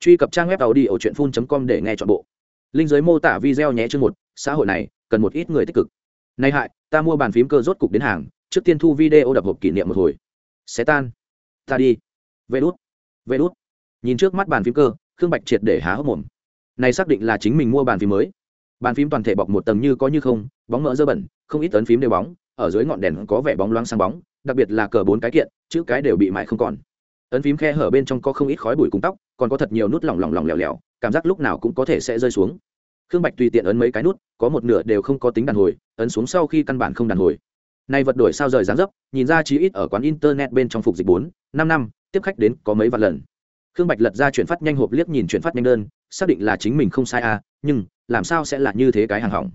truy cập trang web tàu đi ở truyện phun com để nghe chọn bộ. Linh giới mô tả video nhé chương một, xã hội này, cần một ít người tích cực. Nay hại, ta mua bàn phím cơ rốt cục đến hàng, trước tiên thu video đập hộp kỷ niệm một hồi. Xé tan. Ta đi. Vê đút. Vê đút. Nhìn trước mắt bàn phím cơ, khương bạch triệt để há hốc mồm. Này xác định là chính mình mua bàn phím mới. Bàn phím toàn thể bọc một tầng như có như không, bóng mỡ dơ bẩn, không ít tấn phím đều bóng, ở dưới ngọn đèn có vẻ bóng loáng sáng bóng, đặc biệt là cờ bốn cái kiện, chữ cái đều bị mại không còn ấn phím khe hở bên trong có không ít khói bụi cùng tóc, còn có thật nhiều nút lỏng lỏng lỏng lẻo lẻo, cảm giác lúc nào cũng có thể sẽ rơi xuống. Khương bạch tùy tiện ấn mấy cái nút, có một nửa đều không có tính đàn hồi, ấn xuống sau khi căn bản không đàn hồi. Nay vật đổi sao rời dáng dấp, nhìn ra chí ít ở quán internet bên trong phục dịch bốn, năm năm, tiếp khách đến có mấy vạn lần. Khương bạch lật ra chuyển phát nhanh hộp liếc nhìn chuyển phát nhanh đơn, xác định là chính mình không sai à nhưng làm sao sẽ là như thế cái hàng hỏng.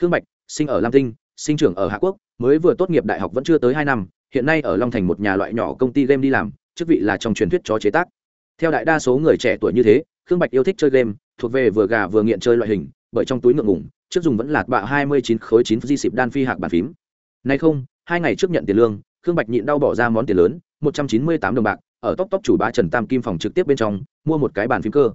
Khương bạch, sinh ở lam tinh, sinh trưởng ở hạ quốc, mới vừa tốt nghiệp đại học vẫn chưa tới hai năm, hiện nay ở long thành một nhà loại nhỏ công ty game đi làm chức vị là trong truyền thuyết chó chế tác. Theo đại đa số người trẻ tuổi như thế, khương bạch yêu thích chơi game, thuộc về vừa gà vừa nghiện chơi loại hình, bởi trong túi ngượng ngủng trước dùng vẫn lạt bạ hai mươi chín khối chín di xịp đan phi hạc bàn phím. Nay không, hai ngày trước nhận tiền lương, khương bạch nhịn đau bỏ ra món tiền lớn, một trăm chín mươi tám đồng bạc, ở tóc tóc chủ bá trần tam kim phòng trực tiếp bên trong, mua một cái bàn phím cơ.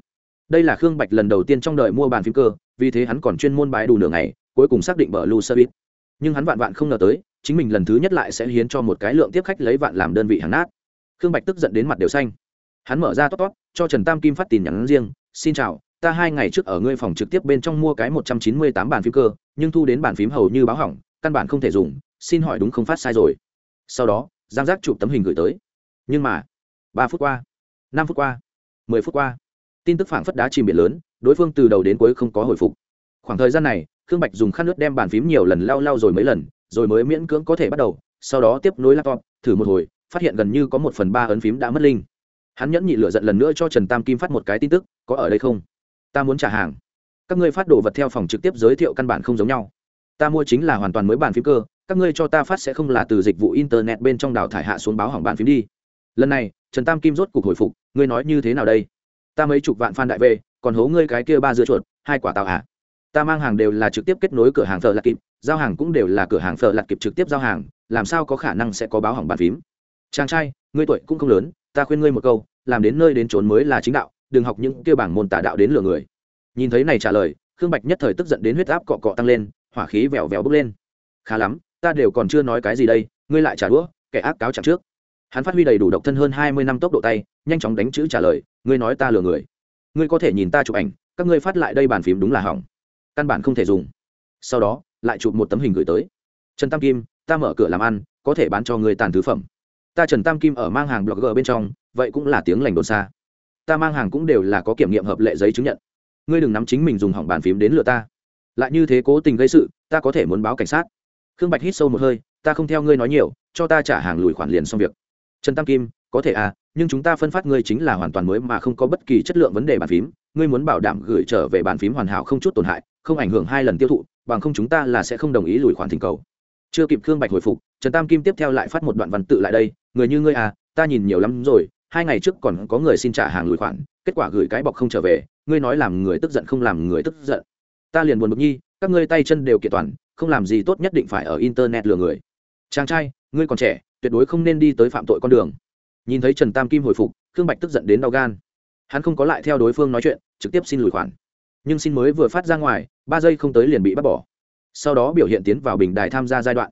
Đây là khương bạch lần đầu tiên trong đời mua bàn phím cơ, vì thế hắn còn chuyên môn bãi đủ nửa ngày, cuối cùng xác định bờ lu service. Nhưng hắn vạn vạn không ngờ tới, chính mình lần thứ nhất lại sẽ hiến cho một cái lượng tiếp khách lấy vạn làm đơn vị hàng nát khương bạch tức giận đến mặt đều xanh. Hắn mở ra tót tót cho trần tam kim phát tin nhắn riêng, xin chào, ta hai ngày trước ở ngươi phòng trực tiếp bên trong mua cái một trăm chín mươi tám bàn phím cơ, nhưng thu đến bàn phím hầu như báo hỏng, căn bản không thể dùng, xin hỏi đúng không phát sai rồi? Sau đó, giang giác chụp tấm hình gửi tới. Nhưng mà, ba phút qua, năm phút qua, mười phút qua, tin tức phảng phất đá chìm biển lớn, đối phương từ đầu đến cuối không có hồi phục. Khoảng thời gian này, khương bạch dùng khăn nước đem bàn phím nhiều lần lau lau rồi mấy lần, rồi mới miễn cưỡng có thể bắt đầu, sau đó tiếp nối laptop, thử một hồi phát hiện gần như có một phần ba ấn phím đã mất linh. Hắn nhẫn nhị lựa giận lần nữa cho trần tam kim phát một cái tin tức, có ở đây không? Ta muốn trả hàng. Các ngươi phát đồ vật theo phòng trực tiếp giới thiệu căn bản không giống nhau. Ta mua chính là hoàn toàn mới bàn phím cơ, các ngươi cho ta phát sẽ không là từ dịch vụ internet bên trong đào thải hạ xuống báo hỏng bàn phím đi. Lần này, trần tam kim rốt cục hồi phục, ngươi nói như thế nào đây? Ta mấy chục vạn fan đại về, còn hố ngươi cái kia ba dưa chuột, hai quả tàu hạ ta mang hàng đều là trực tiếp kết nối cửa hàng thợ lạc kịp, giao hàng cũng đều là cửa hàng thợ lạc kịp trực tiếp giao hàng, làm sao có khả năng sẽ có báo hỏng bàn phím? Chàng trai, ngươi tuổi cũng không lớn, ta khuyên ngươi một câu, làm đến nơi đến trốn mới là chính đạo, đừng học những kêu bảng môn tả đạo đến lừa người. Nhìn thấy này trả lời, khương bạch nhất thời tức giận đến huyết áp cọ cọ tăng lên, hỏa khí vèo vèo bốc lên. Khá lắm, ta đều còn chưa nói cái gì đây, ngươi lại trả đũa, kẻ ác cáo chẳng trước. Hắn phát huy đầy đủ độc thân hơn hai mươi năm tốc độ tay, nhanh chóng đánh chữ trả lời, ngươi nói ta lừa người. Ngươi có thể nhìn ta chụp ảnh, các ngươi phát lại đây bàn phím đúng là hỏng. Căn bản không thể dùng. Sau đó, lại chụp một tấm hình gửi tới. Trần tam kim, ta mở cửa làm ăn, có thể bán cho người tàn thứ phẩm ta trần tam kim ở mang hàng blogger bên trong, vậy cũng là tiếng lành đồn xa. Ta mang hàng cũng đều là có kiểm nghiệm hợp lệ giấy chứng nhận. Ngươi đừng nắm chính mình dùng hỏng bàn phím đến lừa ta. Lại như thế cố tình gây sự, ta có thể muốn báo cảnh sát. Khương bạch hít sâu một hơi, ta không theo ngươi nói nhiều, cho ta trả hàng lùi khoản liền xong việc. Trần tam kim, có thể à nhưng chúng ta phân phát ngươi chính là hoàn toàn mới mà không có bất kỳ chất lượng vấn đề bàn phím. Ngươi muốn bảo đảm gửi trở về bàn phím hoàn hảo không chút tổn hại, không ảnh hưởng hai lần tiêu thụ, bằng không chúng ta là sẽ không đồng ý lùi khoản thỉnh cầu. Chưa kịp khương bạch hồi phục, trần tam kim tiếp theo lại phát một đoạn văn tự lại đây người như ngươi à ta nhìn nhiều lắm rồi, hai ngày trước còn có người xin trả hàng lùi khoản, kết quả gửi cái bọc không trở về, ngươi nói làm người tức giận không làm người tức giận. Ta liền buồn bực nhi, các ngươi tay chân đều kiện toàn, không làm gì tốt nhất định phải ở internet lừa người. Chàng trai, ngươi còn trẻ, tuyệt đối không nên đi tới phạm tội con đường. Nhìn thấy trần tam kim hồi phục, khương bạch tức giận đến đau gan. Hắn không có lại theo đối phương nói chuyện, trực tiếp xin lùi khoản. Nhưng xin mới vừa phát ra ngoài, ba giây không tới liền bị bắt bỏ. Sau đó biểu hiện tiến vào bình đài tham gia giai đoạn.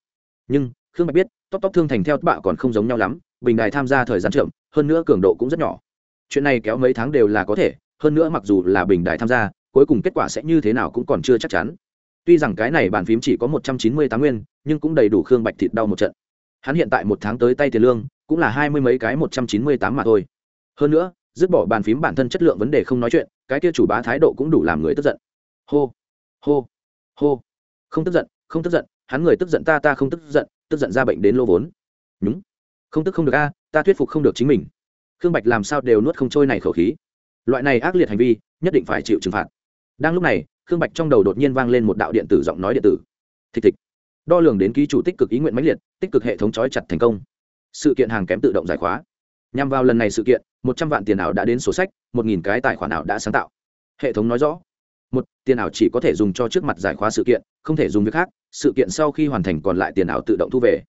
Nhưng, khương bạch biết tóc tóc thương thành theo bạ còn không giống nhau lắm bình đài tham gia thời gian trưởng, hơn nữa cường độ cũng rất nhỏ. Chuyện này kéo mấy tháng đều là có thể hơn nữa mặc dù là bình đài tham gia cuối cùng kết quả sẽ như thế nào cũng còn chưa chắc chắn. Tuy rằng cái này bàn phím chỉ có một trăm chín mươi tám nguyên nhưng cũng đầy đủ khương bạch thịt đau một trận. Hắn hiện tại một tháng tới tay tiền lương cũng là hai mươi mấy cái một trăm chín mươi tám mà thôi. Hơn nữa dứt bỏ bàn phím bản thân chất lượng vấn đề không nói chuyện cái kia chủ bá thái độ cũng đủ làm người tức giận. Hô hô hô. Không tức giận không tức giận hắn người tức giận ta ta không tức giận tức giận ra bệnh đến lô vốn. Nhúng. Không tức không được a, ta thuyết phục không được chính mình. Khương bạch làm sao đều nuốt không trôi này khẩu khí. Loại này ác liệt hành vi, nhất định phải chịu trừng phạt. Đang lúc này, khương bạch trong đầu đột nhiên vang lên một đạo điện tử giọng nói điện tử. Thịch thịch. Đo lường đến ký chủ tích cực ý nguyện mãnh liệt, tích cực hệ thống trói chặt thành công. Sự kiện hàng kém tự động giải khóa. Nhằm vào lần này sự kiện, một trăm vạn tiền ảo đã đến sổ sách, một nghìn cái tài khoản ảo đã sáng tạo. Hệ thống nói rõ một, tiền ảo chỉ có thể dùng cho trước mặt giải khóa sự kiện, không thể dùng việc khác, sự kiện sau khi hoàn thành còn lại tiền ảo tự động thu về.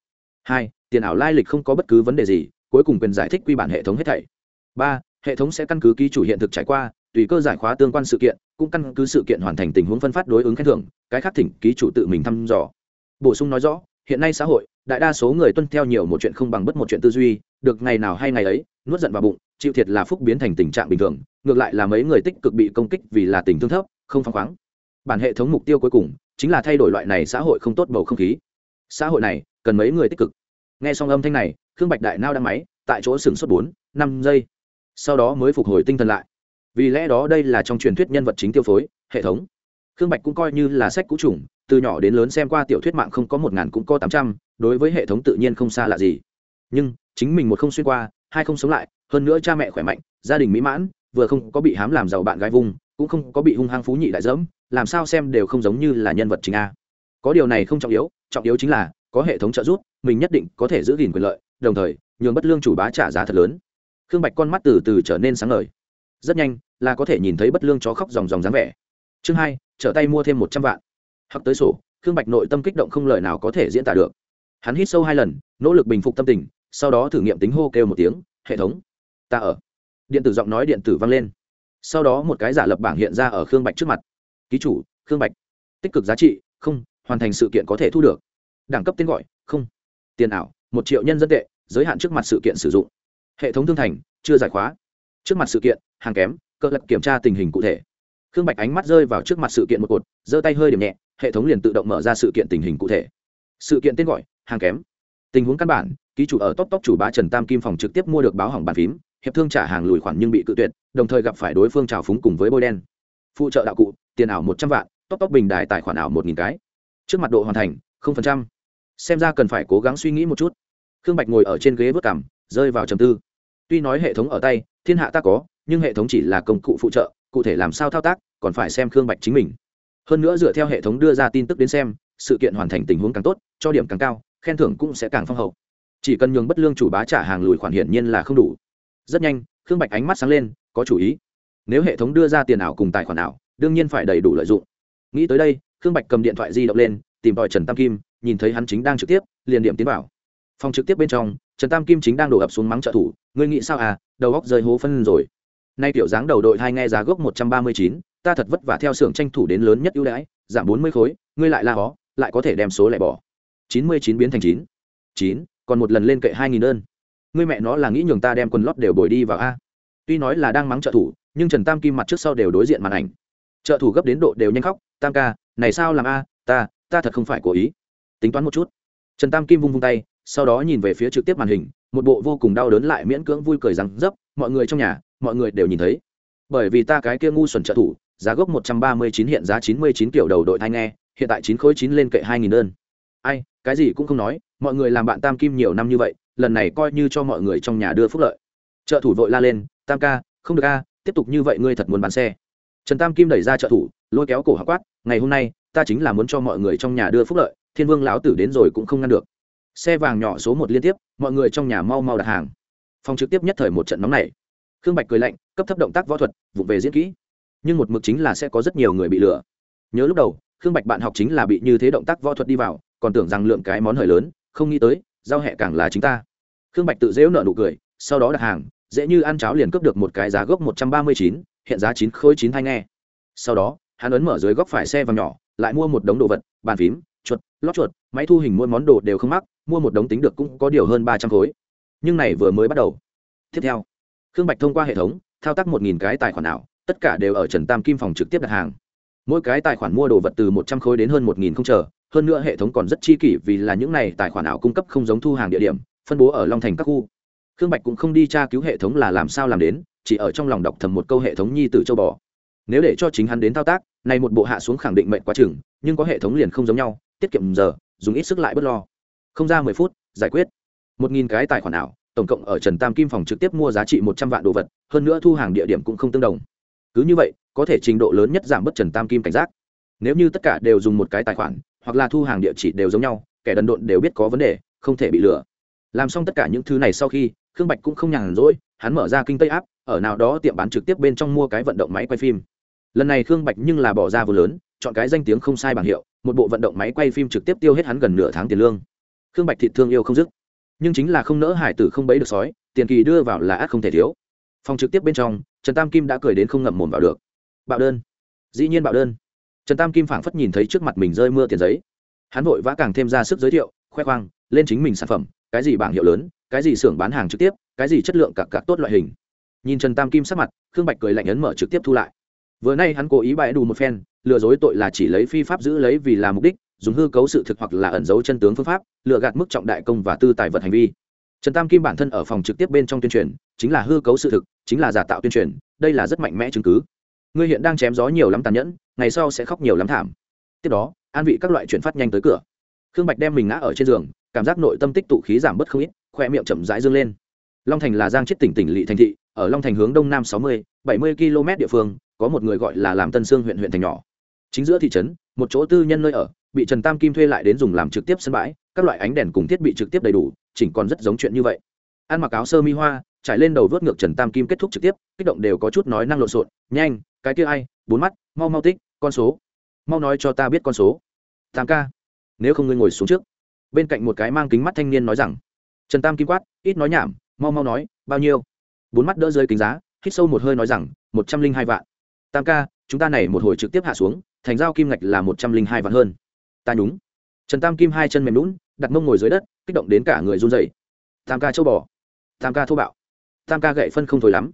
Hai, tiền ảo lai lịch không có bất cứ vấn đề gì, cuối cùng quyền giải thích quy bản hệ thống hết thảy. Ba, hệ thống sẽ căn cứ ký chủ hiện thực trải qua, tùy cơ giải khóa tương quan sự kiện, cũng căn cứ sự kiện hoàn thành tình huống phân phát đối ứng khen thưởng, cái khác thỉnh ký chủ tự mình thăm dò. Bổ sung nói rõ, hiện nay xã hội, đại đa số người tuân theo nhiều một chuyện không bằng bất một chuyện tư duy, được ngày nào hay ngày ấy, nuốt giận vào bụng, chịu thiệt là phúc biến thành tình trạng bình thường, ngược lại là mấy người tích cực bị công kích vì là tình thương thấp không phăng khoáng. Bản hệ thống mục tiêu cuối cùng chính là thay đổi loại này xã hội không tốt bầu không khí. Xã hội này cần mấy người tích cực. Nghe xong âm thanh này, khương bạch đại nao đang máy, tại chỗ sừng suốt bốn, năm giây. Sau đó mới phục hồi tinh thần lại. Vì lẽ đó đây là trong truyền thuyết nhân vật chính tiêu phối, hệ thống. Khương bạch cũng coi như là sách cũ chủng, từ nhỏ đến lớn xem qua tiểu thuyết mạng không có một ngàn cũng có tám trăm, đối với hệ thống tự nhiên không xa lạ gì. Nhưng, chính mình một không xuyên qua, hai không sống lại, hơn nữa cha mẹ khỏe mạnh, gia đình mỹ mãn, vừa không có bị hám làm giàu bạn gái vùng cũng không có bị hung hăng phú nhị đại dẫm, làm sao xem đều không giống như là nhân vật chính a. Có điều này không trọng yếu trọng yếu chính là có hệ thống trợ giúp, mình nhất định có thể giữ gìn quyền lợi, đồng thời, nhường bất lương chủ bá trả giá thật lớn. Khương bạch con mắt từ từ trở nên sáng ngời. Rất nhanh, là có thể nhìn thấy bất lương chó khóc dòng dòng dáng vẻ. Chương hai, trở tay mua thêm một trăm vạn. Hoặc tới sổ, khương bạch nội tâm kích động không lời nào có thể diễn tả được. Hắn hít sâu hai lần, nỗ lực bình phục tâm tình, sau đó thử nghiệm tính hô kêu một tiếng, hệ thống, ta ở. Điện tử giọng nói điện tử vang lên sau đó một cái giả lập bảng hiện ra ở khương bạch trước mặt. Ký chủ, khương bạch, tích cực giá trị, không, hoàn thành sự kiện có thể thu được. Đẳng cấp tên gọi, không, tiền ảo, một triệu nhân dân tệ, giới hạn trước mặt sự kiện sử dụng. Hệ thống thương thành, chưa giải khóa. Trước mặt sự kiện, hàng kém, cơ lập kiểm tra tình hình cụ thể. Khương bạch ánh mắt rơi vào trước mặt sự kiện một cột, giơ tay hơi điểm nhẹ, hệ thống liền tự động mở ra sự kiện tình hình cụ thể. Sự kiện tên gọi, hàng kém. Tình huống căn bản, ký chủ ở top top chủ bá trần tam kim phòng trực tiếp mua được báo hỏng bàn phím, hiệp thương trả hàng lùi khoản nhưng bị cự tuyệt đồng thời gặp phải đối phương trào phúng cùng với bôi đen. Phụ trợ đạo cụ, tiền ảo một trăm vạn tóc tóc bình đài tài khoản ảo một nghìn cái. Trước mặt độ hoàn thành, không phần trăm. Xem ra cần phải cố gắng suy nghĩ một chút. Khương bạch ngồi ở trên ghế vớt cảm rơi vào trầm tư. Tuy nói hệ thống ở tay, thiên hạ ta có, nhưng hệ thống chỉ là công cụ phụ trợ, cụ thể làm sao thao tác, còn phải xem khương bạch chính mình. Hơn nữa dựa theo hệ thống đưa ra tin tức đến xem, sự kiện hoàn thành tình huống càng tốt, cho điểm càng cao, khen thưởng cũng sẽ càng phong hậu. Chỉ cần nhường bất lương chủ bá trả hàng lùi khoản hiển nhiên là không đủ. Rất nhanh, khương bạch ánh mắt sáng lên có chủ ý. Nếu hệ thống đưa ra tiền ảo cùng tài khoản ảo, đương nhiên phải đầy đủ lợi dụng. Nghĩ tới đây, khương bạch cầm điện thoại di động lên, tìm tòi trần tam kim, nhìn thấy hắn chính đang trực tiếp, liền điểm tiến vào. Phòng trực tiếp bên trong, trần tam kim chính đang đổ ập xuống mắng trợ thủ, ngươi nghĩ sao à đầu góc rơi hố phân rồi. Nay tiểu dáng đầu đội hai nghe giá gốc một trăm ba mươi chín, ta thật vất vả theo xưởng tranh thủ đến lớn nhất ưu đãi, giảm bốn mươi khối, ngươi lại la hó, lại có thể đem số lại bỏ. Chín mươi chín biến thành chín. Chín, còn một lần lên kệ hai nghìn đơn. Ngươi mẹ nó là nghĩ nhường ta đem quần lót đều bồi đi vào a tuy nói là đang mắng trợ thủ, nhưng trần tam kim mặt trước sau đều đối diện màn ảnh. Trợ thủ gấp đến độ đều nhanh khóc, tam ca, này sao làm a? Ta ta thật không phải cố ý. Tính toán một chút. Trần tam kim vung vung tay, sau đó nhìn về phía trực tiếp màn hình, một bộ vô cùng đau đớn lại miễn cưỡng vui cười rằng dấp mọi người trong nhà, mọi người đều nhìn thấy. Bởi vì ta cái kia ngu xuẩn trợ thủ, giá gốc một trăm ba mươi chín hiện giá chín mươi chín kiểu đầu đội thai nghe, hiện tại chín khối chín lên kệ hai nghìn đơn. Ai, cái gì cũng không nói, mọi người làm bạn tam kim nhiều năm như vậy, lần này coi như cho mọi người trong nhà đưa phúc lợi. Trợ thủ vội la lên tam ca, không được ca tiếp tục như vậy ngươi thật muốn bán xe. Trần tam kim đẩy ra trợ thủ, lôi kéo cổ hạ quát, ngày hôm nay, ta chính là muốn cho mọi người trong nhà đưa phúc lợi, thiên vương lão tử đến rồi cũng không ngăn được. Xe vàng nhỏ số một liên tiếp, mọi người trong nhà mau mau đặt hàng. Phòng trực tiếp nhất thời một trận nóng này khương bạch cười lạnh, cấp thấp động tác võ thuật vụ về diễn kỹ. Nhưng một mực chính là sẽ có rất nhiều người bị lừa. Nhớ lúc đầu, khương bạch bạn học chính là bị như thế động tác võ thuật đi vào, còn tưởng rằng lượng cái món hời lớn, không nghĩ tới, giao hẹ càng là chính ta. Khương bạch tự dễu nợ nụ cười, sau đó đặt hàng dễ như ăn cháo liền cướp được một cái giá gốc một trăm ba mươi chín hiện giá chín khối chín thanh nghe. Sau đó hắn ấn mở dưới góc phải xe vàng nhỏ lại mua một đống đồ vật bàn phím chuột lót chuột máy thu hình mỗi món đồ đều không mắc mua một đống tính được cũng có điều hơn ba trăm khối. Nhưng này vừa mới bắt đầu. Tiếp theo khương bạch thông qua hệ thống thao tác một nghìn cái tài khoản ảo, tất cả đều ở trần tam kim phòng trực tiếp đặt hàng. Mỗi cái tài khoản mua đồ vật từ một trăm khối đến hơn một nghìn không chờ hơn nữa hệ thống còn rất chi kỷ vì là những này tài khoản ảo cung cấp không giống thu hàng địa điểm phân bố ở long thành các khu khương bạch cũng không đi tra cứu hệ thống là làm sao làm đến, chỉ ở trong lòng đọc thầm một câu hệ thống nhi t châu bò. Nếu để cho chính hắn đến thao tác, này một bộ hạ xuống khẳng định mệnh quá chừng, nhưng có hệ thống liền không giống nhau, tiết kiệm giờ, dùng ít sức lại bớt lo. Không ra mười phút, giải quyết. Một nghìn cái tài khoản ảo, tổng cộng ở trần tam kim phòng trực tiếp mua giá trị một trăm vạn đồ vật, hơn nữa thu hàng địa điểm cũng không tương đồng. Cứ như vậy, có thể trình độ lớn nhất giảm bớt trần tam kim cảnh giác. Nếu như tất cả đều dùng một cái tài khoản, hoặc là thu hàng địa chỉ đều giống nhau, kẻ đần độn đều biết có vấn đề, không thể bị lừa. Làm xong tất cả những thứ này sau khi khương bạch cũng không nhàn rỗi, hắn mở ra kinh tây áp ở nào đó tiệm bán trực tiếp bên trong mua cái vận động máy quay phim. Lần này khương bạch nhưng là bỏ ra vừa lớn, chọn cái danh tiếng không sai bảng hiệu, một bộ vận động máy quay phim trực tiếp tiêu hết hắn gần nửa tháng tiền lương. Khương bạch thịt thương yêu không dứt. Nhưng chính là không nỡ hải tử không bấy được sói, tiền kỳ đưa vào là ác không thể thiếu. Phòng trực tiếp bên trong, trần tam kim đã cười đến không ngậm mồm vào được. Bạo đơn. Dĩ nhiên bạo đơn. Trần tam kim phảng phất nhìn thấy trước mặt mình rơi mưa tiền giấy. Hắn vội vã càng thêm ra sức giới thiệu, khoe khoang, lên chính mình sản phẩm, cái gì bảng hiệu lớn cái gì xưởng bán hàng trực tiếp, cái gì chất lượng cặp cặp tốt loại hình. Nhìn trần tam kim sắc mặt, khương bạch cười lạnh ấn mở trực tiếp thu lại. Vừa nay hắn cố ý bãi đủ một phen, lừa dối tội là chỉ lấy phi pháp giữ lấy vì là mục đích, dùng hư cấu sự thực hoặc là ẩn giấu chân tướng phương pháp, lừa gạt mức trọng đại công và tư tài vật hành vi. Trần tam kim bản thân ở phòng trực tiếp bên trong tuyên truyền, chính là hư cấu sự thực, chính là giả tạo tuyên truyền, đây là rất mạnh mẽ chứng cứ. Ngươi hiện đang chém gió nhiều lắm tàn nhẫn, ngày sau sẽ khóc nhiều lắm thảm. Tiếp đó, an vị các loại chuyển phát nhanh tới cửa. Khương bạch đem mình ngã ở trên giường, cảm giác nội tâm tích tụ khí giảm bớt không ít khoe miệng chậm rãi dương lên. Long thành là giang chết tỉnh tỉnh lỵ thành thị, ở long thành hướng đông nam sáu mươi, bảy mươi km địa phương, có một người gọi là làm tân sương huyện huyện thành nhỏ. Chính giữa thị trấn, một chỗ tư nhân nơi ở, bị trần tam kim thuê lại đến dùng làm trực tiếp sân bãi, các loại ánh đèn cùng thiết bị trực tiếp đầy đủ, chỉnh còn rất giống chuyện như vậy. Ăn mặc áo sơ mi hoa, trải lên đầu vớt ngược trần tam kim kết thúc trực tiếp, kích động đều có chút nói năng lộn xộn, nhanh, cái kia ai, bốn mắt, mau mau tích, con số. Mau nói cho ta biết con số. Tam ca, nếu không ngươi ngồi xuống trước. Bên cạnh một cái mang kính mắt thanh niên nói rằng trần tam kim quát, ít nói nhảm, mau mau nói, bao nhiêu? Bốn mắt đỡ rơi kính giá, hít sâu một hơi nói rằng, một trăm linh hai vạn. Tam ca, chúng ta này một hồi trực tiếp hạ xuống, thành giao kim ngạch là một trăm linh hai vạn hơn. Ta nhúng. Trần tam kim hai chân mềm lún đặt mông ngồi dưới đất, kích động đến cả người run dày tam ca châu bò. Tam ca thô bạo. Tam ca gậy phân không thổi lắm.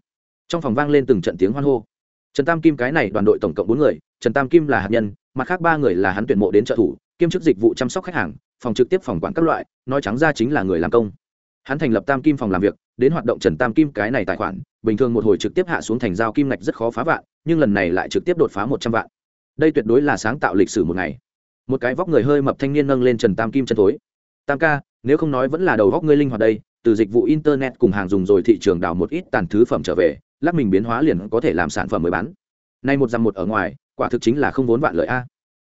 Trong phòng vang lên từng trận tiếng hoan hô. Trần tam kim cái này đoàn đội tổng cộng bốn người, trần tam kim là hạt nhân, mặt khác ba người là hắn tuyển mộ đến trợ thủ, kiêm chức dịch vụ chăm sóc khách hàng, phòng trực tiếp phòng quản các loại, nói trắng ra chính là người làm công hắn thành lập tam kim phòng làm việc, đến hoạt động trần tam kim cái này tài khoản, bình thường một hồi trực tiếp hạ xuống thành giao kim ngạch rất khó phá vạn, nhưng lần này lại trực tiếp đột phá một trăm vạn. Đây tuyệt đối là sáng tạo lịch sử một ngày. Một cái vóc người hơi mập thanh niên nâng lên trần tam kim chân tối tam ca, nếu không nói vẫn là đầu góc ngươi linh hoạt đây, từ dịch vụ internet cùng hàng dùng rồi thị trường đào một ít tàn thứ phẩm trở về lắp mình biến hóa liền có thể làm sản phẩm mới bán. Nay một dăm một ở ngoài, quả thực chính là không vốn vạn lợi a.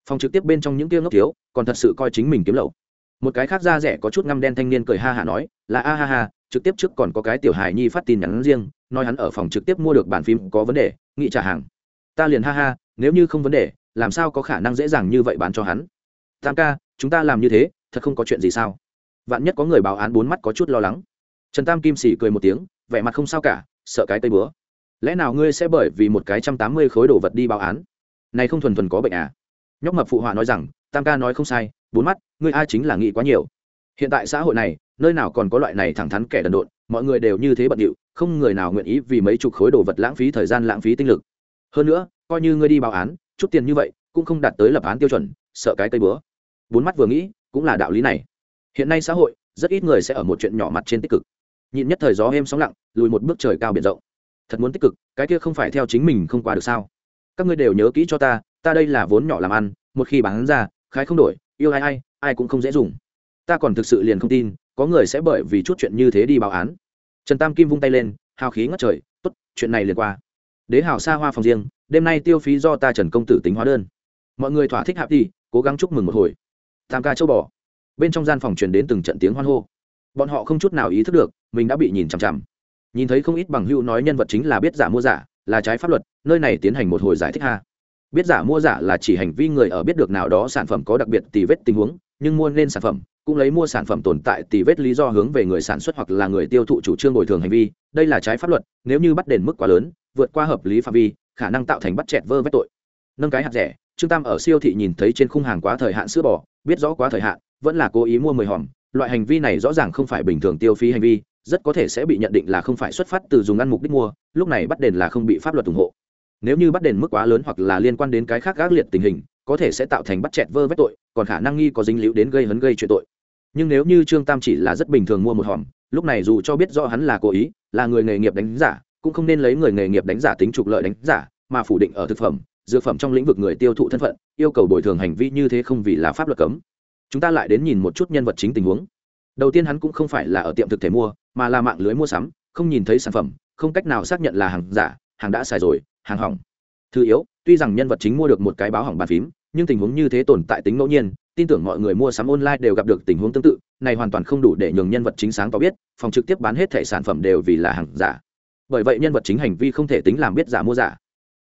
Phòng trực tiếp bên trong những tiêu ngốc thiếu, còn thật sự coi chính mình kiếm lậu. Một cái khác da rẻ có chút ngăm đen thanh niên cười ha hả nói là a ha ha, trực tiếp trước còn có cái tiểu hài nhi phát tin nhắn riêng, nói hắn ở phòng trực tiếp mua được bản phim có vấn đề nghị trả hàng. Ta liền ha ha, nếu như không vấn đề, làm sao có khả năng dễ dàng như vậy bán cho hắn? Tam ca, chúng ta làm như thế, thật không có chuyện gì sao? Vạn nhất có người báo án bốn mắt có chút lo lắng. Trần tam kim sỉ cười một tiếng, vẻ mặt không sao cả, sợ cái tây bữa. Lẽ nào ngươi sẽ bởi vì một cái trăm tám mươi khối đồ vật đi báo án? Này không thuần thuần có bệnh à? Nhóc mập phụ họa nói rằng, tam ca nói không sai, bốn mắt, ngươi ai chính là nghĩ quá nhiều hiện tại xã hội này, nơi nào còn có loại này thẳng thắn kẻ đần độn, mọi người đều như thế bận điệu, không người nào nguyện ý vì mấy chục khối đồ vật lãng phí thời gian, lãng phí tinh lực. Hơn nữa, coi như ngươi đi báo án, chút tiền như vậy cũng không đạt tới lập án tiêu chuẩn, sợ cái cây bữa. Bốn mắt vừa nghĩ, cũng là đạo lý này. Hiện nay xã hội, rất ít người sẽ ở một chuyện nhỏ mặt trên tích cực. Nhịn nhất thời gió êm sóng lặng, lùi một bước trời cao biển rộng. Thật muốn tích cực, cái kia không phải theo chính mình không qua được sao? Các ngươi đều nhớ kỹ cho ta ta đây là vốn nhỏ làm ăn, một khi bán ra, khái không đổi, yêu ai ai ai cũng không dễ dùng ta còn thực sự liền không tin, có người sẽ bởi vì chút chuyện như thế đi báo án. Trần tam kim vung tay lên, hào khí ngất trời t ố t chuyện này liền qua. Đế hào xa hoa phòng riêng, đêm nay tiêu phí do ta trần công tử tính hóa đơn. Mọi người thỏa thích hạp đi, cố gắng chúc mừng một hồi. Tam ca châu bò. Bên trong gian phòng truyền đến từng trận tiếng hoan hô. Bọn họ không chút nào ý thức được, mình đã bị nhìn chằm chằm. Nhìn thấy không ít bằng hữu nói nhân vật chính là biết giả mua giả, là trái pháp luật, nơi này tiến hành một hồi giải thích ha biết giả mua giả là chỉ hành vi người ở biết được nào đó sản phẩm có đặc biệt tì vết tình huống, nhưng mua nên sản phẩm, cũng lấy mua sản phẩm tồn tại tì vết lý do hướng về người sản xuất hoặc là người tiêu thụ chủ trương bồi thường hành vi, đây là trái pháp luật, nếu như bắt đền mức quá lớn, vượt qua hợp lý phạm vi, khả năng tạo thành bắt chẹt vơ vét tội. Nâng cái hạt rẻ, trương tam ở siêu thị nhìn thấy trên khung hàng quá thời hạn sữa bò, biết rõ quá thời hạn, vẫn là cố ý mua mười hòm. Loại hành vi này rõ ràng không phải bình thường tiêu phí hành vi, rất có thể sẽ bị nhận định là không phải xuất phát từ dùng ăn mục đích mua, lúc này bắt đền là không bị pháp luật ủng hộ nếu như bắt đền mức quá lớn hoặc là liên quan đến cái khác gác liệt tình hình, có thể sẽ tạo thành bắt chẹt vơ vét tội, còn khả năng nghi có dính líu đến gây hấn gây chuyện tội. Nhưng nếu như trương tam chỉ là rất bình thường mua một hòm, lúc này dù cho biết rõ hắn là cố ý, là người nghề nghiệp đánh giả, cũng không nên lấy người nghề nghiệp đánh giả tính trục lợi đánh giả, mà phủ định ở thực phẩm, dược phẩm trong lĩnh vực người tiêu thụ thân phận, yêu cầu bồi thường hành vi như thế không vì là pháp luật cấm. Chúng ta lại đến nhìn một chút nhân vật chính tình huống. Đầu tiên hắn cũng không phải là ở tiệm thực thể mua, mà là mạng lưới mua sắm, không nhìn thấy sản phẩm, không cách nào xác nhận là hàng giả, hàng đã xài rồi hàng hỏng. Thứ yếu, tuy rằng nhân vật chính mua được một cái báo hỏng bàn phím, nhưng tình huống như thế tồn tại tính ngẫu nhiên, tin tưởng mọi người mua sắm online đều gặp được tình huống tương tự, này hoàn toàn không đủ để nhường nhân vật chính sáng tỏ biết, phòng trực tiếp bán hết thẻ sản phẩm đều vì là hàng giả. Bởi vậy nhân vật chính hành vi không thể tính làm biết giả mua giả.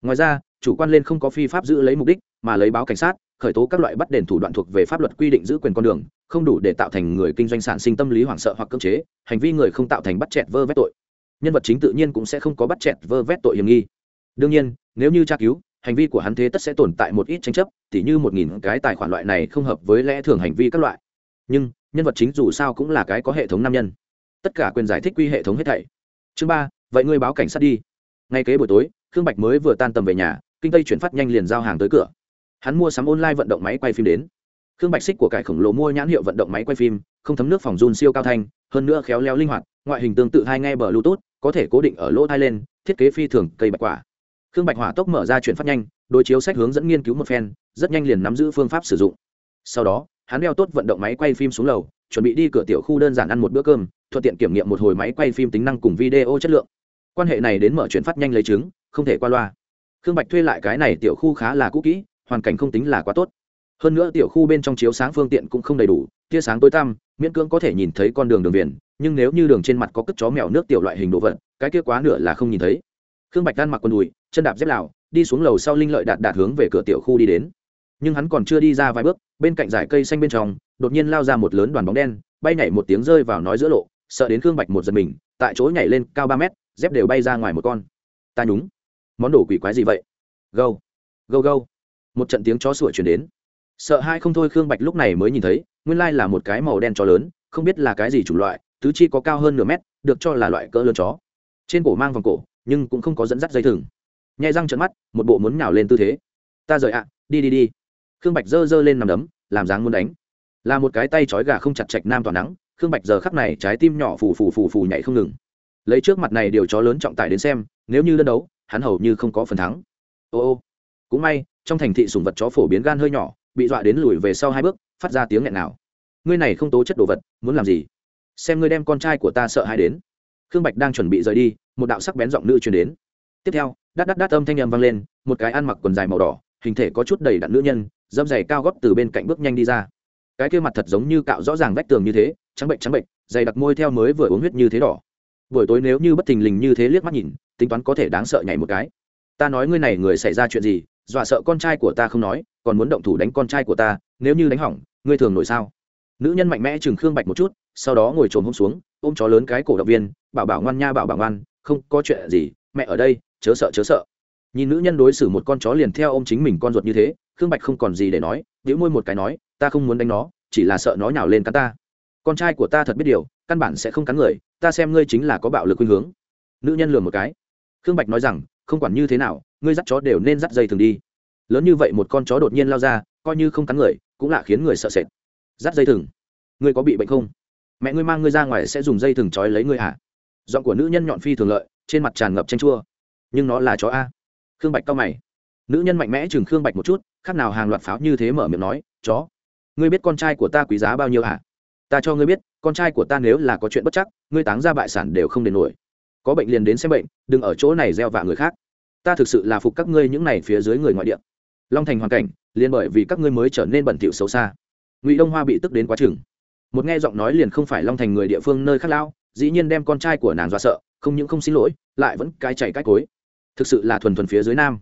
Ngoài ra, chủ quan lên không có phi pháp giữ lấy mục đích, mà lấy báo cảnh sát, khởi tố các loại bắt đền thủ đoạn thuộc về pháp luật quy định giữ quyền con đường, không đủ để tạo thành người kinh doanh sản sinh tâm lý hoảng sợ hoặc cưỡng chế, hành vi người không tạo thành bắt chẹt vơ vét tội. Nhân vật chính tự nhiên cũng sẽ không có bắt chẹt vơ vét tội hiểm nghi đương nhiên, nếu như tra cứu, hành vi của hắn thế tất sẽ tồn tại một ít tranh chấp, tỉ như một nghìn cái tài khoản loại này không hợp với lẽ thường hành vi các loại. Nhưng, nhân vật chính dù sao cũng là cái có hệ thống nam nhân. Tất cả quyền giải thích quy hệ thống hết thảy. Chương ba, vậy ngươi báo cảnh sát đi. Ngay kế buổi tối, khương bạch mới vừa tan tầm về nhà, kinh tây chuyển phát nhanh liền giao hàng tới cửa. Hắn mua sắm online vận động máy quay phim đến. Khương bạch xích của cải khổng lồ mua nhãn hiệu vận động máy quay phim, không thấm nước phòng run siêu cao thanh, hơn nữa khéo léo linh hoạt, ngoại hình tương tự hai nghe bờ bluetooth, có thể cố định ở lỗ thai lên, thiết kế phi thường cây bạch quả khương bạch hỏa tốc mở ra chuyển phát nhanh, đối chiếu sách hướng dẫn nghiên cứu một phen, rất nhanh liền nắm giữ phương pháp sử dụng. Sau đó, hắn đeo tốt vận động máy quay phim xuống lầu, chuẩn bị đi cửa tiểu khu đơn giản ăn một bữa cơm, thuận tiện kiểm nghiệm một hồi máy quay phim tính năng cùng video chất lượng. Quan hệ này đến mở chuyển phát nhanh lấy chứng, không thể qua loa. Khương bạch thuê lại cái này tiểu khu khá là cũ kỹ, hoàn cảnh không tính là quá tốt. Hơn nữa tiểu khu bên trong chiếu sáng phương tiện cũng không đầy đủ, tia sáng tối tăm, miễn cưỡng có thể nhìn thấy con đường đường viền nhưng nếu như đường trên mặt có cất chó mèo nước tiểu loại hình đồ vật, cái kia quá nửa là không nhìn thấy khương bạch đan mặc quần đùi, chân đạp dép lào, đi xuống lầu sau linh lợi đạt đạt hướng về cửa tiểu khu đi đến. Nhưng hắn còn chưa đi ra vài bước, bên cạnh dải cây xanh bên trong, đột nhiên lao ra một lớn đoàn bóng đen, bay nhảy một tiếng rơi vào nói giữa lộ, sợ đến khương bạch một giật mình, tại chỗ nhảy lên cao ba mét, dép đều bay ra ngoài một con. Ta nhúng. Món đồ quỷ quái gì vậy? Gâu. Gâu gâu. Một trận tiếng chó sủa chuyển đến. Sợ hai không thôi khương bạch lúc này mới nhìn thấy, nguyên lai là một cái màu đen chó lớn, không biết là cái gì chủng loại, tứ chi có cao hơn nửa mét, được cho là loại cỡ lớn chó. Trên cổ mang vòng cổ nhưng cũng không có dẫn dắt dây thừng. Nhai răng trận mắt, một bộ muốn nhào lên tư thế. Ta rời ạ, đi đi đi. Khương bạch giơ giơ lên nằm đấm, làm dáng muốn đánh. Là một cái tay trói gà không chặt chạch nam toàn nắng, khương bạch giờ khắc này trái tim nhỏ phù phù phù phù nhảy không ngừng. Lấy trước mặt này điều chó lớn trọng tải đến xem, nếu như đơn đấu, hắn hầu như không có phần thắng. Ô ô. Cũng may, trong thành thị sùng vật chó phổ biến gan hơi nhỏ, bị dọa đến lùi về sau hai bước, phát ra tiếng nghẹn nào ngươi này không tố chất đồ vật, muốn làm gì? Xem ngươi đem con trai của ta sợ hãi đến khương bạch đang chuẩn bị rời đi, một đạo sắc bén giọng nữ truyền đến. Tiếp theo đắt đắt đắt âm thanh n m vang lên, một cái ăn mặc quần dài màu đỏ, hình thể có chút đầy đặn nữ nhân, dâm dày cao góp từ bên cạnh bước nhanh đi ra. Cái kia mặt thật giống như cạo rõ ràng vách tường như thế, trắng bệnh trắng bệnh, dày đặc môi theo mới vừa uống huyết như thế đỏ. Buổi tối nếu như bất thình lình như thế liếc mắt nhìn, tính toán có thể đáng sợ nhảy một cái. Ta nói ngươi này người xảy ra chuyện gì, dọa sợ con trai của ta không nói, còn muốn động thủ đánh con trai của ta, nếu như đánh hỏng, ngươi thường nổi sao? Nữ nhân mạnh mẽ chừng khương bạch một chút, sau đó ngồi trồm hôm xuống ôm chó lớn cái cổ động viên, bảo bảo ngoan nha, bảo bảo ngoan, không có chuyện gì, mẹ ở đây, chớ sợ chớ sợ. Nhìn nữ nhân đối xử một con chó liền theo ô m chính mình con ruột như thế, khương bạch không còn gì để nói nếu môi một cái nói, ta không muốn đánh nó, chỉ là sợ nó nhào lên cắn ta. Con trai của ta thật biết điều, căn bản sẽ không cắn người, ta xem ngươi chính là có bạo lực khuynh hướng. Nữ nhân lừa một cái. Khương bạch nói rằng, không quản như thế nào, ngươi dắt chó đều nên dắt dây thường đi. Lớn như vậy một con chó đột nhiên lao ra, coi như không cắn người, cũng là khiến người sợ sệt. Dắt dây thừng ngươi có bị bệnh không? Mẹ ngươi mang ngươi ra ngoài sẽ dùng dây thừng trói lấy ngươi hả giọng của nữ nhân nhọn phi thường lợi, trên mặt tràn ngập chanh chua. Nhưng nó là chó a. Khương bạch cao mày. Nữ nhân mạnh mẽ chừng khương bạch một chút, khác nào hàng loạt pháo như thế mở miệng nói, chó, ngươi biết con trai của ta quý giá bao nhiêu hả ta cho ngươi biết, con trai của ta nếu là có chuyện bất chắc, ngươi táng ra bại sản đều không đền nổi. Có bệnh liền đến xem bệnh, đừng ở chỗ này gieo vạ người khác. Ta thực sự là phục các ngươi những này phía dưới người ngoại địa. Long thành hoàn cảnh, liền bởi vì các ngươi mới trở nên bẩn thỉu xấu xa. Ngụy đông hoa bị tức đến quá chừng một nghe giọng nói liền không phải long thành người địa phương nơi khác lao dĩ nhiên đem con trai của nàng dọa sợ, không những không xin lỗi, lại vẫn cai chạy cách cối. Thực sự là thuần thuần phía dưới nam.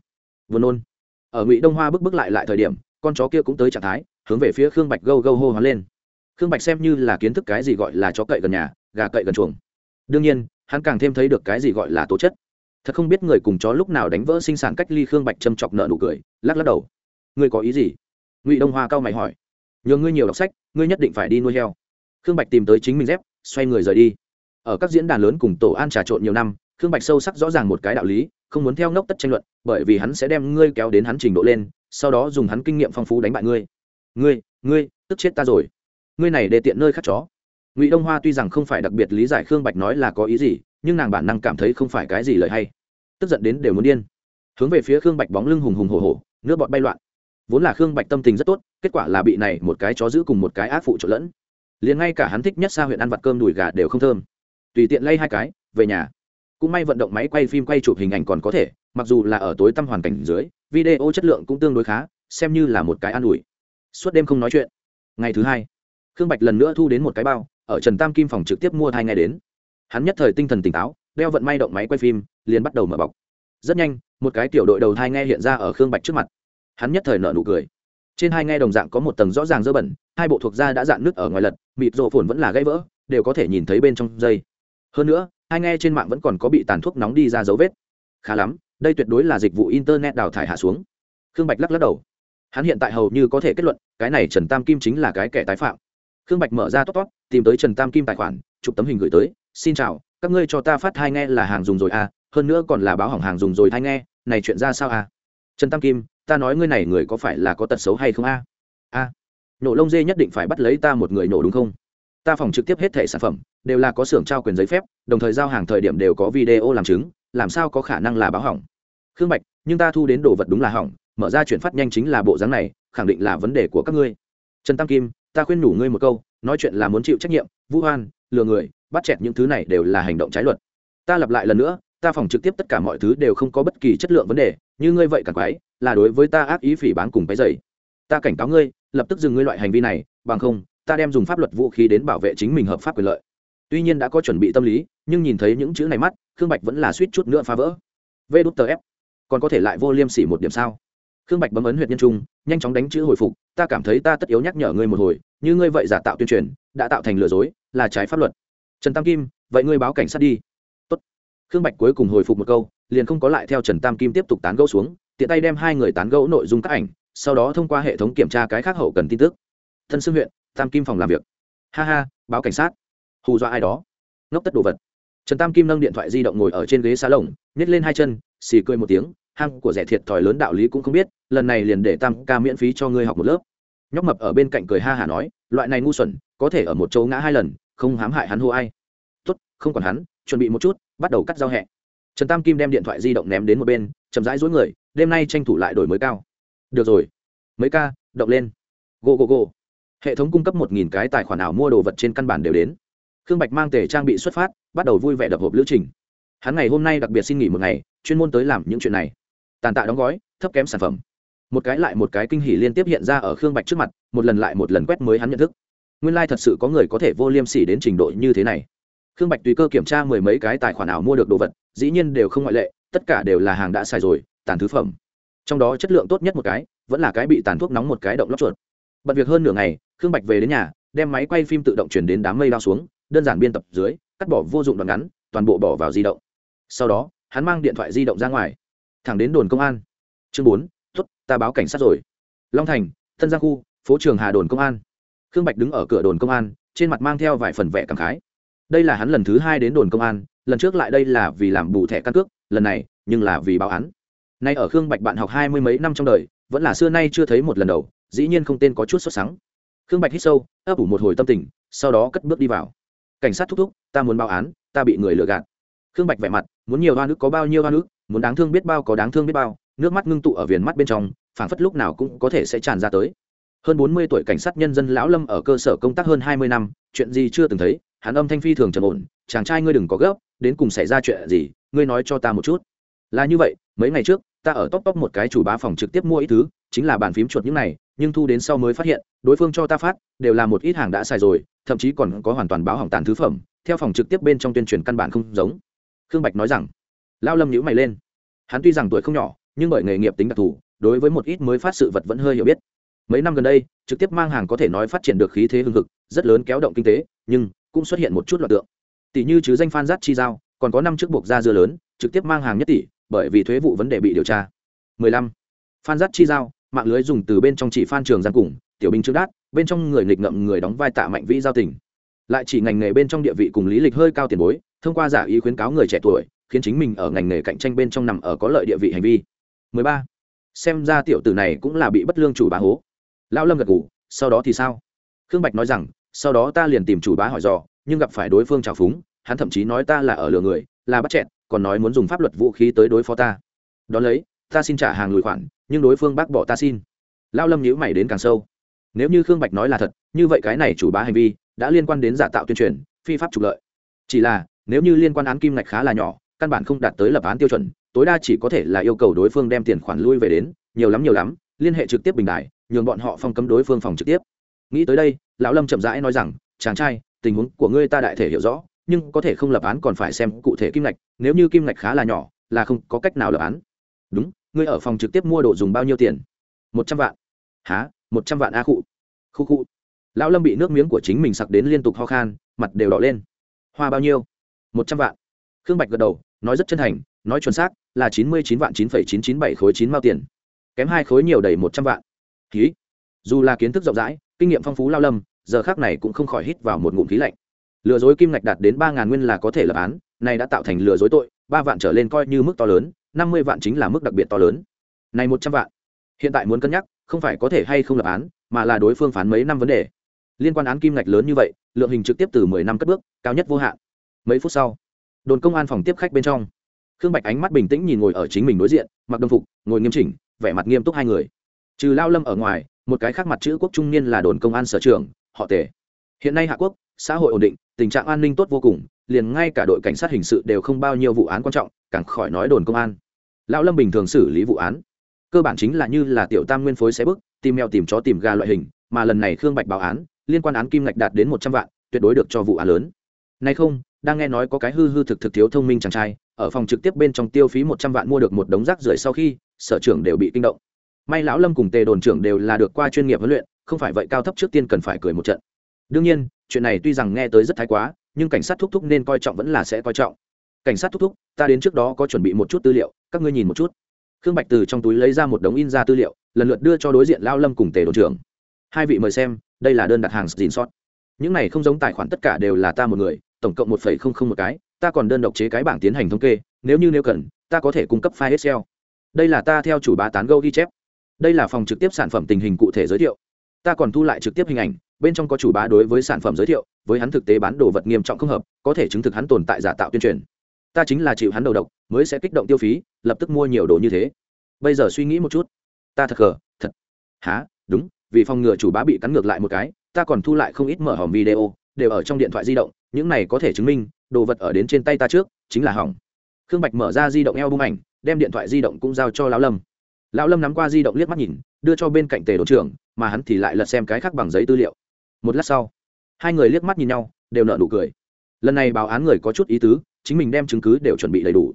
Vừa nôn. Ở ngụy đông hoa bước bước lại lại thời điểm, con chó kia cũng tới trạng thái, hướng về phía khương bạch gâu gâu hô hoán lên. Khương bạch xem như là kiến thức cái gì gọi là chó cậy gần nhà, gà cậy gần chuồng. Đương nhiên, hắn càng thêm thấy được cái gì gọi là tố chất. Thật không biết người cùng chó lúc nào đánh vỡ sinh sản cách ly khương bạch châm chọc nợ nụ cười, lắc lắc đầu. Người có ý gì? Ngụy đông hoa cao mày hỏi nhờ ngươi nhiều đọc sách, ngươi nhất định phải đi nuôi heo. Khương bạch tìm tới chính mình dép, xoay người rời đi. Ở các diễn đàn lớn cùng tổ an trà trộn nhiều năm, khương bạch sâu sắc rõ ràng một cái đạo lý, không muốn theo ngốc tất tranh luận, bởi vì hắn sẽ đem ngươi kéo đến hắn trình độ lên, sau đó dùng hắn kinh nghiệm phong phú đánh bại ngươi. Ngươi ngươi, tức chết ta rồi. Ngươi này để tiện nơi khắc chó. Ngụy đông hoa tuy rằng không phải đặc biệt lý giải khương bạch nói là có ý gì, nhưng nàng bản năng cảm thấy không phải cái gì lời hay. Tức giận đến đều muốn điên. Hướng về phía khương bạch bóng lưng hùng hùng hổ hổ, nước bọt bay loạn. Vốn là khương bạch tâm tình rất tốt kết quả là bị này một cái chó giữ cùng một cái ác phụ trộn lẫn. Liền ngay cả hắn thích nhất xa huyện ăn vặt cơm đùi gà đều không thơm. Tùy tiện lay hai cái, về nhà. Cũng may vận động máy quay phim quay chụp hình ảnh còn có thể, mặc dù là ở tối tăm hoàn cảnh dưới, video chất lượng cũng tương đối khá, xem như là một cái an ủi. Suốt đêm không nói chuyện. Ngày thứ hai, khương bạch lần nữa thu đến một cái bao, ở trần tam kim phòng trực tiếp mua thai ngay đến. Hắn nhất thời tinh thần tỉnh táo, đeo vận may động máy quay phim, liền bắt đầu mở bọc. Rất nhanh, một cái tiểu đội đầu thai nghe hiện ra ở khương bạch trước mặt. Hắn nhất thời nợ nụ cười trên hai nghe đồng dạng có một tầng rõ ràng dơ bẩn, hai bộ thuộc da đã dạn nứt ở ngoài lật, mịt rộ phồn vẫn là gãy vỡ, đều có thể nhìn thấy bên trong dây. Hơn nữa, hai nghe trên mạng vẫn còn có bị tàn thuốc nóng đi ra dấu vết. Khá lắm, đây tuyệt đối là dịch vụ internet đào thải hạ xuống. Khương bạch lắc lắc đầu. Hắn hiện tại hầu như có thể kết luận, cái này trần tam kim chính là cái kẻ tái phạm. Khương bạch mở ra top top tìm tới trần tam kim tài khoản, chụp tấm hình gửi tới, xin chào, các ngươi cho ta phát hai nghe là hàng dùng rồi à hơn nữa còn là báo hỏng hàng dùng rồi thai nghe, này chuyện ra sao à? Trần tam kim ta nói ngươi này người có phải là có tật xấu hay không a à? a à. nổ lông dê nhất định phải bắt lấy ta một người nổ đúng không ta phòng trực tiếp hết thẻ sản phẩm, đều là có xưởng trao quyền giấy phép, đồng thời giao hàng thời điểm đều có video làm chứng, làm sao có khả năng là báo hỏng khương bạch, nhưng ta thu đến đồ vật đúng là hỏng, mở ra chuyển phát nhanh chính là bộ dáng này, khẳng định là vấn đề của các ngươi trần tam kim, ta khuyên nhủ ngươi một câu, nói chuyện là muốn chịu trách nhiệm vũ hoan lừa người, bắt chẹt những thứ này đều là hành động trái luật ta lặp lại lần nữa ta phòng trực tiếp tất cả mọi thứ đều không có bất kỳ chất lượng vấn đề, như ngươi vậy càng quái, là đối với ta ác ý phỉ bán cùng cái dày ta cảnh cáo ngươi, lập tức dừng ngươi loại hành vi này, bằng không, ta đem dùng pháp luật vũ khí đến bảo vệ chính mình hợp pháp quyền lợi. Tuy nhiên đã có chuẩn bị tâm lý, nhưng nhìn thấy những chữ này mắt, khương bạch vẫn là suýt chút nữa phá vỡ. Vê đút tờ ép. Còn có thể lại vô liêm sỉ một điểm sao? Khương bạch bấm ấn huyện nhân trung, nhanh chóng đánh chữ hồi phục, ta cảm thấy ta tất yếu nhắc nhở ngươi một hồi, như ngươi vậy giả tạo tuyên truyền, đã tạo thành lừa dối, là trái pháp luật. Trần tam kim, vậy ngươi báo cảnh sát đi khương bạch cuối cùng hồi phục một câu, liền không có lại theo trần tam kim tiếp tục tán gẫu xuống, tiện tay đem hai người tán gẫu nội dung các ảnh, sau đó thông qua hệ thống kiểm tra cái khác hậu cần tin tức. Thân xương huyện, tam kim phòng làm việc. Ha ha, báo cảnh sát. Hù dọa ai đó. Ngốc tất đồ vật. Trần tam kim nâng điện thoại di động ngồi ở trên ghế xá lồng nhét lên hai chân, xì cười một tiếng, hang của rẻ thiệt thòi lớn đạo lý cũng không biết, lần này liền để tam ca miễn phí cho ngươi học một lớp. Nhóc mập ở bên cạnh cười ha hả nói, loại này ngu xuẩn, có thể ở một chỗ ngã hai lần, không hám hại hắn hô ai. Tốt, không còn hắn chuẩn bị một chút, bắt đầu cắt giao hẹ. Trần tam kim đem điện thoại di động ném đến một bên, chậm rãi dối người, đêm nay tranh thủ lại đổi mới cao. Được rồi. Mấy ca, động lên. Go go go. Hệ thống cung cấp một nghìn cái tài khoản ảo mua đồ vật trên căn bản đều đến. Khương bạch mang tề trang bị xuất phát, bắt đầu vui vẻ đập hộp lữ trình. Hắn ngày hôm nay đặc biệt xin nghỉ một ngày, chuyên môn tới làm những chuyện này. Tàn tạ đóng gói, thấp kém sản phẩm. Một cái lại một cái kinh hỉ liên tiếp hiện ra ở khương bạch trước mặt, một lần lại một lần quét mới hắn nhận thức. Nguyên lai、like、thật sự có người có thể vô liêm sỉ đến trình độ như thế này khương bạch tùy cơ kiểm tra mười mấy cái tài khoản ảo mua được đồ vật, dĩ nhiên đều không ngoại lệ, tất cả đều là hàng đã xài rồi, tàn thứ phẩm. Trong đó chất lượng tốt nhất một cái, vẫn là cái bị tàn thuốc nóng một cái động lóc chuột. Bật việc hơn nửa ngày, khương bạch về đến nhà, đem máy quay phim tự động chuyển đến đám mây lao xuống, đơn giản biên tập dưới, cắt bỏ vô dụng đoạn ngắn, toàn bộ bỏ vào di động. Sau đó, hắn mang điện thoại di động ra ngoài, thẳng đến đồn công an. Chương bốn tuất ta báo cảnh sát rồi. Long thành thân giang khu, phố trường hà đồn công an. Khương bạch đứng ở cửa đồn công an, trên mặt mang theo vài phần vẽ cảm khái đây là hắn lần thứ hai đến đồn công an, lần trước lại đây là vì làm bù thẻ căn cước, lần này, nhưng là vì báo án. Nay ở khương bạch bạn học hai mươi mấy năm trong đời, vẫn là xưa nay chưa thấy một lần đầu, dĩ nhiên không tên có chút xuất sáng khương bạch hít sâu, ấp ủ một hồi tâm tình, sau đó cất bước đi vào. Cảnh sát thúc thúc, ta muốn báo án, ta bị người lừa gạt. Khương bạch vẻ mặt, muốn nhiều hoa nước có bao nhiêu hoa nước muốn đáng thương biết bao có đáng thương biết bao, nước mắt ngưng tụ ở viền mắt bên trong, phảng phất lúc nào cũng có thể sẽ tràn ra tới. Hơn bốn mươi tuổi cảnh sát nhân dân lão lâm ở cơ sở công tác hơn hai mươi năm, chuyện gì chưa từng thấy hắn âm thanh phi thường trầm ổn, chàng trai ngươi đừng có gấp, đến cùng xảy ra chuyện gì, ngươi nói cho ta một chút. Là như vậy, mấy ngày trước, ta ở tóc tóc một cái chủ bá phòng trực tiếp mua ít thứ, chính là bàn phím chuột những này, nhưng thu đến sau mới phát hiện, đối phương cho ta phát, đều là một ít hàng đã xài rồi, thậm chí còn có hoàn toàn báo hỏng tàn thứ phẩm, theo phòng trực tiếp bên trong tuyên truyền căn bản không giống. Khương bạch nói rằng. Lao lâm nhữ mày lên. Hắn tuy rằng tuổi không nhỏ, nhưng bởi nghề nghiệp tính đặc thù, đối với một ít mới phát sự vật vẫn hơi hiểu biết. Mấy năm gần đây, trực tiếp mang hàng có thể nói phát triển được khí thế hưng hực, rất lớn kéo động kinh tế, nhưng cũng xuất hiện một chút loạt tượng. Tỷ như chứ danh phan giác chi giao còn có năm trước buộc ra dưa lớn trực tiếp mang hàng nhất tỷ bởi vì thuế vụ vấn đề bị điều tra. 15. phan giác chi giao mạng lưới dùng từ bên trong chỉ phan trường giang cùng tiểu binh trước đát bên trong người nghịch ngậm người đóng vai tạ mạnh vĩ giao tình. Lại chỉ ngành nghề bên trong địa vị cùng lý lịch hơi cao tiền bối thông qua giả ý khuyến cáo người trẻ tuổi khiến chính mình ở ngành nghề cạnh tranh bên trong nằm ở có lợi địa vị hành vi. 13. xem ra tiểu tử này cũng là bị bất lương chủ bá hố. Lão lâm gật gù, sau đó thì sao? Khương bạch nói rằng sau đó ta liền tìm chủ bá hỏi dò, nhưng gặp phải đối phương trào phúng, hắn thậm chí nói ta là ở lừa người, là bắt chẹn còn nói muốn dùng pháp luật vũ khí tới đối phó ta. Đón lấy, ta xin trả hàng lùi khoản, nhưng đối phương bác bỏ ta xin. Lao lâm nhữ mày đến càng sâu. Nếu như khương bạch nói là thật, như vậy cái này chủ bá hành vi đã liên quan đến giả tạo tuyên truyền, phi pháp trục lợi. Chỉ là, nếu như liên quan án kim ngạch khá là nhỏ, căn bản không đạt tới lập án tiêu chuẩn, tối đa chỉ có thể là yêu cầu đối phương đem tiền khoản lui về đến, nhiều lắm nhiều lắm, liên hệ trực tiếp bình đại nhường bọn họ phong cấm đối phương phòng trực tiếp nghĩ tới đây, lão lâm chậm rãi nói rằng, chàng trai, tình huống của ngươi ta đại thể hiểu rõ, nhưng có thể không lập án còn phải xem cụ thể kim ngạch, nếu như kim ngạch khá là nhỏ, là không có cách nào lập án. Đúng, ngươi ở phòng trực tiếp mua đồ dùng bao nhiêu tiền? Một trăm vạn. Há một trăm vạn a cụ. khu khu lão lâm bị nước miếng của chính mình sặc đến liên tục ho khan, mặt đều đỏ lên. Hoa bao nhiêu? Một trăm vạn. Khương bạch gật đầu, nói rất chân thành, nói chuẩn xác, là chín mươi chín vạn chín phẩy chín chín bảy khối chín mao tiền. Kém hai khối nhiều đầy một trăm vạn. Ký dù là kiến thức rộng rãi kinh nghiệm phong phú lao lâm, giờ khác này cũng không khỏi hít vào một ngụm khí lạnh. Lừa dối kim ngạch đạt đến ba ngàn nguyên là có thể lập án, này đã tạo thành lừa dối tội, ba vạn trở lên coi như mức to lớn, năm mươi vạn chính là mức đặc biệt to lớn. Này một trăm vạn, hiện tại muốn cân nhắc, không phải có thể hay không lập án, mà là đối phương phán mấy năm vấn đề. Liên quan án kim ngạch lớn như vậy, lượng hình trực tiếp từ mười năm cất bước, cao nhất vô hạn. Mấy phút sau, đồn công an phòng tiếp khách bên trong. Khương bạch ánh mắt bình tĩnh nhìn ngồi ở chính mình đối diện, mặc đồng phục, ngồi nghiêm chỉnh, vẻ mặt nghiêm túc hai người. Trừ lao lâm ở ngoài một cái khác mặt chữ quốc trung niên là đồn công an sở trường, họ tề. Hiện nay hạ quốc, xã hội ổn định, tình trạng an ninh tốt vô cùng, liền ngay cả đội cảnh sát hình sự đều không bao nhiêu vụ án quan trọng, càng khỏi nói đồn công an. Lão lâm bình thường xử lý vụ án. Cơ bản chính là như là tiểu tam nguyên phối xé bức, tìm mèo tìm chó tìm gà loại hình, mà lần này khương bạch báo án, liên quan án kim ngạch đạt đến một trăm vạn, tuyệt đối được cho vụ án lớn. Nay không, đang nghe nói có cái hư hư thực thực thiếu thông minh chàng trai, ở phòng trực tiếp bên trong tiêu phí một trăm vạn mua được một đống rác rưởi sau khi, sở trưởng đều bị kinh động may lão lâm cùng tề đồn trưởng đều là được qua chuyên nghiệp huấn luyện, không phải vậy cao thấp trước tiên cần phải cười một trận. Đương nhiên, chuyện này tuy rằng nghe tới rất thái quá, nhưng cảnh sát thúc thúc nên coi trọng vẫn là sẽ coi trọng. Cảnh sát thúc thúc, ta đến trước đó có chuẩn bị một chút tư liệu, các ngươi nhìn một chút. Khương bạch từ trong túi lấy ra một đống in ra tư liệu, lần lượt đưa cho đối diện lao lâm cùng tề đồn trưởng. Hai vị mời xem, đây là đơn đặt hàng xin sót. Những này không giống tài khoản tất cả đều là ta một người, tổng cộng một phẩy không không một cái, ta còn đơn độc chế cái bảng tiến hành thống kê, nếu như nếu cần, ta có thể cung cấp file excel. Đây là ta theo chủ bá tán gâu ghi chép đây là phòng trực tiếp sản phẩm tình hình cụ thể giới thiệu. Ta còn thu lại trực tiếp hình ảnh, bên trong có chủ bá đối với sản phẩm giới thiệu, với hắn thực tế bán đồ vật nghiêm trọng không hợp, có thể chứng thực hắn tồn tại giả tạo tuyên truyền. Ta chính là chịu hắn đầu độc, mới sẽ kích động tiêu phí, lập tức mua nhiều đồ như thế. Bây giờ suy nghĩ một chút. Ta thật gờ, thật. Há đúng, vì phòng ngừa chủ bá bị cắn ngược lại một cái, ta còn thu lại không ít mở hỏng video, đều ở trong điện thoại di động, những này có thể chứng minh, đồ vật ở đến trên tay ta trước, chính là hỏng. Khương bạch mở ra di động eo bung ảnh, đem điện thoại di động cũng giao cho lão lâm lão lâm nắm qua di động liếc mắt nhìn, đưa cho bên cạnh tề đồn trưởng, mà hắn thì lại lật xem cái khác bằng giấy tư liệu. Một lát sau, hai người liếc mắt nhìn nhau, đều nợ nụ cười. Lần này báo án người có chút ý tứ, chính mình đem chứng cứ đều chuẩn bị đầy đủ.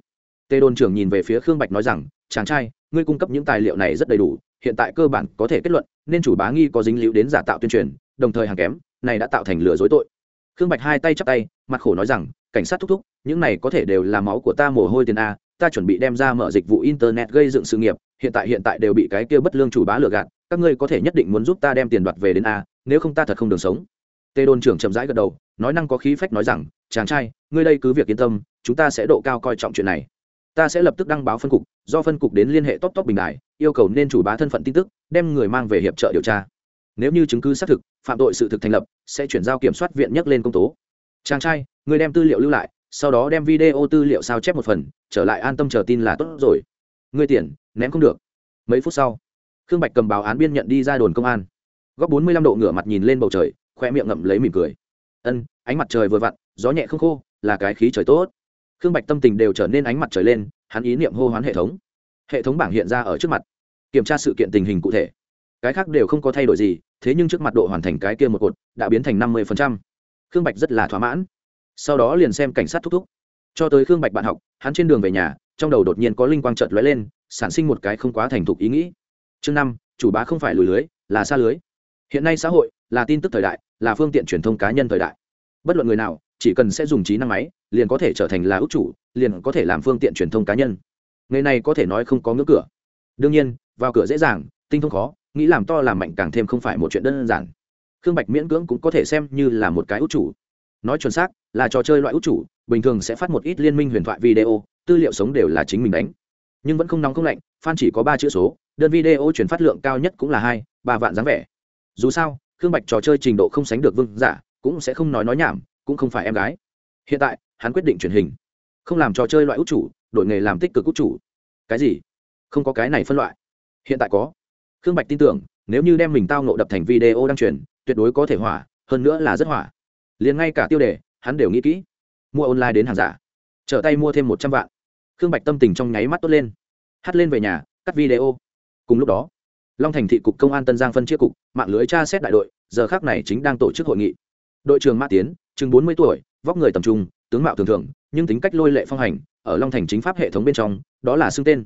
Tề đồn trưởng nhìn về phía khương bạch nói rằng, chàng trai, ngươi cung cấp những tài liệu này rất đầy đủ, hiện tại cơ bản có thể kết luận, nên chủ bá nghi có dính líu đến giả tạo tuyên truyền, đồng thời hàng kém, này đã tạo thành lừa dối tội. Khương bạch hai tay chắp tay, mặt khổ nói rằng, cảnh sát thúc thúc, những này có thể đều là máu của ta mồ hôi tiền a, ta chuẩn bị đem ra mở dịch vụ internet gây dựng sự nghiệp hiện tại hiện tại đều bị cái kia bất lương chủ bá lừa gạt, các ngươi có thể nhất định muốn giúp ta đem tiền đoạt về đến a, nếu không ta thật không đường sống. Tê đôn trưởng chậm rãi gật đầu, nói năng có khí phách nói rằng, chàng trai, ngươi đây cứ việc yên tâm, chúng ta sẽ độ cao coi trọng chuyện này. Ta sẽ lập tức đăng báo phân cục, do phân cục đến liên hệ top top bình đại, yêu cầu nên chủ bá thân phận tin tức, đem người mang về hiệp trợ điều tra. Nếu như chứng cứ xác thực, phạm tội sự thực thành lập, sẽ chuyển giao kiểm soát viện nhắc lên công tố. Chàng trai người đem tư liệu lưu lại, sau đó đem video tư liệu sao chép một phần, trở lại an tâm chờ tin là tốt rồi người tiền, ném không được. Mấy phút sau, khương bạch cầm báo án biên nhận đi ra đồn công an. Góc bốn mươi lăm độ ngửa mặt nhìn lên bầu trời, khoe miệng ngậm lấy mỉm cười. Ân, ánh mặt trời vừa vặn, gió nhẹ không khô, là cái khí trời tốt. Khương bạch tâm tình đều trở nên ánh mặt trời lên, hắn ý niệm hô hoán hệ thống. Hệ thống bảng hiện ra ở trước mặt. Kiểm tra sự kiện tình hình cụ thể. Cái khác đều không có thay đổi gì, thế nhưng trước mặt độ hoàn thành cái kia một cột, đã biến thành năm mươi khương bạch rất là thỏa mãn. Sau đó liền xem cảnh sát thúc thúc. Cho tới khương bạch bạn học, hắn trên đường về nhà trong đầu đột nhiên có linh quang chợt lóe lên, sản sinh một cái không quá thành thục ý nghĩ. Chương năm, chủ bá không phải lùi lưới, là xa lưới. Hiện nay xã hội là tin tức thời đại, là phương tiện truyền thông cá nhân thời đại. Bất luận người nào, chỉ cần sẽ dùng trí năng máy, liền có thể trở thành là ước chủ, liền có thể làm phương tiện truyền thông cá nhân. Ngày này có thể nói không có ngưỡng cửa. Đương nhiên, vào cửa dễ dàng, tinh thông khó, nghĩ làm to làm mạnh càng thêm không phải một chuyện đơn giản. Khương bạch miễn cưỡng cũng có thể xem như là một cái út chủ. Nói chuẩn xác, là trò chơi loại út chủ, bình thường sẽ phát một ít liên minh huyền thoại video tư liệu sống đều là chính mình đánh. Nhưng vẫn không nóng không lạnh, fan chỉ có ba chữ số, đơn video chuyển phát lượng cao nhất cũng là hai, ba vạn dáng vẻ. Dù sao, khương bạch trò chơi trình độ không sánh được vương giả, cũng sẽ không nói nói nhảm, cũng không phải em gái. Hiện tại, hắn quyết định truyền hình. Không làm trò chơi loại út chủ đổi nghề làm tích cực út chủ. Cái gì? Không có cái này phân loại. Hiện tại có. Khương bạch tin tưởng, nếu như đem mình tao nộ đập thành video đăng truyền, tuyệt đối có thể hỏa, hơn nữa là rất hỏa. Liền ngay cả tiêu đề, hắn đều nghĩ kỹ. Mua online đến hàng giả trở tay mua thêm một trăm vạn. Khương bạch tâm tình trong nháy mắt tốt lên. Hắt lên về nhà, cắt video. Cùng lúc đó, long thành thị cục công an tân giang phân chia cục, mạng lưới tra xét đại đội, giờ khác này chính đang tổ chức hội nghị. Đội trưởng mã tiến, chừng bốn mươi tuổi, vóc người tầm trung, tướng mạo thường thường, nhưng tính cách lôi lệ phong hành, ở long thành chính pháp hệ thống bên trong, đó là xưng tên.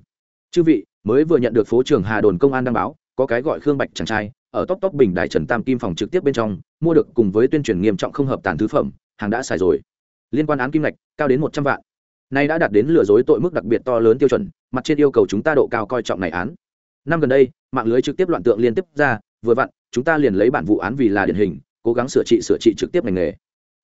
Chư vị, mới vừa nhận được phố trưởng hà đồn công an đăng báo, có cái gọi khương bạch chàng trai, ở tóc tóc bình đại trần tam kim phòng trực tiếp bên trong, mua được cùng với tuyên truyền nghiêm trọng không hợp tàn thứ phẩm, hàng đã xài rồi. Liên quan án kim ngạch, cao đến một trăm vạn nay đã đạt đến lừa dối tội mức đặc biệt to lớn tiêu chuẩn, mặt trên yêu cầu chúng ta độ cao coi trọng này án. Năm gần đây, mạng lưới trực tiếp loạn tượng liên tiếp ra, vừa vặn, chúng ta liền lấy bản vụ án vì là điển hình, cố gắng sửa trị sửa trị trực tiếp ngành nghề.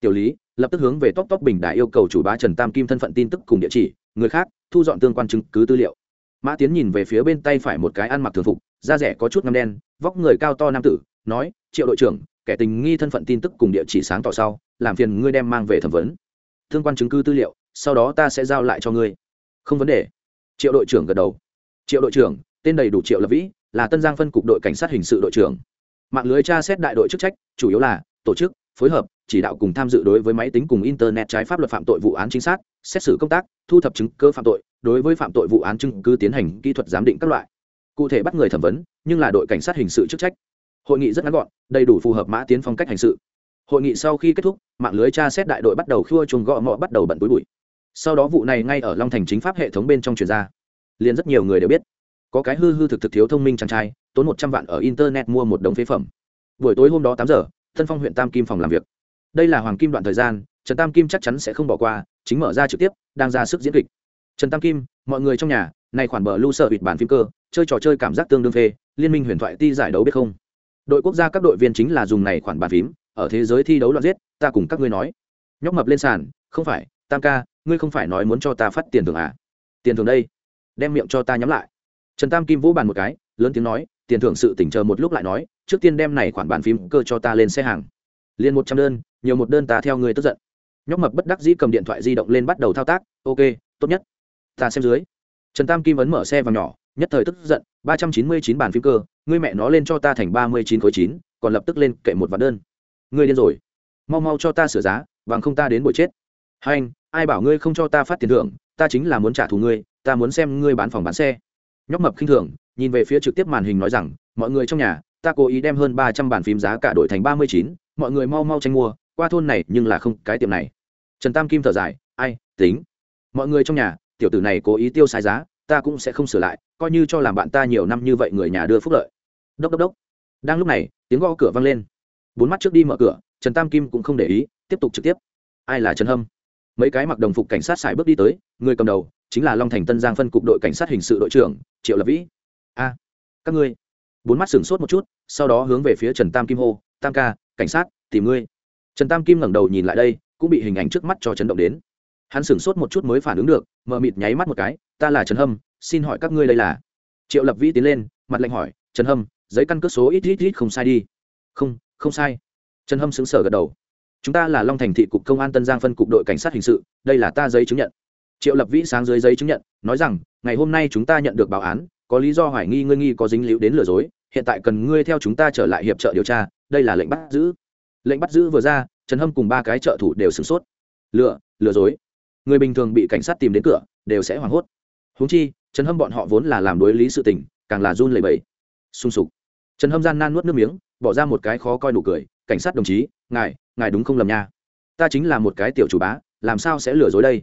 Tiểu lý, lập tức hướng về top top bình đại yêu cầu chủ bá trần tam kim thân phận tin tức cùng địa chỉ, người khác, thu dọn tương quan chứng cứ tư liệu. Mã tiến nhìn về phía bên tay phải một cái ăn mặc thường phục, da rẻ có chút ngâm đen, vóc người cao to nam tử, nói, triệu đội trưởng, kẻ tình nghi thân phận tin tức cùng địa chỉ sáng tỏ sau, làm phiền ngươi đem mang về thẩm vấn. Tương quan chứng cứ tư liệu sau đó ta sẽ giao lại cho ngươi. Không vấn đề. Triệu đội trưởng gật đầu. Triệu đội trưởng, tên đầy đủ triệu lập vĩ, là tân giang phân cục đội cảnh sát hình sự đội trưởng. Mạng lưới tra xét đại đội chức trách, chủ yếu là tổ chức, phối hợp, chỉ đạo cùng tham dự đối với máy tính cùng internet trái pháp luật phạm tội vụ án chính xác xét xử công tác, thu thập chứng cơ phạm tội, đối với phạm tội vụ án chứng cứ tiến hành kỹ thuật giám định các loại. Cụ thể bắt người thẩm vấn, nhưng là đội cảnh sát hình sự chức trách. Hội nghị rất ngắn gọn, đầy đủ phù hợp mã tiến phong cách hành sự. Hội nghị sau khi kết thúc, mạng lưới tra xét đại đội bắt đầu khua chuồng gõ ngõ bắt đầu bận túi bụi sau đó vụ này ngay ở long thành chính pháp hệ thống bên trong truyền ra. Liền rất nhiều người đều biết. Có cái hư hư thực thực thiếu thông minh chàng trai, tốn một trăm vạn ở internet mua một đống phế phẩm. Buổi tối hôm đó tám giờ thân phong huyện tam kim phòng làm việc. Đây là hoàng kim đoạn thời gian, trần tam kim chắc chắn sẽ không bỏ qua, chính mở ra trực tiếp, đang ra sức diễn kịch. Trần tam kim, mọi người trong nhà, này khoản bờ lưu sợ bịt bản phim cơ, chơi trò chơi cảm giác tương đương phê, liên minh huyền thoại ti giải đấu biết không? Đội quốc gia các đội viên chính là dùng này khoản bàn phím, ở thế giới thi đấu loạn giết, ta cùng các ngươi nói. Nhóc mập lên sàn, không phải, tam ca ngươi không phải nói muốn cho ta phát tiền thưởng à? Tiền thưởng đây. Đem miệng cho ta nhắm lại. Trần tam kim vỗ bàn một cái, lớn tiếng nói, tiền thưởng sự tỉnh chờ một lúc lại nói, trước tiên đem này khoản bàn phím cơ cho ta lên xe hàng. Liền một trăm đơn, nhiều một đơn ta theo người tức giận. Nhóc mập bất đắc dĩ cầm điện thoại di động lên bắt đầu thao tác, ok, tốt nhất. Ta xem dưới. Trần tam kim ấn mở xe vào nhỏ, nhất thời tức giận, ba trăm chín mươi chín bàn phím cơ, ngươi mẹ nó lên cho ta thành ba mươi chín khối chín, còn lập tức lên kệ một vạn đơn. Ngươi điên rồi. Mau mau cho ta sửa giá, bằng không ta đến buổi chết. Hai anh ai bảo ngươi không cho ta phát tiền thưởng, ta chính là muốn trả thù ngươi, ta muốn xem ngươi bán phòng bán xe. Nhóc mập khinh thường, nhìn về phía trực tiếp màn hình nói rằng, mọi người trong nhà, ta cố ý đem hơn ba trăm bản phím giá cả đổi thành ba mươi chín, mọi người mau mau tranh mua, qua thôn này nhưng là không, cái tiệm này. Trần tam kim thở dài, ai, tính. Mọi người trong nhà, tiểu tử này cố ý tiêu sai giá, ta cũng sẽ không sửa lại, coi như cho làm bạn ta nhiều năm như vậy người nhà đưa phúc lợi. Đốc đốc đốc. Đang lúc này, tiếng gõ cửa vang lên. Bốn mắt trước đi mở cửa, trần tam kim cũng không để ý, tiếp tục trực tiếp. Ai là trần hâm? Mấy cái mặc đồng phục cảnh sát xài bước đi tới, người cầm đầu chính là long thành tân giang phân cục đội cảnh sát hình sự đội trưởng triệu lập vĩ. A, các ngươi. Bốn mắt sửng sốt một chút, sau đó hướng về phía trần tam kim hô, tam ca, cảnh sát, tìm ngươi. Trần tam kim ngẩng đầu nhìn lại đây, cũng bị hình ảnh trước mắt cho chấn động đến. Hắn sửng sốt một chút mới phản ứng được mờ mịt nháy mắt một cái, ta là trần hâm, xin hỏi các ngươi đây là? Triệu lập vĩ tiến lên, mặt lạnh hỏi, trần hâm, giấy căn cước số ít ít ít không sai đi. Không không sai. Trần hâm xứng sở gật đầu chúng ta là long thành thị cục công an tân giang phân cục đội cảnh sát hình sự, đây là ta giấy chứng nhận. Triệu lập vĩ sáng dưới giấy chứng nhận, nói rằng, ngày hôm nay chúng ta nhận được báo án, có lý do hoài nghi ngươi nghi có dính líu đến lừa dối, hiện tại cần ngươi theo chúng ta trở lại hiệp trợ điều tra, đây là lệnh bắt giữ. Lệnh bắt giữ vừa ra, trần hâm cùng ba cái trợ thủ đều sửng sốt. Lừa lừa dối. Người bình thường bị cảnh sát tìm đến cửa, đều sẽ hoảng hốt. Húng chi, trần hâm bọn họ vốn là làm đối lý sự tình, càng là run lẩy bẩy. Sung sục. Trần hâm gian nan nuốt nước miếng, bỏ ra một cái khó coi nụ cười, cảnh sát đồng chí, ngài ngài đúng không lầm nha. Ta chính là một cái tiểu chủ bá, làm sao sẽ lừa dối đây?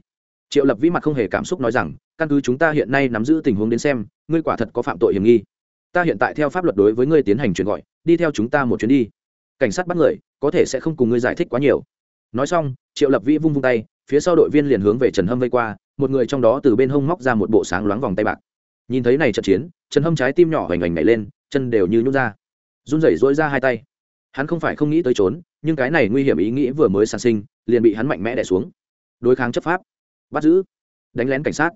Triệu lập vĩ mặt không hề cảm xúc nói rằng, căn cứ chúng ta hiện nay nắm giữ tình huống đến xem, ngươi quả thật có phạm tội hiểm nghi. Ta hiện tại theo pháp luật đối với ngươi tiến hành truyền gọi, đi theo chúng ta một chuyến đi. Cảnh sát bắt người, có thể sẽ không cùng ngươi giải thích quá nhiều. Nói xong, triệu lập vĩ vung vung tay, phía sau đội viên liền hướng về trần hâm vây qua, một người trong đó từ bên hông móc ra một bộ sáng loáng vòng tay bạc. Nhìn thấy này trận chiến, trần hâm trái tim nhỏ hoành hoành nhảy lên, chân đều như nhút ra. Run rẩy dỗi ra hai tay. Hắn không phải không nghĩ tới trốn nhưng cái này nguy hiểm ý nghĩ vừa mới sản sinh, liền bị hắn mạnh mẽ đẻ xuống. Đối kháng chấp pháp, bắt giữ, đánh lén cảnh sát.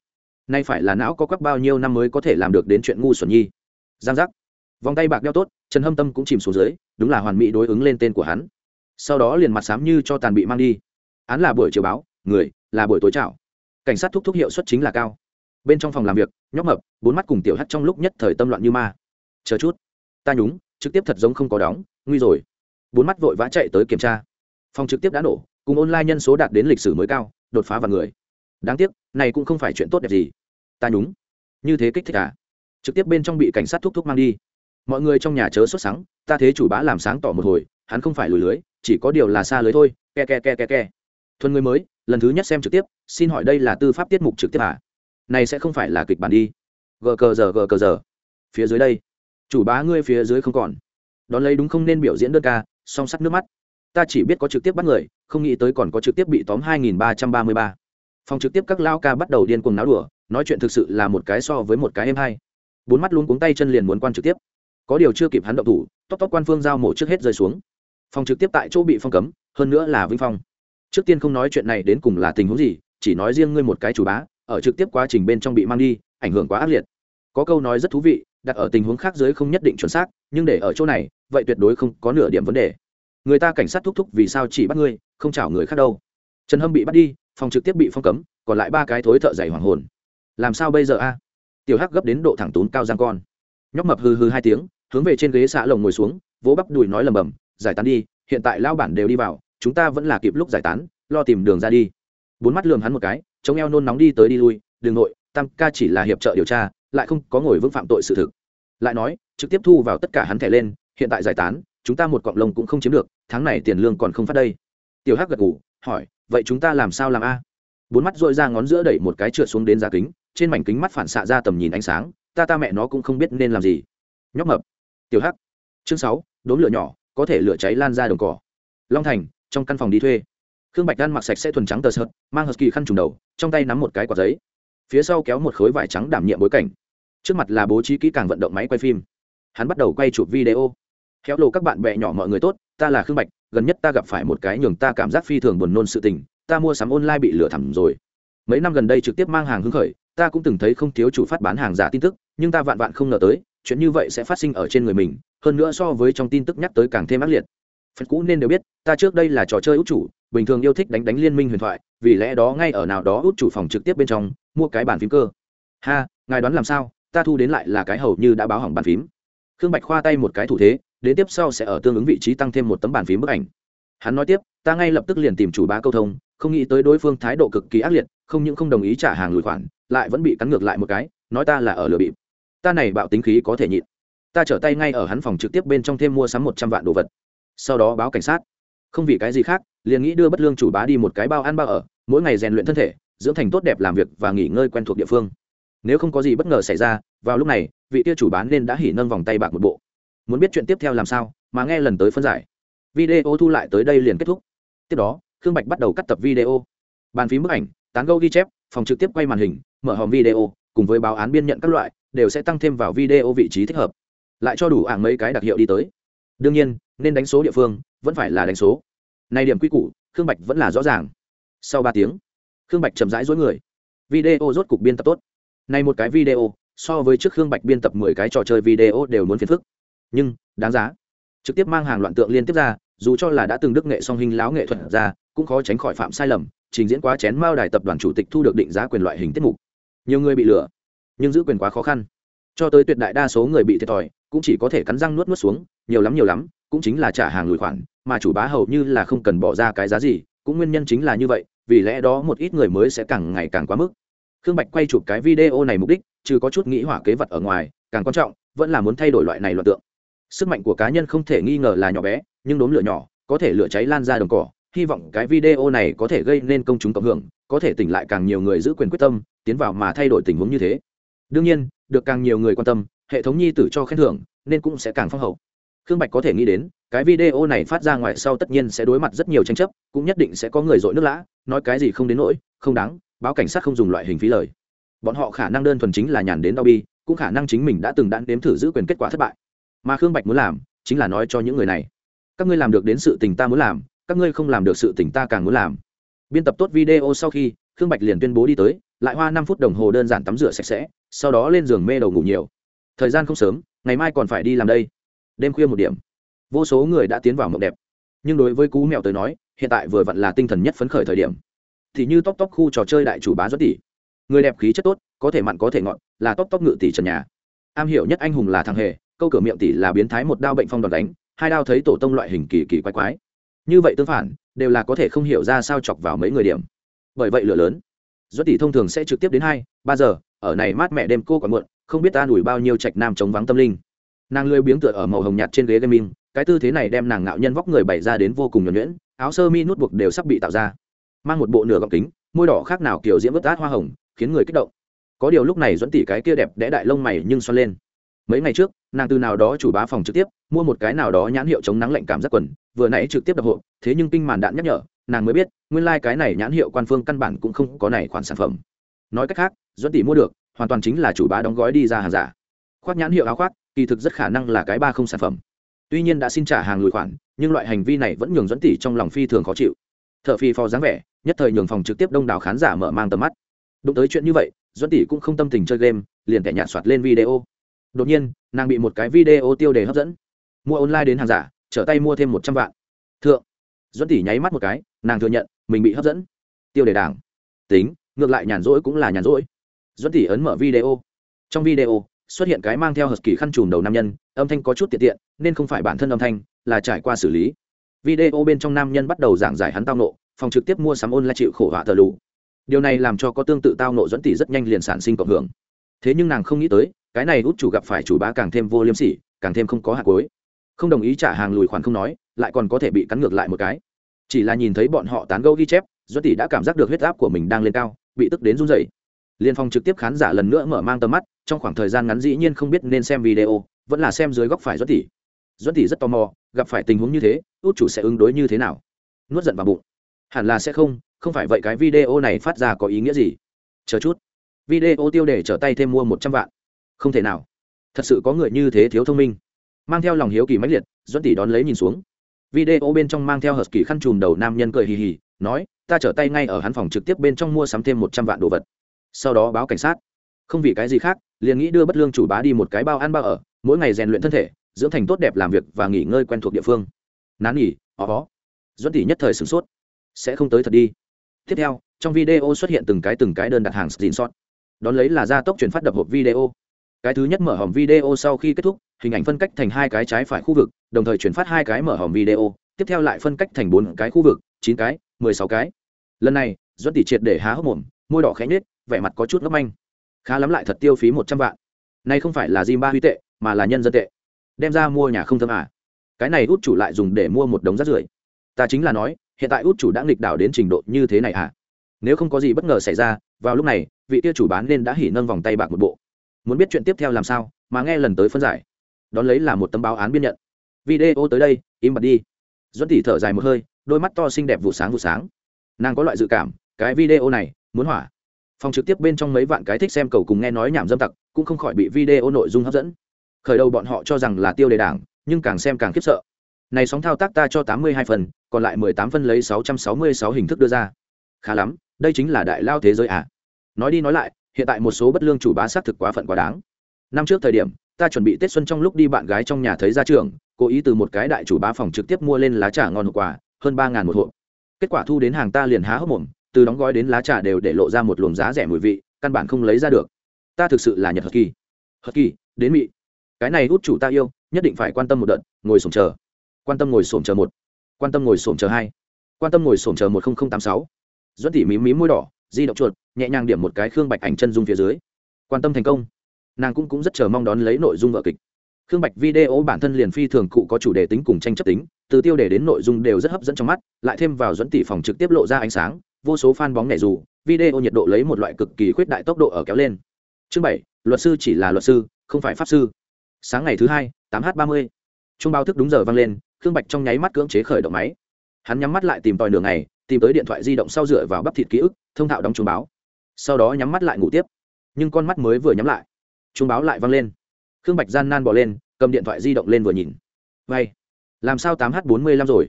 Nay phải là não có quắc bao nhiêu năm mới có thể làm được đến chuyện ngu xuẩn nhi. Giang giác. Vòng tay bạc đeo tốt, trần hâm tâm cũng chìm xuống dưới, đúng là hoàn mỹ đối ứng lên tên của hắn. Sau đó liền mặt sám như cho tàn bị mang đi. Án là buổi chiều báo, người, là buổi tối chảo. Cảnh sát thúc thúc hiệu suất chính là cao. Bên trong phòng làm việc, nhóc mập, bốn mắt cùng tiểu hắt trong lúc nhất thời tâm loạn như ma. Chờ chút. Ta nhúng, trực tiếp thật giống không có đóng, nguy rồi bốn mắt vội vã chạy tới kiểm tra. Phòng trực tiếp đã nổ, cùng online nhân số đạt đến lịch sử mới cao, đột phá vào người. Đáng tiếc, này cũng không phải chuyện tốt đẹp gì. Ta nhúng. Như thế kích thích à? Trực tiếp bên trong bị cảnh sát thúc thúc mang đi. Mọi người trong nhà chớ xuất sáng ta thế chủ bá làm sáng tỏ một hồi, hắn không phải lùi lưới, chỉ có điều là xa lưới thôi, ke ke ke ke ke. Thuần người mới, lần thứ nhất xem trực tiếp, xin hỏi đây là tư pháp tiết mục trực tiếp à? Này sẽ không phải là kịch bản đi. Gờ cờ giờ gờ cờ giờ phía dưới đây. Chủ bá ngươi phía dưới không còn. Đón lấy đúng không nên biểu diễn đơn ca song sắt nước mắt. Ta chỉ biết có trực tiếp bắt người, không nghĩ tới còn có trực tiếp bị tóm 2333. phòng trực tiếp các lao ca bắt đầu điên cuồng náo đùa, nói chuyện thực sự là một cái so với một cái em hay. Bốn mắt luôn cuống tay chân liền muốn quan trực tiếp. Có điều chưa kịp hắn động thủ, tóc tóc quan phương giao mổ trước hết rơi xuống. Phòng trực tiếp tại chỗ bị phong cấm, hơn nữa là vinh phong. Trước tiên không nói chuyện này đến cùng là tình huống gì, chỉ nói riêng ngươi một cái chủ bá, ở trực tiếp quá trình bên trong bị mang đi, ảnh hưởng quá ác liệt. Có câu nói rất thú vị đặt ở tình huống khác dưới không nhất định chuẩn xác, nhưng để ở chỗ này, vậy tuyệt đối không có nửa điểm vấn đề. Người ta cảnh sát thúc thúc vì sao chỉ bắt ngươi, không chảo người khác đâu. Trần hâm bị bắt đi, phòng trực tiếp bị phong cấm, còn lại ba cái thối thợ dày hoàng hồn. Làm sao bây giờ a? Tiểu hắc gấp đến độ thẳng tốn cao giang con. Nhóc mập hư hư hai tiếng, hướng về trên ghế xạ lồng ngồi xuống, vỗ bắp đùi nói lầm bầm, giải tán đi, hiện tại lao bản đều đi vào, chúng ta vẫn là kịp lúc giải tán, lo tìm đường ra đi. Bốn mắt lườm hắn một cái, chống eo nôn nóng đi tới đi lui đường nội, tam ca chỉ là hiệp trợ điều tra lại không có ngồi vững phạm tội sự thực. Lại nói, trực tiếp thu vào tất cả hắn thẻ lên, hiện tại giải tán, chúng ta một cọng lông cũng không chiếm được, tháng này tiền lương còn không phát đây. Tiểu hắc gật ngủ hỏi, vậy chúng ta làm sao làm a? Bốn mắt dội ra ngón giữa đẩy một cái trượt xuống đến giá kính, trên mảnh kính mắt phản xạ ra tầm nhìn ánh sáng, ta ta mẹ nó cũng không biết nên làm gì. Nhóc mập. Tiểu hắc. Chương sáu, đốn lửa nhỏ, có thể lửa cháy lan ra đồng cỏ. Long thành, trong căn phòng đi thuê. Khương bạch đan mặc sạch sẽ thuần trắng tờ sợt, mang hờ kỳ khăn trùng đầu, trong tay nắm một cái quả giấy. Phía sau kéo một khối vải trắng đảm nhiệm bối cảnh trước mặt là bố trí kỹ càng vận động máy quay phim. Hắn bắt đầu quay chụp video. Khéo lộ các bạn bè nhỏ mọi người tốt, ta là khương bạch, gần nhất ta gặp phải một cái nhường ta cảm giác phi thường buồn nôn sự tình, ta mua sắm online bị lừa thẳm rồi. Mấy năm gần đây trực tiếp mang hàng hứng khởi, ta cũng từng thấy không thiếu chủ phát bán hàng giả tin tức, nhưng ta vạn vạn không ngờ tới, chuyện như vậy sẽ phát sinh ở trên người mình, hơn nữa so với trong tin tức nhắc tới càng thêm ác liệt. Phật cũ nên đều biết, ta trước đây là trò chơi út chủ, bình thường yêu thích đánh đánh liên minh huyền thoại, vì lẽ đó ngay ở nào đó út chủ phòng trực tiếp bên trong, mua cái bàn phím cơ. Ha, ngài đoán làm sao? Ta thu đến lại là cái hầu như đã báo hỏng bàn phím. Khương bạch khoa tay một cái thủ thế, đến tiếp sau sẽ ở tương ứng vị trí tăng thêm một tấm bàn phím bức ảnh. Hắn nói tiếp, ta ngay lập tức liền tìm chủ bá câu thông, không nghĩ tới đối phương thái độ cực kỳ ác liệt, không những không đồng ý trả hàng lùi khoản, lại vẫn bị cắn ngược lại một cái, nói ta là ở lừa bịp. Ta này bạo tính khí có thể nhịn. Ta trở tay ngay ở hắn phòng trực tiếp bên trong thêm mua sắm một trăm vạn đồ vật. Sau đó báo cảnh sát. Không vì cái gì khác, liền nghĩ đưa bất lương chủ bá đi một cái bao ăn bao ở, mỗi ngày rèn luyện thân thể, dưỡng thành tốt đẹp làm việc và nghỉ ngơi quen thuộc địa phương nếu không có gì bất ngờ xảy ra, vào lúc này, vị kia chủ bán nên đã hỉ nâng vòng tay bạc một bộ. Muốn biết chuyện tiếp theo làm sao, mà nghe lần tới phân giải. Video thu lại tới đây liền kết thúc. Tiếp đó, khương bạch bắt đầu cắt tập video. Bàn phím bức ảnh, tán gâu ghi chép, phòng trực tiếp quay màn hình, mở hòm video, cùng với báo án biên nhận các loại, đều sẽ tăng thêm vào video vị trí thích hợp. Lại cho đủ ảng mấy cái đặc hiệu đi tới. Đương nhiên, nên đánh số địa phương, vẫn phải là đánh số. Này điểm quy củ, khương bạch vẫn là rõ ràng. Sau ba tiếng, khương bạch chậm rãi dối người. Video rốt cục biên tập tốt này một cái video, so với trước khương bạch biên tập mười cái trò chơi video đều muốn phiền phức. Nhưng, đáng giá. Trực tiếp mang hàng loạn tượng liên tiếp ra, dù cho là đã từng đức nghệ song hình láo nghệ thuật ra, cũng khó tránh khỏi phạm sai lầm, trình diễn quá chén mao đài tập đoàn chủ tịch thu được định giá quyền loại hình tiết mục. Nhiều người bị lừa, nhưng giữ quyền quá khó khăn. Cho tới tuyệt đại đa số người bị thiệt thòi, cũng chỉ có thể cắn răng nuốt nuốt xuống, nhiều lắm nhiều lắm, cũng chính là trả hàng lùi khoản, mà chủ bá hầu như là không cần bỏ ra cái giá gì, cũng nguyên nhân chính là như vậy, vì lẽ đó một ít người mới sẽ càng ngày càng quá mức khương bạch quay chụp cái video này mục đích, trừ có chút nghĩ hỏa kế vật ở ngoài, càng quan trọng, vẫn là muốn thay đổi loại này loạn tượng. Sức mạnh của cá nhân không thể nghi ngờ là nhỏ bé, nhưng đốm lửa nhỏ, có thể lửa cháy lan ra đồng cỏ, hy vọng cái video này có thể gây nên công chúng cộng hưởng, có thể tỉnh lại càng nhiều người giữ quyền quyết tâm, tiến vào mà thay đổi tình huống như thế. Đương nhiên, được càng nhiều người quan tâm, hệ thống nhi tử cho khen thưởng, nên cũng sẽ càng phong hậu. Khương bạch có thể nghĩ đến, cái video này phát ra ngoài sau tất nhiên sẽ đối mặt rất nhiều tranh chấp, cũng nhất định sẽ có người dội nước lã, nói cái gì không đến nỗi, không đáng báo cảnh sát không dùng loại hình phí lời. Bọn họ khả năng đơn thuần chính là nhàn đến đau bi, cũng khả năng chính mình đã từng đạn đếm thử giữ quyền kết quả thất bại. Mà khương bạch muốn làm, chính là nói cho những người này, các ngươi làm được đến sự tình ta muốn làm, các ngươi không làm được sự tình ta càng muốn làm. Biên tập tốt video sau khi, khương bạch liền tuyên bố đi tới, lại hoa năm phút đồng hồ đơn giản tắm rửa sạch sẽ, sau đó lên giường mê đầu ngủ nhiều. Thời gian không sớm, ngày mai còn phải đi làm đây. Đêm khuya một điểm. Vô số người đã tiến vào mộng đẹp. Nhưng đối với cú mèo tới nói, hiện tại vừa vặn là tinh thần nhất phấn khởi thời điểm thì như tóc tóc khu trò chơi đại chủ bá doãn tỷ. Người đẹp khí chất tốt, có thể mặn có thể ngọn là tóc tóc ngự tỷ trần nhà. Am hiểu nhất anh hùng là thằng hề, câu cửa miệng tỷ là biến thái một đao bệnh phong đòn đánh, hai đao thấy tổ tông loại hình kỳ kỳ quái quái. Như vậy tương phản, đều là có thể không hiểu ra sao chọc vào mấy người điểm. Bởi vậy lửa lớn. Doãn tỷ thông thường sẽ trực tiếp đến hai, ba giờ, ở này mát mẹ đêm cô còn muộn, không biết ta đuổi bao nhiêu trạch nam chống vắng tâm linh. Nàng lười biếng tựa ở màu hồng nhạt trên ghế gaming, cái tư thế này đem nàng ngạo nhân vóc người bày ra đến vô cùng nhuẩn nhuyễn, áo sơ mi nút buộc đều sắp bị tạo ra mang một bộ nửa gọng kính, môi đỏ khác nào kiểu diễm vớt át hoa hồng, khiến người kích động. Có điều lúc này dẫn tỉ cái kia đẹp đẽ đại lông mày nhưng xoăn lên. Mấy ngày trước, nàng từ nào đó chủ bá phòng trực tiếp, mua một cái nào đó nhãn hiệu chống nắng lạnh cảm giác quần, vừa nãy trực tiếp đập hộ thế nhưng kinh màn đạn nhắc nhở, nàng mới biết, nguyên lai、like、cái này nhãn hiệu quan phương căn bản cũng không có này khoản sản phẩm. Nói cách khác dẫn tỷ mua được, hoàn toàn chính là chủ bá đóng gói đi ra hàng giả. Khoác nhãn hiệu áo khoác, kỳ thực rất khả năng là cái ba không sản phẩm. Tuy nhiên đã xin trả hàng lùi khoản, nhưng loại hành vi này vẫn nhường dẫn tỷ trong lòng phi thường khó chịu t h ở phi phò dáng vẻ, nhất thời nhường phòng trực tiếp đông đảo khán giả mở mang tầm mắt. Đụng tới chuyện như vậy dẫn tỷ cũng không tâm tình chơi game, liền kẻ nhạt soạt lên video. Đột nhiên, nàng bị một cái video tiêu đề hấp dẫn. Mua online đến hàng giả, trở tay mua thêm một trăm vạn. Thượng dẫn tỷ nháy mắt một cái, nàng thừa nhận, mình bị hấp dẫn. Tiêu đề đảng. Tính, ngược lại nhàn rỗi cũng là nhàn rỗi. Dẫn tỷ ấn mở video. Trong video, xuất hiện cái mang theo hờ kỳ khăn trùm đầu nam nhân, âm thanh có chút tiện tiện, nên không phải bản thân âm thanh, là trải qua xử lý video bên trong nam nhân bắt đầu giảng giải hắn tao nộ, phòng trực tiếp mua sắm ôn lại chịu khổ họa thờ lù. Điều này làm cho có tương tự tao nộ dẫn tỷ rất nhanh liền sản sinh cộng hưởng. Thế nhưng nàng không nghĩ tới, cái này út chủ gặp phải chủ bá càng thêm vô liêm sỉ, càng thêm không có hạt cối không đồng ý trả hàng lùi khoản không nói, lại còn có thể bị cắn ngược lại một cái. Chỉ là nhìn thấy bọn họ tán gẫu ghi chép dẫn tỷ đã cảm giác được huyết áp của mình đang lên cao, bị tức đến run rẩy. Liên phong trực tiếp khán giả lần nữa mở mang tầm mắt, trong khoảng thời gian ngắn dĩ nhiên không biết nên xem video, vẫn là xem dưới góc phải dẫn tỷ. Dẫn tỷ rất tò mò gặp phải tình huống như thế, út chủ sẽ ứng đối như thế nào? Nuốt giận vào bụng. Hẳn là sẽ không không phải vậy cái video này phát ra có ý nghĩa gì? Chờ chút. Video tiêu để trở tay thêm mua một trăm vạn. Không thể nào. Thật sự có người như thế thiếu thông minh. Mang theo lòng hiếu kỳ mãnh liệt dẫn tỷ đón lấy nhìn xuống. Video bên trong mang theo hờ kỳ khăn chùm đầu nam nhân cười hì hì, nói, ta trở tay ngay ở hắn phòng trực tiếp bên trong mua sắm thêm một trăm vạn đồ vật. Sau đó báo cảnh sát. Không vì cái gì khác, liền nghĩ đưa bất lương chủ bá đi một cái bao ăn bao ở, mỗi ngày rèn luyện thân thể dưỡng thành tốt đẹp làm việc và nghỉ ngơi quen thuộc địa phương. Nán nghỉ ó ó. Duẫn tỷ nhất thời sửng sốt. Sẽ không tới thật đi. Tiếp theo, trong video xuất hiện từng cái từng cái đơn đặt hàng xin sót đón lấy là gia tốc chuyển phát đập hộp video. Cái thứ nhất mở hòm video sau khi kết thúc, hình ảnh phân cách thành hai cái trái phải khu vực, đồng thời chuyển phát hai cái mở hòm video. Tiếp theo lại phân cách thành bốn cái khu vực, chín cái, mười sáu cái. Lần này, duẫn tỷ triệt để há hốc mồm, môi đỏ khẽ nhết vẻ mặt có chút ngấp anh khá lắm lại thật tiêu phí một trăm vạn. Nay không phải là ba huy tệ, mà là nhân dân tệ đem ra mua nhà không thơm à. Cái này út chủ lại dùng để mua một đống rác rưởi. Ta chính là nói, hiện tại út chủ đã nghịch đảo đến trình độ như thế này à. Nếu không có gì bất ngờ xảy ra, vào lúc này, vị kia chủ bán nên đã hỉ nâng vòng tay bạc một bộ. Muốn biết chuyện tiếp theo làm sao, mà nghe lần tới phân giải. Đón lấy là một tấm báo án biên nhận. Video tới đây, im bật đi. Dẫn tỷ thở dài một hơi, đôi mắt to xinh đẹp vụ sáng vụ sáng. Nàng có loại dự cảm, cái video này, muốn hỏa. Phòng trực tiếp bên trong mấy vạn cái thích xem cầu cùng nghe nói nhảm dâm tặc, cũng không khỏi bị video nội dung hấp dẫn khởi đầu bọn họ cho rằng là tiêu đề đảng, nhưng càng xem càng khiếp sợ. Này sóng thao tác ta cho tám mươi hai phần, còn lại mười tám phân lấy sáu trăm sáu mươi sáu hình thức đưa ra. Khá lắm, đây chính là đại lao thế giới à. Nói đi nói lại, hiện tại một số bất lương chủ bá xác thực quá phận quá đáng. Năm trước thời điểm, ta chuẩn bị tết xuân trong lúc đi bạn gái trong nhà thấy ra trường cố ý từ một cái đại chủ bá phòng trực tiếp mua lên lá trà ngon hộp quà, hơn ba ngàn một hộp. Kết quả thu đến hàng ta liền há hốc mồm, từ đóng gói đến lá trà đều để lộ ra một luồng giá rẻ mùi vị, căn bản không lấy ra được. Ta thực sự là nhật hật kỳ. Hật kỳ, đến mị cái này hút chủ ta yêu, nhất định phải quan tâm một đợt, ngồi sổm chờ. Quan tâm ngồi sổm chờ một. Quan tâm ngồi sổm chờ hai. Quan tâm ngồi sổm chờ một nghìn tám sáu. Dẫn tỉ mím mím môi đỏ, di động chuột, nhẹ nhàng điểm một cái khương bạch ảnh chân dung phía dưới. Quan tâm thành công. Nàng cũng cũng rất chờ mong đón lấy nội dung vợ kịch. Khương bạch video bản thân liền phi thường cụ có chủ đề tính cùng tranh chấp tính, từ tiêu đề đến nội dung đều rất hấp dẫn trong mắt, lại thêm vào dẫn tỷ phòng trực tiếp lộ ra ánh sáng, vô số fan bóng nhảy dù, video nhiệt độ lấy một loại cực kỳ khuyết đại tốc độ ở kéo lên. Chương bảy, luật sư chỉ là luật sư, không phải pháp sư sáng ngày thứ hai, tám h ba mươi chung báo thức đúng giờ vang lên, khương bạch trong nháy mắt cưỡng chế khởi động máy. Hắn nhắm mắt lại tìm tòi đường này tìm tới điện thoại di động sau dựa vào bắp thịt ký ức, thông thạo đóng chuông báo. Sau đó nhắm mắt lại ngủ tiếp. Nhưng con mắt mới vừa nhắm lại, chuông báo lại vang lên. Khương bạch gian nan bỏ lên, cầm điện thoại di động lên vừa nhìn. Vay, làm sao tám h bốn mươi lăm rồi?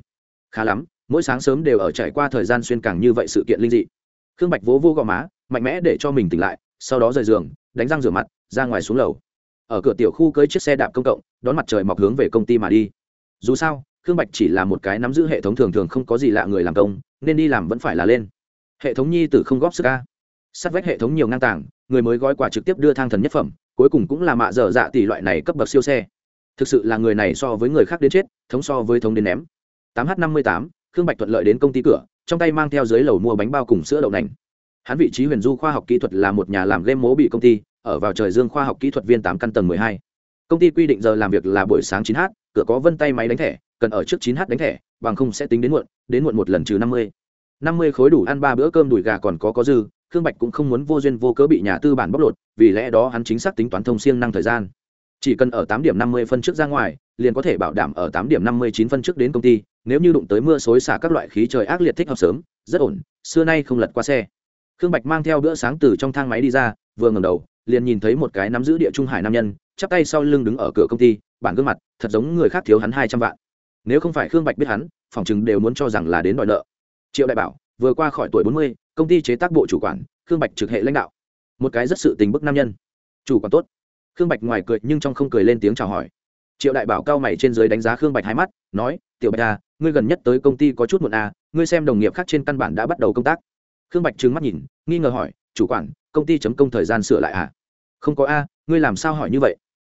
Khá lắm, mỗi sáng sớm đều ở trải qua thời gian xuyên càng như vậy sự kiện linh dị. Khương bạch vỗ vô gò má, mạnh mẽ để cho mình tỉnh lại, sau đó rời giường, đánh răng rửa mặt, ra ngoài xuống lầu ở cửa tiểu khu cưới chiếc xe đạp công cộng, đón mặt trời mọc hướng về công ty mà đi. Dù sao, khương bạch chỉ là một cái nắm giữ hệ thống thường thường không có gì lạ người làm công, nên đi làm vẫn phải là lên. Hệ thống nhi tử không góp sức ca sát vách hệ thống nhiều ngang tàng, người mới gói quà trực tiếp đưa thang thần nhất phẩm, cuối cùng cũng là mạ dở dạ tỷ loại này cấp bậc siêu xe. Thực sự là người này so với người khác đến chết, thống so với thống đến ném. tám h năm mươi tám, khương bạch thuận lợi đến công ty cửa, trong tay mang theo dưới lầu mua bánh bao cùng sữa đậu nành. Hắn vị trí huyền du khoa học kỹ thuật là một nhà làm game mố bị công ty ở vào trời dương khoa học kỹ thuật viên tám căn tầng mười hai. Công ty quy định giờ làm việc là buổi sáng chín h cửa có vân tay máy đánh thẻ, cần ở trước chín h đánh thẻ, bằng không sẽ tính đến muộn đến muộn một lần trừ năm mươi. Năm mươi khối đủ ăn ba bữa cơm đùi gà còn có có dư, khương bạch cũng không muốn vô duyên vô cớ bị nhà tư bản bóc lột, vì lẽ đó hắn chính xác tính toán thông siêng năng thời gian. Chỉ cần ở tám điểm năm mươi phân trước ra ngoài, liền có thể bảo đảm ở tám điểm năm mươi chín phân trước đến công ty, nếu như đụng tới mưa xối xả các loại khí trời ác liệt thích hợp sớm, rất ổn, xưa nay không lật qua xe. Khương bạch mang theo bữa sáng từ trong thang máy đi ra, vừa ngẩng đầu liền nhìn thấy một cái nắm giữ địa trung hải nam nhân, chắp tay sau lưng đứng ở cửa công ty, bản gương mặt thật giống người khác thiếu hắn hai trăm vạn. Nếu không phải khương bạch biết hắn, phòng chừng đều muốn cho rằng là đến đòi nợ. Triệu đại bảo, vừa qua khỏi tuổi bốn mươi, công ty chế tác bộ chủ quản, khương bạch trực hệ lãnh đạo. Một cái rất sự tình bức nam nhân. Chủ quản tốt. Khương bạch ngoài cười nhưng trong không cười lên tiếng chào hỏi. Triệu đại bảo cao mày trên dưới đánh giá khương bạch hai mắt, nói, tiểu bạch à ngươi gần nhất tới công ty có chút muộn à ngươi xem đồng nghiệp khác trên căn bản đã bắt đầu công tác. Khương bạch trừng mắt nhìn, nghi ngờ hỏi, chủ quản công ty chấm công thời gian sửa lại à? Không có a, ngươi làm sao hỏi như vậy?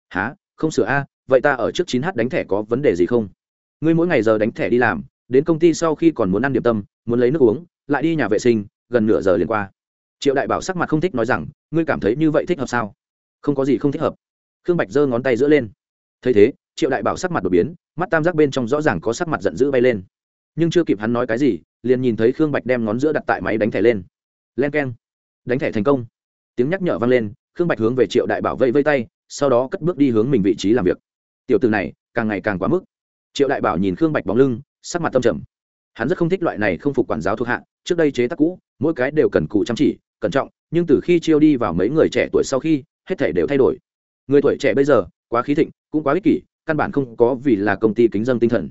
Hả? không sửa a, vậy ta ở trước chín h đánh thẻ có vấn đề gì không? Ngươi mỗi ngày giờ đánh thẻ đi làm, đến công ty sau khi còn muốn ăn điểm tâm, muốn lấy nước uống, lại đi nhà vệ sinh, gần nửa giờ liền qua. Triệu đại bảo sắc mặt không thích nói rằng, ngươi cảm thấy như vậy thích hợp sao? Không có gì không thích hợp. Khương bạch giơ ngón tay giữa lên. Thấy thế, triệu đại bảo sắc mặt đột biến, mắt tam giác bên trong rõ ràng có sắc mặt giận dữ bay lên. Nhưng chưa kịp hắn nói cái gì, liền nhìn thấy khương bạch đem ngón giữa đặt tại máy đánh thẻ lên. Len keng đánh thẻ thành công. Tiếng nhắc nhở vang lên, khương bạch hướng về triệu đại bảo vây vây tay, sau đó cất bước đi hướng mình vị trí làm việc. Tiểu từ này, càng ngày càng quá mức. Triệu đại bảo nhìn khương bạch bóng lưng, sắc mặt tâm trầm. Hắn rất không thích loại này không phục quản giáo thuộc hạ, trước đây chế tác cũ, mỗi cái đều cần cụ chăm chỉ, cẩn trọng, nhưng từ khi chiêu đi vào mấy người trẻ tuổi sau khi, hết thể đều thay đổi. Người tuổi trẻ bây giờ, quá khí thịnh, cũng quá ích kỷ, căn bản không có vì là công ty kính dân tinh thần.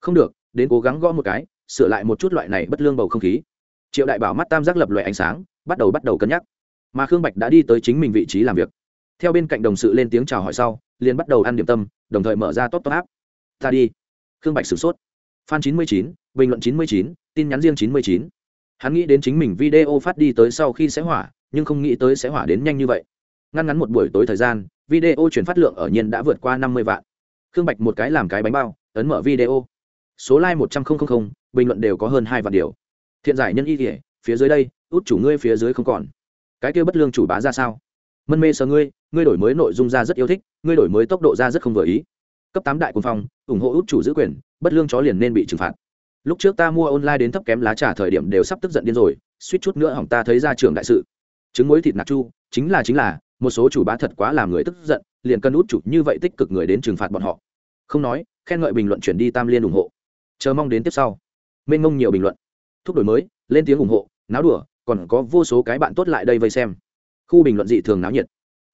Không được, đến cố gắng gõ một cái, sửa lại một chút loại này bất lương bầu không khí. Triệu đại bảo mắt tam giác lập loại ánh sáng bắt đầu bắt đầu cân nhắc. Mà khương bạch đã đi tới chính mình vị trí làm việc. Theo bên cạnh đồng sự lên tiếng chào hỏi sau, liền bắt đầu ăn điểm tâm, đồng thời mở ra top top áp ta đi. Khương bạch sửng sốt. Fan chín mươi chín, bình luận chín mươi chín, tin nhắn riêng chín mươi chín. Hắn nghĩ đến chính mình video phát đi tới sau khi sẽ hỏa, nhưng không nghĩ tới sẽ hỏa đến nhanh như vậy. Ngăn ngắn một buổi tối thời gian, video chuyển phát lượng ở nhiên đã vượt qua năm mươi vạn. Khương bạch một cái làm cái bánh bao, ấn mở video. Số like một trăm linh bình luận đều có hơn hai vạn điều. Thiện giải nhân y kể phía dưới đây út chủ ngươi phía dưới không còn. Cái kia bất lương chủ bá ra sao? Mân mê sờ ngươi ngươi đổi mới nội dung ra rất yêu thích, ngươi đổi mới tốc độ ra rất không vừa ý. Cấp tám đại quân phong, ủng hộ út chủ giữ quyền, bất lương chó liền nên bị trừng phạt. Lúc trước ta mua online đến thấp kém lá trà thời điểm đều sắp tức giận điên rồi, suýt chút nữa hỏng ta thấy ra trường đại sự. Trứng muối thịt nạc chu, chính là chính là, một số chủ bá thật quá làm người tức giận, liền cân út chủ như vậy tích cực người đến trừng phạt bọn họ. Không nói, khen ngợi bình luận chuyển đi tam liên ủng hộ. Chờ mong đến tiếp sau. Mênh mông nhiều bình luận. Thúc đổi mới, lên tiếng ủng hộ, náo đùa còn có vô số cái bạn tốt lại đây vây xem. Khu bình luận dị thường náo nhiệt.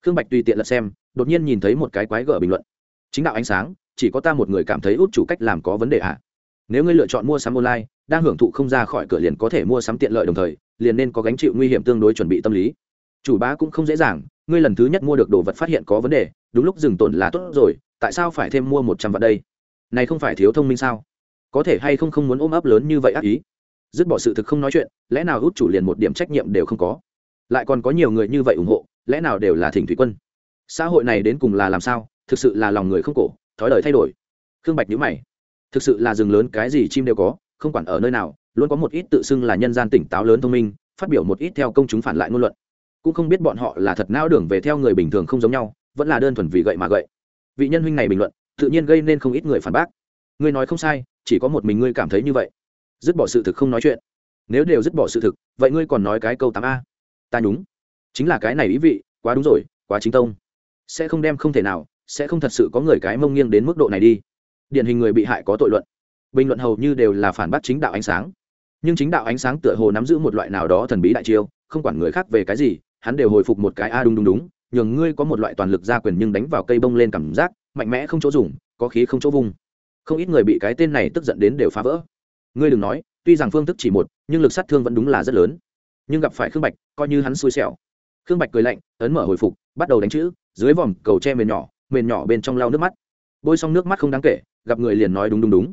Khương bạch tùy tiện lật xem, đột nhiên nhìn thấy một cái quái gở bình luận. Chính đạo ánh sáng, chỉ có ta một người cảm thấy út chủ cách làm có vấn đề ạ à? nếu ngươi lựa chọn mua sắm online, đang hưởng thụ không ra khỏi cửa liền có thể mua sắm tiện lợi đồng thời, liền nên có gánh chịu nguy hiểm tương đối chuẩn bị tâm lý. Chủ bá cũng không dễ dàng, ngươi lần thứ nhất mua được đồ vật phát hiện có vấn đề, đúng lúc dừng tổn là tốt rồi, tại sao phải thêm mua một trăm vạn đây? Này không phải thiếu thông minh sao? Có thể hay không không muốn ôm ấp lớn như vậy ác ý? Dứt bỏ sự thực không nói chuyện, lẽ nào út chủ liền một điểm trách nhiệm đều không có? Lại còn có nhiều người như vậy ủng hộ, lẽ nào đều là thỉnh thủy quân? Xã hội này đến cùng là làm sao? Thực sự là lòng người không cổ, thói đời thay đổi. Khương bạch nhữ mày. Thực sự là rừng lớn cái gì chim đều có, không quản ở nơi nào, luôn có một ít tự xưng là nhân gian tỉnh táo lớn thông minh, phát biểu một ít theo công chúng phản lại ngôn luận. Cũng không biết bọn họ là thật não đường về theo người bình thường không giống nhau, vẫn là đơn thuần vì gậy mà gậy. Vị nhân huynh này bình luận, tự nhiên gây nên không ít người phản bác. Ngươi nói không sai, chỉ có một mình ngươi cảm thấy như vậy dứt bỏ sự thực không nói chuyện. Nếu đều dứt bỏ sự thực vậy ngươi còn nói cái câu tám a? Ta nhúng. Chính là cái này ý vị quá đúng rồi quá chính tông. Sẽ không đem không thể nào sẽ không thật sự có người cái mông nghiêng đến mức độ này đi. Điển hình người bị hại có tội luận. Bình luận hầu như đều là phản bác chính đạo ánh sáng. Nhưng chính đạo ánh sáng tựa hồ nắm giữ một loại nào đó thần bí đại chiêu không quản người khác về cái gì hắn đều hồi phục một cái a đúng đúng đúng nhường ngươi có một loại toàn lực gia quyền nhưng đánh vào cây bông lên cảm giác mạnh mẽ không chỗ dùng có khí không chỗ vùng, không ít người bị cái tên này tức giận đến đều phá vỡ ngươi đừng nói, tuy rằng phương thức chỉ một, nhưng lực sát thương vẫn đúng là rất lớn. Nhưng gặp phải khương bạch, coi như hắn xui xẻo. Khương bạch cười lạnh, ấn mở hồi phục, bắt đầu đánh chữ, dưới vòm, cầu tre mền nhỏ mền nhỏ bên trong lau nước mắt. Bôi xong nước mắt không đáng kể, gặp người liền nói đúng đúng đúng.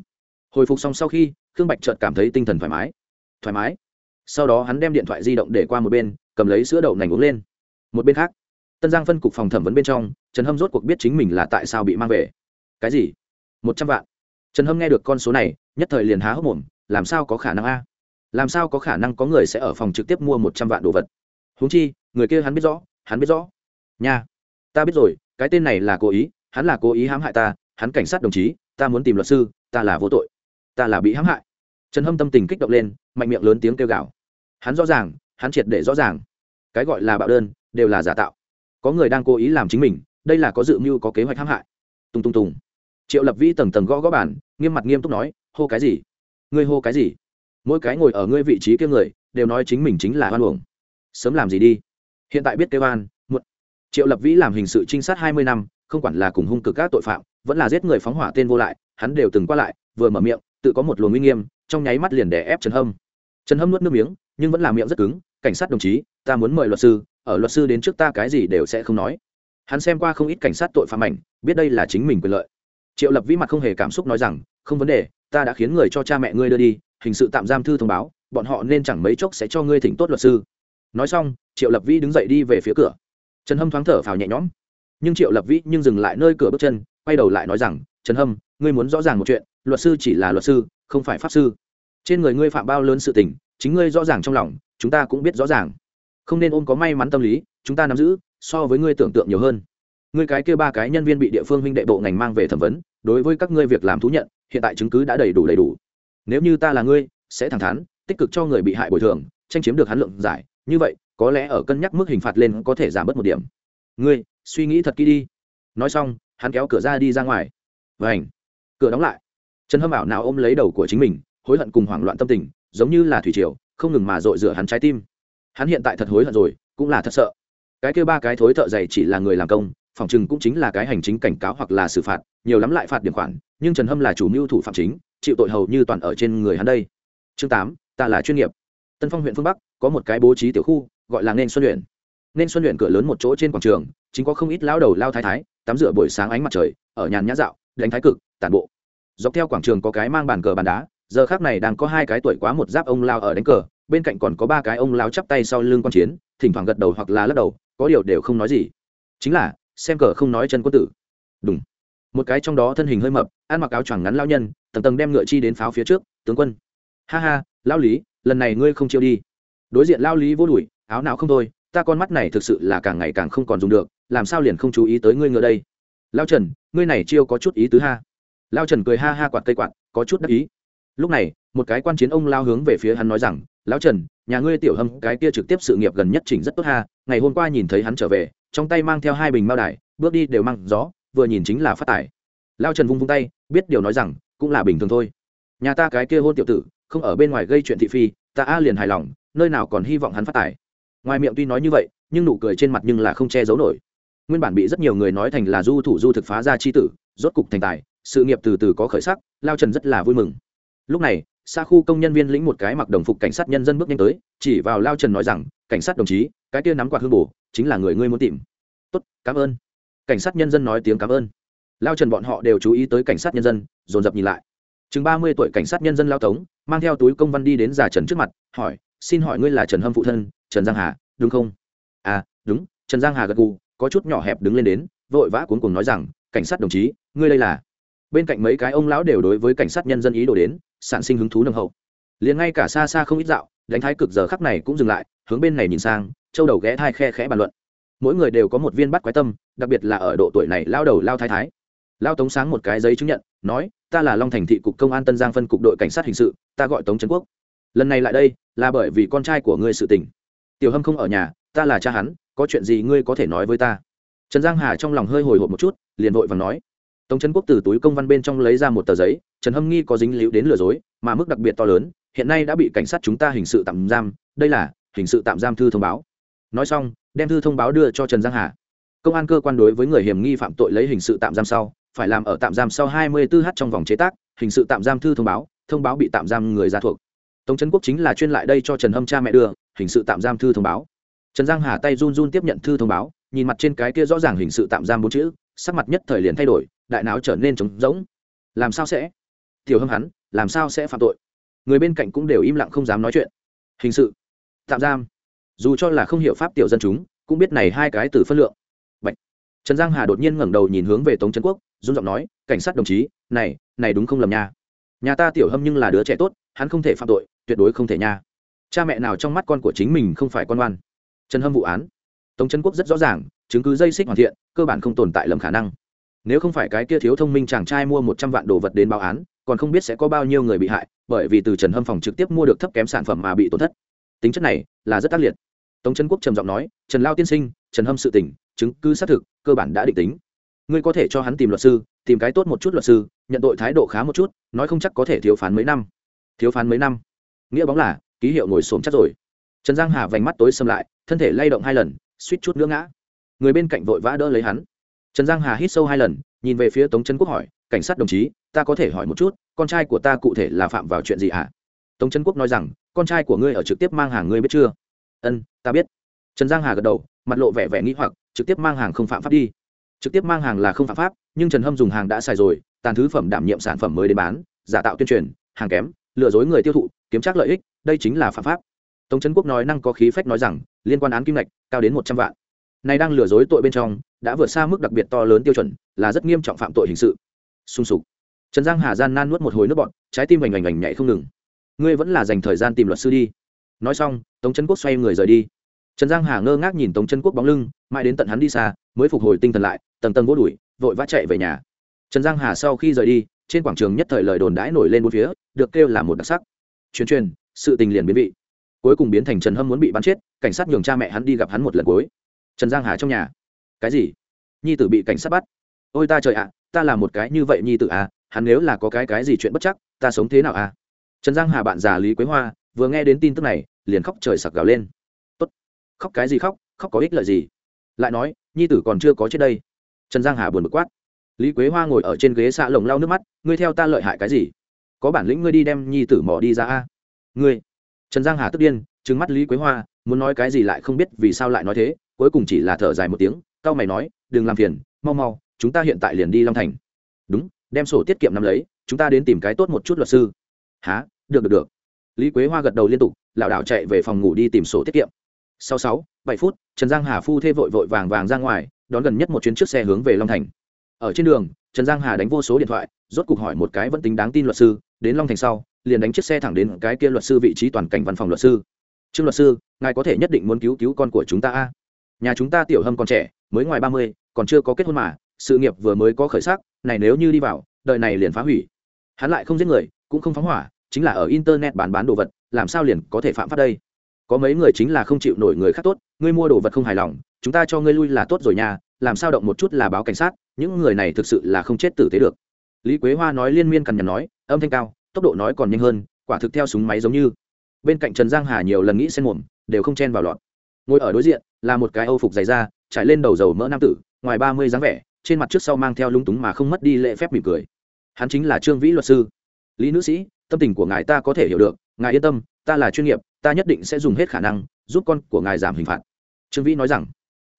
Hồi phục xong sau khi, khương bạch chợt cảm thấy tinh thần thoải mái. Thoải mái. Sau đó hắn đem điện thoại di động để qua một bên, cầm lấy sữa đậu nành uống lên. Một bên khác, tân giang phân cục phòng thẩm vấn bên trong, trần hâm rốt cuộc biết chính mình là tại sao bị mang về. Cái gì? Một trăm vạn. Trần hâm nghe được con số này, nhất thời liền há hốc mồm làm sao có khả năng a? Làm sao có khả năng có người sẽ ở phòng trực tiếp mua một trăm vạn đồ vật? Húng chi, người kia hắn biết rõ, hắn biết rõ. Nha, ta biết rồi, cái tên này là cố ý, hắn là cố ý hãm hại ta, hắn cảnh sát đồng chí, ta muốn tìm luật sư, ta là vô tội. Ta là bị hãm hại. Trần hâm tâm tình kích động lên, mạnh miệng lớn tiếng kêu gào. Hắn rõ ràng, hắn triệt để rõ ràng. Cái gọi là bạo đơn, đều là giả tạo. Có người đang cố ý làm chính mình, đây là có dự mưu, có kế hoạch hãm hại. Tung tung tùng. Triệu lập vĩ tầng tầng gõ gõ bản nghiêm mặt nghiêm túc nói, hô cái gì? Ngươi hô cái gì? Mỗi cái ngồi ở ngươi vị trí kia người, đều nói chính mình chính là hoan uổng. Sớm làm gì đi? Hiện tại biết kêu an một triệu lập vĩ làm hình sự trinh sát hai mươi năm, không quản là cùng hung cực các tội phạm, vẫn là giết người phóng hỏa tên vô lại, hắn đều từng qua lại, vừa mở miệng, tự có một luồng uy nghiêm, trong nháy mắt liền đè ép trần hâm. Trần hâm nuốt nước miếng, nhưng vẫn là miệng rất cứng, cảnh sát đồng chí, ta muốn mời luật sư, ở luật sư đến trước ta cái gì đều sẽ không nói. Hắn xem qua không ít cảnh sát tội phạm ảnh, biết đây là chính mình quyền lợi. Triệu lập vĩ mặt không hề cảm xúc nói rằng, không vấn đề ta đã khiến người cho cha mẹ ngươi đưa đi, hình sự tạm giam thư thông báo, bọn họ nên chẳng mấy chốc sẽ cho ngươi thỉnh tốt luật sư. Nói xong, triệu lập vĩ đứng dậy đi về phía cửa. Trần hâm thoáng thở phào nhẹ nhõm. Nhưng triệu lập vĩ nhưng dừng lại nơi cửa bước chân, quay đầu lại nói rằng, trần hâm, ngươi muốn rõ ràng một chuyện, luật sư chỉ là luật sư, không phải pháp sư. Trên người ngươi phạm bao lớn sự tình, chính ngươi rõ ràng trong lòng, chúng ta cũng biết rõ ràng. Không nên ôm có may mắn tâm lý, chúng ta nắm giữ, so với ngươi tưởng tượng nhiều hơn. Ngươi cái kia ba cái nhân viên bị địa phương huynh đệ bộ ngành mang về thẩm vấn, đối với các ngươi việc làm thú nhận hiện tại chứng cứ đã đầy đủ đầy đủ. Nếu như ta là ngươi, sẽ thẳng thắn, tích cực cho người bị hại bồi thường, tranh chiếm được hắn lượng giải. Như vậy, có lẽ ở cân nhắc mức hình phạt lên có thể giảm bớt một điểm. Ngươi, suy nghĩ thật kỹ đi. Nói xong, hắn kéo cửa ra đi ra ngoài. Vảnh cửa đóng lại. Trần hâm ảo nào ôm lấy đầu của chính mình, hối hận cùng hoảng loạn tâm tình, giống như là thủy triều, không ngừng mà dội rửa hắn trái tim. Hắn hiện tại thật hối hận rồi, cũng là thật sợ. Cái kêu ba cái thối thợ dày chỉ là người làm công phòng chừng cũng chính là cái hành chính cảnh cáo hoặc là xử phạt, nhiều lắm lại phạt điểm khoản, nhưng trần hâm là chủ mưu thủ phạm chính, chịu tội hầu như toàn ở trên người hắn đây. Chương tám, ta là chuyên nghiệp. Tân phong huyện phương bắc, có một cái bố trí tiểu khu, gọi là nên xuân huyện. Nên xuân huyện cửa lớn một chỗ trên quảng trường, chính có không ít lao đầu lao thái thái, tắm rửa buổi sáng ánh mặt trời, ở nhàn nhã dạo, đánh thái cực, tản bộ. Dọc theo quảng trường có cái mang bàn cờ bàn đá, giờ khác này đang có hai cái tuổi quá một giáp ông lao ở đánh cờ, bên cạnh còn có ba cái ông lao chắp tay sau lưng q chiến, thỉnh thoảng gật đầu hoặc là lắc đầu, có điều đều không nói gì. Chính là xem cờ không nói chân quân tử. Đúng một cái trong đó thân hình hơi mập, ăn mặc áo choàng ngắn lao nhân, tầng tầng đem ngựa chi đến pháo phía trước, tướng quân. Ha ha lao lý, lần này ngươi không chiêu đi. Đối diện lao lý vô đùi áo nào không thôi, ta con mắt này thực sự là càng ngày càng không còn dùng được, làm sao liền không chú ý tới ngươi ngựa đây? Lao trần, ngươi này chiêu có chút ý tứ ha. Lao trần cười ha ha quạt cây quạt, có chút đắc ý. Lúc này, một cái quan chiến ông lao hướng về phía hắn nói rằng, lão trần, nhà ngươi tiểu hâm, cái kia trực tiếp sự nghiệp gần nhất chỉnh rất tốt ha, ngày hôm qua nhìn thấy hắn trở về trong tay mang theo hai bình mao đài, bước đi đều mang gió, vừa nhìn chính là phát tài. Lao trần vung vung tay, biết điều nói rằng, cũng là bình thường thôi. Nhà ta cái kia hôn tiểu tử, không ở bên ngoài gây chuyện thị phi, ta a liền hài lòng, nơi nào còn hy vọng hắn phát tài. Ngoài miệng tuy nói như vậy, nhưng nụ cười trên mặt nhưng là không che giấu nổi. Nguyên bản bị rất nhiều người nói thành là du thủ du thực phá ra chi tử, rốt cục thành tài, sự nghiệp từ từ có khởi sắc, lao trần rất là vui mừng. Lúc này, xa khu công nhân viên lĩnh một cái mặc đồng phục cảnh sát nhân dân bước nhanh tới, chỉ vào lao trần nói rằng, cảnh sát đồng chí, cái kia nắm quạt hương bổ chính là người ngươi muốn tìm. Tốt, cảm ơn. Cảnh sát nhân dân nói tiếng cảm ơn. Lao trần bọn họ đều chú ý tới cảnh sát nhân dân, dồn dập nhìn lại. Chừng ba mươi tuổi cảnh sát nhân dân lao tống, mang theo túi công văn đi đến già trần trước mặt, hỏi, xin hỏi ngươi là trần hâm phụ thân, trần giang hà, đúng không? À đúng. Trần giang hà gật gù, có chút nhỏ hẹp đứng lên đến, vội vã cuốn cùng nói rằng, cảnh sát đồng chí, ngươi đây là? Bên cạnh mấy cái ông lão đều đối với cảnh sát nhân dân ý đồ đến, sản sinh hứng thú nâng hậu. Liền ngay cả xa xa không ít dạo, đánh thái cực giờ khắc này cũng dừng lại, hướng bên này nhìn sang châu đầu ghé thai khe khẽ bàn luận. Mỗi người đều có một viên bắt quái tâm, đặc biệt là ở độ tuổi này lao đầu lao thái thái. Lao tống sáng một cái giấy chứng nhận, nói, ta là long thành thị cục công an tân giang phân cục đội cảnh sát hình sự, ta gọi tống trấn quốc. Lần này lại đây, là bởi vì con trai của ngươi sự tình. Tiểu hâm không ở nhà, ta là cha hắn, có chuyện gì ngươi có thể nói với ta? Trần giang hà trong lòng hơi hồi hộp một chút, liền vội và nói, tống trấn quốc từ túi công văn bên trong lấy ra một tờ giấy, trần hâm nghi có dính líu đến lừa dối, mà mức đặc biệt to lớn, hiện nay đã bị cảnh sát chúng ta hình sự tạm giam, đây là hình sự tạm giam thư thông báo nói xong, đem thư thông báo đưa cho trần giang hà. Công an cơ quan đối với người hiểm nghi phạm tội lấy hình sự tạm giam sau, phải làm ở tạm giam sau 24 h trong vòng chế tác, hình sự tạm giam thư thông báo thông báo bị tạm giam người ra thuộc. Tống trấn quốc chính là chuyên lại đây cho trần hâm cha mẹ đưa, hình sự tạm giam thư thông báo. Trần giang hà tay run run tiếp nhận thư thông báo, nhìn mặt trên cái kia rõ ràng hình sự tạm giam bốn chữ, sắc mặt nhất thời liền thay đổi, đại não trở nên trống rỗng. Làm sao sẽ? Tiểu hâm hắn, làm sao sẽ phạm tội? Người bên cạnh cũng đều im lặng không dám nói chuyện. Hình sự, tạm giam dù cho là không hiểu pháp tiểu dân chúng, cũng biết này hai cái từ phân lượng. Bạch. trần giang hà đột nhiên ngẩng đầu nhìn hướng về tống trấn quốc, run giọng nói, cảnh sát đồng chí, này này đúng không lầm nha. Nhà ta tiểu hâm nhưng là đứa trẻ tốt, hắn không thể phạm tội, tuyệt đối không thể nha. Cha mẹ nào trong mắt con của chính mình không phải con ngoan trần hâm vụ án. Tống trấn quốc rất rõ ràng, chứng cứ dây xích hoàn thiện, cơ bản không tồn tại lầm khả năng. Nếu không phải cái kia thiếu thông minh chàng trai mua một trăm vạn đồ vật đến báo án, còn không biết sẽ có bao nhiêu người bị hại, bởi vì từ trần hâm phòng trực tiếp mua được thấp kém sản phẩm mà bị tổn thất. Tính chất này là rất tác liệt tống trấn quốc trầm giọng nói, trần lao tiên sinh, trần hâm sự tỉnh chứng cứ xác thực, cơ bản đã định tính. Ngươi có thể cho hắn tìm luật sư, tìm cái tốt một chút luật sư, nhận tội thái độ khá một chút, nói không chắc có thể thiếu phán mấy năm. Thiếu phán mấy năm? Nghĩa bóng là, ký hiệu ngồi xổm chắc rồi. Trần giang hà vành mắt tối xâm lại, thân thể lay động hai lần, suýt chút nữa ngã. Người bên cạnh vội vã đỡ lấy hắn. Trần giang hà hít sâu hai lần, nhìn về phía tống trấn quốc hỏi, cảnh sát đồng chí, ta có thể hỏi một chút, con trai của ta cụ thể là phạm vào chuyện gì ạ à? tống trấn quốc nói rằng, con trai của ngươi ở trực tiếp mang hàng ngươi biết chưa? Ân, ta biết. Trần giang hà gật đầu, mặt lộ vẻ vẻ nghĩ hoặc, trực tiếp mang hàng không phạm pháp đi. Trực tiếp mang hàng là không phạm pháp, nhưng trần hâm dùng hàng đã xài rồi, tàn thứ phẩm đảm nhiệm sản phẩm mới đến bán, giả tạo tuyên truyền, hàng kém, lừa dối người tiêu thụ, kiếm trác lợi ích, đây chính là phạm pháp. Tống trấn quốc nói năng có khí phách nói rằng, liên quan án kim ngạch, cao đến một trăm vạn. Này đang lừa dối tội bên trong, đã vượt xa mức đặc biệt to lớn tiêu chuẩn, là rất nghiêm trọng phạm tội hình sự. Sung sục. Trần giang hà gian nan nuốt một hồi nước bọn trái tim hoành hoành vành nhảy không ngừng. Ngươi vẫn là dành thời gian tìm luật sư đi nói xong, tống trấn quốc xoay người rời đi. Trần giang hà ngơ ngác nhìn tống trấn quốc bóng lưng, mãi đến tận hắn đi xa, mới phục hồi tinh thần lại, tầng tầng vô đuổi, vội vã chạy về nhà. Trần giang hà sau khi rời đi, trên quảng trường nhất thời lời đồn đãi nổi lên bốn phía, được kêu là một đặc sắc. Truyền truyền, sự tình liền biến vị. Cuối cùng biến thành trần hâm muốn bị bắn chết, cảnh sát nhường cha mẹ hắn đi gặp hắn một lần cuối. Trần giang hà trong nhà. Cái gì? Nhi tử bị cảnh sát bắt. Ôi ta trời ạ, ta là một cái như vậy nhi tử à hắn nếu là có cái cái gì chuyện bất chắc, ta sống thế nào à? Trần giang hà bạn già lý quế hoa vừa nghe đến tin tức này, liền khóc trời sặc gào lên. Tốt. Khóc cái gì khóc khóc có ích lợi gì? Lại nói, nhi tử còn chưa có chết đây. Trần giang hà buồn bực quát. Lý quế hoa ngồi ở trên ghế xạ lồng lau nước mắt, ngươi theo ta lợi hại cái gì? Có bản lĩnh ngươi đi đem nhi tử mỏ đi ra a. Ngươi. Trần giang hà tức điên, trừng mắt lý quế hoa, muốn nói cái gì lại không biết vì sao lại nói thế, cuối cùng chỉ là thở dài một tiếng cao mày nói, đừng làm phiền, mau mau, chúng ta hiện tại liền đi long thành. Đúng, đem sổ tiết kiệm năm lấy, chúng ta đến tìm cái tốt một chút luật sư. Há được được được lý quế hoa gật đầu liên tục, lảo đảo chạy về phòng ngủ đi tìm sổ tiết kiệm. Sau sáu, bảy phút, trần giang hà phu thê vội vội vàng vàng ra ngoài, đón gần nhất một chuyến trước xe hướng về long thành. Ở trên đường, trần giang hà đánh vô số điện thoại, rốt cuộc hỏi một cái vẫn tính đáng tin luật sư, đến long thành sau, liền đánh chiếc xe thẳng đến cái kia luật sư vị trí toàn cảnh văn phòng luật sư. Trương luật sư, ngài có thể nhất định muốn cứu cứu con của chúng ta a? Nhà chúng ta tiểu hâm còn trẻ, mới ngoài ba mươi, còn chưa có kết hôn mà, sự nghiệp vừa mới có khởi sắc, này nếu như đi vào, đời này liền phá hủy. Hắn lại không giết người, cũng không phóng hỏa chính là ở internet bán bán đồ vật, làm sao liền có thể phạm pháp đây? Có mấy người chính là không chịu nổi người khác tốt, ngươi mua đồ vật không hài lòng, chúng ta cho ngươi lui là tốt rồi nha, làm sao động một chút là báo cảnh sát, những người này thực sự là không chết tử tế được. Lý quế hoa nói liên miên cằn nhằn nói, âm thanh cao, tốc độ nói còn nhanh hơn, quả thực theo súng máy giống như. Bên cạnh trần giang hà nhiều lần nghĩ xen mồm, đều không chen vào lọt. Ngồi ở đối diện, là một cái âu phục dày da, trải lên đầu dầu mỡ nam tử, ngoài ba mươi dáng vẻ, trên mặt trước sau mang theo lung túng mà không mất đi lễ phép mỉm cười. Hắn chính là trương vĩ luật sư. Lý nữ sĩ tâm tình của ngài ta có thể hiểu được, ngài yên tâm, ta là chuyên nghiệp, ta nhất định sẽ dùng hết khả năng giúp con của ngài giảm hình phạt. Trương vĩ nói rằng.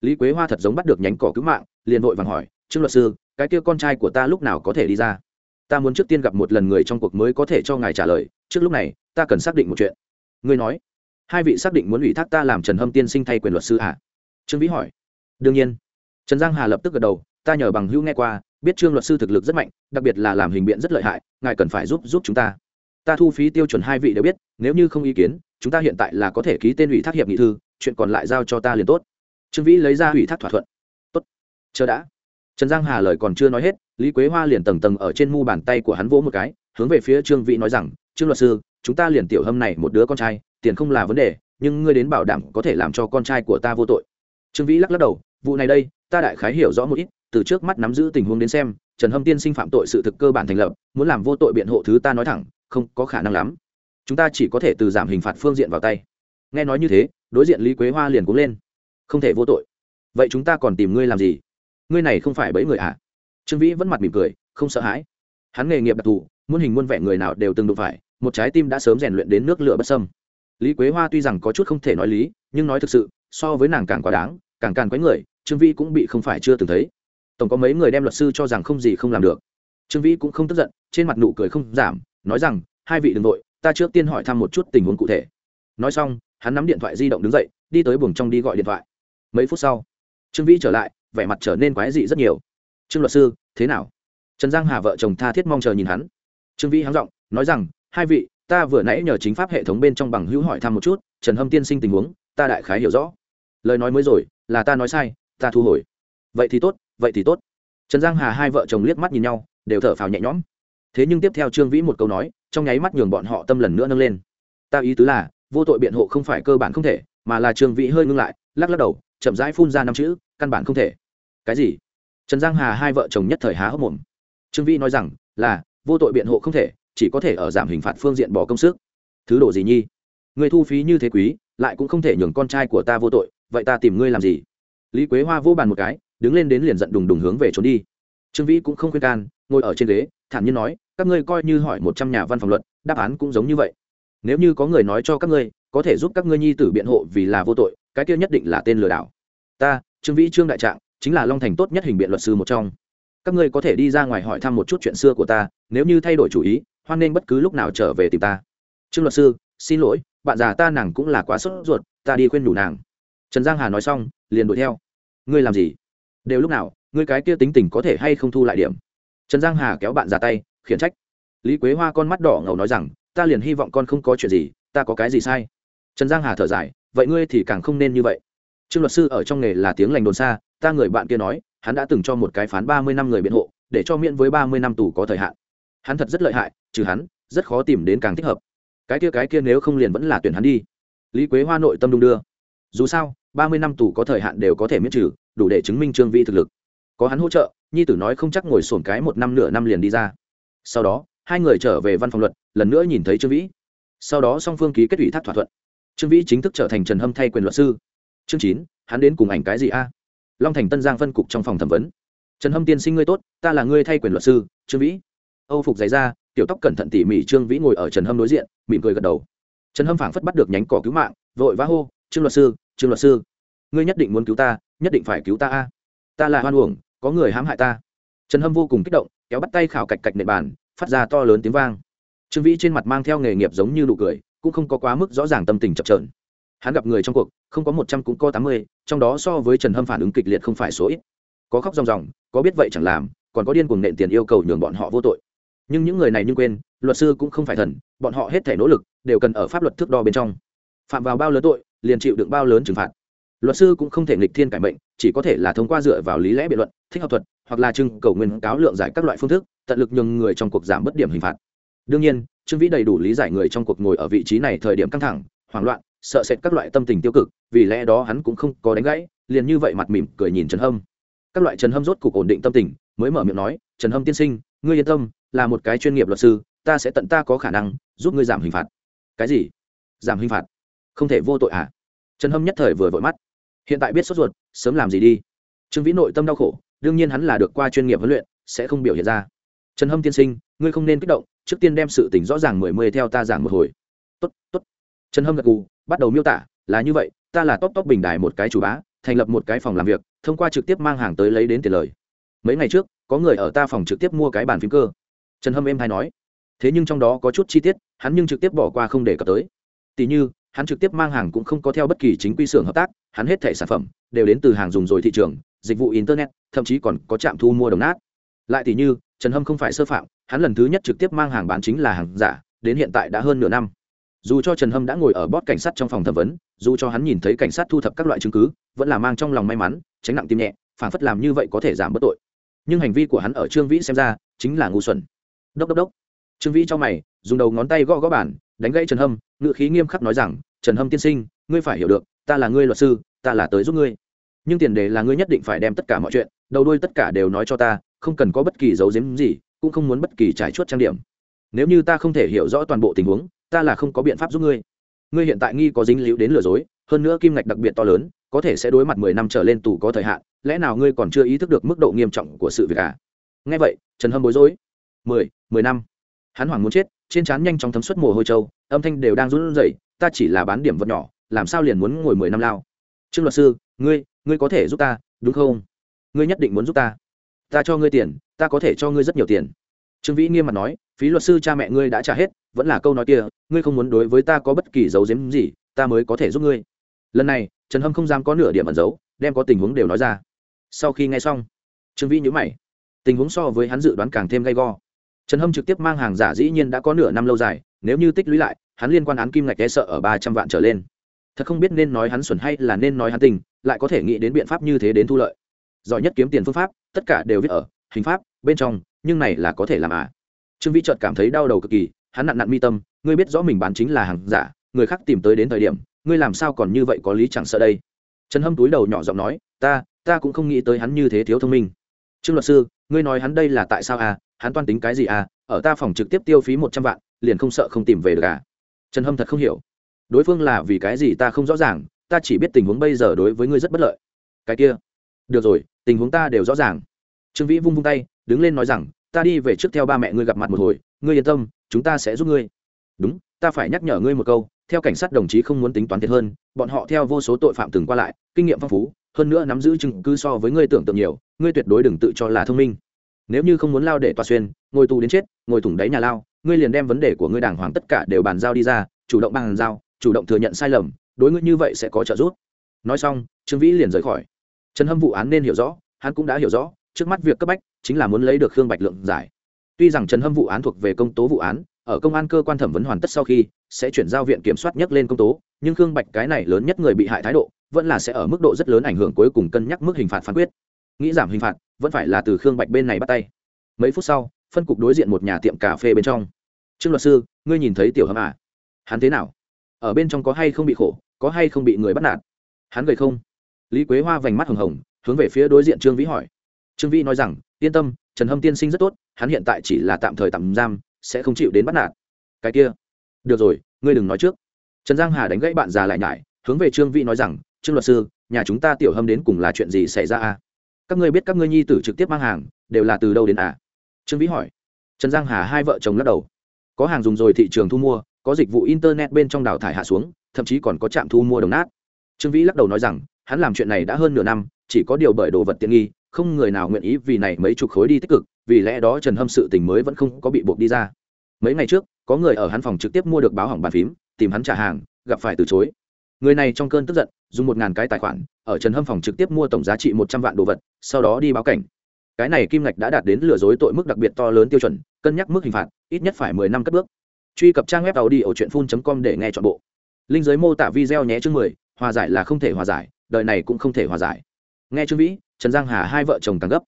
Lý quế hoa thật giống bắt được nhánh cỏ cứu mạng, liền vội vàng hỏi, trương luật sư, cái kia con trai của ta lúc nào có thể đi ra? Ta muốn trước tiên gặp một lần người trong cuộc mới có thể cho ngài trả lời, trước lúc này, ta cần xác định một chuyện. Ngươi nói, hai vị xác định muốn ủy thác ta làm trần hâm tiên sinh thay quyền luật sư à? trương vĩ hỏi. Đương nhiên. Trần giang hà lập tức gật đầu, ta nhờ bằng hữu nghe qua, biết trương luật sư thực lực rất mạnh, đặc biệt là làm hình biện rất lợi hại, ngài cần phải giúp giúp chúng ta ta thu phí tiêu chuẩn hai vị đều biết, nếu như không ý kiến, chúng ta hiện tại là có thể ký tên ủy thác hiệp nghị thư, chuyện còn lại giao cho ta liền tốt. Trương vĩ lấy ra ủy thác thỏa thuận. Tốt. Chờ đã. Trần giang hà lời còn chưa nói hết, lý quế hoa liền tầng tầng ở trên mu bàn tay của hắn vỗ một cái, hướng về phía trương vĩ nói rằng, trương luật sư, chúng ta liền tiểu hâm này một đứa con trai, tiền không là vấn đề, nhưng ngươi đến bảo đảm có thể làm cho con trai của ta vô tội. Trương vĩ lắc lắc đầu, vụ này đây, ta đại khái hiểu rõ một ít, từ trước mắt nắm giữ tình huống đến xem, trần hâm tiên sinh phạm tội sự thực cơ bản thành lập, muốn làm vô tội biện hộ thứ ta nói thẳng không có khả năng lắm. Chúng ta chỉ có thể từ giảm hình phạt phương diện vào tay. Nghe nói như thế, đối diện lý quế hoa liền cúng lên. Không thể vô tội. Vậy chúng ta còn tìm ngươi làm gì? Ngươi này không phải bẫy người à? Trương vĩ vẫn mặt mỉm cười, không sợ hãi. Hắn nghề nghiệp đặc thù, muôn hình muôn vẻ người nào đều từng đụng phải, một trái tim đã sớm rèn luyện đến nước lửa bất sâm lý quế hoa tuy rằng có chút không thể nói lý, nhưng nói thực sự, so với nàng càng quá đáng, càng càng quấy người, trương vĩ cũng bị không phải chưa từng thấy. Tổng có mấy người đem luật sư cho rằng không gì không làm được. Trương vĩ cũng không tức giận, trên mặt nụ cười không giảm nói rằng, hai vị đ ừ n g nội ta trước tiên hỏi thăm một chút tình huống cụ thể. Nói xong, hắn nắm điện thoại di động đứng dậy, đi tới buồng trong đi gọi điện thoại. Mấy phút sau, trương vĩ trở lại, vẻ mặt trở nên quái dị rất nhiều. Trương luật sư, thế nào? Trần giang hà vợ chồng tha thiết mong chờ nhìn hắn. Trương vĩ háng r n g nói rằng, hai vị, ta vừa nãy nhờ chính pháp hệ thống bên trong bằng hữu hỏi thăm một chút, trần hâm tiên sinh tình huống, ta đại khái hiểu rõ. Lời nói mới rồi, là ta nói sai, ta thu hồi. Vậy thì tốt, vậy thì tốt. Trần giang hà hai vợ chồng liếc mắt nhìn nhau, đều thở phào nhẹ nhõm thế nhưng tiếp theo trương vĩ một câu nói, trong nháy mắt nhường bọn họ tâm lần nữa nâng lên. Ta ý tứ là, vô tội biện hộ không phải cơ bản không thể, mà là trương vĩ hơi ngưng lại, lắc lắc đầu, chậm rãi phun ra năm chữ, căn bản không thể. Cái gì? Trần giang hà hai vợ chồng nhất thời há hốc mồm. Trương vĩ nói rằng, là, vô tội biện hộ không thể, chỉ có thể ở giảm hình phạt phương diện bỏ công sức. Thứ đồ gì nhi? Người thu phí như thế quý, lại cũng không thể nhường con trai của ta vô tội, vậy ta tìm ngươi làm gì? Lý quế hoa vô bàn một cái, đứng lên đến liền giận đùng đùng hướng về trốn đi. Trương vĩ cũng không khuyên can ngồi ở trên ghế, thản nhiên nói, các ngươi coi như hỏi một trăm nhà văn phòng luật, đáp án cũng giống như vậy. Nếu như có người nói cho các ngươi, có thể giúp các ngươi nhi tử biện hộ vì là vô tội, cái kia nhất định là tên lừa đảo. Ta, trương vĩ trương đại trạng, chính là long thành tốt nhất hình biện luật sư một trong. Các ngươi có thể đi ra ngoài hỏi thăm một chút chuyện xưa của ta, nếu như thay đổi chủ ý, hoan nên bất cứ lúc nào trở về tìm ta. Trương luật sư, xin lỗi, bạn già ta nàng cũng là quá sốt ruột, ta đi khuyên đủ nàng. Trần giang hà nói xong, liền đuổi theo. Ngươi làm gì? Đều lúc nào, ngươi cái kia tính tình có thể hay không thu lại điểm? Trần giang hà kéo bạn ra tay, khiển trách. Lý quế hoa con mắt đỏ ngầu nói rằng, ta liền hy vọng con không có chuyện gì, ta có cái gì sai? Trần giang hà thở dài, vậy ngươi thì càng không nên như vậy. Trương luật sư ở trong nghề là tiếng lành đồn xa, ta người bạn kia nói, hắn đã từng cho một cái phán ba mươi năm người biện hộ, để cho miễn với ba mươi năm tù có thời hạn. Hắn thật rất lợi hại, trừ hắn, rất khó tìm đến càng thích hợp. Cái kia cái kia nếu không liền vẫn là tuyển hắn đi. Lý quế hoa nội tâm đung đưa. Dù sao, ba mươi năm tù có thời hạn đều có thể miễn trừ, đủ để chứng minh trương vi thực lực có hắn hỗ trợ, nhi tử nói không chắc ngồi sổn cái một năm nửa năm liền đi ra. Sau đó, hai người trở về văn phòng luật, lần nữa nhìn thấy trương vĩ. Sau đó song phương ký kết ủy thác thỏa thuận. Trương vĩ chính thức trở thành trần hâm thay quyền luật sư. Chương chín, hắn đến cùng ảnh cái gì a? Long thành tân giang phân cục trong phòng thẩm vấn. Trần hâm tiên sinh ngươi tốt, ta là ngươi thay quyền luật sư, trương vĩ. Âu phục giày ra tiểu tóc cẩn thận tỉ mỉ trương vĩ ngồi ở trần hâm đối diện, mỉm cười gật đầu. Trần hâm phảng phất bắt được nhánh cỏ cứu mạng, vội vã hô, trương luật sư, trương luật sư, ngươi nhất định muốn cứu ta, nhất định phải cứu ta a. Ta là hoan uổng có người hãm hại ta. Trần hâm vô cùng kích động, kéo bắt tay khảo cạch cạch nệ bàn, phát ra to lớn tiếng vang. Trương vĩ trên mặt mang theo nghề nghiệp giống như nụ cười, cũng không có quá mức rõ ràng tâm tình chập trờn hắn gặp người trong cuộc, không có một trăm cũng có tám mươi, trong đó so với trần hâm phản ứng kịch liệt không phải số ít. Có khóc ròng ròng, có biết vậy chẳng làm, còn có điên cuồng nện tiền yêu cầu nhường bọn họ vô tội. Nhưng những người này nhưng quên, luật sư cũng không phải thần, bọn họ hết thể nỗ lực, đều cần ở pháp luật thước đo bên trong. Phạm vào bao lớn tội, liền chịu đựng bao lớn trừng phạt luật sư cũng không thể nghịch thiên cải mệnh, chỉ có thể là thông qua dựa vào lý lẽ biện luận, thích học thuật, hoặc là trưng cầu nguyên cáo lượng giải các loại phương thức, tận lực nhường người trong cuộc giảm bất điểm hình phạt. Đương nhiên, trương vĩ đầy đủ lý giải người trong cuộc ngồi ở vị trí này thời điểm căng thẳng, hoảng loạn, sợ sệt các loại tâm tình tiêu cực, vì lẽ đó hắn cũng không có đánh gãy, liền như vậy mặt mỉm cười nhìn trần hâm. Các loại trần hâm rốt cục ổn định tâm tình, mới mở miệng nói, trần hâm tiên sinh, ngươi yên tâm, là một cái chuyên nghiệp luật sư, ta sẽ tận ta có khả năng giúp ngươi giảm hình phạt. Cái gì? Giảm hình phạt? Không thể vô tội à? Trần hâm nhất thời vừa vội mắt hiện tại biết sốt ruột, sớm làm gì đi. Trương vĩ nội tâm đau khổ, đương nhiên hắn là được qua chuyên nghiệp huấn luyện, sẽ không biểu hiện ra. Trần hâm tiên sinh, ngươi không nên kích động, trước tiên đem sự tình rõ ràng mười mươi theo ta giảng một hồi. Tốt tốt. Trần hâm gật gù, bắt đầu miêu tả, là như vậy, ta là top top bình đài một cái chủ bá, thành lập một cái phòng làm việc, thông qua trực tiếp mang hàng tới lấy đến tiền lời. Mấy ngày trước, có người ở ta phòng trực tiếp mua cái bàn phím cơ. Trần hâm em hay nói. Thế nhưng trong đó có chút chi tiết, hắn nhưng trực tiếp bỏ qua không để cập tới. Tỷ như, hắn trực tiếp mang hàng cũng không có theo bất kỳ chính quy xưởng hợp tác hắn hết thẻ sản phẩm, đều đến từ hàng dùng rồi thị trường, dịch vụ internet, thậm chí còn có trạm thu mua đồng nát. Lại thì như, trần hâm không phải sơ phạm, hắn lần thứ nhất trực tiếp mang hàng bán chính là hàng giả, đến hiện tại đã hơn nửa năm. Dù cho trần hâm đã ngồi ở bót cảnh sát trong phòng thẩm vấn, dù cho hắn nhìn thấy cảnh sát thu thập các loại chứng cứ, vẫn là mang trong lòng may mắn, tránh nặng tim nhẹ, phản phất làm như vậy có thể giảm bớt tội. Nhưng hành vi của hắn ở trương vĩ xem ra, chính là ngu xuẩn. Đốc đốc đốc. Trương vĩ cho mày, dùng đầu ngón tay gõ gõ bản đánh gãy trần hâm ngự khí nghiêm khắc nói rằng, trần hâm tiên sinh, ngươi phải hiểu được ta là ngươi luật sư, ta là tới giúp ngươi. Nhưng tiền đề là ngươi nhất định phải đem tất cả mọi chuyện, đầu đuôi tất cả đều nói cho ta, không cần có bất kỳ dấu giếm gì, cũng không muốn bất kỳ trải chuốt trang điểm. Nếu như ta không thể hiểu rõ toàn bộ tình huống, ta là không có biện pháp giúp ngươi. Ngươi hiện tại nghi có dính líu đến lừa dối, hơn nữa kim ngạch đặc biệt to lớn, có thể sẽ đối mặt mười năm trở lên tù có thời hạn, lẽ nào ngươi còn chưa ý thức được mức độ nghiêm trọng của sự việc à? Nghe vậy, trần hâm bối rối. Mười mười năm. Hắn hoảng muốn chết, trên trán nhanh chóng thấm suất mồ hôi trâu, âm thanh đều đang run rẩy, ta chỉ là bán điểm vật nhỏ làm sao liền muốn ngồi mười năm lao? Trương luật sư, ngươi ngươi có thể giúp ta, đúng không? Ngươi nhất định muốn giúp ta. Ta cho ngươi tiền, ta có thể cho ngươi rất nhiều tiền. Trương vĩ nghiêm mặt nói, phí luật sư cha mẹ ngươi đã trả hết, vẫn là câu nói kia, ngươi không muốn đối với ta có bất kỳ dấu giếm gì, ta mới có thể giúp ngươi. Lần này, trần hâm không dám có nửa điểm ẩn giấu, đem có tình huống đều nói ra. Sau khi nghe xong, trương vĩ nhữ mày. Tình huống so với hắn dự đoán càng thêm gay go. Trần hâm trực tiếp mang hàng giả dĩ nhiên đã có nửa năm lâu dài, nếu như tích lũy lại, hắn liên quan án kim ngạch e sợ ở ba trăm vạn trở lên thật không biết nên nói hắn xuẩn hay là nên nói hắn tình, lại có thể nghĩ đến biện pháp như thế đến thu lợi. Giỏi nhất kiếm tiền phương pháp, tất cả đều viết ở, hình pháp, bên trong, nhưng này là có thể làm à. Trương vĩ trợt cảm thấy đau đầu cực kỳ, hắn nặn nặn mi tâm, ngươi biết rõ mình bán chính là hàng giả, người khác tìm tới đến thời điểm, ngươi làm sao còn như vậy có lý chẳng sợ đây. Trần hâm túi đầu nhỏ giọng nói, ta ta cũng không nghĩ tới hắn như thế thiếu thông minh. Trương luật sư, ngươi nói hắn đây là tại sao à? Hắn toan tính cái gì à? Ở ta phòng trực tiếp tiêu phí một trăm vạn, liền không sợ không tìm về được à? Trần hâm thật không hiểu đối phương là vì cái gì ta không rõ ràng, ta chỉ biết tình huống bây giờ đối với ngươi rất bất lợi. Cái kia. Được rồi, tình huống ta đều rõ ràng. Trương vĩ vung vung tay, đứng lên nói rằng, ta đi về trước theo ba mẹ ngươi gặp mặt một hồi, ngươi yên tâm, chúng ta sẽ giúp ngươi. Đúng, ta phải nhắc nhở ngươi một câu, theo cảnh sát đồng chí không muốn tính toán thiệt hơn, bọn họ theo vô số tội phạm từng qua lại, kinh nghiệm phong phú, hơn nữa nắm giữ chứng cứ so với ngươi tưởng tượng nhiều, ngươi tuyệt đối đừng tự cho là thông minh. Nếu như không muốn lao để tòa xuyên, ngồi tù đến chết, ngồi thủng đáy nhà lao, ngươi liền đem vấn đề của ngươi đàng hoàng tất cả đều bàn giao đi ra, chủ động bàn giao chủ động thừa nhận sai lầm, đối ngươi như vậy sẽ có trợ giúp. Nói xong, trương vĩ liền rời khỏi. Trần hâm vụ án nên hiểu rõ, hắn cũng đã hiểu rõ, trước mắt việc cấp bách chính là muốn lấy được khương bạch lượng giải. Tuy rằng trần hâm vụ án thuộc về công tố vụ án, ở công an cơ quan thẩm vấn hoàn tất sau khi sẽ chuyển giao viện kiểm soát nhất lên công tố, nhưng khương bạch cái này lớn nhất người bị hại thái độ, vẫn là sẽ ở mức độ rất lớn ảnh hưởng cuối cùng cân nhắc mức hình phạt phán quyết. Nghĩ giảm hình phạt, vẫn phải là từ khương bạch bên này bắt tay. Mấy phút sau, phân cục đối diện một nhà tiệm cà phê bên trong. Trương luật sư, ngươi nhìn thấy tiểu hâm à? Hắn thế nào? Ở bên trong có hay không bị khổ, có hay không bị người bắt nạt? Hắn gầy không? Lý quế hoa vành mắt hồng hồng, hướng về phía đối diện trương vĩ hỏi. Trương vĩ nói rằng, yên tâm, trần hâm tiên sinh rất tốt, hắn hiện tại chỉ là tạm thời tạm giam, sẽ không chịu đến bắt nạt. Cái kia. Được rồi, ngươi đừng nói trước. Trần giang hà đánh gãy bạn già lại nhải, hướng về trương vĩ nói rằng, trương luật sư, nhà chúng ta tiểu hâm đến cùng là chuyện gì xảy ra à? Các ngươi biết các ngươi nhi tử trực tiếp mang hàng, đều là từ đâu đến à? Trương vĩ hỏi. Trần giang hà hai vợ chồng lắc đầu. Có hàng dùng rồi thị trường thu mua có dịch vụ internet bên trong đào thải hạ xuống, thậm chí còn có trạm thu mua đồng nát. Trương vĩ lắc đầu nói rằng, hắn làm chuyện này đã hơn nửa năm, chỉ có điều bởi đồ vật tiện nghi, không người nào nguyện ý vì này mấy chục khối đi tích cực, vì lẽ đó trần hâm sự tình mới vẫn không có bị buộc đi ra. Mấy ngày trước, có người ở hắn phòng trực tiếp mua được báo hỏng bàn phím, tìm hắn trả hàng, gặp phải từ chối. Người này trong cơn tức giận, dùng một ngàn cái tài khoản, ở trần hâm phòng trực tiếp mua tổng giá trị một trăm vạn đồ vật, sau đó đi báo cảnh. Cái này kim ngạch đã đạt đến lừa dối tội mức đặc biệt to lớn tiêu chuẩn, cân nhắc mức hình phạt, ít nhất phải mười năm cất bước truy cập trang web tàu đi ở truyện com để nghe t h ọ n bộ. Linh giới mô tả video nhé chương mười hòa giải là không thể hòa giải đời này cũng không thể hòa giải. Nghe trương vĩ trần giang hà hai vợ chồng càng gấp.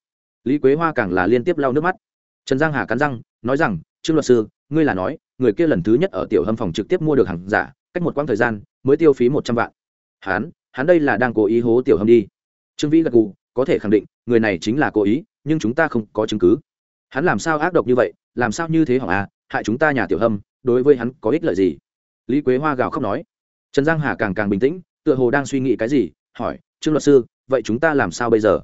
Lý quế hoa càng là liên tiếp lau nước mắt. Trần giang hà cắn răng nói rằng trương luật sư ngươi là nói người kia lần thứ nhất ở tiểu hâm phòng trực tiếp mua được hàng giả cách một quãng thời gian mới tiêu phí một trăm vạn. Hán, hắn đây là đang cố ý hố tiểu hâm đi. Trương vĩ gật gù có thể khẳng định người này chính là cố ý nhưng chúng ta không có chứng cứ. Hắn làm sao ác độc như vậy làm sao như thế hỏng à hại chúng ta nhà tiểu hâm, đối với hắn có ích lợi gì? Lý quế hoa gào khóc nói. Trần giang hà càng càng bình tĩnh, tựa hồ đang suy nghĩ cái gì, hỏi, trương luật sư, vậy chúng ta làm sao bây giờ?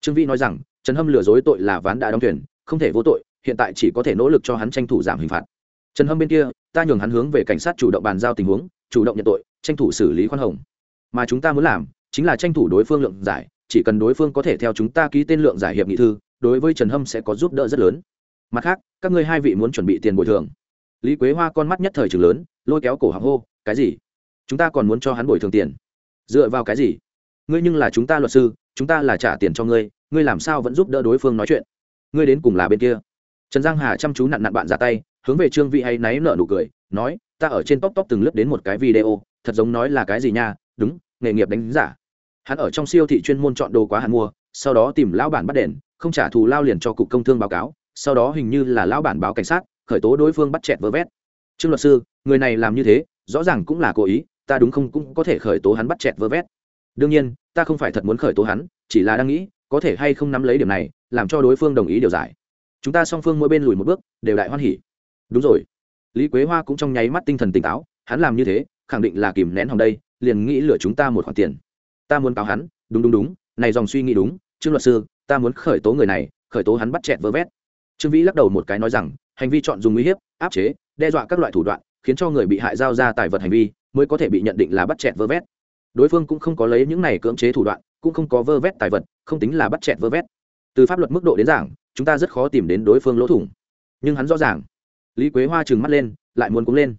Trương vĩ nói rằng, trần hâm lừa dối tội là ván đã đóng thuyền, không thể vô tội, hiện tại chỉ có thể nỗ lực cho hắn tranh thủ giảm hình phạt. Trần hâm bên kia, ta nhường hắn hướng về cảnh sát chủ động bàn giao tình huống, chủ động nhận tội, tranh thủ xử lý khoan hồng. Mà chúng ta muốn làm, chính là tranh thủ đối phương lượng giải, chỉ cần đối phương có thể theo chúng ta ký tên lượng giải hiệp nghị thư, đối với trần hâm sẽ có giúp đỡ rất lớn mặt khác, các ngươi hai vị muốn chuẩn bị tiền bồi thường. Lý quế hoa con mắt nhất thời trường lớn, lôi kéo cổ họng hô, cái gì? Chúng ta còn muốn cho hắn bồi thường tiền? Dựa vào cái gì? Ngươi nhưng là chúng ta luật sư, chúng ta là trả tiền cho ngươi ngươi làm sao vẫn giúp đỡ đối phương nói chuyện? Ngươi đến cùng là bên kia. Trần giang hà chăm chú nặn nặn bạn ra tay, hướng về trương vị hay náy nợ nụ cười, nói, ta ở trên tóc tóc từng lướt đến một cái video, thật giống nói là cái gì nha, đúng, nghề nghiệp đánh giả. Hắn ở trong siêu thị chuyên môn chọn đồ quá hạn mua, sau đó tìm lão bản bắt đền, không trả thù lao liền cho cục công thương báo cáo sau đó hình như là lão bản báo cảnh sát, khởi tố đối phương bắt chẹt vơ vét. Trương luật sư, người này làm như thế, rõ ràng cũng là cố ý, ta đúng không cũng có thể khởi tố hắn bắt chẹt vơ vét. Đương nhiên, ta không phải thật muốn khởi tố hắn, chỉ là đang nghĩ, có thể hay không nắm lấy điểm này, làm cho đối phương đồng ý điều giải. Chúng ta song phương mỗi bên lùi một bước, đều đại hoan hỉ. Đúng rồi. Lý quế hoa cũng trong nháy mắt tinh thần tỉnh táo, hắn làm như thế, khẳng định là kìm nén hòng đây, liền nghĩ lừa chúng ta một khoản tiền. Ta muốn cáo hắn, đúng đúng đúng, này dòng suy nghĩ đúng, trương luật sư, ta muốn khởi tố người này, khởi tố hắn bắt chẹt vơ vét trương vĩ lắc đầu một cái nói rằng, hành vi chọn dùng uy hiếp, áp chế, đe dọa các loại thủ đoạn, khiến cho người bị hại giao ra tài vật hành vi, mới có thể bị nhận định là bắt chẹt vơ vét. Đối phương cũng không có lấy những này cưỡng chế thủ đoạn, cũng không có vơ vét tài vật, không tính là bắt chẹt vơ vét. Từ pháp luật mức độ đến giảng, chúng ta rất khó tìm đến đối phương lỗ thủng. Nhưng hắn rõ ràng. Lý quế hoa trừng mắt lên, lại muốn cúng lên.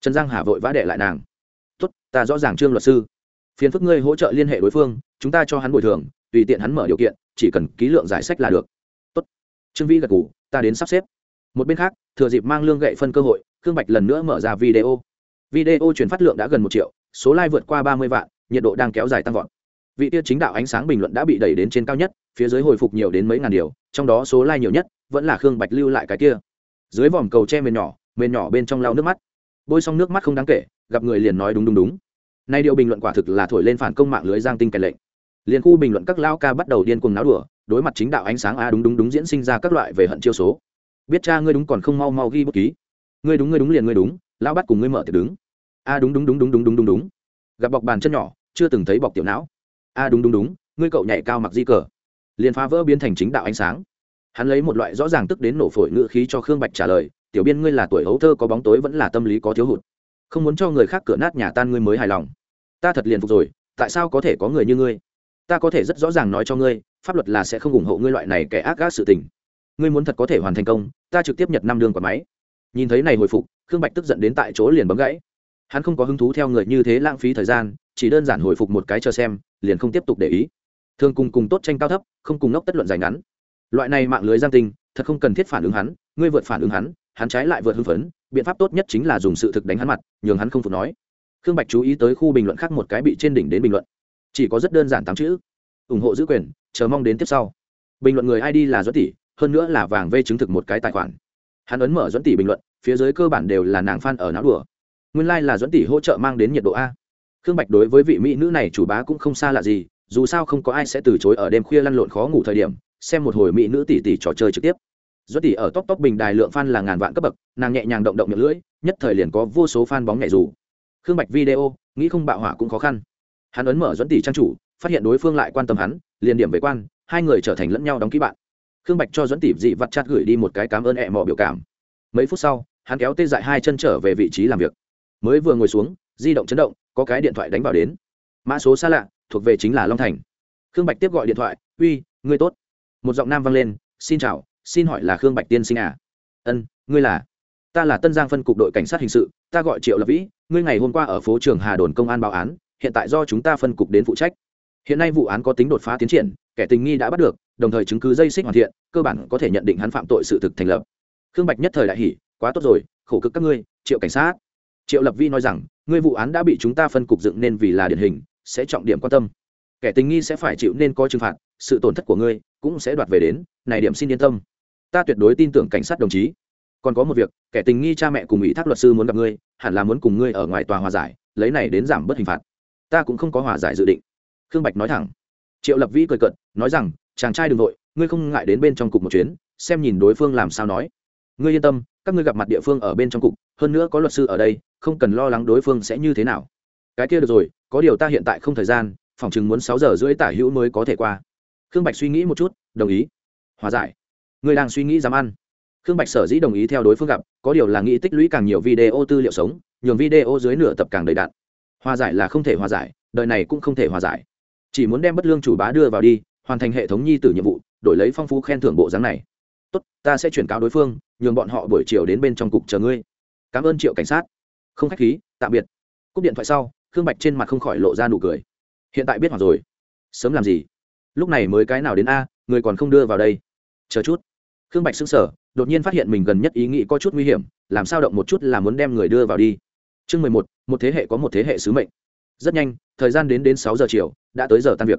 Trần giang hà vội vã đệ lại nàng. Tốt, ta rõ ràng trương luật sư. Phiền phức ngươi hỗ trợ liên hệ đối phương, chúng ta cho hắn bồi thường, tùy tiện hắn mở điều kiện, chỉ cần ký lượng giải sách là được. Tốt. Trương vĩ gật ngủ ta đến sắp xếp. Một bên khác, thừa dịp mang lương gậy phân cơ hội, khương bạch lần nữa mở ra video. Video chuyển phát lượng đã gần một triệu, số like vượt qua ba mươi vạn, nhiệt độ đang kéo dài tăng vọt. Vị tiết chính đạo ánh sáng bình luận đã bị đẩy đến trên cao nhất, phía dưới hồi phục nhiều đến mấy ngàn điều, trong đó số like nhiều nhất vẫn là khương bạch lưu lại cái kia. Dưới vòm cầu che mền nhỏ mền nhỏ bên trong lau nước mắt. Bôi xong nước mắt không đáng kể, gặp người liền nói đúng đúng đúng. Nay điều bình luận quả thực là thổi lên phản công mạng lưới giang tinh kèn lệnh liền khu bình luận các lao ca bắt đầu điên cuồng náo đùa, đối mặt chính đạo ánh sáng a đúng đúng đúng diễn sinh ra các loại về hận chiêu số. Biết cha ngươi đúng còn không mau mau ghi bút ký. Ngươi đúng ngươi đúng liền ngươi đúng, lão bắt cùng ngươi mở tiệc đứng. A đúng đúng đúng đúng đúng đúng đúng đúng. Gặp bọc bàn chân nhỏ, chưa từng thấy bọc tiểu não. A đúng đúng đúng, ngươi cậu nhảy cao mặc di cờ. Liền phá vỡ biến thành chính đạo ánh sáng. Hắn lấy một loại rõ ràng tức đến nổ phổi ngựa khí cho khương bạch trả lời, tiểu biên ngươi là tuổi hấu thơ có bóng tối vẫn là tâm lý có thiếu hụt. Không muốn cho người khác cửa nát nhà tan ngươi mới hài lòng. Ta thật liền phục rồi, tại sao có thể có người như ngươi? Ta có thể rất rõ ràng nói cho ngươi, pháp luật là sẽ không ủng hộ ngươi loại này kẻ ác gác sự tình. Ngươi muốn thật có thể hoàn thành công, ta trực tiếp nhật năm đường quả máy. Nhìn thấy này hồi phục, khương bạch tức giận đến tại chỗ liền bấm gãy. Hắn không có hứng thú theo người như thế lãng phí thời gian, chỉ đơn giản hồi phục một cái chờ xem, liền không tiếp tục để ý. Thường cùng cùng tốt tranh cao thấp, không cùng ngốc tất luận dài ngắn. Loại này mạng lưới giang tinh thật không cần thiết phản ứng hắn, ngươi vượt phản ứng hắn hắn trái lại vượt hưng phấn, biện pháp tốt nhất chính là dùng sự thực đánh hắn mặt, nhường hắn không phục nói. Khương bạch chú ý tới khu bình luận khác một cái bị trên đỉnh đến bình luận chỉ có rất đơn giản tám chữ. Ủng hộ giữ quyền, chờ mong đến tiếp sau. Bình luận người id là dẫn tỷ hơn nữa là vàng vê chứng thực một cái tài khoản. Hắn ấn mở dẫn tỷ bình luận, phía dưới cơ bản đều là nàng f ở não đùa. Nguyên lai、like、là dẫn tỷ hỗ trợ mang đến nhiệt độ a. Khương bạch đối với vị mỹ nữ này chủ bá cũng không xa lạ gì, dù sao không có ai sẽ từ chối ở đêm khuya lăn lộn khó ngủ thời điểm, xem một hồi mỹ nữ tỷ tỷ trò chơi trực tiếp. Dẫn tỷ ở top top bình đài lượng fan là ngàn vạn cấp bậc, nàng nhẹ nhàng động động miệng lưỡi, nhất thời liền có vô số fan bóng nhẹ dù. Khương bạch video, nghĩ không bạo hỏa cũng khó khăn hắn ấn mở dẫn tỷ trang chủ, phát hiện đối phương lại quan tâm hắn, liền điểm về quan, hai người trở thành lẫn nhau đóng ký bạn. Khương bạch cho dẫn tỷ dị vặt chặt gửi đi một cái cảm ơn ẹ mò biểu cảm. Mấy phút sau, hắn kéo tê dại hai chân trở về vị trí làm việc. Mới vừa ngồi xuống, di động chấn động, có cái điện thoại đánh vào đến. Mã số xa lạ, thuộc về chính là long thành. Khương bạch tiếp gọi điện thoại, uy, ngươi tốt. Một giọng nam vang lên, xin chào, xin hỏi là khương bạch tiên sinh à? Ân, ngươi là? Ta là tân giang phân cục đội cảnh sát hình sự, ta gọi triệu lập vĩ, ngươi ngày hôm qua ở phố trường hà đồn công an báo án hiện tại do chúng ta phân cục đến phụ trách. Hiện nay vụ án có tính đột phá tiến triển, kẻ tình nghi đã bắt được, đồng thời chứng cứ dây xích hoàn thiện, cơ bản có thể nhận định hắn phạm tội sự thực thành lập. Khương bạch nhất thời đại hỉ, quá tốt rồi, khổ cực các ngươi, triệu cảnh sát. Triệu lập vi nói rằng, ngươi vụ án đã bị chúng ta phân cục dựng nên vì là điển hình, sẽ trọng điểm quan tâm. Kẻ tình nghi sẽ phải chịu nên có trừng phạt, sự tổn thất của ngươi cũng sẽ đoạt về đến, này điểm xin yên tâm. Ta tuyệt đối tin tưởng cảnh sát đồng chí. Còn có một việc, kẻ tình nghi cha mẹ cùng ủy thác luật sư muốn gặp ngươi, hẳn là muốn cùng ngươi ở ngoài tòa hòa giải, lấy này đến giảm bớt hình phạt ta cũng không có hòa giải dự định. Khương bạch nói thẳng. Triệu lập vĩ cười cận nói rằng, chàng trai đ ừ n g nội ngươi không ngại đến bên trong cục một chuyến, xem nhìn đối phương làm sao nói. Ngươi yên tâm, các ngươi gặp mặt địa phương ở bên trong cục, hơn nữa có luật sư ở đây, không cần lo lắng đối phương sẽ như thế nào. Cái kia được rồi, có điều ta hiện tại không thời gian, phòng chừng muốn sáu giờ rưỡi tả hữu mới có thể qua. Khương bạch suy nghĩ một chút, đồng ý. Hòa giải. Ngươi đang suy nghĩ dám ăn. Khương bạch sở dĩ đồng ý theo đối phương gặp, có điều là nghĩ tích lũy càng nhiều video tư liệu sống, nhường video dưới nửa tập càng đầy đạn hòa giải là không thể hòa giải, đời này cũng không thể hòa giải. Chỉ muốn đem bất lương chủ bá đưa vào đi, hoàn thành hệ thống nhi tử nhiệm vụ, đổi lấy phong phú khen thưởng bộ dáng này. Tốt, ta sẽ chuyển cáo đối phương, nhường bọn họ buổi chiều đến bên trong cục chờ ngươi. Cảm ơn triệu cảnh sát. Không k h á c h khí, tạm biệt. Cúp điện thoại sau, khương bạch trên mặt không khỏi lộ ra nụ cười. Hiện tại biết hoặc rồi. Sớm làm gì? Lúc này mới cái nào đến a, người còn không đưa vào đây. Chờ chút. Khương bạch xứng sở đột nhiên phát hiện mình gần nhất ý nghĩ có chút nguy hiểm, làm sao động một chút là muốn đem người đưa vào đi chương mười một một thế hệ có một thế hệ sứ mệnh. Rất nhanh, thời gian đến đến sáu giờ chiều, đã tới giờ tan việc.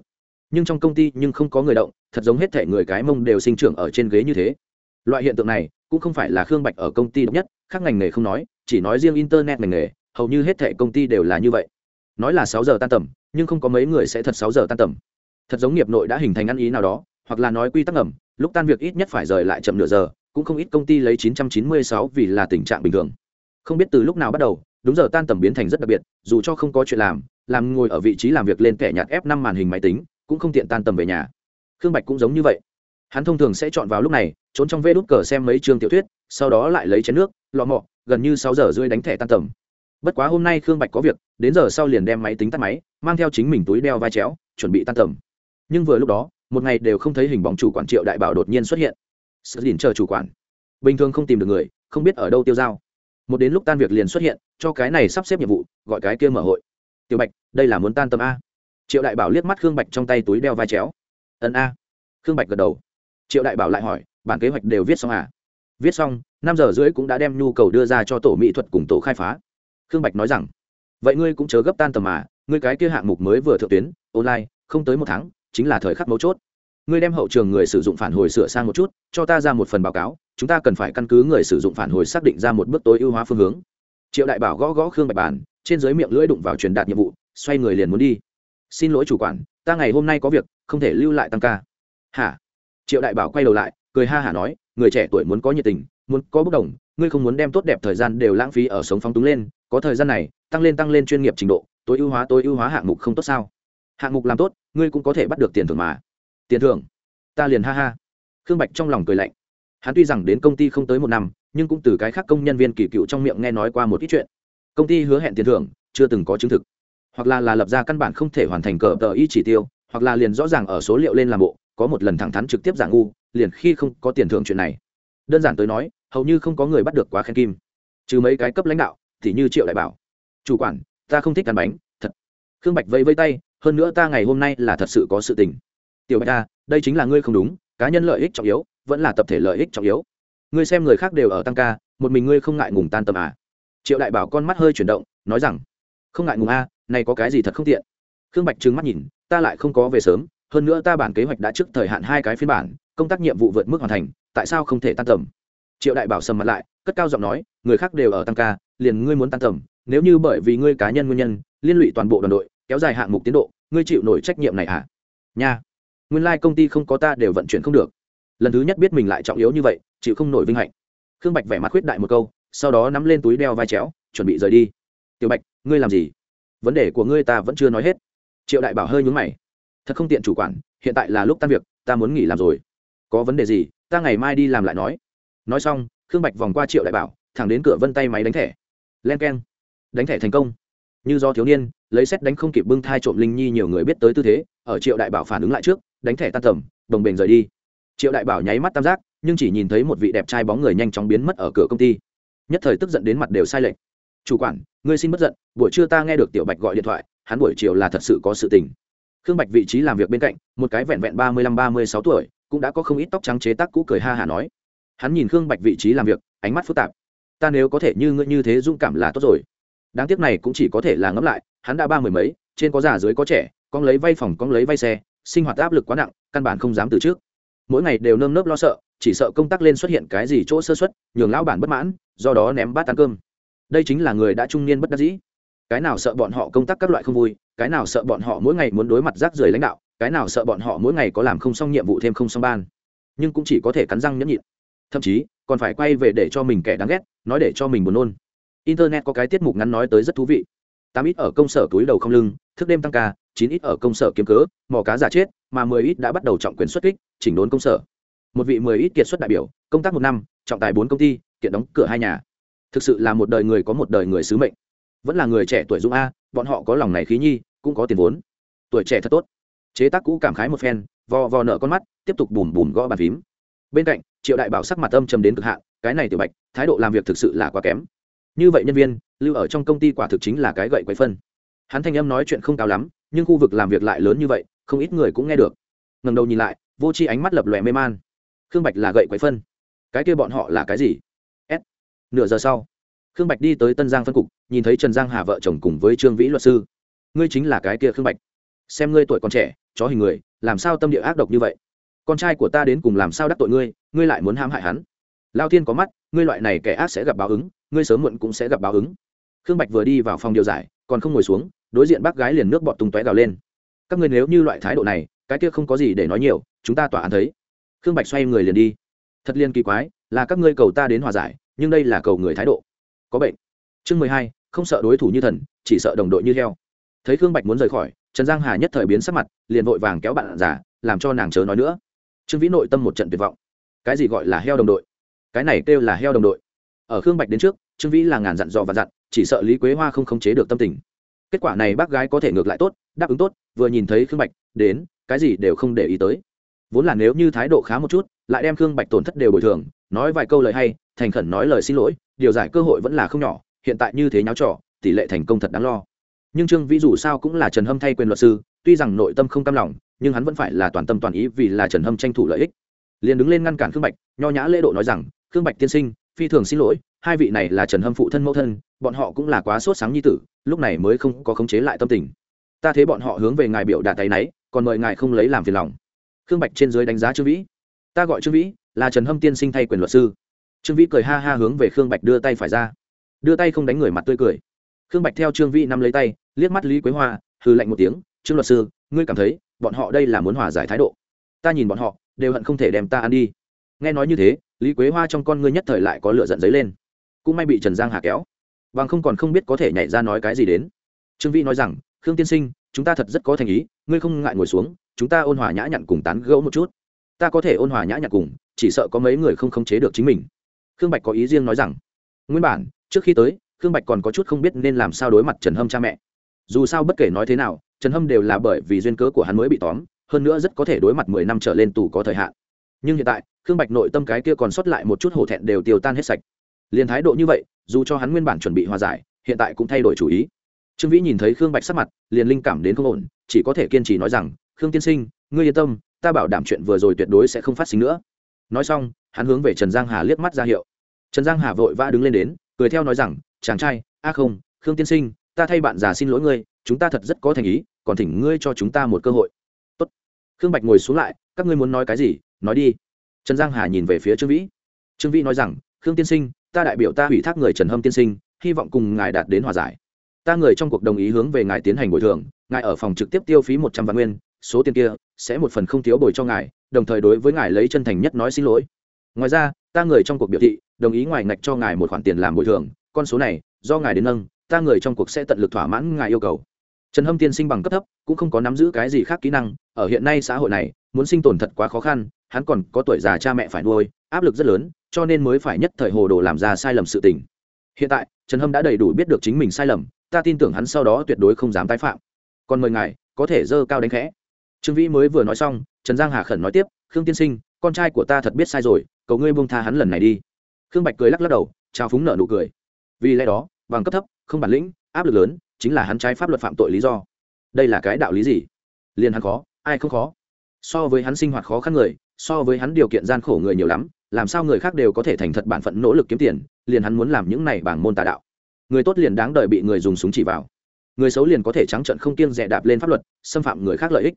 Nhưng trong công ty nhưng không có người động, thật giống hết thể người cái mông đều sinh trưởng ở trên ghế như thế. Loại hiện tượng này cũng không phải là khương bạch ở công ty độc nhất, khác ngành nghề không nói, chỉ nói riêng internet ngành nghề, hầu như hết thể công ty đều là như vậy. Nói là sáu giờ tan tầm, nhưng không có mấy người sẽ thật sáu giờ tan tầm. Thật giống nghiệp nội đã hình thành ăn ý nào đó, hoặc là nói quy tắc ẩm lúc tan việc ít nhất phải rời lại chậm nửa giờ, cũng không ít công ty lấy 996 vì là tình trạng bình thường. Không biết từ lúc nào bắt đầu đúng giờ tan tầm biến thành rất đặc biệt, dù cho không có chuyện làm làm ngồi ở vị trí làm việc lên kẻ nhạt ép năm màn hình máy tính, cũng không tiện tan tầm về nhà. Khương bạch cũng giống như vậy. Hắn thông thường sẽ chọn vào lúc này, trốn trong vê đút cờ xem mấy chương tiểu thuyết, sau đó lại lấy chén nước, lọ mọ, gần như sáu giờ rưỡi đánh thẻ tan tầm. Bất quá hôm nay khương bạch có việc, đến giờ sau liền đem máy tính tắt máy, mang theo chính mình túi đeo vai chéo, chuẩn bị tan tầm. Nhưng vừa lúc đó, một ngày đều không thấy hình bóng chủ quản triệu đại bảo đột nhiên xuất hiện. Sự liền chờ chủ quản. Bình thường không tìm được người, không biết ở đâu tiêu dao. Một đến lúc tan việc liền xuất hiện cho cái này sắp xếp nhiệm vụ, gọi cái kia mở hội. Tiểu bạch, đây là muốn tan tầm a. Triệu đại bảo liếc mắt khương bạch trong tay túi đeo vai chéo. Ân a. Khương bạch gật đầu. Triệu đại bảo lại hỏi, bản kế hoạch đều viết xong à? Viết xong, năm giờ rưỡi cũng đã đem nhu cầu đưa ra cho tổ mỹ thuật cùng tổ khai phá. Khương bạch nói rằng, vậy ngươi cũng chớ gấp tan tầm mà, ngươi cái kia hạng mục mới vừa thượng tuyến, online, không tới một tháng, chính là thời khắc mấu chốt. Ngươi đem hậu trường người sử dụng phản hồi sửa sang một chút, cho ta ra một phần báo cáo, chúng ta cần phải căn cứ người sử dụng phản hồi xác định ra một bước tối ưu hóa phương hướng triệu đại bảo gõ gõ khương bạch bàn trên dưới miệng lưỡi đụng vào truyền đạt nhiệm vụ, xoay người liền muốn đi. Xin lỗi chủ quản, ta ngày hôm nay có việc, không thể lưu lại tăng ca. Hả? Triệu đại bảo quay đầu lại, cười ha hả nói, người trẻ tuổi muốn có nhiệt tình, muốn có bốc đồng, ngươi không muốn đem tốt đẹp thời gian đều lãng phí ở sống phóng túng lên, có thời gian này, tăng lên tăng lên chuyên nghiệp trình độ, tối ưu hóa tối ưu hóa hạng mục không tốt sao? Hạng mục làm tốt, ngươi cũng có thể bắt được tiền thưởng mà. Tiền thưởng? Ta liền ha ha. Khương bạch trong lòng cười lạnh hắn tuy rằng đến công ty không tới một năm, nhưng cũng từ cái khác công nhân viên kỳ cựu trong miệng nghe nói qua một ít chuyện. Công ty hứa hẹn tiền thưởng, chưa từng có chứng thực. Hoặc là là lập ra căn bản không thể hoàn thành cờ tờ y chỉ tiêu, hoặc là liền rõ ràng ở số liệu lên làm bộ, có một lần thẳng thắn trực tiếp giả ngu, liền khi không có tiền thưởng chuyện này. Đơn giản tới nói, hầu như không có người bắt được quá khen kim. Trừ mấy cái cấp lãnh đạo, thì như triệu đại bảo. Chủ quản, ta không thích ăn bánh, thật. Khương bạch vẫy vẫy tay, hơn nữa ta ngày hôm nay là thật sự có sự tình. Tiểu bạch ta đây chính là ngươi không đúng, cá nhân lợi ích trọng yếu vẫn là tập thể lợi ích trọng yếu. Ngươi xem người khác đều ở tăng ca, một mình ngươi không ngại ngùng tan tầm à? Triệu đại bảo con mắt hơi chuyển động, nói rằng, không ngại ngùng a này có cái gì thật không tiện? Khương bạch trừng mắt nhìn, ta lại không có về sớm, hơn nữa ta bản kế hoạch đã trước thời hạn hai cái phiên bản, công tác nhiệm vụ vượt mức hoàn thành, tại sao không thể tan tầm? Triệu đại bảo sầm mặt lại, cất cao giọng nói, người khác đều ở tăng ca, liền ngươi muốn tan tầm, nếu như bởi vì ngươi cá nhân nguyên nhân, liên lụy toàn bộ đoàn đội, kéo dài hạng mục tiến độ, ngươi chịu nổi trách nhiệm này à? Nha, nguyên lai、like、công ty không có ta đều vận chuyển không được lần thứ nhất biết mình lại trọng yếu như vậy, chịu không nổi vinh hạnh. Khương bạch vẻ mặt khuyết đại một câu, sau đó nắm lên túi đeo vai chéo, chuẩn bị rời đi. Tiểu bạch, ngươi làm gì? Vấn đề của ngươi ta vẫn chưa nói hết. Triệu đại bảo hơi nhúng mày. Thật không tiện chủ quản, hiện tại là lúc tan việc, ta muốn nghỉ làm rồi. Có vấn đề gì, ta ngày mai đi làm lại nói. Nói xong, khương bạch vòng qua triệu đại bảo, thẳng đến cửa vân tay máy đánh thẻ. Len k e n đánh thẻ thành công. Như do thiếu niên, lấy xét đánh không kịp bưng thai trộm linh nhi nhiều người biết tới tư thế, ở triệu đại bảo phản ứng lại trước, đánh thẻ tan tầm, đồng bền rời đi triệu đại bảo nháy mắt tam giác, nhưng chỉ nhìn thấy một vị đẹp trai bóng người nhanh chóng biến mất ở cửa công ty. Nhất thời tức giận đến mặt đều sai lệch. Chủ quản, ngươi xin bất giận, buổi trưa ta nghe được tiểu bạch gọi điện thoại, hắn buổi chiều là thật sự có sự tình. Khương bạch vị trí làm việc bên cạnh, một cái vẹn vẹn ba mươi lăm, ba mươi sáu tuổi, cũng đã có không ít tóc trắng chế tác cũ cười ha hả nói. Hắn nhìn khương bạch vị trí làm việc, ánh mắt phức tạp. Ta nếu có thể như ngươi như thế dũng cảm là tốt rồi. Đáng tiếc này cũng chỉ có thể là ngẫm lại, hắn đã ba mười mấy, trên có già dưới có trẻ, con lấy vay phòng, con lấy vay xe, sinh hoạt áp lực quá nặng, căn bản không dám từ trước mỗi ngày đều nơm nớp lo sợ, chỉ sợ công tác lên xuất hiện cái gì chỗ sơ xuất nhường lão bản bất mãn, do đó ném bát ăn cơm. Đây chính là người đã trung niên bất đắc dĩ. Cái nào sợ bọn họ công tác các loại không vui, cái nào sợ bọn họ mỗi ngày muốn đối mặt rác rưởi lãnh đạo, cái nào sợ bọn họ mỗi ngày có làm không xong nhiệm vụ thêm không xong ban. Nhưng cũng chỉ có thể cắn răng nhẫn nhịn. Thậm chí, còn phải quay về để cho mình kẻ đáng ghét, nói để cho mình buồn nôn. Internet có cái tiết mục ngắn nói tới rất thú vị. Tám ít ở công sở túi đầu không lưng, thức đêm tăng ca, chín ít ở công sở kiếm cớ, mò cá giả chết mà mười ít đã bắt đầu trọng quyền xuất kích, chỉnh đốn công sở. Một vị mười ít kiệt xuất đại biểu, công tác một năm, trọng tài bốn công ty, kiện đóng cửa hai nhà. Thực sự là một đời người có một đời người sứ mệnh. Vẫn là người trẻ tuổi dũng a, bọn họ có lòng này khí nhi, cũng có tiền vốn. Tuổi trẻ thật tốt. Chế tác cũ cảm khái một phen vò vò nợ con mắt, tiếp tục bùm bùm gõ bàn phím. Bên cạnh, triệu đại bảo sắc mặt âm trầm đến cực hạn, cái này tiểu bạch, thái độ làm việc thực sự là quá kém. Như vậy nhân viên, lưu ở trong công ty quả thực chính là cái gậy quấy phân. Hắn thanh âm nói chuyện không cao lắm, nhưng khu vực làm việc lại lớn như vậy không ít người cũng nghe được. Ngầm đầu nhìn lại, vô c ánh mắt lập lòe mê man. Khương bạch là gậy quấy phân. Cái kia bọn họ là cái gì? S. Nửa giờ sau, khương bạch đi tới tân giang phân cục, nhìn thấy trần giang hà vợ chồng cùng với trương vĩ luật sư. Ngươi chính là cái kia khương bạch. Xem ngươi tuổi còn trẻ, chó hình người, làm sao tâm địa ác độc như vậy? Con trai của ta đến cùng làm sao đắc tội ngươi ngươi lại muốn hãm hại hắn? Lao thiên có mắt, ngươi loại này kẻ ác sẽ gặp báo ứng, ngươi sớm muộn cũng sẽ gặp báo ứng. Khương bạch vừa đi vào phòng điều giải, còn không ngồi xuống, đối diện bác gái liền nước bọt tung tóe gào lên các ngươi nếu như loại thái độ này, cái kia không có gì để nói nhiều, chúng ta tỏa án thấy. Khương bạch xoay người liền đi. Thật liên kỳ quái, là các ngươi cầu ta đến hòa giải, nhưng đây là cầu người thái độ. Có bệnh. Chương mười hai, không sợ đối thủ như thần, chỉ sợ đồng đội như heo. Thấy khương bạch muốn rời khỏi, trần giang hà nhất thời biến sắc mặt, liền vội vàng kéo bạn giả, làm cho nàng chớ nói nữa. Trương vĩ nội tâm một trận tuyệt vọng. Cái gì gọi là heo đồng đội? Cái này kêu là heo đồng đội. Ở khương bạch đến trước, trương vĩ là ngàn dặn dò và dặn, chỉ sợ lý quế hoa không khống chế được tâm tình kết quả này bác gái có thể ngược lại tốt, đáp ứng tốt, vừa nhìn thấy khương bạch, đến, cái gì đều không để ý tới. Vốn là nếu như thái độ khá một chút, lại đem khương bạch tổn thất đều bồi thường, nói vài câu lời hay, thành khẩn nói lời xin lỗi, điều giải cơ hội vẫn là không nhỏ, hiện tại như thế nháo trò, tỷ lệ thành công thật đáng lo. Nhưng trương vĩ dù sao cũng là trần hâm thay quyền luật sư, tuy rằng nội tâm không cam lòng, nhưng hắn vẫn phải là toàn tâm toàn ý vì là trần hâm tranh thủ lợi ích. Liền đứng lên ngăn cản khương bạch, nho nhã lễ độ nói rằng, khương bạch tiên sinh, phi thường xin lỗi hai vị này là trần hâm phụ thân mẫu thân, bọn họ cũng là quá sốt sáng như tử, lúc này mới không có khống chế lại tâm tình. Ta thấy bọn họ hướng về ngài biểu đạt tay náy, còn mời ngài không lấy làm phiền lòng. Khương bạch trên dưới đánh giá trương vĩ. Ta gọi trương vĩ, là trần hâm tiên sinh thay quyền luật sư. Trương vĩ cười ha ha hướng về khương bạch đưa tay phải ra. Đưa tay không đánh người mặt tươi cười. Khương bạch theo trương vĩ nắm lấy tay, liếc mắt lý quế hoa hư lạnh một tiếng, trương luật sư, ngươi cảm thấy bọn họ đây là muốn hòa giải thái độ? Ta nhìn bọn họ, đều hận không thể đem ta ăn đi. Nghe nói như thế, lý quế hoa trong con ngươi nhất thời lại có lửa giận dấy lên cũng may bị trần giang hà kéo bằng không còn không biết có thể nhảy ra nói cái gì đến trương vĩ nói rằng khương tiên sinh chúng ta thật rất có thành ý ngươi không ngại ngồi xuống chúng ta ôn hòa nhã nhặn cùng tán gẫu một chút ta có thể ôn hòa nhã nhặn cùng chỉ sợ có mấy người không khống chế được chính mình khương bạch có ý riêng nói rằng nguyên bản trước khi tới khương bạch còn có chút không biết nên làm sao đối mặt trần hâm cha mẹ dù sao bất kể nói thế nào trần hâm đều là bởi vì duyên cớ của hắn mới bị tóm hơn nữa rất có thể đối mặt mười năm trở lên tù có thời hạn nhưng hiện tại khương bạch nội tâm cái kia còn sót lại một chút hổ thẹn đều tiêu tan hết sạch liền thái độ như vậy, dù cho hắn nguyên bản chuẩn bị hòa giải, hiện tại cũng thay đổi chủ ý. Trương vĩ nhìn thấy khương bạch sắc mặt, liền linh cảm đến không ổn, chỉ có thể kiên trì nói rằng, khương tiên sinh, ngươi yên tâm, ta bảo đảm chuyện vừa rồi tuyệt đối sẽ không phát sinh nữa. Nói xong, hắn hướng về trần giang hà liếc mắt ra hiệu. Trần giang hà vội vã đứng lên đến, cười theo nói rằng, chàng trai, a không, khương tiên sinh, ta thay bạn già xin lỗi ngươi, chúng ta thật rất có thành ý, còn thỉnh ngươi cho chúng ta một cơ hội. Tốt. khương bạch ngồi xuống lại, các ngươi muốn nói cái gì, nói đi. Trần giang hà nhìn về phía trương vĩ. Trương vĩ nói rằng, khương tiên sinh ta đại biểu ta ủy thác người trần hâm tiên sinh, hy vọng cùng ngài đạt đến hòa giải. Ta người trong cuộc đồng ý hướng về ngài tiến hành bồi thường, ngài ở phòng trực tiếp tiêu phí một trăm vạn nguyên, số tiền kia sẽ một phần không thiếu bồi cho ngài, đồng thời đối với ngài lấy chân thành nhất nói xin lỗi. Ngoài ra, ta người trong cuộc biểu thị, đồng ý ngoài ngạch cho ngài một khoản tiền làm bồi thường, con số này, do ngài đến nâng, ta người trong cuộc sẽ tận lực thỏa mãn ngài yêu cầu. Trần hâm tiên sinh bằng cấp thấp, cũng không có nắm giữ cái gì khác kỹ năng, ở hiện nay xã hội này, muốn sinh tồn thật quá khó khăn, hắn còn có tuổi già cha mẹ phải nuôi, áp lực rất lớn cho nên mới phải nhất thời hồ đồ làm ra sai lầm sự tình. Hiện tại, trần hâm đã đầy đủ biết được chính mình sai lầm, ta tin tưởng hắn sau đó tuyệt đối không dám tái phạm. Còn mời ngài, có thể dơ cao đánh khẽ. Trương vĩ mới vừa nói xong, trần giang hà khẩn nói tiếp, khương tiên sinh, con trai của ta thật biết sai rồi, cầu ngươi buông tha hắn lần này đi. Khương bạch cười lắc lắc đầu, trao phúng nợ nụ cười. Vì lẽ đó, bằng cấp thấp, không bản lĩnh, áp lực lớn, chính là hắn trái pháp luật phạm tội lý do. Đây là cái đạo lý gì? Liền hắn khó, ai không khó? So với hắn sinh hoạt khó khăn người, so với hắn điều kiện gian khổ người nhiều lắm làm sao người khác đều có thể thành thật bản phận nỗ lực kiếm tiền, liền hắn muốn làm những này bảng môn tà đạo. Người tốt liền đáng đợi bị người dùng súng chỉ vào. Người xấu liền có thể trắng trận không kiêng dè đạp lên pháp luật, xâm phạm người khác lợi ích.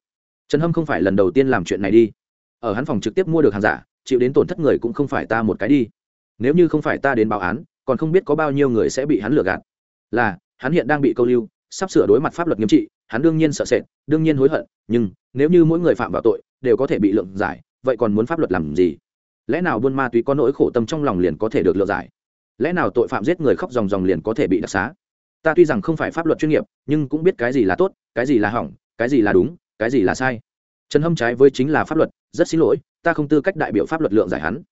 Trần hâm không phải lần đầu tiên làm chuyện này đi. Ở hắn phòng trực tiếp mua được hàng giả, chịu đến tổn thất người cũng không phải ta một cái đi. Nếu như không phải ta đến báo án, còn không biết có bao nhiêu người sẽ bị hắn lừa gạt. Là, hắn hiện đang bị câu lưu, sắp sửa đối mặt pháp luật nghiêm trị, hắn đương nhiên sợ sệt, đương nhiên hối hận, nhưng nếu như mỗi người phạm vào tội, đều có thể bị lượng giải, vậy còn muốn pháp luật làm gì? Lẽ nào buôn ma túy có nỗi khổ tâm trong lòng liền có thể được lựa giải? Lẽ nào tội phạm giết người khóc ròng ròng liền có thể bị đặc xá? Ta tuy rằng không phải pháp luật chuyên nghiệp, nhưng cũng biết cái gì là tốt, cái gì là hỏng, cái gì là đúng, cái gì là sai. Trần hâm trái với chính là pháp luật, rất xin lỗi, ta không tư cách đại biểu pháp luật lượng giải hắn.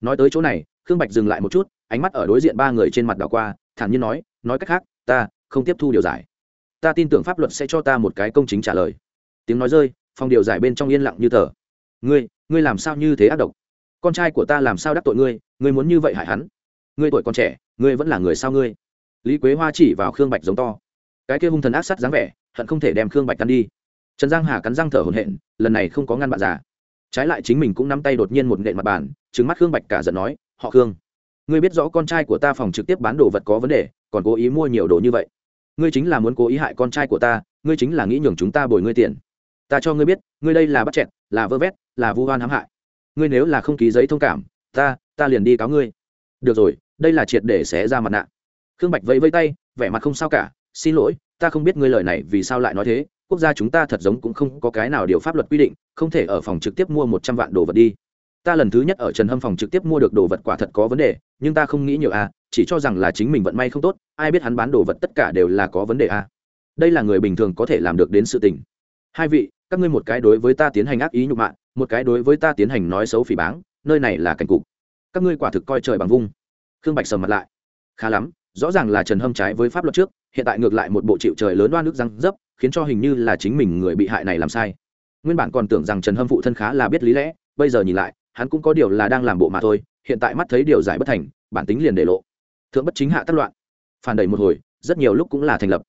Nói tới chỗ này, khương bạch dừng lại một chút, ánh mắt ở đối diện ba người trên mặt đảo qua, thản nhiên nói nói cách khác, ta không tiếp thu điều giải. Ta tin tưởng pháp luật sẽ cho ta một cái công chính trả lời. Tiếng nói rơi, phòng điều giải bên trong yên lặng như tờ. Ngươi ngươi làm sao như thế ác độc? Con trai của ta làm sao đắc tội ngươi ngươi muốn như vậy hại hắn? Ngươi tuổi còn trẻ, ngươi vẫn là người sao ngươi? Lý quế hoa chỉ vào khương bạch giống to. Cái kia hung thần ác sắt dáng vẻ, hận không thể đem khương bạch cắn đi. Trần giang hà cắn răng thở hổn hển, lần này không có ngăn bạn già. Trái lại chính mình cũng nắm tay đột nhiên một nện mặt bàn trứng mắt khương bạch cả giận nói, họ khương, ngươi biết rõ con trai của ta phòng trực tiếp bán đồ vật có vấn đề, còn cố ý mua nhiều đồ như vậy. Ngươi chính là muốn cố ý hại con trai của ta, ngươi chính là nghĩ nhường chúng ta bồi ngươi tiền. Ta cho ngươi biết, ngươi đây là bắt chẹt, là vơ vét, là vu oan hãm hại ngươi nếu là không ký giấy thông cảm, ta ta liền đi cáo ngươi. Được rồi, đây là triệt để xé ra mặt nạ. Khương bạch vẫy vẫy tay, vẻ mặt không sao cả, xin lỗi, ta không biết ngươi lời này vì sao lại nói thế, quốc gia chúng ta thật giống cũng không có cái nào điều pháp luật quy định, không thể ở phòng trực tiếp mua một trăm vạn đồ vật đi. Ta lần thứ nhất ở trần hâm phòng trực tiếp mua được đồ vật quả thật có vấn đề, nhưng ta không nghĩ nhiều à chỉ cho rằng là chính mình vận may không tốt, ai biết hắn bán đồ vật tất cả đều là có vấn đề à. Đây là người bình thường có thể làm được đến sự tình. Hai vị các ngươi một cái đối với ta tiến hành ác ý nhục mạ, một cái đối với ta tiến hành nói xấu phỉ báng, nơi này là cảnh cục. Các ngươi quả thực coi trời bằng vung. Khương bạch sầm mặt lại. Khá lắm, rõ ràng là trần hâm trái với pháp luật trước, hiện tại ngược lại một bộ chịu trời lớn đoan nước răng dấp, khiến cho hình như là chính mình người bị hại này làm sai. Nguyên bản còn tưởng rằng trần hâm phụ thân khá là biết lý lẽ, bây giờ nhìn lại, hắn cũng có điều là đang làm bộ mà thôi, hiện tại mắt thấy điều giải bất thành, bản tính liền để lộ. Thượng bất chính hạ tất loạn. Phản đẩy một hồi, rất nhiều lúc cũng là thành lập.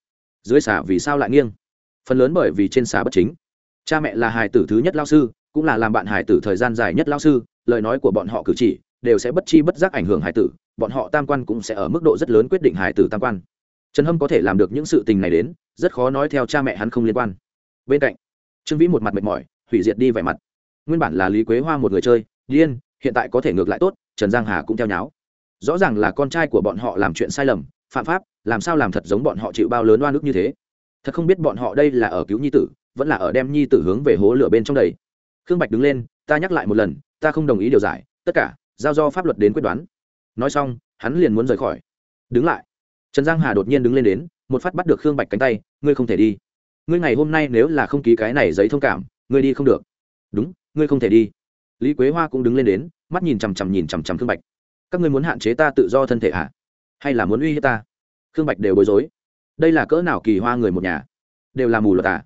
Dưới xả vì sao lại nghiêng? Phần lớn bởi vì trên xả bất chính cha mẹ là hài tử thứ nhất lao sư, cũng là làm bạn hài tử thời gian dài nhất lao sư, lời nói của bọn họ cử chỉ đều sẽ bất chi bất giác ảnh hưởng hài tử, bọn họ tam quan cũng sẽ ở mức độ rất lớn quyết định hài tử tam quan. Trần hâm có thể làm được những sự tình này đến, rất khó nói theo cha mẹ hắn không liên quan. Bên cạnh, trương vĩ một mặt mệt mỏi, hủy diệt đi vẻ mặt. Nguyên bản là lý quế hoa một người chơi, điên, hiện tại có thể ngược lại tốt, trần giang hà cũng theo nháo. Rõ ràng là con trai của bọn họ làm chuyện sai lầm, phạm pháp, làm sao làm thật giống bọn họ chịu bao lớn oan ức như thế. Thật không biết bọn họ đây là ở cứu nhi tử vẫn là ở đem nhi tử hướng về hố lửa bên trong đầy. Khương bạch đứng lên, ta nhắc lại một lần, ta không đồng ý điều giải, tất cả, giao do pháp luật đến quyết đoán. Nói xong, hắn liền muốn rời khỏi. Đứng lại. Trần giang hà đột nhiên đứng lên đến, một phát bắt được khương bạch cánh tay, ngươi không thể đi. Ngươi ngày hôm nay nếu là không ký cái này giấy thông cảm, ngươi đi không được. Đúng, ngươi không thể đi. Lý quế hoa cũng đứng lên đến, mắt nhìn chằm chằm nhìn chằm chằm khương bạch. Các ngươi muốn hạn chế ta tự do thân thể hả? Hay là muốn uy hiếp ta? Khương bạch đều bối rối. Đây là cỡ nào kỳ hoa người một nhà? Đều là mù luật à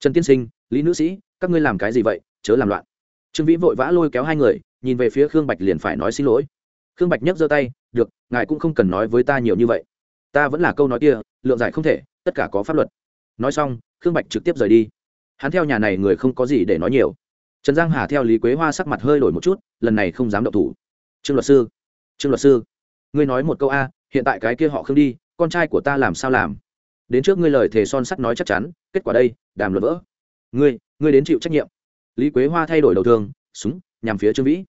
trần tiên sinh, lý nữ sĩ, các ngươi làm cái gì vậy? Chớ làm loạn. Trương vĩ vội vã lôi kéo hai người, nhìn về phía khương bạch liền phải nói xin lỗi. Khương bạch nhấc giơ tay, được, ngài cũng không cần nói với ta nhiều như vậy. Ta vẫn là câu nói kia, lượng giải không thể, tất cả có pháp luật. Nói xong, khương bạch trực tiếp rời đi. Hắn theo nhà này người không có gì để nói nhiều. Trần giang hà theo lý quế hoa sắc mặt hơi đổi một chút, lần này không dám động thủ. Trương luật sư, trương luật sư, ngươi nói một câu a, hiện tại cái kia họ không đi, con trai của ta làm sao làm? Đến trước ngươi lời thề son sắt nói chắc chắn, kết quả đây, đàm luận vỡ. Ngươi ngươi đến chịu trách nhiệm. Lý quế hoa thay đổi đầu thương, súng, nhằm phía trương vĩ.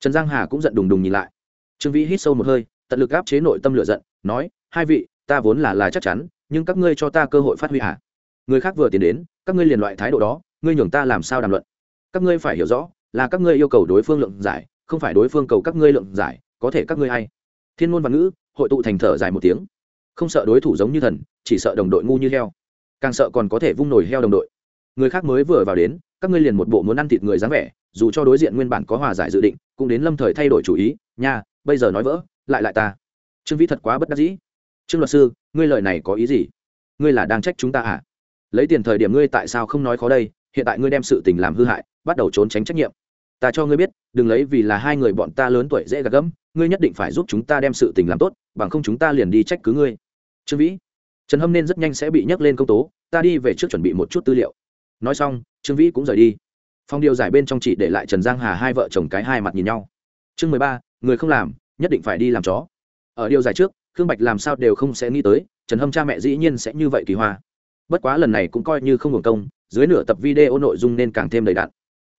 Trần giang hà cũng giận đùng đùng nhìn lại. Trương vĩ hít sâu một hơi, tận lực áp chế nội tâm lửa giận, nói, hai vị, ta vốn là là chắc chắn, nhưng các ngươi cho ta cơ hội phát huy hả? Người khác vừa tiến đến, các ngươi liền loại thái độ đó, ngươi nhường ta làm sao đàm luận? Các ngươi phải hiểu rõ, là các ngươi yêu cầu đối phương lượng giải, không phải đối phương cầu các ngươi lượng giải, có thể các ngươi hay. Thiên môn văn ngữ, hội tụ thành thở dài một tiếng không sợ đối thủ giống như thần, chỉ sợ đồng đội ngu như heo. Càng sợ còn có thể vung nổi heo đồng đội. Người khác mới vừa vào đến, các ngươi liền một bộ muốn ăn thịt người dáng vẻ, dù cho đối diện nguyên bản có hòa giải dự định, cũng đến lâm thời thay đổi chủ ý, nha, bây giờ nói vỡ, lại lại ta. Trương vĩ thật quá bất đắc dĩ. Trương luật sư, ngươi lời này có ý gì? Ngươi là đang trách chúng ta à? Lấy tiền thời điểm ngươi tại sao không nói khó đây? Hiện tại ngươi đem sự tình làm hư hại, bắt đầu trốn tránh trách nhiệm. Ta cho ngươi biết, đừng lấy vì là hai người bọn ta lớn tuổi dễ gạt gẫm, ngươi nhất định phải giúp chúng ta đem sự tình làm tốt, bằng không chúng ta liền đi trách cứ ngươi trương vĩ, trần hâm nên rất nhanh sẽ bị nhắc lên công tố, ta đi về trước chuẩn bị một chút tư liệu. Nói xong, trương vĩ cũng rời đi. Phong điều giải bên trong chị để lại trần giang hà hai vợ chồng cái hai mặt nhìn nhau. Chương mười ba, người không làm, nhất định phải đi làm chó. Ở điều giải trước, khương bạch làm sao đều không sẽ nghĩ tới, trần hâm cha mẹ dĩ nhiên sẽ như vậy kỳ hoa. Bất quá lần này cũng coi như không hưởng công, dưới nửa tập video nội dung nên càng thêm đầy đặn.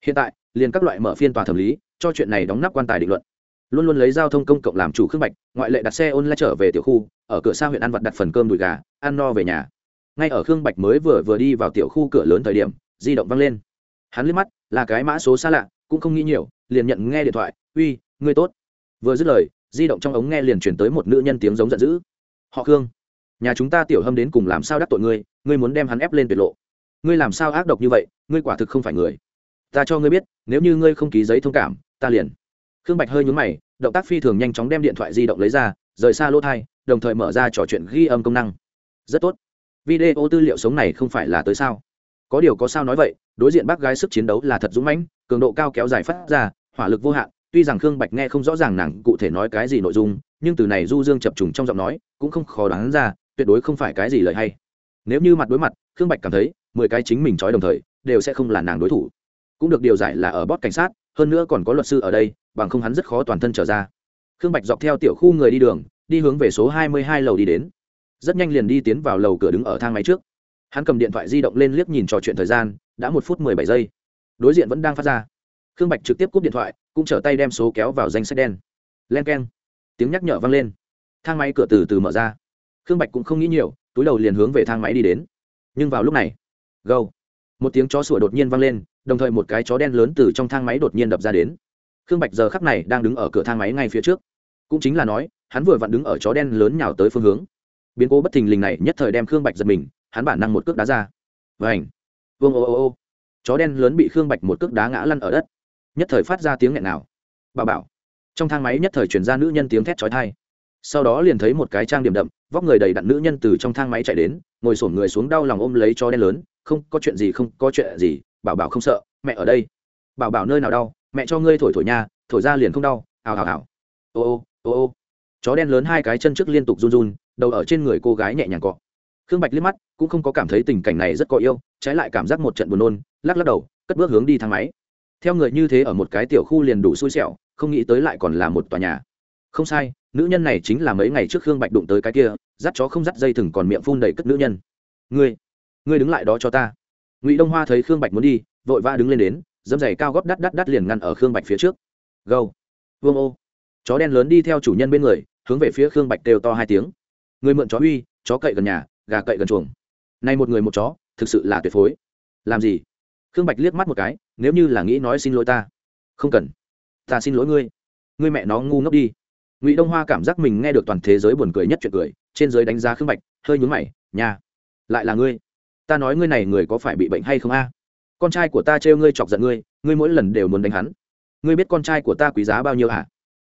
Hiện tại, liền các loại mở phiên tòa thẩm lý, cho chuyện này đóng nắp quan tài định luận luôn luôn lấy giao thông công cộng làm chủ khương bạch, ngoại lệ đặt xe ôn lại trở về tiểu khu, ở cửa xa huyện ăn vặt đặt phần cơm đùi gà, ăn no về nhà. Ngay ở khương bạch mới vừa vừa đi vào tiểu khu cửa lớn thời điểm, di động văng lên. Hắn liếc mắt, là cái mã số xa lạ, cũng không nghĩ nhiều, liền nhận nghe điện thoại, uy, ngươi tốt. Vừa dứt lời, di động trong ống nghe liền chuyển tới một nữ nhân tiếng giống giận dữ. Họ khương, nhà chúng ta tiểu hâm đến cùng làm sao đắc tội ngươi ngươi muốn đem hắn ép lên tuyệt lộ. Ngươi làm sao ác độc như vậy, ngươi quả thực không phải người. Ta cho ngươi biết, nếu như ngươi không ký giấy thông cảm, ta liền khương bạch hơi nhún mày, động tác phi thường nhanh chóng đem điện thoại di động lấy ra, rời xa lỗ thai, đồng thời mở ra trò chuyện ghi âm công năng. Rất tốt. Video tư liệu sống này không phải là tới sao? Có điều có sao nói vậy, đối diện bác gái sức chiến đấu là thật dũng mãnh, cường độ cao kéo dài phát ra, hỏa lực vô hạn, tuy rằng khương bạch nghe không rõ ràng nàng cụ thể nói cái gì nội dung, nhưng từ này du dương chập trùng trong giọng nói, cũng không khó đoán ra, tuyệt đối không phải cái gì lời hay. Nếu như mặt đối mặt, khương bạch cảm thấy, mười cái chính mình trói đồng thời, đều sẽ không là nàng đối thủ. Cũng được điều giải là ở bót cảnh sát hơn nữa còn có luật sư ở đây, bằng không hắn rất khó toàn thân trở ra. Khương bạch dọc theo tiểu khu người đi đường, đi hướng về số hai mươi hai lầu đi đến. Rất nhanh liền đi tiến vào lầu cửa đứng ở thang máy trước. Hắn cầm điện thoại di động lên liếc nhìn trò chuyện thời gian, đã một phút mười bảy giây. Đối diện vẫn đang phát ra. Khương bạch trực tiếp cúp điện thoại, cũng trở tay đem số kéo vào danh sách đen. Len k e n tiếng nhắc nhở vang lên. Thang máy cửa từ từ mở ra. Khương bạch cũng không nghĩ nhiều, túi đầu liền hướng về thang máy đi đến. Nhưng vào lúc này gâu một tiếng chó sủa đột nhiên vang lên đồng thời một cái chó đen lớn từ trong thang máy đột nhiên đập ra đến. Khương bạch giờ khắc này đang đứng ở cửa thang máy ngay phía trước. Cũng chính là nói, hắn vừa vặn đứng ở chó đen lớn nhào tới phương hướng. Biến cố bất thình lình này nhất thời đem khương bạch giật mình, hắn bản năng một cước đá ra. Vảnh vương ô ô ô! Chó đen lớn bị khương bạch một cước đá ngã lăn ở đất. Nhất thời phát ra tiếng nghẹn nào. Bà bảo! Trong thang máy nhất thời chuyển ra nữ nhân tiếng thét trói thai sau đó liền thấy một cái trang điểm đậm, vóc người đầy đặn nữ nhân từ trong thang máy chạy đến, ngồi sổn người xuống đau lòng ôm lấy chó đen lớn, không có chuyện gì, không có chuyện gì bảo bảo không sợ, mẹ ở đây. Bảo bảo nơi nào đau, mẹ cho ngươi thổi thổi nha, thổi ra liền không đau, ào ào ào. Ô ô ô ô. Chó đen lớn hai cái chân trước liên tục run run, đầu ở trên người cô gái nhẹ nhàng cọ. Khương bạch liếc mắt, cũng không có cảm thấy tình cảnh này rất có yêu, trái lại cảm giác một trận buồn nôn, lắc lắc đầu, cất bước hướng đi thang máy. Theo người như thế ở một cái tiểu khu liền đủ xui xẻo, không nghĩ tới lại còn là một tòa nhà. Không sai, nữ nhân này chính là mấy ngày trước khương bạch đụng tới cái kia, dắt chó không dắt dây thừng còn miệng phun đầy cất nữ nhân. Ngươi ngươi đứng lại đó cho ta ngụy đông hoa thấy khương bạch muốn đi vội vã đứng lên đến dâm giày cao góp đắt đắt đắt liền ngăn ở khương bạch phía trước gâu vương ô chó đen lớn đi theo chủ nhân bên người hướng về phía khương bạch đều to hai tiếng người mượn chó uy chó cậy gần nhà gà cậy gần chuồng nay một người một chó thực sự là tuyệt phối làm gì khương bạch liếc mắt một cái nếu như là nghĩ nói xin lỗi ta không cần ta xin lỗi ngươi ngươi mẹ nó ngu ngốc đi ngụy đông hoa cảm giác mình nghe được toàn thế giới buồn cười nhất chuyện cười trên giới đánh giá khương bạch hơi nhúng mày nhà lại là ngươi ta nói ngươi này người có phải bị bệnh hay không a? Con trai của ta trêu ngươi chọc giận ngươi ngươi mỗi lần đều muốn đánh hắn. Ngươi biết con trai của ta quý giá bao nhiêu hả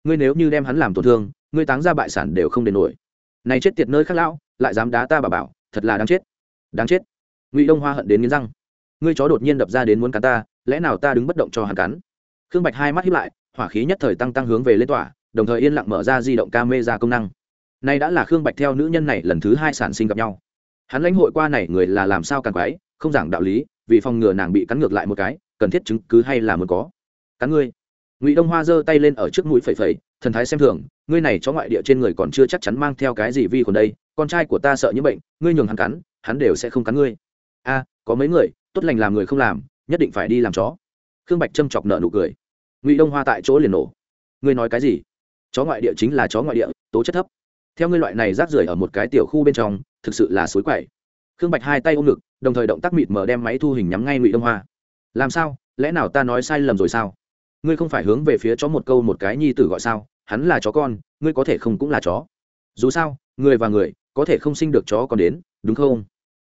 ngươi nếu như đem hắn làm tổn thương, ngươi táng ra bại sản đều không đền nổi. Này chết tiệt nơi khác lão, lại dám đá ta bà bảo, thật là đáng chết. Đáng chết. Ngụy đông hoa hận đến nghiến răng. Ngươi chó đột nhiên đập ra đến muốn cắn ta, lẽ nào ta đứng bất động cho hắn cắn? Khương bạch hai mắt hiếp lại, hỏa khí nhất thời tăng tăng hướng về lên tỏa đồng thời yên lặng mở ra di động ca mê ra công năng. Nay đã là khương bạch theo nữ nhân này lần thứ hai sản sinh gặp nhau hắn lãnh hội qua này người là làm sao càng quái, không giảng đạo lý, vì phòng ngừa nàng bị cắn ngược lại một cái, cần thiết chứng cứ hay là muốn có? Cắn ngươi. Ngụy đông hoa giơ tay lên ở trước mũi phẩy phẩy, thần thái xem thường, ngươi này chó ngoại địa trên người còn chưa chắc chắn mang theo cái gì vi khuẩn đây, con trai của ta sợ những bệnh, ngươi nhường hắn cắn, hắn đều sẽ không cắn ngươi. A, có mấy người, tốt lành làm người không làm, nhất định phải đi làm chó. Khương bạch châm chọc nợ nụ cười. Ngụy đông hoa tại chỗ liền nổ. Ngươi nói cái gì? Chó ngoại địa chính là chó ngoại địa, tố chất thấp. Theo ngươi loại này rác rưởi ở một cái tiểu khu bên trong thực sự là suối quậy. Khương bạch hai tay ôm ngực, đồng thời động tác mịt mở đem máy thu hình nhắm ngay ngụy đông hoa. Làm sao? Lẽ nào ta nói sai lầm rồi sao? Ngươi không phải hướng về phía chó một câu một cái nhi tử gọi sao? Hắn là chó con, ngươi có thể không cũng là chó. Dù sao, người và người, có thể không sinh được chó còn đến, đúng không?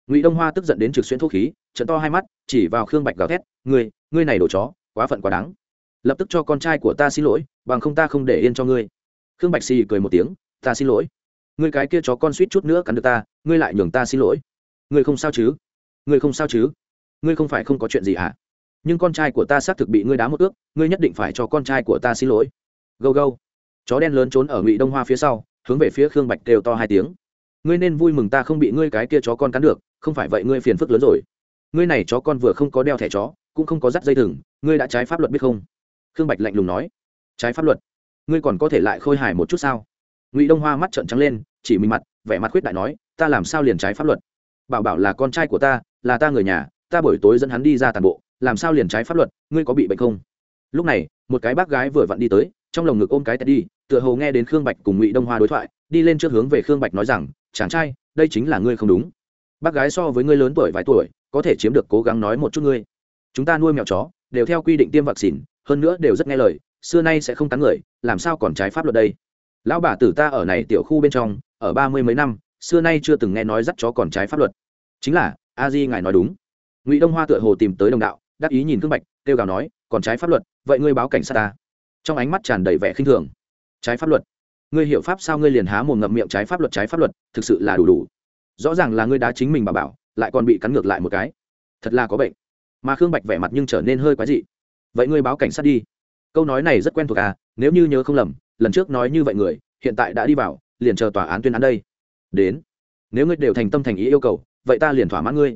Ngụy đông hoa tức giận đến trực xuyên thuốc khí, trận to hai mắt, chỉ vào khương bạch gào thét, ngươi ngươi này đồ chó, quá phận quá đáng. Lập tức cho con trai của ta xin lỗi, bằng không ta không để yên cho ngươi. Khương bạch xì cười một tiếng, ta xin lỗi ngươi cái kia chó con suýt chút nữa cắn được ta, ngươi lại nhường ta xin lỗi. Ngươi không sao chứ? Ngươi không sao chứ? Ngươi không phải không có chuyện gì hả? Nhưng con trai của ta xác thực bị ngươi đá một ước ngươi nhất định phải cho con trai của ta xin lỗi. Gâu gâu. Chó đen lớn trốn ở ngụy đông hoa phía sau, hướng về phía khương bạch đều to hai tiếng. Ngươi nên vui mừng ta không bị ngươi cái kia chó con cắn được, không phải vậy ngươi phiền phức lớn rồi. Ngươi này chó con vừa không có đeo thẻ chó, cũng không có dắt dây thừng, ngươi đã trái pháp luật biết không? Khương bạch lạnh lùng nói. Trái pháp luật? Ngươi còn có thể lại khôi hài một chút sao? Ngụy đông hoa mắt trợn trắng lên chỉ mình mặt vẻ mặt khuyết đại nói ta làm sao liền trái pháp luật bảo bảo là con trai của ta là ta người nhà ta buổi tối dẫn hắn đi ra tàn bộ làm sao liền trái pháp luật ngươi có bị bệnh không lúc này một cái bác gái vừa vặn đi tới trong lồng ngực ôm cái tẹt đi tựa hồ nghe đến khương bạch cùng ngụy đông hoa đối thoại đi lên trước hướng về khương bạch nói rằng chàng trai đây chính là ngươi không đúng bác gái so với ngươi lớn tuổi vài tuổi có thể chiếm được cố gắng nói một chút ngươi chúng ta nuôi mèo chó đều theo quy định tiêm vaccine hơn nữa đều rất nghe lời xưa nay sẽ không tán người làm sao còn trái pháp luật đây lão bà tử ta ở này tiểu khu bên trong, ở ba mươi mấy năm, xưa nay chưa từng nghe nói dắt chó còn trái pháp luật. Chính là, a di ngài nói đúng. Ngụy đông hoa tựa hồ tìm tới đồng đạo, đắc ý nhìn cương bạch, kêu gào nói, còn trái pháp luật, vậy ngươi báo cảnh sát ta. Trong ánh mắt tràn đầy vẻ khinh thường. Trái pháp luật? Ngươi hiểu pháp sao ngươi liền há mồm ngậm miệng trái pháp luật, trái pháp luật, thực sự là đủ đủ. Rõ ràng là ngươi đá chính mình bà bảo, lại còn bị cắn ngược lại một cái. Thật là có bệnh. Mà khương bạch vẻ mặt nhưng trở nên hơi quái dị. Vậy ngươi báo cảnh sát đi. Câu nói này rất quen thuộc à nếu như nhớ không lầm lần trước nói như vậy người, hiện tại đã đi vào, liền chờ tòa án tuyên án đây. Đến. Nếu ngươi đều thành tâm thành ý yêu cầu, vậy ta liền thỏa mãn ngươi.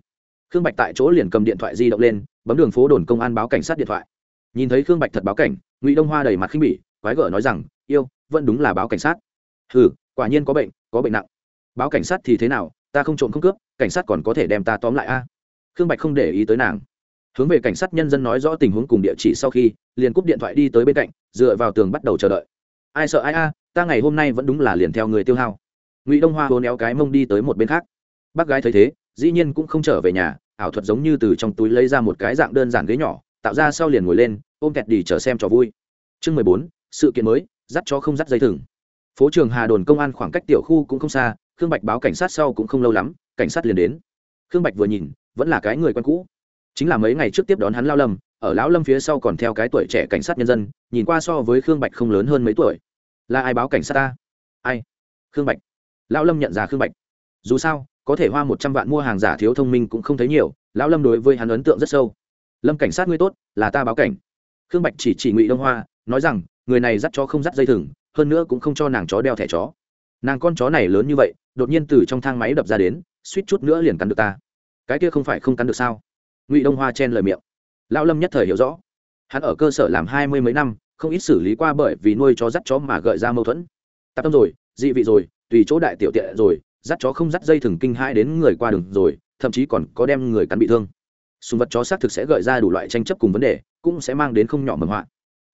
Khương bạch tại chỗ liền cầm điện thoại di động lên, bấm đường phố đồn công an báo cảnh sát điện thoại. Nhìn thấy khương bạch thật báo cảnh, ngụy đông hoa đầy mặt khinh bỉ, quái gở nói rằng, yêu, vẫn đúng là báo cảnh sát. Ừ quả nhiên có bệnh có bệnh nặng. Báo cảnh sát thì thế nào, ta không trộm không cướp, cảnh sát còn có thể đem ta tóm lại a? Khương bạch không để ý tới nàng. Hướng về cảnh sát nhân dân nói rõ tình huống cùng địa chỉ sau khi, liền cúp điện thoại đi tới bên cạnh, dựa vào tường bắt đầu chờ đợi ai sợ ai a, ta ngày hôm nay vẫn đúng là liền theo người tiêu hao. Ngụy đông hoa hôn éo cái mông đi tới một bên khác. Bác gái thấy thế, dĩ nhiên cũng không trở về nhà, ảo thuật giống như từ trong túi lấy ra một cái dạng đơn giản ghế nhỏ, tạo ra sau liền ngồi lên, ôm kẹt đi chờ xem trò vui. Chương mười bốn, sự kiện mới, dắt cho không dắt dây thừng. Phố trường hà đồn công an khoảng cách tiểu khu cũng không xa, khương bạch báo cảnh sát sau cũng không lâu lắm, cảnh sát liền đến. Khương bạch vừa nhìn, vẫn là cái người quen cũ. Chính là mấy ngày trước tiếp đón hắn lao lầm ở lão lâm phía sau còn theo cái tuổi trẻ cảnh sát nhân dân, nhìn qua so với khương bạch không lớn hơn mấy tuổi. Là ai báo cảnh sát ta? Ai? Khương bạch. Lão lâm nhận ra khương bạch. Dù sao, có thể hoa một trăm vạn mua hàng giả thiếu thông minh cũng không thấy nhiều, lão lâm đối với hắn ấn tượng rất sâu. Lâm cảnh sát ngươi tốt, là ta báo cảnh. Khương bạch chỉ chỉ ngụy đông hoa, nói rằng, người này dắt chó không dắt dây thừng, hơn nữa cũng không cho nàng chó đeo thẻ chó. Nàng con chó này lớn như vậy, đột nhiên từ trong thang máy đập ra đến, suýt chút nữa liền cắn được ta. Cái kia không phải không cắn được sao? Ngụy đông hoa chen lời miệng lão lâm nhất thời hiểu rõ. Hắn ở cơ sở làm hai mươi mấy năm, không ít xử lý qua bởi vì nuôi chó dắt chó mà gợi ra mâu thuẫn. Tạp tâm rồi, dị vị rồi, tùy chỗ đại tiểu tiện rồi, dắt chó không dắt dây thừng kinh hãi đến người qua đường rồi, thậm chí còn có đem người cắn bị thương. Sùng vật chó xác thực sẽ gợi ra đủ loại tranh chấp cùng vấn đề, cũng sẽ mang đến không nhỏ mầm họa.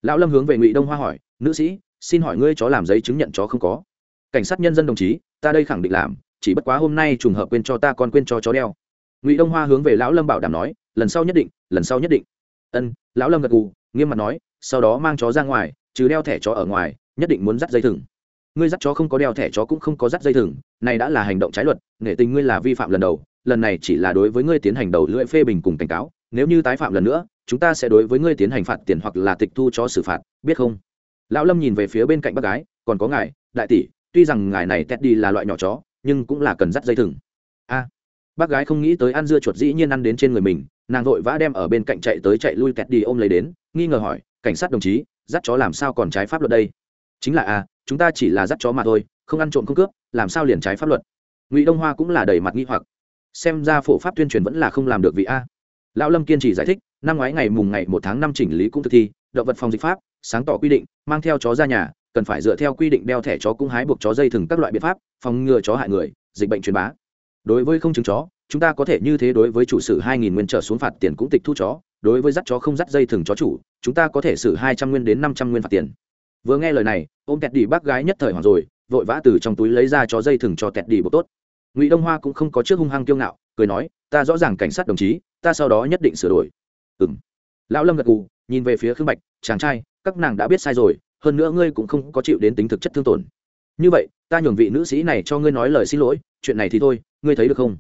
Lão lâm hướng về ngụy đông hoa hỏi, nữ sĩ, xin hỏi ngươi chó làm giấy chứng nhận chó không có? Cảnh sát nhân dân đồng chí, ta đây khẳng định làm, chỉ bất quá hôm nay trùng hợp quên cho ta con quên cho chó đeo. Ngụy đông hoa hướng về lão lâm bảo đảm nói lần sau nhất định, lần sau nhất định. Ân, lão lâm gật gù, nghiêm mặt nói, sau đó mang chó ra ngoài chứ đeo thẻ chó ở ngoài, nhất định muốn dắt dây thừng. Ngươi dắt chó không có đeo thẻ chó cũng không có dắt dây thừng, này đã là hành động trái luật nghệ tình ngươi là vi phạm lần đầu, lần này chỉ là đối với ngươi tiến hành đầu lưỡi phê bình cùng cảnh cáo, nếu như tái phạm lần nữa, chúng ta sẽ đối với ngươi tiến hành phạt tiền hoặc là tịch thu cho xử phạt, biết không? Lão lâm nhìn về phía bên cạnh bác gái, còn có ngài, đại tỷ, tuy rằng ngài này tét đi là loại nhỏ chó, nhưng cũng là cần dắt dây thừng. A, bác gái không nghĩ tới ăn dưa chuột dĩ nhiên ăn đến trên người mình nàng vội vã đem ở bên cạnh chạy tới chạy lui kẹt đi ôm lấy đến, nghi ngờ hỏi, cảnh sát đồng chí, dắt chó làm sao còn trái pháp luật đây? Chính là a chúng ta chỉ là dắt chó mà thôi, không ăn trộm không cướp, làm sao liền trái pháp luật? Ngụy đông hoa cũng là đầy mặt nghi hoặc. Xem ra phổ pháp tuyên truyền vẫn là không làm được vị a. Lão lâm kiên trì giải thích, năm ngoái ngày mùng ngày một tháng năm chỉnh lý cũng thực thi, động vật phòng dịch pháp, sáng tỏ quy định, mang theo chó ra nhà, cần phải dựa theo quy định đeo thẻ chó cung hái buộc chó dây thừng các loại biện pháp, phòng ngừa chó hại người, dịch bệnh truyền bá. Đối với không chứng chó chúng ta có thể như thế đối với chủ sử hai nghìn nguyên trở xuống phạt tiền cũng tịch thu chó, đối với dắt chó không dắt dây thừng chó chủ, chúng ta có thể xử hai trăm nguyên đến năm trăm nguyên phạt tiền. Vừa nghe lời này, ôm tẹt đi bác gái nhất thời hoảng rồi, vội vã từ trong túi lấy ra chó dây thừng cho tẹt đi bộ tốt. Ngụy đông hoa cũng không có trước hung hăng kiêu ngạo, cười nói, ta rõ ràng cảnh sát đồng chí, ta sau đó nhất định sửa đổi. Ừm. Lão lâm gật gù, nhìn về phía khương bạch, chàng trai, các nàng đã biết sai rồi, hơn nữa ngươi cũng không có chịu đến tính thực chất thương tổn. Như vậy, ta nhường vị nữ sĩ này cho ngươi nói lời xin lỗi, chuyện này thì thôi, ngươi thấy được không?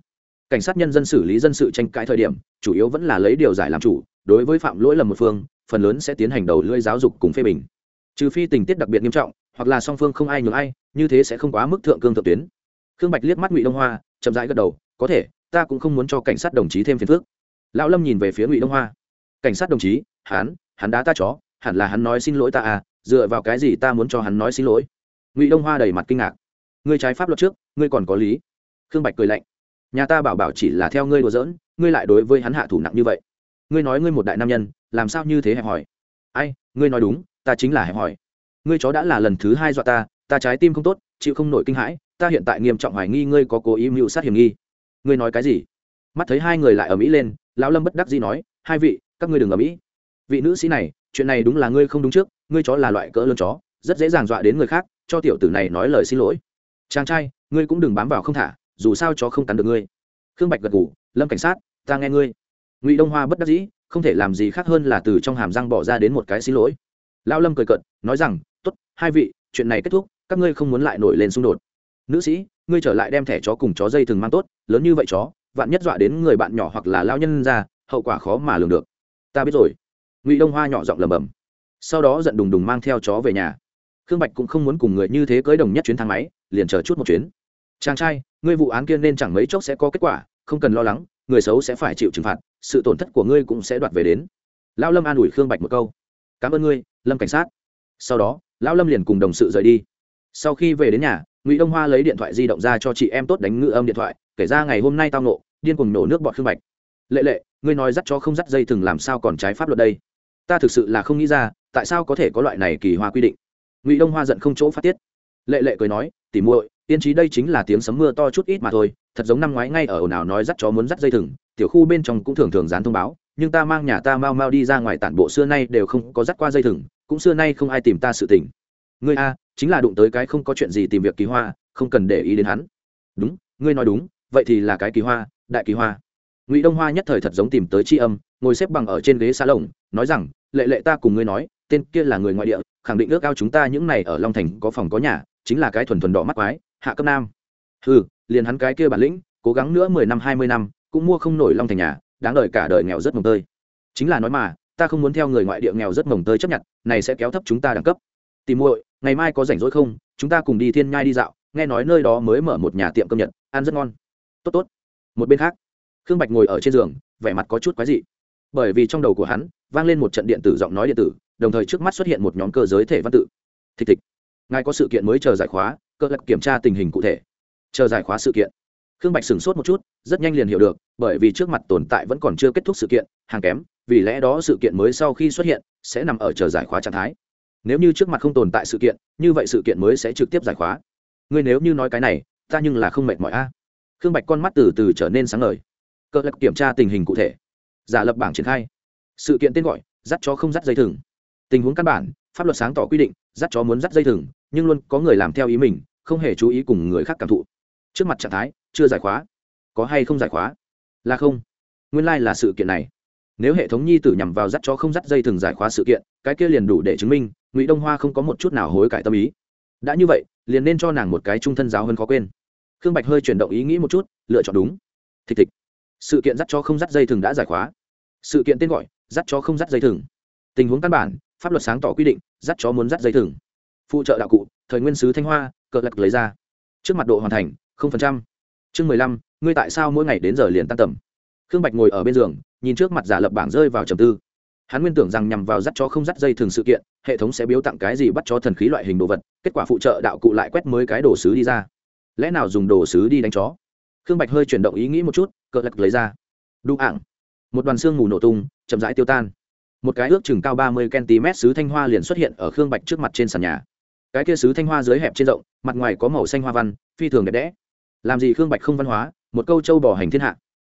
Cảnh sát nhân dân xử lý dân sự tranh cãi thời điểm, chủ yếu vẫn là lấy điều giải làm chủ, đối với phạm lỗi lầm một phương, phần lớn sẽ tiến hành đầu lưỡi giáo dục cùng phê bình. Trừ phi tình tiết đặc biệt nghiêm trọng, hoặc là song phương không ai nhường ai, như thế sẽ không quá mức thượng cương thượng tuyến. Khương bạch liếc mắt ngụy đông hoa, chậm rãi gật đầu, có thể, ta cũng không muốn cho cảnh sát đồng chí thêm phiền phức. Lão lâm nhìn về phía ngụy đông hoa, cảnh sát đồng chí, hắn hắn đá ta chó, hẳn là hắn nói xin lỗi ta à dựa vào cái gì ta muốn cho hắn nói xin lỗi? Ngụy đông hoa đầy mặt kinh ngạc, ngươi trái pháp luật trước, ngươi còn có lý. Khương bạch cười lạnh nhà ta bảo bảo chỉ là theo ngươi đùa giỡn, ngươi lại đối với hắn hạ thủ nặng như vậy. Ngươi nói ngươi một đại nam nhân, làm sao như thế hẹp hỏi ai, ngươi nói đúng, ta chính là hẹp hỏi ngươi chó đã là lần thứ hai dọa ta ta trái tim không tốt, chịu không nổi kinh hãi, ta hiện tại nghiêm trọng hoài nghi ngươi có cố ý mưu sát hiểm nghi. Ngươi nói cái gì? Mắt thấy hai người lại ở mỹ lên, lão lâm bất đắc dĩ nói, hai vị, các ngươi đừng ở mỹ. Vị nữ sĩ này, chuyện này đúng là ngươi không đúng trước, ngươi chó là loại cỡ lớn chó, rất dễ dàng dọa đến người khác, cho tiểu tử này nói lời xin lỗi. Chàng trai, ngươi cũng đừng bám vào không thả dù sao chó không cắn được ngươi. Khương bạch gật ngủ lâm cảnh sát, ta nghe ngươi. Ngụy đông hoa bất đắc dĩ, không thể làm gì khác hơn là từ trong hàm răng bỏ ra đến một cái xin lỗi. Lão lâm cười cận nói rằng, tốt, hai vị, chuyện này kết thúc, các ngươi không muốn lại nổi lên xung đột. Nữ sĩ, ngươi trở lại đem thẻ chó cùng chó dây thường mang tốt, lớn như vậy chó, vạn nhất dọa đến người bạn nhỏ hoặc là lao nhân ra, hậu quả khó mà lường được. Ta biết rồi. Ngụy đông hoa nhỏ giọng lầm bầm sau đó giận đùng đùng mang theo chó về nhà. Khương bạch cũng không muốn cùng người như thế cưới đồng nhất chuyến thang máy, liền chờ chút một chuyến chàng trai, ngươi vụ án kia nên chẳng mấy chốc sẽ có kết quả, không cần lo lắng, người xấu sẽ phải chịu trừng phạt, sự tổn thất của ngươi cũng sẽ đoạt về đến. Lão lâm an ủi khương bạch một câu. Cảm ơn ngươi, lâm cảnh sát. Sau đó, lão lâm liền cùng đồng sự rời đi. Sau khi về đến nhà, ngụy đông hoa lấy điện thoại di động ra cho chị em tốt đánh ngự âm điện thoại, kể ra ngày hôm nay tao nộ điên cùng nổ nước bọt khương bạch. Lệ lệ, ngươi nói dắt cho không dắt dây thừng làm sao còn trái pháp luật đây? Ta thực sự là không nghĩ ra, tại sao có thể có loại này kỳ hoa quy định? Ngụy đông hoa giận không chỗ phát tiết lệ lệ cười nói, tỉ muội, tiên trí đây chính là tiếng sấm mưa to chút ít mà thôi, thật giống năm ngoái ngay ở ồn ào nói dắt chó muốn dắt dây thừng, tiểu khu bên trong cũng thường thường dán thông báo, nhưng ta mang nhà ta mau mau đi ra ngoài tản bộ xưa nay đều không có dắt qua dây thừng, cũng xưa nay không ai tìm ta sự tình. Ngươi a, chính là đụng tới cái không có chuyện gì tìm việc kỳ hoa, không cần để ý đến hắn. Đúng, ngươi nói đúng, vậy thì là cái kỳ hoa, đại kỳ hoa. Ngụy đông hoa nhất thời thật giống tìm tới tri âm, ngồi xếp bằng ở trên ghế xa lồng, nói rằng, lệ lệ ta cùng ngươi nói, tên kia là người ngoại địa, khẳng định ước ao chúng ta những này ở long thành có phòng có nhà chính là cái thuần thuần đỏ mắt quái, hạ cấp nam. Ừ liền hắn cái kia bản lĩnh, cố gắng nữa mười năm, hai mươi năm, cũng mua không nổi long thành nhà, đáng đời cả đời nghèo rất mồng tơi. Chính là nói mà, ta không muốn theo người ngoại địa nghèo rất mồng tơi chấp nhận, này sẽ kéo thấp chúng ta đẳng cấp. Tìm muội, ngày mai có rảnh rỗi không? Chúng ta cùng đi thiên nhai đi dạo, nghe nói nơi đó mới mở một nhà tiệm cơm nhật, ăn rất ngon. Tốt tốt. Một bên khác, khương bạch ngồi ở trên giường, vẻ mặt có chút quái dị. Bởi vì trong đầu của hắn, vang lên một trận điện tử giọng nói điện tử, đồng thời trước mắt xuất hiện một nhóm cơ giới thể văn tự. Thịch thịch ngài có sự kiện mới chờ giải khóa, cơ lập kiểm tra tình hình cụ thể. Chờ giải khóa sự kiện. Khương bạch sửng sốt một chút, rất nhanh liền hiểu được, bởi vì trước mặt tồn tại vẫn còn chưa kết thúc sự kiện, hàng kém, vì lẽ đó sự kiện mới sau khi xuất hiện, sẽ nằm ở chờ giải khóa trạng thái. Nếu như trước mặt không tồn tại sự kiện, như vậy sự kiện mới sẽ trực tiếp giải khóa. Ngươi nếu như nói cái này, ta nhưng là không mệt mỏi a. Khương bạch con mắt từ từ trở nên sáng ngời. Cơ lập kiểm tra tình hình cụ thể. Giả lập bảng triển khai. Sự kiện tên gọi, dắt chó không dắt dây thừng. Tình huống căn bản, pháp luật sáng tỏ quy định, dắt chó muốn dắt dây thừng nhưng luôn có người làm theo ý mình, không hề chú ý cùng người khác cảm thụ. Trước mặt trạng thái, chưa giải khóa. Có hay không giải khóa? Là không. Nguyên lai、like、là sự kiện này. Nếu hệ thống nhi tử nhằm vào dắt cho không dắt dây thừng giải khóa sự kiện, cái kia liền đủ để chứng minh, ngụy đông hoa không có một chút nào hối cải tâm ý. Đã như vậy, liền nên cho nàng một cái trung thân giáo hơn khó quên. Khương bạch hơi chuyển động ý nghĩ một chút, lựa chọn đúng. Thịch thịch. Sự kiện dắt cho không dắt dây thừng đã giải khóa. Sự kiện tên gọi, dắt cho không dắt dây thừng tình huống căn bản, pháp luật sáng tỏ quy định, dắt chó muốn dắt dây thừng phụ trợ đạo cụ, thời nguyên sứ thanh hoa, cờ lật lấy ra. Trước mặt độ hoàn thành, không phần trăm. Chương mười lăm, ngươi tại sao mỗi ngày đến giờ liền tan tầm? Khương bạch ngồi ở bên giường, nhìn trước mặt giả lập bảng rơi vào trầm tư. Hắn nguyên tưởng rằng nhằm vào dắt chó không dắt dây thường sự kiện, hệ thống sẽ biếu tặng cái gì bắt cho thần khí loại hình đồ vật, kết quả phụ trợ đạo cụ lại quét mới cái đồ sứ đi ra. Lẽ nào dùng đồ sứ đi đánh chó? Khương bạch hơi chuyển động ý nghĩ một chút, cờ lật lấy ra. Đu ảng một đoàn xương mù nổ tung, chậm rãi tiêu tan. Một cái ước chừng cao ba mươi cm sứ thanh hoa liền xuất hiện ở khương bạch trước mặt trên sàn nhà cái kia sứ thanh hoa dưới hẹp trên rộng, mặt ngoài có màu xanh hoa văn, phi thường đẹp đẽ. Làm gì khương bạch không văn hóa, một câu châu bỏ hành thiên hạ.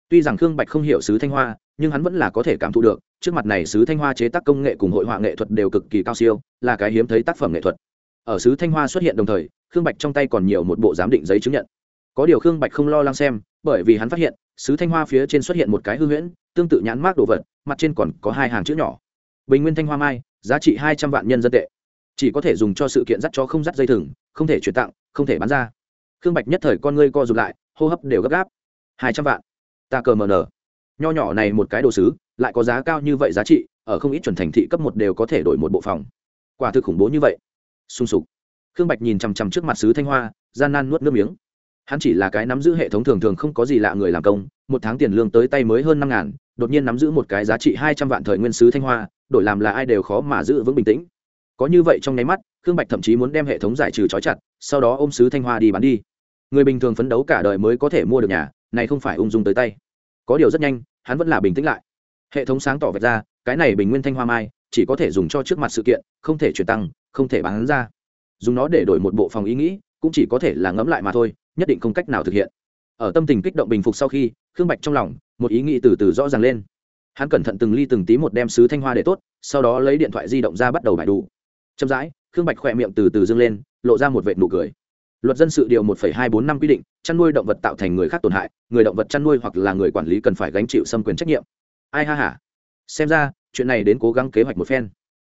Tuy rằng khương bạch không hiểu sứ thanh hoa, nhưng hắn vẫn là có thể cảm thụ được, trước mặt này sứ thanh hoa chế tác công nghệ cùng hội họa nghệ thuật đều cực kỳ cao siêu, là cái hiếm thấy tác phẩm nghệ thuật. Ở sứ thanh hoa xuất hiện đồng thời, khương bạch trong tay còn nhiều một bộ giám định giấy chứng nhận. Có điều khương bạch không lo lắng xem, bởi vì hắn phát hiện, sứ thanh hoa phía trên xuất hiện một cái hư huyễn, tương tự nhãn mác đồ vật, mặt trên còn có hai hàng chữ nhỏ. Bình nguyên thanh hoa mai, giá trị hai trăm vạn nhân dân tệ chỉ có thể dùng cho sự kiện dắt cho không dắt dây thừng, không thể chuyển tặng, không thể bán ra. Khương bạch nhất thời con ngươi co r ụ t lại, hô hấp đều gấp gáp. Hai trăm vạn. Ta cờ mờ nở nho nhỏ này một cái đồ sứ, lại có giá cao như vậy giá trị, ở không ít chuẩn thành thị cấp một đều có thể đổi một bộ phòng. Quả thực khủng bố như vậy. Sung sục. Khương bạch nhìn chằm chằm trước mặt sứ thanh hoa, gian nan nuốt nước miếng. Hắn chỉ là cái nắm giữ hệ thống thường thường không có gì lạ người làm công, một tháng tiền lương tới tay mới hơn năm ngàn, đột nhiên nắm giữ một cái giá trị hai trăm vạn thời nguyên sứ thanh hoa, đổi làm là ai đều khó mà giữ vững bình tĩnh có như vậy trong nháy mắt, khương bạch thậm chí muốn đem hệ thống giải trừ trói chặt, sau đó ôm sứ thanh hoa đi bán đi. Người bình thường phấn đấu cả đời mới có thể mua được nhà, này không phải ung dung tới tay. Có điều rất nhanh, hắn vẫn là bình tĩnh lại. Hệ thống sáng tỏ vạch ra, cái này bình nguyên thanh hoa mai, chỉ có thể dùng cho trước mặt sự kiện, không thể chuyển tăng, không thể bán ra. Dùng nó để đổi một bộ phòng ý nghĩ, cũng chỉ có thể là ngẫm lại mà thôi, nhất định không cách nào thực hiện. Ở tâm tình kích động bình phục sau khi, khương bạch trong lòng, một ý nghĩ từ từ rõ ràng lên. Hắn cẩn thận từng ly từng tí một đem sứ thanh hoa để tốt, sau đó lấy điện thoại di động ra bắt đầu bài đủ chậm rãi, khương bạch khỏe miệng từ từ dâng lên, lộ ra một vệ nụ cười. Luật dân sự điều một hai bốn năm quy định, chăn nuôi động vật tạo thành người khác tổn hại, người động vật chăn nuôi hoặc là người quản lý cần phải gánh chịu xâm quyền trách nhiệm. Ai ha hả xem ra, chuyện này đến cố gắng kế hoạch một phen.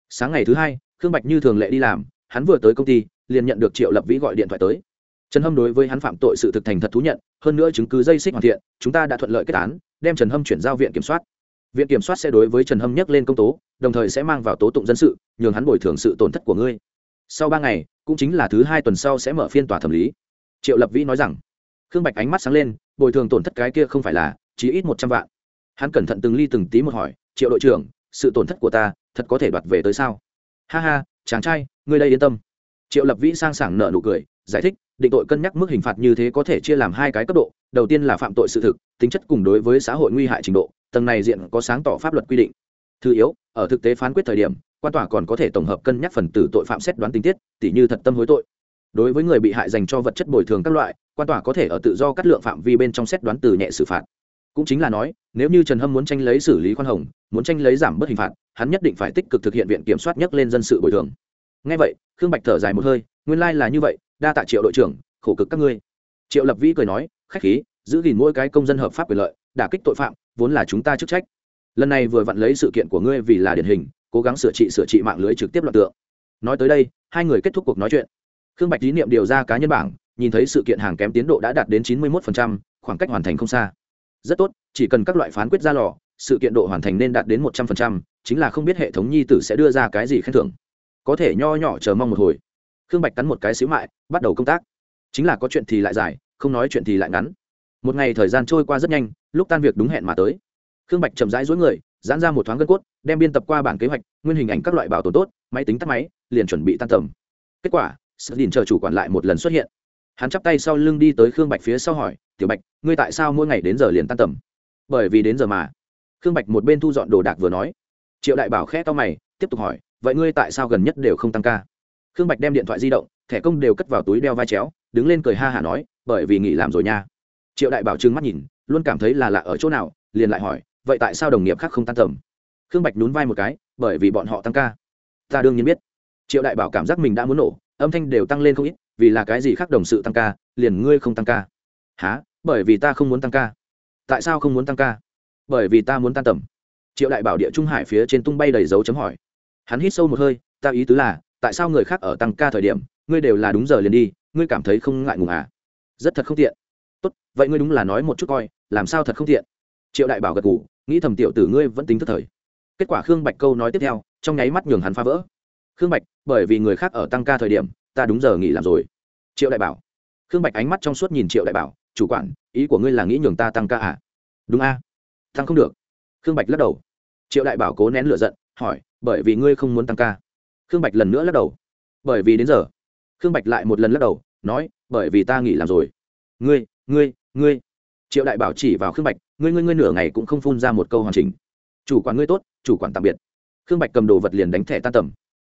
Sáng ngày thứ hai, khương bạch như thường lệ đi làm, hắn vừa tới công ty, liền nhận được triệu lập vĩ gọi điện thoại tới. Trần hâm đối với hắn phạm tội sự thực thành thật thú nhận, hơn nữa chứng cứ dây xích hoàn thiện, chúng ta đã thuận lợi kết án, đem trần hâm chuyển giao viện kiểm soát viện kiểm soát sẽ đối với trần hâm nhắc lên công tố, đồng thời sẽ mang vào tố tụng dân sự, nhường hắn bồi thường sự tổn thất của ngươi. Sau ba ngày, cũng chính là thứ hai tuần sau sẽ mở phiên tòa thẩm lý. Triệu lập vĩ nói rằng, khương bạch ánh mắt sáng lên, bồi thường tổn thất cái kia không phải là, chỉ ít một trăm vạn. Hắn cẩn thận từng ly từng tí một hỏi, triệu đội trưởng, sự tổn thất của ta, thật có thể đoạt về tới sao? Ha ha, chàng trai, ngươi đây yên tâm. Triệu lập vĩ sang sảng nợ nụ cười, giải thích định tội cân nhắc mức hình phạt như thế có thể chia làm hai cái cấp độ, đầu tiên là phạm tội sự thực, tính chất cùng đối với xã hội nguy hại trình độ, tầng này diện có sáng tỏ pháp luật quy định. Thứ yếu, ở thực tế phán quyết thời điểm, quan tòa còn có thể tổng hợp cân nhắc phần tử tội phạm xét đoán tình tiết, tỉ như thật tâm hối tội. Đối với người bị hại dành cho vật chất bồi thường các loại, quan tòa có thể ở tự do cắt lượng phạm vi bên trong xét đoán từ nhẹ xử phạt. Cũng chính là nói, nếu như trần hâm muốn tranh lấy xử lý khoan hồng, muốn tranh lấy giảm bớt hình phạt, hắn nhất định phải tích cực thực hiện viện kiểm soát nhất lên dân sự bồi thường. Ngay vậy, khương bạch thở dài một hơi, nguyên lai là như vậy đa tạ triệu đội trưởng, khổ cực các ngươi. Triệu lập vĩ cười nói, khách khí, giữ gìn mỗi cái công dân hợp pháp quyền lợi, đả kích tội phạm, vốn là chúng ta chức trách. Lần này vừa vặn lấy sự kiện của ngươi vì là điển hình, cố gắng sửa trị sửa trị mạng lưới trực tiếp loạt tượng. Nói tới đây, hai người kết thúc cuộc nói chuyện. Khương bạch tín niệm điều ra cá nhân bảng, nhìn thấy sự kiện hàng kém tiến độ đã đạt đến chín mươi một khoảng cách hoàn thành không xa. Rất tốt, chỉ cần các loại phán quyết ra lò, sự kiện độ hoàn thành nên đạt đến một trăm linh chính là không biết hệ thống nhi tử sẽ đưa ra cái gì khen thưởng. Có thể nho nhỏ chờ mong một hồi khương bạch cắn một cái xíu mại, bắt đầu công tác. Chính là có chuyện thì lại dài không nói chuyện thì lại ngắn. Một ngày thời gian trôi qua rất nhanh, lúc tan việc đúng hẹn mà tới. Khương bạch chậm rãi dối người, giãn ra một thoáng gân cốt, đem biên tập qua bản kế hoạch, nguyên hình ảnh các loại bảo tồn tốt, máy tính tắt máy, liền chuẩn bị tan tầm. Kết quả, sự đình chờ chủ quản lại một lần xuất hiện. Hắn chắp tay sau lưng đi tới khương bạch phía sau hỏi, tiểu bạch, ngươi tại sao mỗi ngày đến giờ liền tan tầm? Bởi vì đến giờ mà. Khương bạch một bên thu dọn đồ đạc vừa nói. Triệu đại bảo khẽ to mày, tiếp tục hỏi, vậy ngươi tại sao gần nhất đều không tăng ca? Khương bạch đem điện thoại di động, thẻ công đều cất vào túi đeo vai chéo, đứng lên cười ha hả nói, bởi vì nghỉ làm rồi nha. Triệu đại bảo trừng mắt nhìn, luôn cảm thấy là lạ ở chỗ nào, liền lại hỏi, vậy tại sao đồng nghiệp khác không tan tầm? Khương bạch nhún vai một cái, bởi vì bọn họ tăng ca. Ta đương nhiên biết. Triệu đại bảo cảm giác mình đã muốn nổ, âm thanh đều tăng lên không ít, vì là cái gì khác đồng sự tăng ca, liền ngươi không tăng ca? Há bởi vì ta không muốn tăng ca. Tại sao không muốn tăng ca? Bởi vì ta muốn tan tầm. Triệu đại bảo địa trung hải phía trên tung bay đầy dấu chấm hỏi. Hắn hít sâu một hơi, ta ý tứ là tại sao người khác ở tăng ca thời điểm ngươi đều là đúng giờ liền đi ngươi cảm thấy không ngại ngùng à? Rất thật không tiện. Tốt vậy ngươi đúng là nói một chút coi làm sao thật không tiện? Triệu đại bảo gật gù, nghĩ thầm tiểu tử ngươi vẫn tính thức thời. Kết quả khương bạch câu nói tiếp theo trong nháy mắt nhường hắn phá vỡ. Khương bạch bởi vì người khác ở tăng ca thời điểm ta đúng giờ nghỉ làm rồi. Triệu đại bảo. Khương bạch ánh mắt trong suốt nhìn triệu đại bảo chủ quản ý của ngươi là nghĩ nhường ta tăng ca à? Đúng a. Tăng không được. Khương bạch lắc đầu. Triệu đại bảo cố nén l ử a giận hỏi bởi vì ngươi không muốn tăng ca khương bạch lần nữa lắc đầu. Bởi vì đến giờ, khương bạch lại một lần lắc đầu, nói, bởi vì ta nghỉ làm rồi. Ngươi ngươi ngươi. Triệu đại bảo chỉ vào khương bạch, ngươi ngươi ngươi nửa ngày cũng không phun ra một câu hoàn chỉnh. Chủ quản ngươi tốt, chủ quản tạm biệt. Khương bạch cầm đồ vật liền đánh thẻ tan tầm.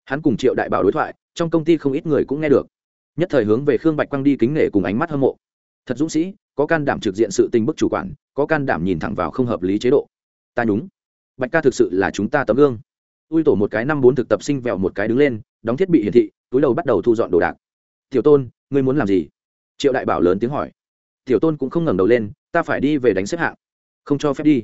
Hắn cùng triệu đại bảo đối thoại, trong công ty không ít người cũng nghe được. Nhất thời hướng về khương bạch quăng đi kính nể cùng ánh mắt hâm mộ. Thật dũng sĩ, có can đảm trực diện sự tình bức chủ quản, có can đảm nhìn thẳng vào không hợp lý chế độ. Ta nhúng. Bạch ca thực sự là chúng ta tấm gương ui tổ một cái năm bốn thực tập sinh vẹo một cái đứng lên, đóng thiết bị hiển thị, túi đầu bắt đầu thu dọn đồ đạc. Tiểu tôn, ngươi muốn làm gì? Triệu đại bảo lớn tiếng hỏi. Tiểu tôn cũng không ngẩng đầu lên, ta phải đi về đánh xếp hạng. Không cho phép đi.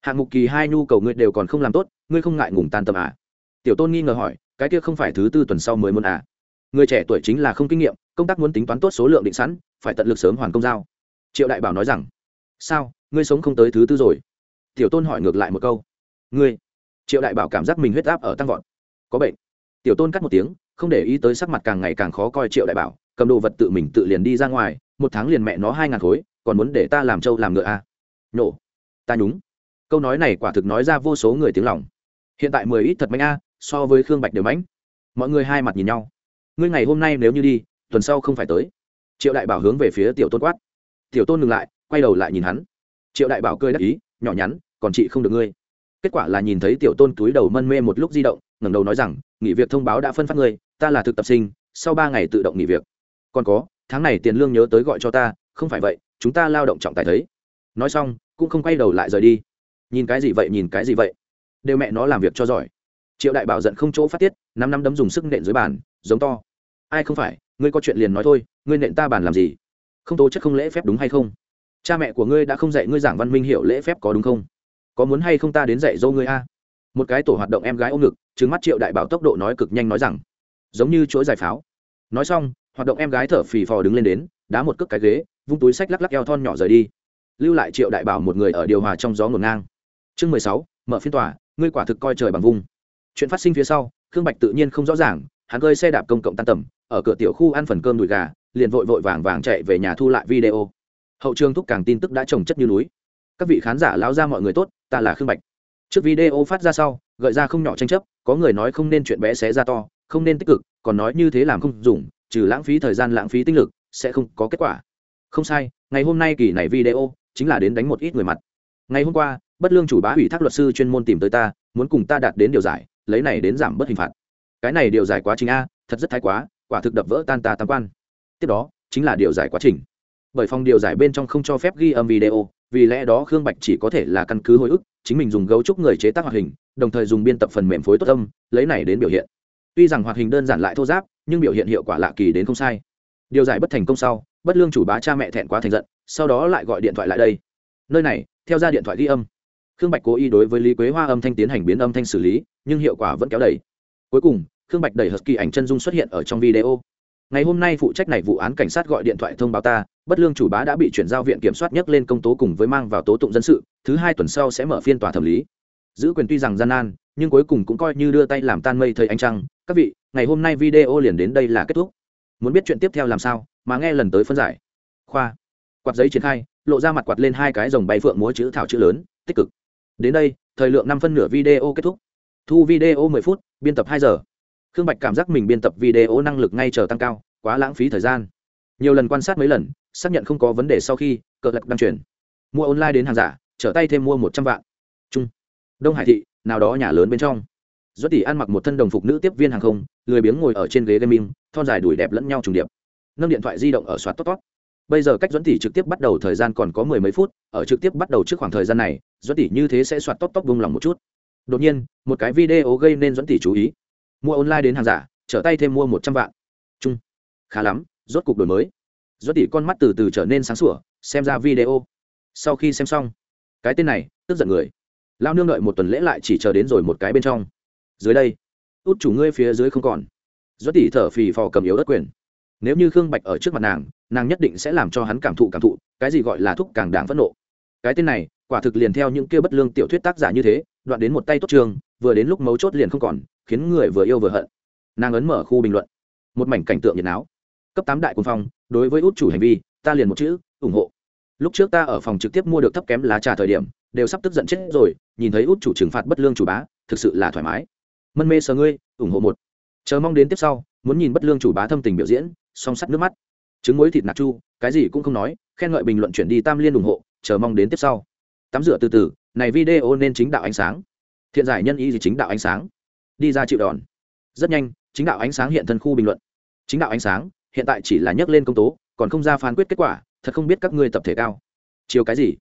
Hạng mục kỳ hai nhu cầu ngươi đều còn không làm tốt, ngươi không ngại ngùng tan tầm à? Tiểu tôn nghi ngờ hỏi. Cái kia không phải thứ tư tuần sau mới muốn à? Người trẻ tuổi chính là không kinh nghiệm, công tác muốn tính toán tốt số lượng định sẵn, phải tận lực sớm hoàn công giao. Triệu đại bảo nói rằng. Sao? Ngươi sống không tới thứ tư rồi? Tiểu tôn hỏi ngược lại một câu. Ngươi triệu đại bảo cảm giác mình huyết áp ở tăng vọt. Có bệnh. Tiểu tôn cắt một tiếng, không để ý tới sắc mặt càng ngày càng khó coi triệu đại bảo, cầm đồ vật tự mình tự liền đi ra ngoài, một tháng liền mẹ nó hai ngàn khối, còn muốn để ta làm trâu làm ngựa à. nhổ ta nhúng. Câu nói này quả thực nói ra vô số người tiếng lòng. Hiện tại mười ít thật mạnh a, so với khương bạch đều mãnh mọi người hai mặt nhìn nhau. Ngươi ngày hôm nay nếu như đi, tuần sau không phải tới. Triệu đại bảo hướng về phía tiểu tôn quát. Tiểu tôn ngừng lại, quay đầu lại nhìn hắn. Triệu đại bảo cười đắc ý, nhỏ nhắn, còn chị không được ngươi kết quả là nhìn thấy tiểu tôn túi đầu mân mê một lúc di động ngẩng đầu nói rằng nghỉ việc thông báo đã phân phát người, ta là thực tập sinh sau ba ngày tự động nghỉ việc. Còn có tháng này tiền lương nhớ tới gọi cho ta không phải vậy chúng ta lao động trọng tài thấy. Nói xong cũng không quay đầu lại rời đi. Nhìn cái gì vậy nhìn cái gì vậy? Đều mẹ nó làm việc cho giỏi. Triệu đại bảo giận không chỗ phát tiết năm năm đấm dùng sức nện dưới bàn giống to. Ai không phải ngươi có chuyện liền nói thôi ngươi nện ta bàn làm gì? Không tố chất không lễ phép đúng hay không? Cha mẹ của ngươi đã không dạy ngươi giảng văn minh hiểu lễ phép có đúng không? Có muốn hay không ta đến dạy dỗ ngươi a? Một cái tổ hoạt động em gái ôm ngực trứng mắt triệu đại bảo tốc độ nói cực nhanh nói rằng, giống như chuỗi giải pháo. Nói xong, hoạt động em gái thở phì phò đứng lên đến, đá một cước cái ghế, vung túi sách lắc lắc eo thon nhỏ rời đi. Lưu lại triệu đại bảo một người ở điều hòa trong gió ngổn ngang. Chương mười sáu, mở phiên tòa, ngươi quả thực coi trời bằng vung chuyện phát sinh phía sau, khương bạch tự nhiên không rõ ràng, hắn cơi xe đạp công cộng tan tầm, ở cửa tiểu khu ăn phần cơm đùi gà, liền vội vội vàng vàng chạy về nhà thu lại video. Hậu trường thúc càng tin tức đã trồng chất như núi các vị khán giả lão ra mọi người tốt, ta là khương bạch. Trước video phát ra sau, gợi ra không nhỏ tranh chấp, có người nói không nên chuyện bé xé ra to, không nên tích cực, còn nói như thế làm không dùng, trừ lãng phí thời gian lãng phí tinh lực, sẽ không có kết quả. Không sai, ngày hôm nay kỳ này video, chính là đến đánh một ít người mặt. Ngày hôm qua, bất lương chủ bá ủy thác luật sư chuyên môn tìm tới ta, muốn cùng ta đạt đến điều giải, lấy này đến giảm bớt hình phạt. Cái này điều giải quá trình a, thật rất thái quá, quả thực đập vỡ tan ta tam quan. Tiếp đó, chính là điều giải quá trình. Bởi phòng điều giải bên trong không cho phép ghi âm video vì lẽ đó khương bạch chỉ có thể là căn cứ hồi ức, chính mình dùng gấu trúc người chế tác hoạt hình, đồng thời dùng biên tập phần mềm phối tốt âm, lấy này đến biểu hiện. Tuy rằng hoạt hình đơn giản lại thô giáp, nhưng biểu hiện hiệu quả lạ kỳ đến không sai. Điều giải bất thành công sau, bất lương chủ bá cha mẹ thẹn quá thành giận, sau đó lại gọi điện thoại lại đây. Nơi này, theo ra điện thoại ghi âm. Khương bạch cố ý đối với lý quế hoa âm thanh tiến hành biến âm thanh xử lý, nhưng hiệu quả vẫn kéo đầy. Cuối cùng, khương bạch đẩy hờ kỳ ảnh chân dung xuất hiện ở trong video. Ngày hôm nay phụ trách này vụ án cảnh sát gọi điện thoại thông báo ta bất lương chủ bá đã bị chuyển giao viện kiểm soát nhắc lên công tố cùng với mang vào tố tụng dân sự, thứ hai tuần sau sẽ mở phiên tòa thẩm lý. Giữ quyền tuy rằng gian nan, nhưng cuối cùng cũng coi như đưa tay làm tan mây thời ánh trăng. Các vị, ngày hôm nay video liền đến đây là kết thúc. Muốn biết chuyện tiếp theo làm sao, mà nghe lần tới phân giải. Khoa. Quạt giấy triển khai, lộ ra mặt quạt lên hai cái dòng bay phượng múa chữ thảo chữ lớn, tích cực. Đến đây, thời lượng năm phân nửa video kết thúc. Thu video mười phút, biên tập hai giờ. Khương bạch cảm giác mình biên tập video năng lực ngay chờ tăng cao, quá lãng phí thời gian nhiều lần quan sát mấy lần, xác nhận không có vấn đề sau khi, cờ lật đăng chuyển mua online đến hàng giả, trở tay thêm mua một trăm vạn. Trung. Đông hải thị, nào đó nhà lớn bên trong. Duất tỷ ăn mặc một thân đồng phục nữ tiếp viên hàng không, lười biếng ngồi ở trên ghế gaming, thon dài đùi đẹp lẫn nhau trùng điệp. Nâng điện thoại di động ở soát tốt tốt. Bây giờ cách duẫn tỷ trực tiếp bắt đầu thời gian còn có mười mấy phút, ở trực tiếp bắt đầu trước khoảng thời gian này duẫn tỷ như thế sẽ soạt tóc tóc vung lòng một chút. Đột nhiên, một cái video gây nên duẫn tỷ chú ý. Mua online đến hàng giả, trở tay thêm mua một trăm vạn. Chung khá lắm rốt cục đổi mới. Do tỷ con mắt từ từ trở nên sáng sủa, xem ra video. Sau khi xem xong, cái tên này, tức giận người. Lao nương đợi một tuần lễ lại chỉ chờ đến rồi một cái bên trong. Dưới đây, út chủ ngươi phía dưới không còn. Do tỷ thở phì phò cầm yếu đất quyền. Nếu như khương bạch ở trước mặt nàng nàng nhất định sẽ làm cho hắn cảm thụ cảm thụ, cái gì gọi là thúc càng đáng phẫn nộ. Cái tên này, quả thực liền theo những kia bất lương tiểu thuyết tác giả như thế, đoạn đến một tay tốt trường, vừa đến lúc mấu chốt liền không còn, khiến người vừa yêu vừa hận. Nàng ấn mở khu bình luận. Một mảnh cảnh tượng nhiệt áo cấp tám đại quân phong, đối với út chủ hành vi, ta liền một chữ, ủng hộ. Lúc trước ta ở phòng trực tiếp mua được thấp kém lá trà thời điểm, đều sắp tức giận chết rồi, nhìn thấy út chủ trừng phạt bất lương chủ bá, thực sự là thoải mái. Mân mê sờ ngươi, ủng hộ một. Chờ mong đến tiếp sau, muốn nhìn bất lương chủ bá thâm tình biểu diễn, song sắt nước mắt. Trứng muối thịt nạc chu, cái gì cũng không nói, khen ngợi bình luận chuyển đi tam liên ủng hộ, chờ mong đến tiếp sau. Tắm rửa từ từ, này video nên chính đạo ánh sáng. Thiện giải nhân ý gì chính đạo ánh sáng. Đi ra chịu đòn. Rất nhanh, chính đạo ánh sáng hiện thân khu bình luận. Chính đạo ánh sáng hiện tại chỉ là nhắc lên công tố, còn không ra phán quyết kết quả, thật không biết các ngươi tập thể cao. Chiều cái gì?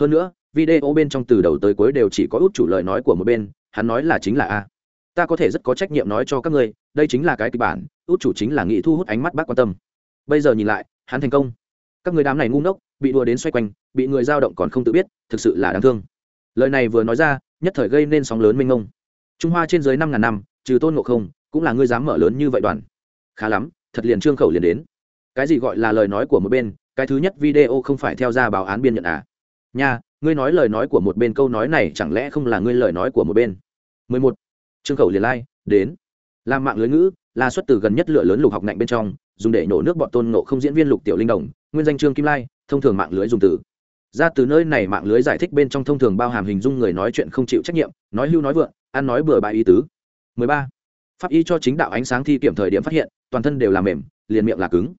Hơn nữa, video bên trong từ đầu tới cuối đều chỉ có út chủ lời nói của một bên, hắn nói là chính là a. Ta có thể rất có trách nhiệm nói cho các ngươi, đây chính là cái kịch bản, út chủ chính là nghị thu hút ánh mắt bác quan tâm. Bây giờ nhìn lại, hắn thành công. Các người đám này ngu ngốc, bị đùa đến xoay quanh, bị người giao động còn không tự biết, thực sự là đáng thương. Lời này vừa nói ra, nhất thời gây nên sóng lớn mênh mông. Trung hoa trên dưới năm ngàn năm, trừ tôn ngộ không, cũng là ngươi dám mở lớn như vậy đoàn. Khá lắm thật liền trương khẩu liền đến. Cái gì gọi là lời nói của một bên cái thứ nhất video không phải theo ra báo án biên nhận à? Nha ngươi nói lời nói của một bên câu nói này chẳng lẽ không là ngươi lời nói của một bên? 11. trương khẩu liền lai、like, đến. Làm mạng lưới ngữ là xuất từ gần nhất lửa lớn lục học ngạnh bên trong dùng để nổ nước bọn tôn nộ không diễn viên lục tiểu linh đồng nguyên danh trương kim lai thông thường mạng lưới dùng từ. Ra từ nơi này mạng lưới giải thích bên trong thông thường bao hàm hình dung người nói chuyện không chịu trách nhiệm nói hưu nói vượng ăn nói bừa bãi ý tứ. 13 pháp y cho chính đạo ánh sáng thi kiểm thời điểm phát hiện, toàn thân đều là mềm, liền miệng là cứng.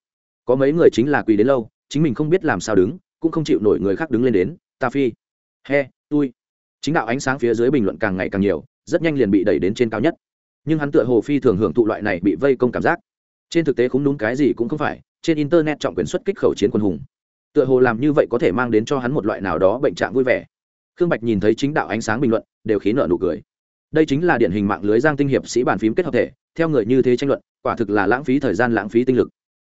Có mấy người chính là quỳ đến lâu, chính mình không biết làm sao đứng, cũng không chịu nổi người khác đứng lên đến, ta phi, he tôi chính đạo ánh sáng phía dưới bình luận càng ngày càng nhiều, rất nhanh liền bị đẩy đến trên cao nhất. Nhưng hắn tựa hồ phi thường hưởng thụ loại này bị vây công cảm giác. Trên thực tế không đúng cái gì cũng không phải, trên internet trọng quyền xuất kích khẩu chiến quân hùng. Tựa hồ làm như vậy có thể mang đến cho hắn một loại nào đó bệnh trạng vui vẻ. Khương bạch nhìn thấy chính đạo ánh sáng bình luận, đều khí nợ nụ cười đây chính là điển hình mạng lưới giang tinh hiệp sĩ bàn phím kết hợp thể, theo người như thế tranh luận, quả thực là lãng phí thời gian, lãng phí tinh lực.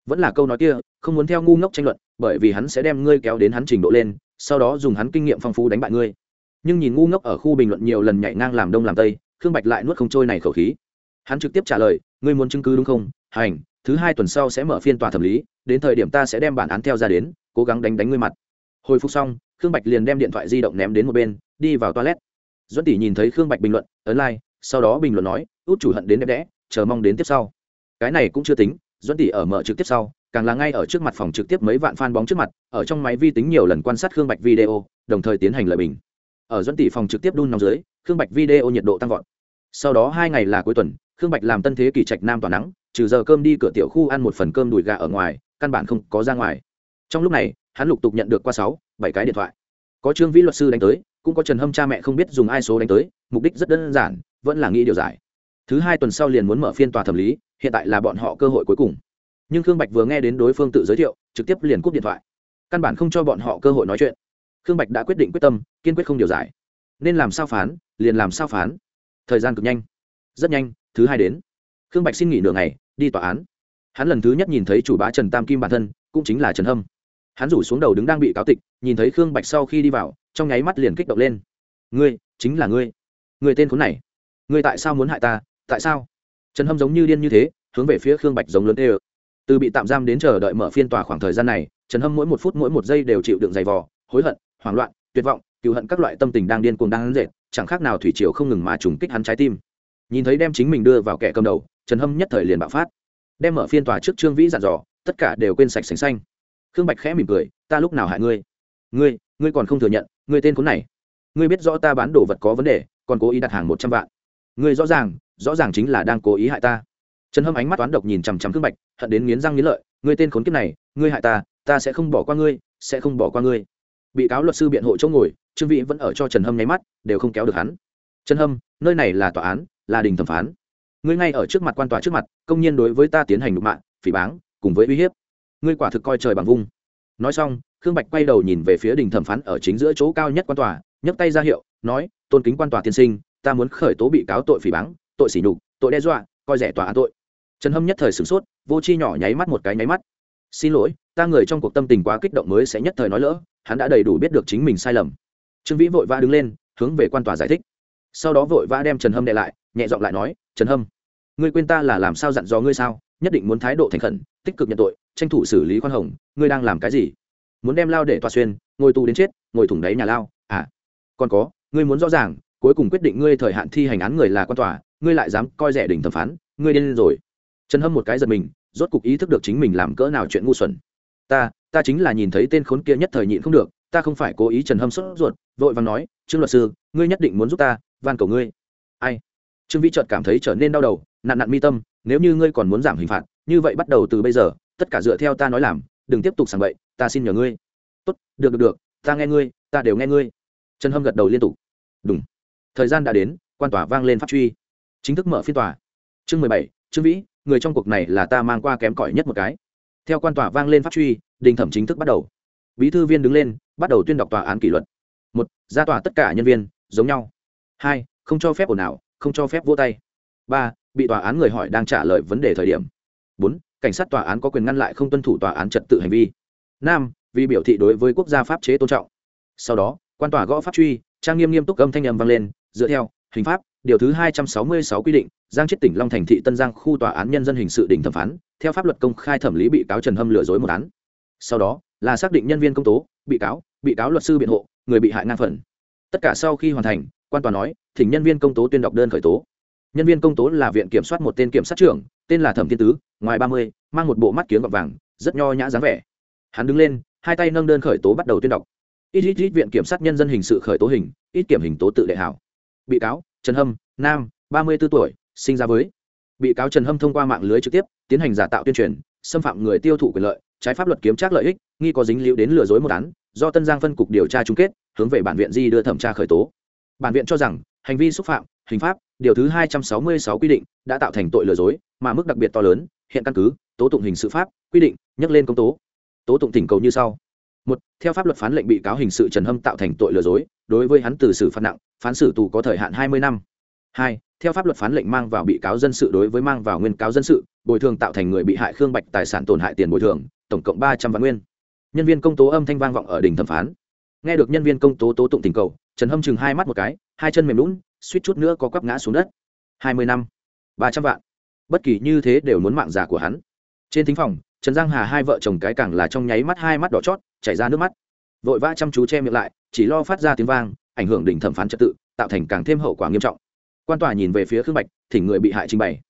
Vẫn là câu nói kia, không muốn theo ngu ngốc tranh luận, bởi vì hắn sẽ đem ngươi kéo đến hắn trình độ lên, sau đó dùng hắn kinh nghiệm phong phú đánh bại ngươi. Nhưng nhìn ngu ngốc ở khu bình luận nhiều lần nhảy ngang làm đông làm tây, khương bạch lại nuốt không trôi này khẩu khí. Hắn trực tiếp trả lời, ngươi muốn chứng cứ đúng không? Hành, thứ hai tuần sau sẽ mở phiên tòa thẩm lý, đến thời điểm ta sẽ đem bản án theo ra đến, cố gắng đánh đánh ngươi mặt. Hồi phục xong, khương bạch liền đem điện thoại di động ném đến một bên, đi vào toilet duẫn tỷ nhìn thấy khương bạch bình luận, ấn like, sau đó bình luận nói, út chủ hận đến đẹp đẽ, chờ mong đến tiếp sau. Cái này cũng chưa tính, duẫn tỷ ở mở trực tiếp sau, càng là ngay ở trước mặt phòng trực tiếp mấy vạn fan bóng trước mặt, ở trong máy vi tính nhiều lần quan sát khương bạch video, đồng thời tiến hành lời bình. Ở duẫn tỷ phòng trực tiếp đun nóng dưới, khương bạch video nhiệt độ tăng vọt. Sau đó hai ngày là cuối tuần, khương bạch làm tân thế kỷ trạch nam tỏa nắng, trừ giờ cơm đi cửa tiểu khu ăn một phần cơm đùi gà ở ngoài, căn bản không có ra ngoài. Trong lúc này, hắn lục tục nhận được qua sáu, bảy cái điện thoại. Có trương vĩ luật sư đánh tới cũng có trần hâm cha mẹ không biết dùng ai số đánh tới, mục đích rất đơn giản, vẫn là nghĩ điều giải. Thứ hai tuần sau liền muốn mở phiên tòa thẩm lý, hiện tại là bọn họ cơ hội cuối cùng. Nhưng khương bạch vừa nghe đến đối phương tự giới thiệu, trực tiếp liền cúp điện thoại. Căn bản không cho bọn họ cơ hội nói chuyện. Khương bạch đã quyết định quyết tâm, kiên quyết không điều giải. Nên làm sao phán, liền làm sao phán. Thời gian cực nhanh. Rất nhanh, thứ hai đến. Khương bạch xin nghỉ nửa ngày, đi tòa án. Hắn lần thứ nhất nhìn thấy chủ bá trần tam kim bản thân, cũng chính là trần hâm hắn rủ xuống đầu đứng đang bị cáo tịch, nhìn thấy khương bạch sau khi đi vào, trong nháy mắt liền kích động lên. Ngươi, chính là ngươi. Người tên khốn này. Ngươi tại sao muốn hại ta? Tại sao? Trần hâm giống như điên như thế, hướng về phía khương bạch giống lớn tê ơ. Từ bị tạm giam đến chờ đợi mở phiên tòa khoảng thời gian này, trần hâm mỗi một phút mỗi một giây đều chịu đựng giày vò, hối hận, hoảng loạn, tuyệt vọng cựu hận các loại tâm tình đang điên cuồng đang hắn dệt, chẳng khác nào thủy triều không ngừng mà trùng kích hắn trái tim. Nhìn thấy đem chính mình đưa vào kẻ cầm đầu, trần hâm nhất thời liền bạo phát. Đem mở phiên tòa trước trương vĩ dặn dò, tất cả đều quên sạch sành xanh khương bạch khẽ mỉm cười, ta lúc nào hại ngươi? Ngươi ngươi còn không thừa nhận, ngươi tên khốn này. Ngươi biết rõ ta bán đồ vật có vấn đề, còn cố ý đặt hàng một trăm vạn. Ngươi rõ ràng rõ ràng chính là đang cố ý hại ta. Trần hâm ánh mắt toán độc nhìn chằm chằm khương bạch, hận đến nghiến răng nghiến lợi, ngươi tên khốn kiếp này, ngươi hại ta ta sẽ không bỏ qua ngươi, sẽ không bỏ qua ngươi. Bị cáo luật sư biện hộ chỗ ngồi, trương vĩ vẫn ở cho trần hâm nháy mắt, đều không kéo được hắn. Trần hâm, nơi này là tòa án, là đình thẩm phán. Ngươi ngay ở trước mặt quan tòa trước mặt, công nhiên đối với ta tiến hành đục mạng phỉ báng, cùng với uy hiếp ngươi quả thực coi trời bằng vung. Nói xong, khương bạch quay đầu nhìn về phía đình thẩm phán ở chính giữa chỗ cao nhất quan tòa, nhấc tay ra hiệu, nói, tôn kính quan tòa tiên sinh, ta muốn khởi tố bị cáo tội phỉ báng, tội sỉ nhục, tội đe dọa, coi rẻ tòa án tội. Trần hâm nhất thời sửng sốt, vô chi nhỏ nháy mắt một cái nháy mắt. Xin lỗi, ta người trong cuộc tâm tình quá kích động mới sẽ nhất thời nói lỡ, hắn đã đầy đủ biết được chính mình sai lầm. Trương vĩ vội vã đứng lên, hướng về quan tòa giải thích. Sau đó vội vã đem trần hâm đệ lại, nhẹ giọng lại nói, trần hâm, ngươi quên ta là làm sao dặn dò ngươi sao? Nhất định muốn thái độ thành khẩn, tích cực nhận tội tranh thủ xử lý khoan hồng, ngươi đang làm cái gì? Muốn đem lao để tòa xuyên, ngồi tù đến chết, ngồi thủng đáy nhà lao à? Còn có, ngươi muốn rõ ràng, cuối cùng quyết định ngươi thời hạn thi hành án người là quan tòa, ngươi lại dám coi rẻ đỉnh thẩm phán, ngươi điên rồi. Trần hâm một cái giật mình, rốt cục ý thức được chính mình làm cỡ nào chuyện ngu xuẩn. Ta ta chính là nhìn thấy tên khốn kia nhất thời nhịn không được, ta không phải cố ý trần hâm sốt ruột, vội vàng nói, trương luật sư, ngươi nhất định muốn giúp ta, van cầu ngươi. Ai? Trương vĩ trợt cảm thấy trở nên đau đầu nạn nạn mi tâm, nếu như ngươi còn muốn giảm hình phạt, như vậy bắt đầu từ bây giờ tất cả dựa theo ta nói làm, đừng tiếp tục sàng bậy, ta xin nhờ ngươi. Tốt, được được được, ta nghe ngươi, ta đều nghe ngươi. Trần hâm gật đầu liên tục. Đúng. Thời gian đã đến, quan tòa vang lên pháp truy. Chính thức mở phiên tòa. Chương mười bảy, trương vĩ, người trong cuộc này là ta mang qua kém cỏi nhất một cái. Theo quan tòa vang lên pháp truy, đình thẩm chính thức bắt đầu. Bí thư viên đứng lên, bắt đầu tuyên đọc tòa án kỷ luật. Một, ra tòa tất cả nhân viên, giống nhau. Hai, không cho phép ồn ào, không cho phép vỗ tay. Ba, bị tòa án người hỏi đang trả lời vấn đề thời điểm. Bốn cảnh sát tòa án có quyền ngăn lại không tuân thủ tòa án trật tự hành vi. Năm vì biểu thị đối với quốc gia pháp chế tôn trọng. Sau đó, quan tòa gõ pháp truy, trang nghiêm nghiêm túc âm thanh âm vang lên, dựa theo, hình pháp, điều thứ hai trăm sáu mươi sáu quy định, giang chết tỉnh long thành thị tân giang khu tòa án nhân dân hình sự đỉnh thẩm phán, theo pháp luật công khai thẩm lý bị cáo trần hâm lừa dối một án. Sau đó, là xác định nhân viên công tố, bị cáo bị cáo luật sư biện hộ, người bị hại ngang phần. Tất cả sau khi hoàn thành, quan tòa nói, thỉnh nhân viên công tố tuyên đọc đơn khởi tố. Nhân viên công tố là viện kiểm soát một tên kiểm sát trưởng, tên là thẩm thiên tứ ngoài ba mươi, mang một bộ mắt kiếng gọt vàng, rất nho nhã dáng vẻ. Hắn đứng lên, hai tay nâng đơn khởi tố bắt đầu tuyên đọc. Ít ít ít viện kiểm sát nhân dân hình sự khởi tố hình, ít kiểm hình tố tự đệ hảo. Bị cáo, trần hâm, nam, ba mươi b ố tuổi, sinh ra với. Bị cáo trần hâm thông qua mạng lưới trực tiếp, tiến hành giả tạo tuyên truyền, xâm phạm người tiêu thụ quyền lợi, trái pháp luật kiếm trác lợi ích, nghi có dính liễu đến lừa dối một án, do tân giang phân cục điều tra chung kết, hướng về bản viện di đưa thẩm tra khởi tố. Bản viện cho rằng, hành vi xúc phạm, hình pháp, điều thứ hai trăm sáu mươi sáu quy định, đã tạo thành tội lừa dối, mà mức đặc biệt to lớn hiện căn cứ, tố tụng hình sự pháp, quy định, nhắc lên công tố. Tố tụng tỉnh cầu như sau. Một, theo pháp luật phán lệnh bị cáo hình sự trần hâm tạo thành tội lừa dối, đối với hắn từ xử phạt nặng, phán xử tù có thời hạn hai mươi năm. Hai, theo pháp luật phán lệnh mang vào bị cáo dân sự đối với mang vào nguyên cáo dân sự, bồi thường tạo thành người bị hại khương bạch tài sản tổn hại tiền bồi thường, tổng cộng ba trăm vạn nguyên. Nhân viên công tố âm thanh vang vọng ở đỉnh thẩm phán. Nghe được nhân viên công tố tố tụng tình cầu, trần hâm chừng hai mắt một cái, hai chân mềm lún suýt chút nữa có quắp ngã xuống đất. Hai mươi năm. Ba trăm vạn bất kỳ như thế đều muốn mạng già của hắn. Trên thính phòng, trần giang hà hai vợ chồng cái càng là trong nháy mắt hai mắt đỏ chót, chảy ra nước mắt. Vội vã chăm chú che miệng lại, chỉ lo phát ra tiếng vang, ảnh hưởng đỉnh thẩm phán trật tự, tạo thành càng thêm hậu quả nghiêm trọng. Quan tòa nhìn về phía khương bạch, thỉnh người bị hại trình bày.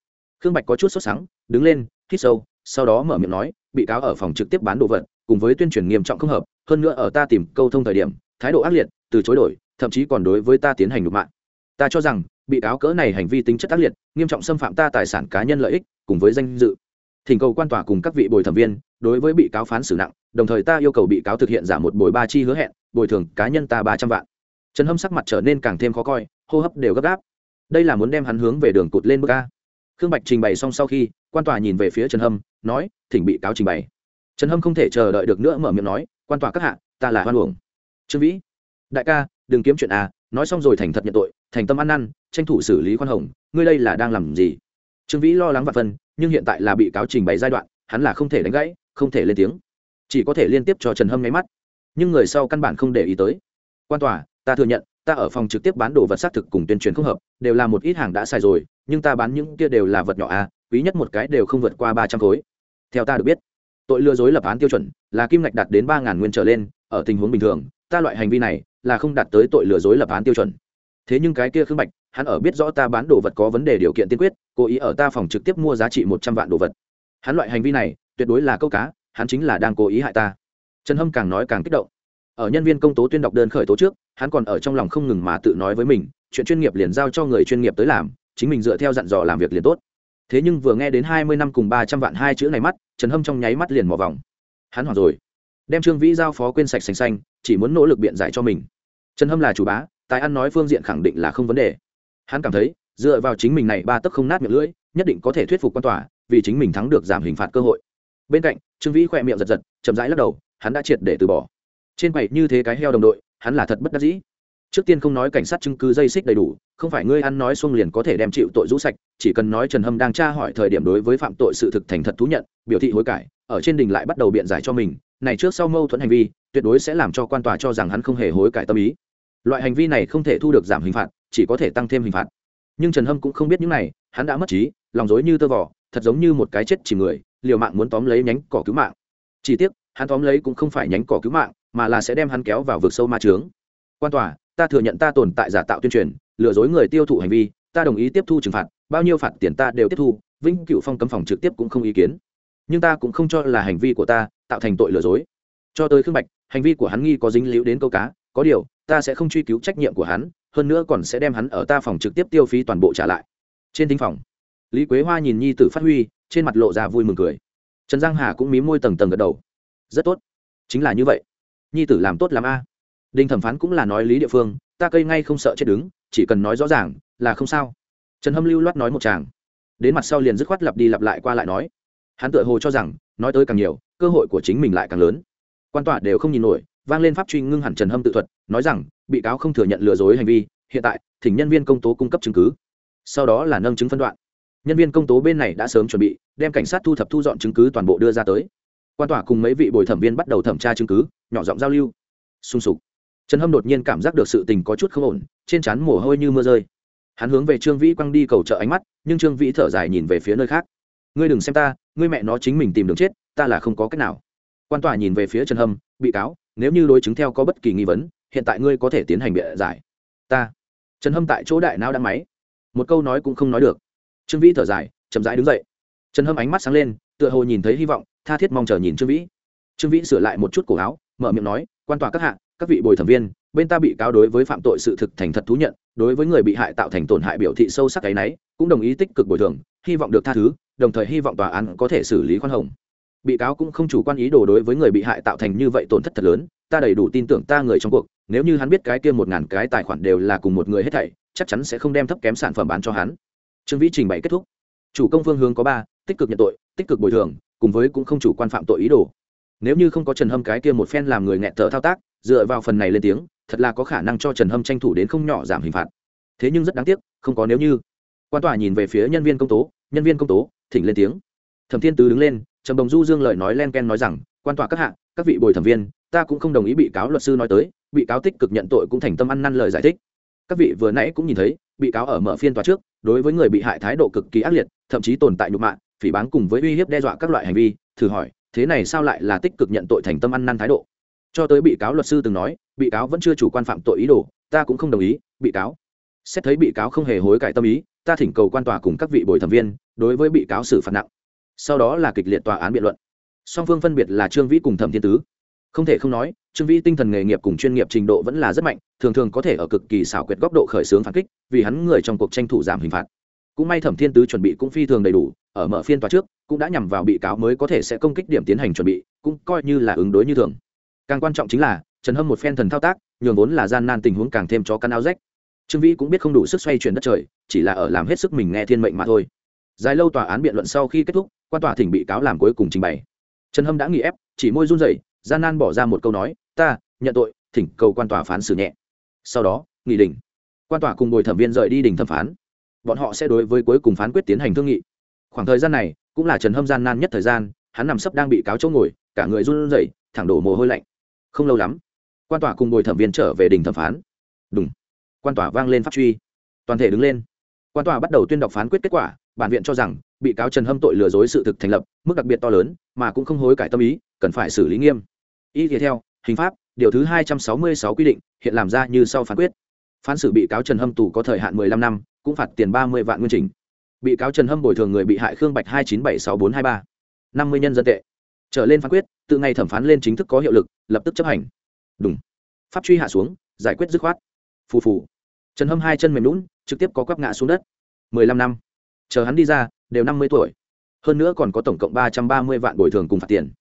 Khương bạch có chút sốt sắng, đứng lên, hít sâu, sau đó mở miệng nói, bị cáo ở phòng trực tiếp bán đồ vật, cùng với tuyên truyền nghiêm trọng không hợp, hơn nữa ở ta tìm câu thông thời điểm, thái độ ác liệt, từ chối đổi, thậm chí còn đối với ta tiến hành đục mạng ta cho rằng bị cáo cỡ này hành vi tính chất tác liệt, nghiêm trọng xâm phạm ta tài sản cá nhân lợi ích, cùng với danh dự. Thỉnh cầu quan tòa cùng các vị bồi thẩm viên, đối với bị cáo phán xử nặng, đồng thời ta yêu cầu bị cáo thực hiện giảm một bồi ba chi hứa hẹn, bồi thường cá nhân ta ba trăm vạn. Trần hâm sắc mặt trở nên càng thêm khó coi, hô hấp đều gấp gáp. Đây là muốn đem hắn hướng về đường cụt lên bước ca khương bạch trình bày xong sau khi, quan tòa nhìn về phía trần hâm, nói, thỉnh bị cáo trình bày. Trần hâm không thể chờ đợi được nữa mở miệng nói, quan tòa các hạ, ta là hoan uổng. Trương vĩ. Đại ca, đừng kiếm chuyện à nói xong rồi thành thật nhận tội, thành tâm ăn năn tranh thủ xử lý khoan hồng, ngươi đây là đang làm gì? Trương vĩ lo lắng và phân nhưng hiện tại là bị cáo trình bày giai đoạn, hắn là không thể đánh gãy, không thể lên tiếng. Chỉ có thể liên tiếp cho trần hâm nháy mắt. Nhưng người sau căn bản không để ý tới. Quan tòa, ta thừa nhận, ta ở phòng trực tiếp bán đồ vật xác thực cùng tuyên truyền không hợp, đều là một ít hàng đã xài rồi, nhưng ta bán những kia đều là vật nhỏ à quý nhất một cái đều không vượt qua ba trăm khối. Theo ta được biết, tội lừa dối lập án tiêu chuẩn là kim ngạch đạt đến ba ngàn nguyên trở lên, ở tình huống bình thường, ta loại hành vi này là không đạt tới tội lừa dối lập án tiêu chuẩn. Thế nhưng cái kia khương bạch hắn ở biết rõ ta bán đồ vật có vấn đề điều kiện tiên quyết, cố ý ở ta phòng trực tiếp mua giá trị một trăm vạn đồ vật. Hắn loại hành vi này, tuyệt đối là câu cá, hắn chính là đang cố ý hại ta. Trần hâm càng nói càng kích động. Ở nhân viên công tố tuyên đọc đơn khởi tố trước, hắn còn ở trong lòng không ngừng mà tự nói với mình, chuyện chuyên nghiệp liền giao cho người chuyên nghiệp tới làm, chính mình dựa theo dặn dò làm việc liền tốt. Thế nhưng vừa nghe đến hai mươi năm cùng ba trăm vạn hai chữ này mắt, trần hâm trong nháy mắt liền mò vòng. Hắn hoảng rồi. Đem trương vĩ giao phó quên sạch xanh xanh, chỉ muốn nỗ lực biện giải cho mình. Trần hâm là chủ bá, tài ăn nói phương diện khẳng định là không vấn đề hắn cảm thấy, dựa vào chính mình này ba tấc không nát miệng lưỡi, nhất định có thể thuyết phục quan tòa, vì chính mình thắng được giảm hình phạt cơ hội. Bên cạnh, trương vĩ khỏe miệng giật giật, chậm rãi lắc đầu, hắn đã triệt để từ bỏ. Trên quầy như thế cái heo đồng đội, hắn là thật bất đắc dĩ. Trước tiên không nói cảnh sát chứng cứ dây xích đầy đủ, không phải ngươi ăn nói xuông liền có thể đem chịu tội rũ sạch, chỉ cần nói trần hâm đang tra hỏi thời điểm đối với phạm tội sự thực thành thật thú nhận, biểu thị hối cải, ở trên đình lại bắt đầu biện giải cho mình, này trước sau mâu thuẫn hành vi, tuyệt đối sẽ làm cho quan tòa cho rằng hắn không hề hối cải tâm ý. Loại hành vi này không thể thu được giảm hình phạt chỉ có thể tăng thêm hình phạt. Nhưng trần hâm cũng không biết những này, hắn đã mất trí, lòng dối như tơ vỏ thật giống như một cái chết chỉ người, liều mạng muốn tóm lấy nhánh cỏ cứu mạng. Chỉ tiếc, hắn tóm lấy cũng không phải nhánh cỏ cứu mạng, mà là sẽ đem hắn kéo vào vực sâu ma trướng. Quan tòa, ta thừa nhận ta tồn tại giả tạo tuyên truyền, lừa dối người tiêu thụ hành vi, ta đồng ý tiếp thu trừng phạt, bao nhiêu phạt tiền ta đều tiếp thu, vĩnh cựu phong cấm phòng trực tiếp cũng không ý kiến. Nhưng ta cũng không cho là hành vi của ta tạo thành tội lừa dối. Cho tới khương bạch, hành vi của hắn nghi có dính líu đến câu cá, có điều, ta sẽ không truy cứu trách nhiệm của hắn hơn nữa còn sẽ đem hắn ở ta phòng trực tiếp tiêu phí toàn bộ trả lại. Trên thính phòng, lý quế hoa nhìn nhi tử phát huy, trên mặt lộ ra vui mừng cười. Trần giang hà cũng mí môi tầng tầng gật đầu. Rất tốt. Chính là như vậy. Nhi tử làm tốt làm a. Đinh thẩm phán cũng là nói lý địa phương, ta cây ngay không sợ chết đứng, chỉ cần nói rõ ràng, là không sao. Trần hâm lưu loát nói một chàng đến mặt sau liền dứt khoát lặp đi lặp lại qua lại nói. Hắn tự hồ cho rằng, nói tới càng nhiều, cơ hội của chính mình lại càng lớn. Quan tọa đều không nhìn nổi, vang lên pháp truy ngưng hẳn trần hâm tự thuật, nói rằng bị cáo không thừa nhận lừa dối hành vi, hiện tại, thỉnh nhân viên công tố cung cấp chứng cứ. Sau đó là nâng chứng phân đoạn. Nhân viên công tố bên này đã sớm chuẩn bị, đem cảnh sát thu thập thu dọn chứng cứ toàn bộ đưa ra tới. Quan tòa cùng mấy vị bồi thẩm viên bắt đầu thẩm tra chứng cứ, nhỏ giọng giao lưu. Sung sục. Trần hâm đột nhiên cảm giác được sự tình có chút không ổn, trên trán mồ hôi như mưa rơi. Hắn hướng về trương vĩ quăng đi cầu trợ ánh mắt, nhưng trương vĩ thở dài nhìn về phía nơi khác. Ngươi đừng xem ta, ngươi mẹ nó chính mình tìm đường chết, ta là không có cách nào. Quan tòa nhìn về phía trần hâm, bị cáo, nếu như đối chứng theo có bất kỳ nghi vấn hiện tại ngươi có thể tiến hành bịa giải. Ta. Trần hâm tại chỗ đại não đang máy. Một câu nói cũng không nói được. Trương vĩ thở dài, chậm rãi đứng dậy. Trần hâm ánh mắt sáng lên, tựa hồ nhìn thấy hy vọng, tha thiết mong chờ nhìn trương vĩ. Trương vĩ sửa lại một chút cổ áo, mở miệng nói, quan tòa các hạ, các vị bồi thẩm viên, bên ta bị cáo đối với phạm tội sự thực thành thật thú nhận, đối với người bị hại tạo thành tổn hại biểu thị sâu sắc ấy y cũng đồng ý tích cực bồi thường, hy vọng được tha thứ, đồng thời hy vọng tòa án có thể xử lý khoan hồng bị cáo cũng không chủ quan ý đồ đối với người bị hại tạo thành như vậy tổn thất thật lớn, ta đầy đủ tin tưởng ta người trong cuộc, nếu như hắn biết cái kia một ngàn cái tài khoản đều là cùng một người hết thảy, chắc chắn sẽ không đem thấp kém sản phẩm bán cho hắn. Trương vĩ trình bày kết thúc. Chủ công phương hướng có ba, tích cực nhận tội, tích cực bồi thường, cùng với cũng không chủ quan phạm tội ý đồ. Nếu như không có trần hâm cái kia một phen làm người nghẹn thở thao tác, dựa vào phần này lên tiếng, thật là có khả năng cho trần hâm tranh thủ đến không nhỏ giảm hình phạt. Thế nhưng rất đáng tiếc, không có nếu như. Quan tòa nhìn về phía nhân viên công tố, nhân viên công tố, thỉnh lên tiếng. Thẩm thiên tứ đứng lên trầm đồng du dương lời nói len ken nói rằng, quan tòa các hạ, các vị bồi thẩm viên, ta cũng không đồng ý bị cáo luật sư nói tới, bị cáo tích cực nhận tội cũng thành tâm ăn năn lời giải thích. Các vị vừa nãy cũng nhìn thấy, bị cáo ở mở phiên tòa trước, đối với người bị hại thái độ cực kỳ ác liệt, thậm chí tồn tại nhục mạ, phỉ báng cùng với uy hiếp đe dọa các loại hành vi, thử hỏi, thế này sao lại là tích cực nhận tội thành tâm ăn năn thái độ? Cho tới bị cáo luật sư từng nói, bị cáo vẫn chưa chủ quan phạm tội ý đồ, ta cũng không đồng ý, bị cáo. Xét thấy bị cáo không hề hối cải tâm ý, ta thỉnh cầu quan tòa cùng các vị bồi thẩm viên, đối với bị cáo xử phạt nặng sau đó là kịch liệt tòa án biện luận. Song phương phân biệt là trương vĩ cùng thẩm thiên tứ. Không thể không nói, trương vĩ tinh thần nghề nghiệp cùng chuyên nghiệp trình độ vẫn là rất mạnh, thường thường có thể ở cực kỳ xảo quyệt góc độ khởi xướng phản kích, vì hắn người trong cuộc tranh thủ giảm hình phạt. Cũng may thẩm thiên tứ chuẩn bị cũng phi thường đầy đủ, ở mở phiên tòa trước, cũng đã nhằm vào bị cáo mới có thể sẽ công kích điểm tiến hành chuẩn bị, cũng coi như là ứng đối như thường. Càng quan trọng chính là, trần hâm một phen thần thao tác, nhường vốn là gian nan tình huống càng thêm cho căn áo rách. Trương vĩ cũng biết không đủ sức xoay chuyển đất trời, chỉ là ở làm hết sức mình nghe thiên mệnh mà thôi. Dài lâu tòa án biện luận sau khi kết thúc quan tòa thỉnh bị cáo làm cuối cùng trình bày. Trần hâm đã nghỉ ép, chỉ môi run rẩy, gian nan bỏ ra một câu nói, ta, nhận tội, thỉnh cầu quan tòa phán xử nhẹ. Sau đó nghị đình quan tòa cùng bồi thẩm viên rời đi đình thẩm phán. Bọn họ sẽ đối với cuối cùng phán quyết tiến hành thương nghị. Khoảng thời gian này, cũng là trần hâm gian nan nhất thời gian, hắn nằm sấp đang bị cáo chỗ ngồi, cả người run rẩy, thẳng đổ mồ hôi lạnh. Không lâu lắm, quan tòa cùng bồi thẩm viên trở về đình thẩm phán. Đúng quan tòa vang lên pháp truy. Toàn thể đứng lên. Quan tòa bắt đầu tuyên đọc phán quyết kết quả, bản viện cho rằng bị cáo trần hâm tội lừa dối sự thực thành lập, mức đặc biệt to lớn, mà cũng không hối cải tâm ý, cần phải xử lý nghiêm. Ý thì theo, hình pháp, điều thứ hai trăm sáu mươi sáu quy định, hiện làm ra như sau phán quyết. Phán xử bị cáo trần hâm tù có thời hạn mười lăm năm, cũng phạt tiền ba mươi vạn nguyên trình. Bị cáo trần hâm bồi thường người bị hại khương bạch hai chín bảy sáu bốn hai ba. năm mươi nhân dân tệ. Trở lên phán quyết từ ngày thẩm phán lên chính thức có hiệu lực, lập tức chấp hành. Đúng. Pháp truy hạ xuống, giải quyết dứt khoát. Phù phù. Trần hâm hai chân mềm lún trực tiếp có quắp ngã xuống đất. mười lăm năm chờ hắn đi ra, đều năm mươi tuổi. Hơn nữa còn có tổng cộng ba trăm ba mươi vạn bồi thường cùng phạt tiền.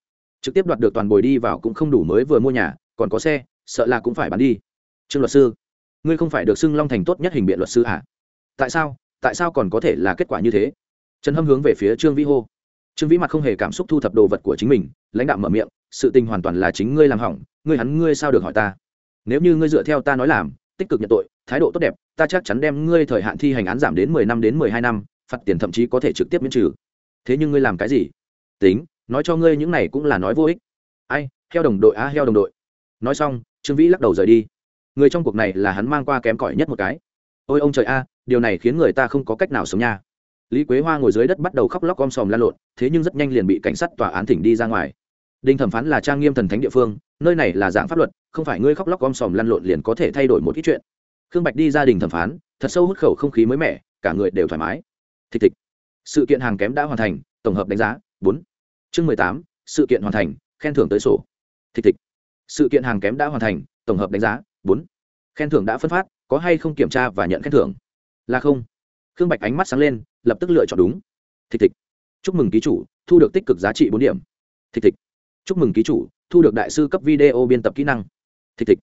Trực tiếp đoạt được toàn bồi đi vào cũng không đủ mới vừa mua nhà, còn có xe, sợ là cũng phải bán đi. Trương luật sư, ngươi không phải được xưng long thành tốt nhất hình biện luật sư à? tại sao tại sao còn có thể là kết quả như thế? Trần hâm hướng về phía trương vĩ hô. Trương vĩ mặt không hề cảm xúc thu thập đồ vật của chính mình, lãnh đạo mở miệng, sự tình hoàn toàn là chính ngươi làm hỏng, ngươi hắn ngươi sao được hỏi ta? Nếu như ngươi dựa theo ta nói làm, tích cực nhận tội, thái độ tốt đẹp, ta chắc chắn đem ngươi thời hạn thi hành án giảm đến mười năm đến mười hai năm phạt tiền thậm chí có thể trực tiếp miễn trừ. Thế nhưng ngươi làm cái gì? Tính, nói cho ngươi những này cũng là nói vô ích. Ai, heo đồng đội á, heo đồng đội. Nói xong, trương vĩ lắc đầu rời đi. Người trong cuộc này là hắn mang qua kém cỏi nhất một cái. Ôi ông trời a, điều này khiến người ta không có cách nào sống nha. Lý quế hoa ngồi dưới đất bắt đầu khóc lóc om sòm la lộn, thế nhưng rất nhanh liền bị cảnh sát tòa án thỉnh đi ra ngoài. Đinh thẩm phán là trang nghiêm thần thánh địa phương, nơi này là dạng pháp luật, không phải ngươi khóc lóc om sòm lăn lộn liền có thể thay đổi một ít chuyện. Khương bạch đi gia đình thẩm phán, thật sâu hút khẩu không khí mới mẻ, cả người đều thoải mái thịch thịch. Sự kiện hàng kém đã hoàn thành, tổng hợp đánh giá, bốn. Chương mười tám, sự kiện hoàn thành, khen thưởng tới sổ. Thịch thịch. Sự kiện hàng kém đã hoàn thành, tổng hợp đánh giá, bốn. Khen thưởng đã phân phát, có hay không kiểm tra và nhận khen thưởng? Là không. Khương bạch ánh mắt sáng lên, lập tức lựa chọn đúng. Thịch thịch. Chúc mừng ký chủ, thu được tích cực giá trị bốn điểm. Thịch thịch. Chúc mừng ký chủ, thu được đại sư cấp video biên tập kỹ năng. Thịch thịch.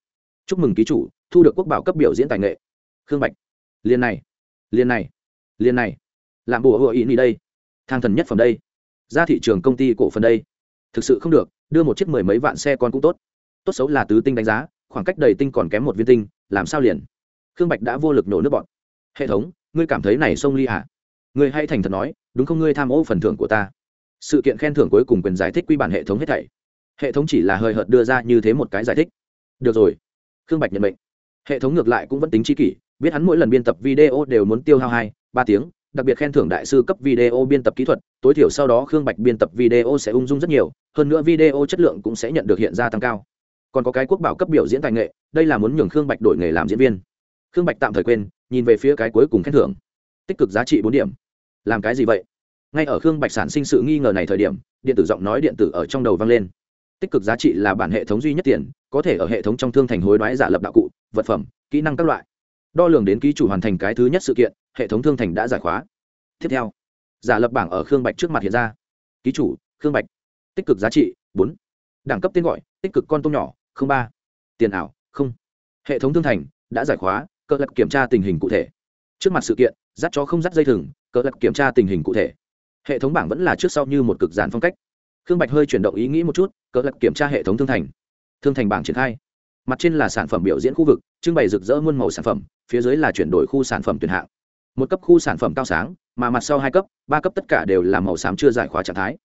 Chúc mừng ký chủ, thu được quốc bảo cấp biểu diễn tài nghệ. Khương bạch. Liên này. Liên này. Liên này làm bùa hựa ý ni đây. Thang thần nhất phẩm đây. Ra thị trường công ty cổ phần đây. Thực sự không được, đưa một chiếc mười mấy vạn xe con cũng tốt. Tốt xấu là tứ tinh đánh giá, khoảng cách đầy tinh còn kém một viên tinh, làm sao liền? Khương bạch đã vô lực nổ nước bọn. Hệ thống, ngươi cảm thấy này sông ly hả ngươi hay thành thật nói, đúng không ngươi tham ô phần thưởng của ta? Sự kiện khen thưởng cuối cùng quyền giải thích quy bản hệ thống hết thảy. Hệ thống chỉ là hơi hợt đưa ra như thế một cái giải thích. Được rồi. Khương bạch nhận mệnh. Hệ thống ngược lại cũng vẫn tính chi kỷ, biết hắn mỗi lần biên tập video đều muốn tiêu hao hai, ba tiếng đặc biệt khen thưởng đại sư cấp video biên tập kỹ thuật, tối thiểu sau đó khương bạch biên tập video sẽ ung dung rất nhiều, hơn nữa video chất lượng cũng sẽ nhận được hiện ra tăng cao. Còn có cái quốc bảo cấp biểu diễn tài nghệ, đây là muốn nhường khương bạch đổi nghề làm diễn viên. Khương bạch tạm thời quên, nhìn về phía cái cuối cùng khen thưởng. Tích cực giá trị bốn điểm. Làm cái gì vậy? Ngay ở khương bạch sản sinh sự nghi ngờ này thời điểm, điện tử giọng nói điện tử ở trong đầu vang lên. Tích cực giá trị là bản hệ thống duy nhất tiền, có thể ở hệ thống trong thương thành hối đoái giả lập đạo cụ, vật phẩm, kỹ năng các loại. Đo lường đến ký chủ hoàn thành cái thứ nhất sự kiện hệ thống thương thành đã giải khóa. Tiếp theo, giả lập bảng ở khương bạch trước mặt hiện ra. Ký chủ, khương bạch. Tích cực giá trị, bốn. Đẳng cấp tên gọi, tích cực con tôm nhỏ ba. Tiền ảo, không. Hệ thống thương thành đã giải khóa cỡ lật kiểm tra tình hình cụ thể. Trước mặt sự kiện, dắt chó không dắt dây thừng cỡ lật kiểm tra tình hình cụ thể. Hệ thống bảng vẫn là trước sau như một cực giản phong cách. Khương bạch hơi chuyển động ý nghĩ một chút cỡ lật kiểm tra hệ thống thương thành. Thương thành bảng triển khai. Mặt trên là sản phẩm biểu diễn khu vực, trưng bày rực rỡ muôn màu sản phẩm, phía dưới là chuyển đổi khu sản phẩm tuyển hạng một cấp khu sản phẩm cao sáng, mà mặt sau hai cấp, ba cấp tất cả đều là màu xám chưa giải khóa trạng thái.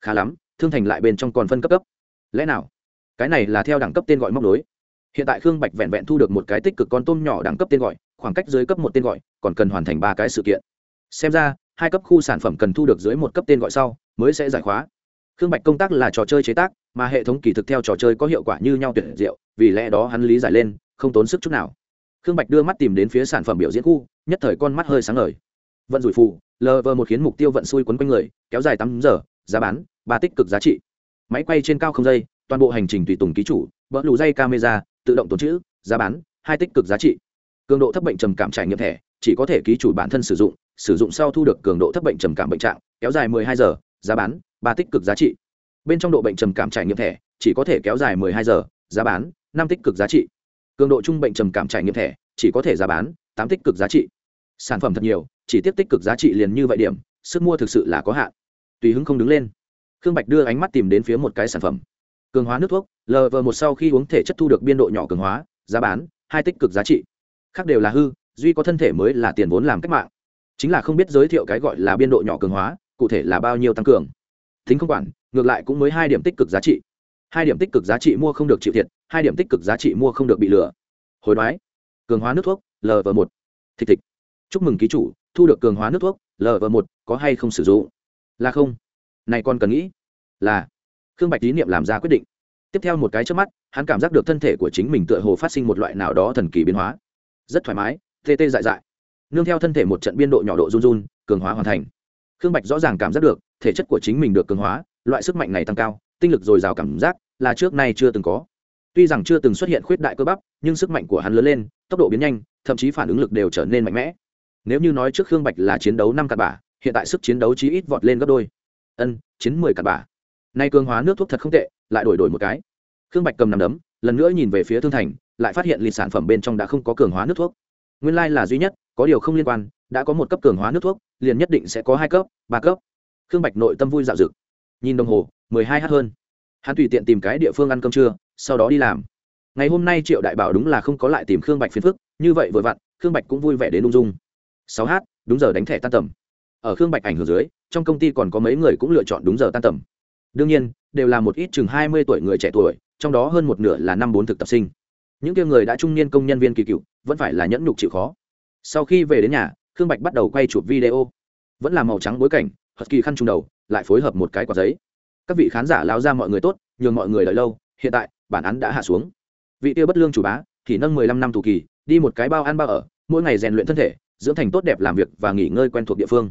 Khá lắm, thương thành lại bên trong còn phân cấp cấp. Lẽ nào? Cái này là theo đẳng cấp tên gọi móc đối hiện tại khương bạch vẹn vẹn thu được một cái tích cực con tôm nhỏ đẳng cấp tên gọi, khoảng cách dưới cấp một tên gọi, còn cần hoàn thành ba cái sự kiện. Xem ra, hai cấp khu sản phẩm cần thu được dưới một cấp tên gọi sau, mới sẽ giải khóa. Khương bạch công tác là trò chơi chế tác, mà hệ thống kỳ thực theo trò chơi có hiệu quả như nhau tuyệt diệu, vì lẽ đó hắn lý giải lên, không tốn sức chút nào khương bạch đưa mắt tìm đến phía sản phẩm biểu diễn khu, nhất thời con mắt hơi sáng ngời. Vận rủi phụ lờ vờ một khiến mục tiêu vận xui quấn quanh người, kéo dài tám giờ, giá bán, ba tích cực giá trị. Máy quay trên cao không dây, toàn bộ hành trình tùy tùng ký chủ, vỡ lù dây camera, tự động tồn chữ, giá bán, hai tích cực giá trị. Cường độ thấp bệnh trầm cảm trải nghiệm thẻ, chỉ có thể ký chủ bản thân sử dụng sử dụng sau thu được cường độ thấp bệnh trầm cảm bệnh trạng, kéo dài 12 giờ, giá bán, ba tích cực giá trị. Bên trong độ bệnh trầm cảm trải nghiệm thẻ, chỉ có thể kéo dài 12 giờ, giá bán, năm tích cực giá trị cường độ trung bệnh trầm cảm trải nghiệm thẻ, chỉ có thể giá bán tám tích cực giá trị. Sản phẩm thật nhiều, chỉ tiếp tích cực giá trị liền như vậy điểm, sức mua thực sự là có hạn. Tùy hứng không đứng lên. Khương bạch đưa ánh mắt tìm đến phía một cái sản phẩm. Cường hóa nước thuốc lv một sau khi uống thể chất thu được biên độ nhỏ cường hóa, giá bán hai tích cực giá trị. Khác đều là hư, duy có thân thể mới là tiền vốn làm cách mạng. Chính là không biết giới thiệu cái gọi là biên độ nhỏ cường hóa, cụ thể là bao nhiêu tăng cường. Thính không quản, ngược lại cũng mới hai điểm tích cực giá trị. Hai điểm tích cực giá trị mua không được chịu thiệt hai điểm tích cực giá trị mua không được bị lừa. Hối đoái. Cường hóa nước thuốc lv một. Thịt thịt. Chúc mừng ký chủ, thu được cường hóa nước thuốc lv một, có hay không sử dụng? Là không. Này còn cần nghĩ. Là. Khương bạch tín niệm làm ra quyết định. Tiếp theo một cái trước mắt, hắn cảm giác được thân thể của chính mình tựa hồ phát sinh một loại nào đó thần kỳ biến hóa. Rất thoải mái, tê tê dại dại. Nương theo thân thể một trận biên độ nhỏ độ run run, cường hóa hoàn thành. Khương bạch rõ ràng cảm giác được, thể chất của chính mình được cường hóa, loại sức mạnh này tăng cao, tinh lực dồi dào cảm giác là trước nay chưa từng có tuy rằng chưa từng xuất hiện khuyết đại cơ bắp, nhưng sức mạnh của hắn lớn lên, tốc độ biến nhanh, thậm chí phản ứng lực đều trở nên mạnh mẽ. Nếu như nói trước khương bạch là chiến đấu năm cặp bả, hiện tại sức chiến đấu chí ít vọt lên gấp đôi. Ân, chiến mười cặp bả. Nay cường hóa nước thuốc thật không tệ, lại đổi đổi một cái. Khương bạch cầm nằm đấm, lần nữa nhìn về phía thương thành, lại phát hiện lịch sản phẩm bên trong đã không có cường hóa nước thuốc. Nguyên lai、like、là duy nhất, có điều không liên quan, đã có một cấp cường hóa nước thuốc, liền nhất định sẽ có hai cấp, ba cấp. Khương bạch nội tâm vui dạo dực. Nhìn đồng hồ, mười hai h hơn. Hắn tùy tiện tìm cái địa phương ăn cơm trưa sau đó đi làm. Ngày hôm nay triệu đại bảo đúng là không có lại tìm khương bạch phiền phức, như vậy vừa vặn, khương bạch cũng vui vẻ đến ung dung. Sáu h đúng giờ đánh thẻ tan tầm. Ở khương bạch ảnh hưởng dưới, trong công ty còn có mấy người cũng lựa chọn đúng giờ tan tầm. Đương nhiên, đều là một ít chừng hai mươi tuổi người trẻ tuổi, trong đó hơn một nửa là năm bốn thực tập sinh. Những kia người đã trung niên công nhân viên kỳ cựu, vẫn phải là nhẫn nhục chịu khó. Sau khi về đến nhà, khương bạch bắt đầu quay chụp video. Vẫn là màu trắng bối cảnh, hật kỳ khăn trùng đầu, lại phối hợp một cái quả giấy. Các vị khán giả lao ra mọi người tốt, nhường mọi người đợi lâu, hiện tại bản án đã hạ xuống. Vị tiêu bất lương chủ bá, thì nâng mười lăm năm tù kỳ, đi một cái bao ăn bao ở, mỗi ngày rèn luyện thân thể, dưỡng thành tốt đẹp làm việc và nghỉ ngơi quen thuộc địa phương.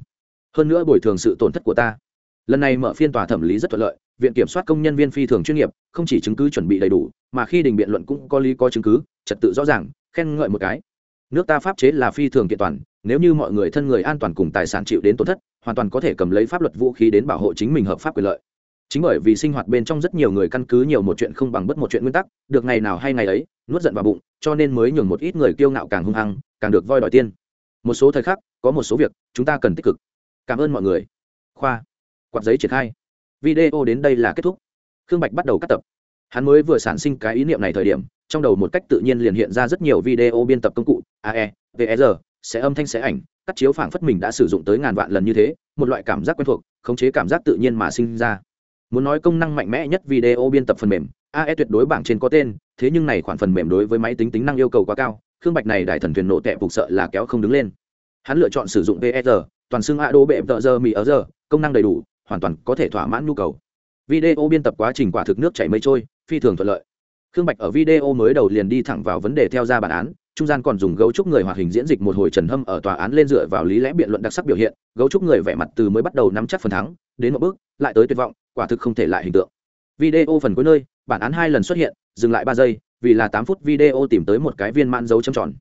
Hơn nữa bồi thường sự tổn thất của ta. Lần này mở phiên tòa thẩm lý rất thuận lợi, viện kiểm soát công nhân viên phi thường chuyên nghiệp, không chỉ chứng cứ chuẩn bị đầy đủ, mà khi đình biện luận cũng có lý có chứng cứ, trật tự rõ ràng, khen ngợi một cái. Nước ta pháp chế là phi thường kiện toàn, nếu như mọi người thân người an toàn cùng tài sản chịu đến tổn thất, hoàn toàn có thể cầm lấy pháp luật vũ khí đến bảo hộ chính mình hợp pháp quyền lợi chính bởi vì sinh hoạt bên trong rất nhiều người căn cứ nhiều một chuyện không bằng bất một chuyện nguyên tắc, được ngày nào hay ngày ấy, nuốt giận vào bụng, cho nên mới nhường một ít người kiêu ngạo càng hung hăng, càng được voi đòi tiên một số thời khắc, có một số việc, chúng ta cần tích cực. Cảm ơn mọi người. Khoa. Quạt giấy triển khai. Video đến đây là kết thúc. Khương bạch bắt đầu cắt tập. Hắn mới vừa sản sinh cái ý niệm này thời điểm, trong đầu một cách tự nhiên liền hiện ra rất nhiều video biên tập công cụ ae vr sẽ âm thanh sẽ ảnh, cắt chiếu phảng phất mình đã sử dụng tới ngàn vạn lần như thế, một loại cảm giác quen thuộc, khống chế cảm giác tự nhiên mà sinh ra muốn nói công năng mạnh mẽ nhất video biên tập phần mềm ae tuyệt đối bảng trên có tên, thế nhưng này khoản phần mềm đối với máy tính tính năng yêu cầu quá cao, khương bạch này đại thần thuyền nổ tệ phục sợ là kéo không đứng lên. Hắn lựa chọn sử dụng psr toàn xưng a đô bệ tợ giờ mì ở giờ công năng đầy đủ, hoàn toàn có thể thỏa mãn nhu cầu. Video biên tập quá trình quả thực nước chảy mây trôi, phi thường thuận lợi. Khương bạch ở video mới đầu liền đi thẳng vào vấn đề theo ra bản án, trung gian còn dùng gấu trúc người hoạt hình diễn dịch một hồi trần hâm ở tòa án lên dựa vào lý lẽ biện luận đặc sắc biểu hiện, gấu trúc người vẻ mặt từ mới bắt đầu nắm chắc phần thắng, đến một bước, lại tới tuyệt vọng quả thực không thể lại hình tượng. Video phần cuối nơi, bản án hai lần xuất hiện, dừng lại ba giây, vì là tám phút video tìm tới một cái viên mãn dấu châm tròn.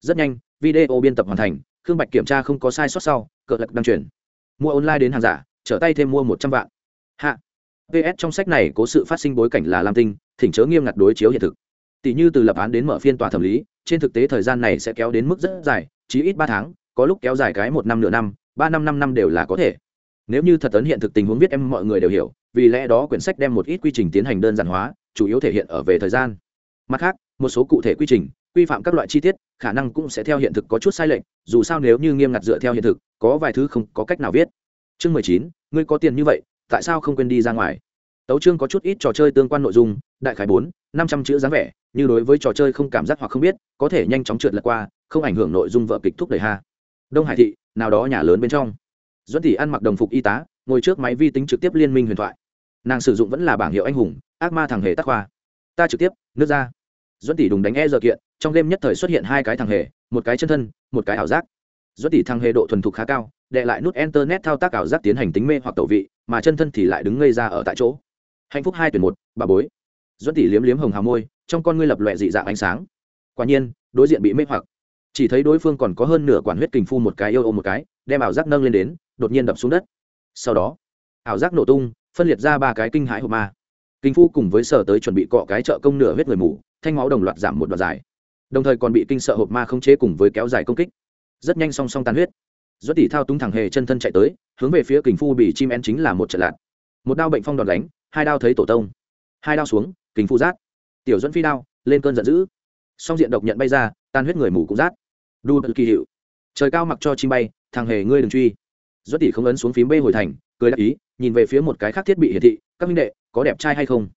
Rất nhanh, video biên tập hoàn thành, khương bạch kiểm tra không có sai sót sau, cờ lật đăng chuyển mua online đến hàng giả, trở tay thêm mua một trăm vạn. Hạ. Ps trong sách này có sự phát sinh bối cảnh là lam tinh, thỉnh chớ nghiêm ngặt đối chiếu hiện thực. Tỷ như từ lập án đến mở phiên tòa thẩm lý, trên thực tế thời gian này sẽ kéo đến mức rất dài, chí ít ba tháng, có lúc kéo dài cái một năm nửa năm, ba năm năm năm đều là có thể nếu như thật ấn hiện thực tình huống viết em, mọi người đều hiểu, vì lẽ đó quyển sách đem một ít quy trình tiến hành đơn giản hóa, chủ yếu thể hiện ở về thời gian. Mặt khác, một số cụ thể quy trình, quy phạm các loại chi tiết, khả năng cũng sẽ theo hiện thực có chút sai lệch, dù sao nếu như nghiêm ngặt dựa theo hiện thực, có vài thứ không có cách nào viết. Chương mười chín, ngươi có tiền như vậy, tại sao không quên đi ra ngoài? Tấu chương có chút ít trò chơi tương quan nội dung, đại khái bốn, năm trăm chữ dáng vẻ, như đối với trò chơi không cảm giác hoặc không biết, có thể nhanh chóng trượt lật qua, không ảnh hưởng nội dung vợ kịch thúc đẩy ha. Đông hải thị, nào đó nhà lớn bên trong duẫn tỷ ăn mặc đồng phục y tá, ngồi trước máy vi tính trực tiếp liên minh huyền thoại. Nàng sử dụng vẫn là bảng hiệu anh hùng, ác ma thằng hề tắc khoa ta trực tiếp, nước ra duẫn tỷ đùng đánh e giờ kiện, trong đêm nhất thời xuất hiện hai cái thằng hề, một cái chân thân, một cái ảo giác. Duẫn tỷ thằng hề độ thuần thục khá cao, đệ lại nút internet thao tác ảo giác tiến hành tính mê hoặc tẩu vị, mà chân thân thì lại đứng ngây ra ở tại chỗ. Hạnh phúc hai tuyển một, bà bối. Duẫn tỷ liếm liếm hồng hào môi, trong con ngươi lập lòe dị dạng ánh sáng. Quả nhiên, đối diện bị mê hoặc. Chỉ thấy đối phương còn có hơn nửa quản huyết kình phu một cái yêu ôm một cái, đem ảo giác nâng lên đến đột nhiên đập xuống đất. Sau đó, ảo giác nổ tung, phân liệt ra ba cái kinh hãi hộp ma. Kinh phu cùng với sở tới chuẩn bị cọ cái trợ công nửa huyết người mù, thanh máu đồng loạt giảm một đoạn dài. Đồng thời còn bị kinh sợ hộp ma không chế cùng với kéo dài công kích. Rất nhanh song song tàn huyết. Do tỷ thao túng thẳng hề chân thân chạy tới, hướng về phía kình phu bị chim én chính là một trận lạc một đao bệnh phong đòn đánh, hai đao thấy tổ tông. Hai đao xuống kình phu rát. Tiểu dẫn phi đao, lên cơn giận dữ. Song diện độc nhận bay ra, tan huyết người mù cũng rát. Đu kỳ hiệu. Trời cao mặc cho chim bay, thằng hề ngươi đừng truy do tỷ không ấn xuống phím b hồi thành cười đáp ý nhìn về phía một cái khác thiết bị hiển thị các minh đệ có đẹp trai hay không?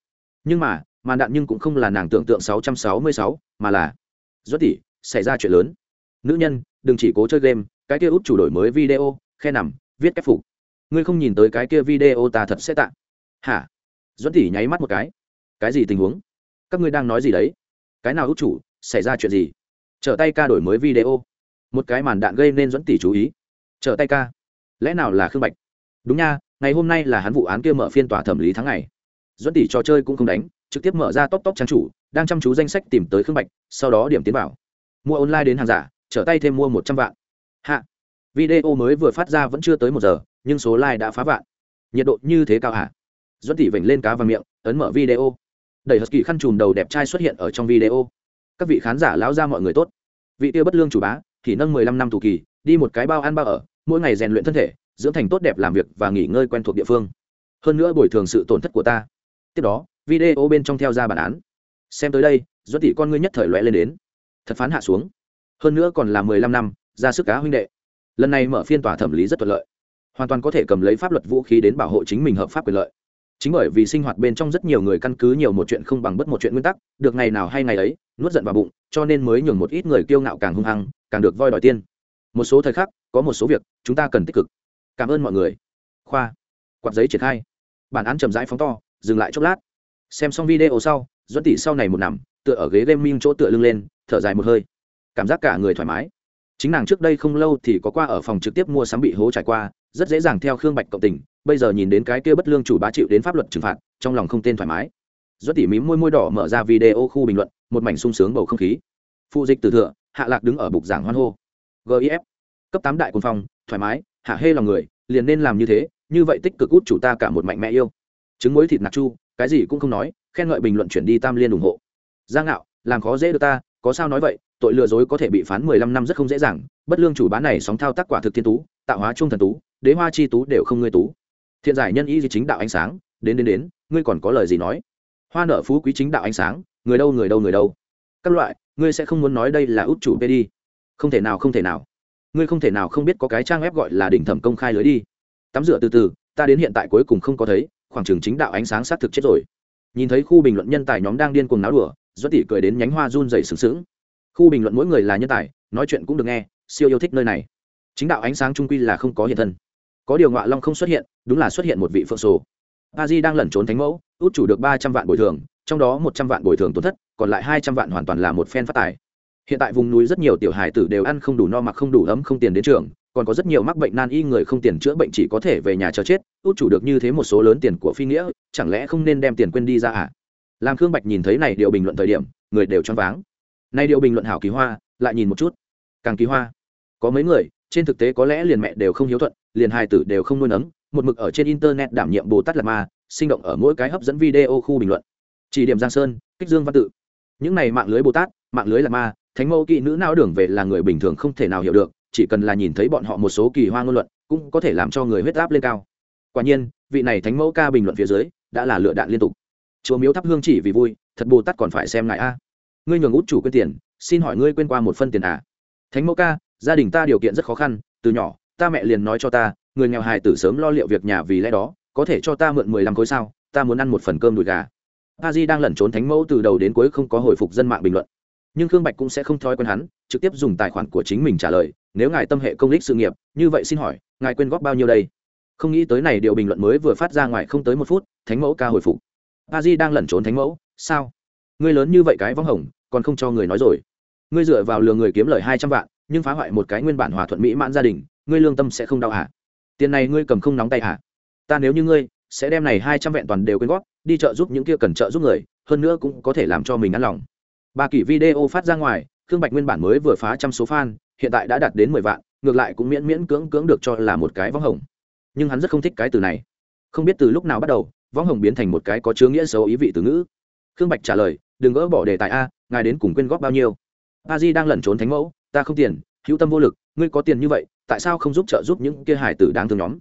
Nhưng mà màn đạn nhưng cũng không là nàng tưởng tượng 666, mà là do tỷ xảy ra chuyện lớn. Nữ nhân đừng chỉ cố chơi game cái kia út chủ đổi mới video khe nằm viết cách phục. Ngươi không nhìn tới cái kia video ta thật sẽ tạ. Hả? Duẫn tỷ nháy mắt một cái. Cái gì tình huống? Các ngươi đang nói gì đấy? Cái nào út chủ xảy ra chuyện gì? Trở tay ca đổi mới video. Một cái màn đạn gây nên duẫn tỷ chú ý. Trở tay ca lẽ nào là khương bạch đúng nha ngày hôm nay là hắn vụ án kia mở phiên tòa thẩm lý tháng ngày dẫn tỷ trò chơi cũng không đánh trực tiếp mở ra top top trang chủ đang chăm chú danh sách tìm tới khương bạch sau đó điểm tiến vào mua online đến hàng giả trở tay thêm mua một trăm vạn hạ video mới vừa phát ra vẫn chưa tới một giờ nhưng số like đã phá vạn nhiệt độ như thế cao hả dẫn tỷ vểnh lên cá vào miệng ấn mở video đẩy husky khăn chùm đầu đẹp trai xuất hiện ở trong video các vị khán giả lão ra mọi người tốt vị tiêu bất lương chủ bá thì nâng mười lăm năm tù kỳ, đi một cái bao ăn bao ở, mỗi ngày rèn luyện thân thể, dưỡng thành tốt đẹp làm việc và nghỉ ngơi quen thuộc địa phương. Hơn nữa bồi thường sự tổn thất của ta. Tiếp đó, video bên trong theo ra bản án. Xem tới đây duẫn tỷ con ngươi nhất thời loẹ lên đến. Thật phán hạ xuống. Hơn nữa còn là mười lăm năm, ra sức cá huynh đệ. Lần này mở phiên tòa thẩm lý rất thuận lợi. Hoàn toàn có thể cầm lấy pháp luật vũ khí đến bảo hộ chính mình hợp pháp quyền lợi chính bởi vì sinh hoạt bên trong rất nhiều người căn cứ nhiều một chuyện không bằng bất một chuyện nguyên tắc, được ngày nào hay ngày ấy, nuốt giận vào bụng, cho nên mới nhường một ít người kiêu ngạo càng hung hăng, càng được voi đòi tiên một số thời khắc, có một số việc, chúng ta cần tích cực. Cảm ơn mọi người. Khoa. Quạt giấy triển khai. Bản án chậm rãi phóng to, dừng lại chốc lát. Xem xong video sau dẫn tỷ sau này một nằm, tựa ở ghế gaming chỗ tựa lưng lên, thở dài một hơi. Cảm giác cả người thoải mái. Chính nàng trước đây không lâu thì có qua ở phòng trực tiếp mua sắm bị hố trải qua, rất dễ dàng theo khương bạch cộng tình bây giờ nhìn đến cái kia bất lương chủ bá chịu đến pháp luật trừng phạt, trong lòng không tên thoải mái. Do tỉ mím môi môi đỏ mở ra video khu bình luận, một mảnh sung sướng bầu không khí. Phụ dịch từ thượng, hạ lạc đứng ở bục giảng hoan hô. Gif cấp tám đại quân phong, thoải mái, hạ hê lòng người, liền nên làm như thế, như vậy tích cực út chủ ta cả một mạnh mẽ yêu. Trứng muối thịt nạc chu, cái gì cũng không nói, khen ngợi bình luận chuyển đi tam liên ủng hộ. Giang ngạo, làm khó dễ được ta, có sao nói vậy, tội lừa dối có thể bị phán mười lăm năm rất không dễ dàng, bất lương chủ bá này sóng thao tác quả thực thiên tú, tạo hóa trung thần tú, đế hoa chi tú đều không ngươi tú thiện giải nhân y gì chính đạo ánh sáng, đến đến đến, ngươi còn có lời gì nói? Hoa nợ phú quý chính đạo ánh sáng, người đâu người đâu người đâu? Các loại, ngươi sẽ không muốn nói đây là út chủ p đi không thể nào, không thể nào. Ngươi không thể nào không biết có cái trang web gọi là đỉnh thẩm công khai lưới đi. Tắm rửa từ từ, ta đến hiện tại cuối cùng không có thấy, khoảng trường chính đạo ánh sáng xác thực chết rồi. Nhìn thấy khu bình luận nhân tài nhóm đang điên cuồng náo đùa do tỷ cười đến nhánh hoa run dày sừng sững. Khu bình luận mỗi người là nhân tài, nói chuyện cũng được nghe, siêu yêu thích nơi này. Chính đạo ánh sáng trung quy là không có hiện thân có điều ngọa long không xuất hiện, đúng là xuất hiện một vị phượng sổ. A di đang lẩn trốn thánh mẫu, út chủ được ba trăm vạn bồi thường, trong đó một trăm vạn bồi thường tổn thất, còn lại hai trăm vạn hoàn toàn là một phen phát tài. Hiện tại vùng núi rất nhiều tiểu hài tử đều ăn không đủ no mặc không đủ ấm không tiền đến trường, còn có rất nhiều mắc bệnh nan y người không tiền chữa bệnh chỉ có thể về nhà chờ chết, út chủ được như thế một số lớn tiền của phi nghĩa, chẳng lẽ không nên đem tiền quên đi ra à? Làm khương bạch nhìn thấy này điều bình luận thời điểm, người đều choáng váng. Nay điều bình luận hảo kỳ hoa, lại nhìn một chút. Càng kỳ hoa. Có mấy người trên thực tế có lẽ liền mẹ đều không hiếu thuận, liền hài tử đều không nuôi nấng, một mực ở trên internet đảm nhiệm bồ tát là ma, sinh động ở mỗi cái hấp dẫn video khu bình luận. Chỉ điểm giang sơn, kích dương văn tự. Những này mạng lưới bồ tát, mạng lưới là ma, thánh mẫu kỵ nữ não đường về là người bình thường không thể nào hiểu được, chỉ cần là nhìn thấy bọn họ một số kỳ hoa ngôn luận, cũng có thể làm cho người huyết áp lên cao. Quả nhiên, vị này thánh mẫu ca bình luận phía dưới, đã là lựa đạn liên tục. Chùa miếu thắp hương chỉ vì vui, thật bồ tát còn phải xem ngại a. Ngươi nhường út chủ quên tiền, xin hỏi ngươi quên qua một phân tiền à? Thánh mẫu ca gia đình ta điều kiện rất khó khăn, từ nhỏ, ta mẹ liền nói cho ta, người nghèo hài tử sớm lo liệu việc nhà vì lẽ đó, có thể cho ta mượn mười lăm khối sao, ta muốn ăn một phần cơm đùi gà. A di đang lẩn trốn thánh mẫu từ đầu đến cuối không có hồi phục dân mạng bình luận. Nhưng khương bạch cũng sẽ không thói quen hắn, trực tiếp dùng tài khoản của chính mình trả lời, nếu ngài tâm hệ công lý sự nghiệp, như vậy xin hỏi, ngài quyên góp bao nhiêu đây? Không nghĩ tới này điều bình luận mới vừa phát ra ngoài không tới một phút, thánh mẫu ca hồi phục. A di đang lẩn trốn thánh mẫu, sao? Ngươi lớn như vậy cái võng hồng, còn không cho người nói rồi. Ngươi dựa vào lừa người kiếm lời hai trăm vạn nhưng phá hoại một cái nguyên bản hòa thuận mỹ mãn gia đình, ngươi lương tâm sẽ không đau hả? Tiền này ngươi cầm không nóng tay hả? Ta nếu như ngươi, sẽ đem này hai trăm vẹn toàn đều quyên góp, đi chợ giúp những kia cần trợ giúp người, hơn nữa cũng có thể làm cho mình ăn lòng. Ba kỷ video phát ra ngoài, khương bạch nguyên bản mới vừa phá trăm số fan, hiện tại đã đạt đến mười vạn, ngược lại cũng miễn miễn cưỡng cưỡng được cho là một cái võng hồng. Nhưng hắn rất không thích cái từ này. Không biết từ lúc nào bắt đầu võng hồng biến thành một cái có chứa nghĩa xấu ý vị từ ngữ. Khương bạch trả lời, đừng gỡ bỏ đề tài a, ngài đến cùng quyên góp bao nhiêu? A di đang lẩn trốn thánh mẫu ta không tiền, hữu tâm vô lực, ngươi có tiền như vậy, tại sao không giúp trợ giúp những kia hải tử đáng thương nhóm?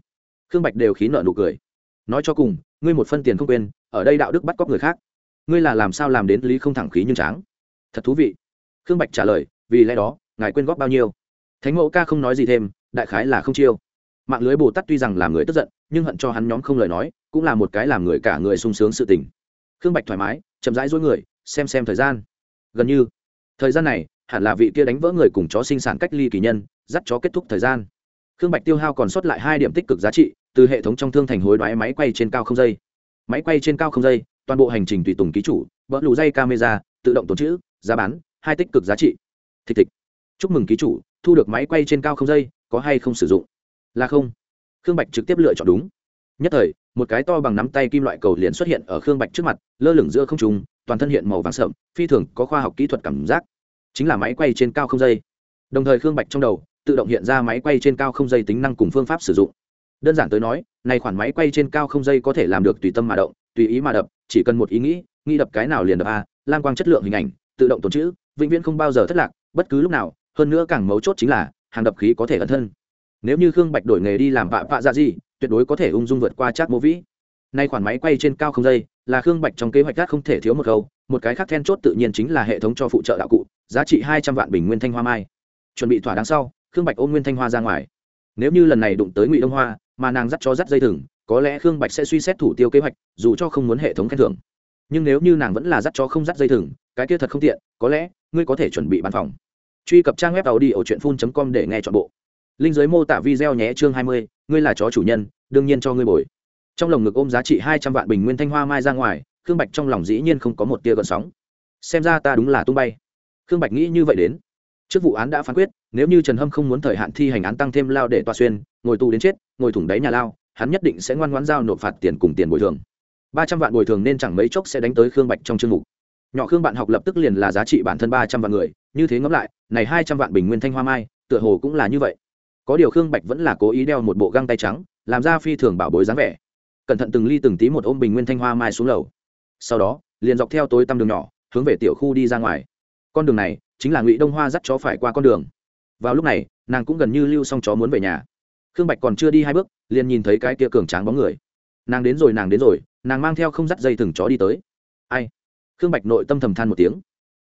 Khương bạch đều khí nợ nụ cười. Nói cho cùng, ngươi một phân tiền không quên, ở đây đạo đức bắt cóc người khác. Ngươi là làm sao làm đến lý không thẳng khí nhưng tráng? Thật thú vị. Khương bạch trả lời, vì lẽ đó, ngài quên góp bao nhiêu? Thánh mẫu ca không nói gì thêm, đại khái là không chiêu. Mạng lưới bồ tát tuy rằng làm người tức giận, nhưng hận cho hắn nhóm không lời nói, cũng là một cái làm người cả người sung sướng sự tình. Khương bạch thoải mái, chậm rãi dối người, xem xem thời gian. Gần như. Thời gian này hẳn là vị kia đánh vỡ người cùng chó sinh sản cách ly kỳ nhân, dắt chó kết thúc thời gian. Khương bạch tiêu hao còn sót lại hai điểm tích cực giá trị, từ hệ thống trong thương thành hối đoái máy quay trên cao không dây. Máy quay trên cao không dây, toàn bộ hành trình tùy tùng ký chủ, bỡ lù dây camera, tự động tồn chữ giá bán, hai tích cực giá trị. Thịt thịt. Chúc mừng ký chủ, thu được máy quay trên cao không dây, có hay không sử dụng? Là không. Khương bạch trực tiếp lựa chọn đúng. Nhất thời, một cái to bằng nắm tay kim loại cầu liền xuất hiện ở khương bạch trước mặt, lơ lửng giữa không trùng toàn thân hiện màu vàng sậm, phi thường có khoa học kỹ thuật cảm giác chính là máy quay trên cao không dây. Đồng thời khương bạch trong đầu tự động hiện ra máy quay trên cao không dây tính năng cùng phương pháp sử dụng. Đơn giản tới nói, này khoản máy quay trên cao không dây có thể làm được tùy tâm mà động, tùy ý mà đập, chỉ cần một ý nghĩ nghĩ đập cái nào liền đập a lan quang chất lượng hình ảnh, tự động tồn chữ, vĩnh viễn không bao giờ thất lạc, bất cứ lúc nào, hơn nữa càng mấu chốt chính là, hàng đập khí có thể ẩn thân. Nếu như khương bạch đổi nghề đi làm vạ vạ ra gì, tuyệt đối có thể ung dung vượt qua chat mô vĩ. Nay khoản máy quay trên cao không dây là khương bạch trong kế hoạch khác không thể thiếu một câu, một cái khác then chốt tự nhiên chính là hệ thống cho phụ trợ đạo cụ giá trị hai trăm vạn bình nguyên thanh hoa mai. Chuẩn bị thỏa đáng sau, khương bạch ôm nguyên thanh hoa ra ngoài. Nếu như lần này đụng tới ngụy đông hoa, mà nàng dắt cho dắt dây thừng, có lẽ khương bạch sẽ suy xét thủ tiêu kế hoạch, dù cho không muốn hệ thống khen thưởng. Nhưng nếu như nàng vẫn là dắt cho không dắt dây thừng, cái kia thật không tiện, có lẽ ngươi có thể chuẩn bị bàn phòng. Truy cập trang web tàu đi ở truyện phun com để nghe t h ọ n bộ. Linh giới mô tả video nhé chương hai mươi, ngươi là chó chủ nhân, đương nhiên cho ngươi bồi. Trong lồng ngực ôm giá trị hai trăm vạn bình nguyên thanh hoa mai ra ngoài, khương bạch trong lòng dĩ nhiên không có một tia gợn sóng. Xem ra ta đúng là tung bay khương bạch nghĩ như vậy đến. Trước vụ án đã phán quyết, nếu như trần hâm không muốn thời hạn thi hành án tăng thêm lao để toa xuyên, ngồi tù đến chết, ngồi thủng đáy nhà lao, hắn nhất định sẽ ngoan ngoãn giao nộp phạt tiền cùng tiền bồi thường. Ba trăm vạn bồi thường nên chẳng mấy chốc sẽ đánh tới khương bạch trong chương mục. Nhỏ khương bạn học lập tức liền là giá trị bản thân ba trăm vạn người, như thế ngẫm lại, này hai trăm vạn bình nguyên thanh hoa mai, tựa hồ cũng là như vậy. Có điều khương bạch vẫn là cố ý đeo một bộ găng tay trắng, làm ra phi thường bảo bối dáng vẻ. Cẩn thận từng ly từng tí một ôm bình nguyên thanh hoa mai xuống lầu. Sau đó, liền dọc theo tối tăm đường nhỏ, hướng về tiểu khu đi ra ngoài con đường này chính là ngụy đông hoa dắt chó phải qua con đường vào lúc này nàng cũng gần như lưu xong chó muốn về nhà khương bạch còn chưa đi hai bước liền nhìn thấy cái kia cường tráng bóng người nàng đến rồi nàng đến rồi nàng mang theo không dắt dây thừng chó đi tới ai khương bạch nội tâm thầm than một tiếng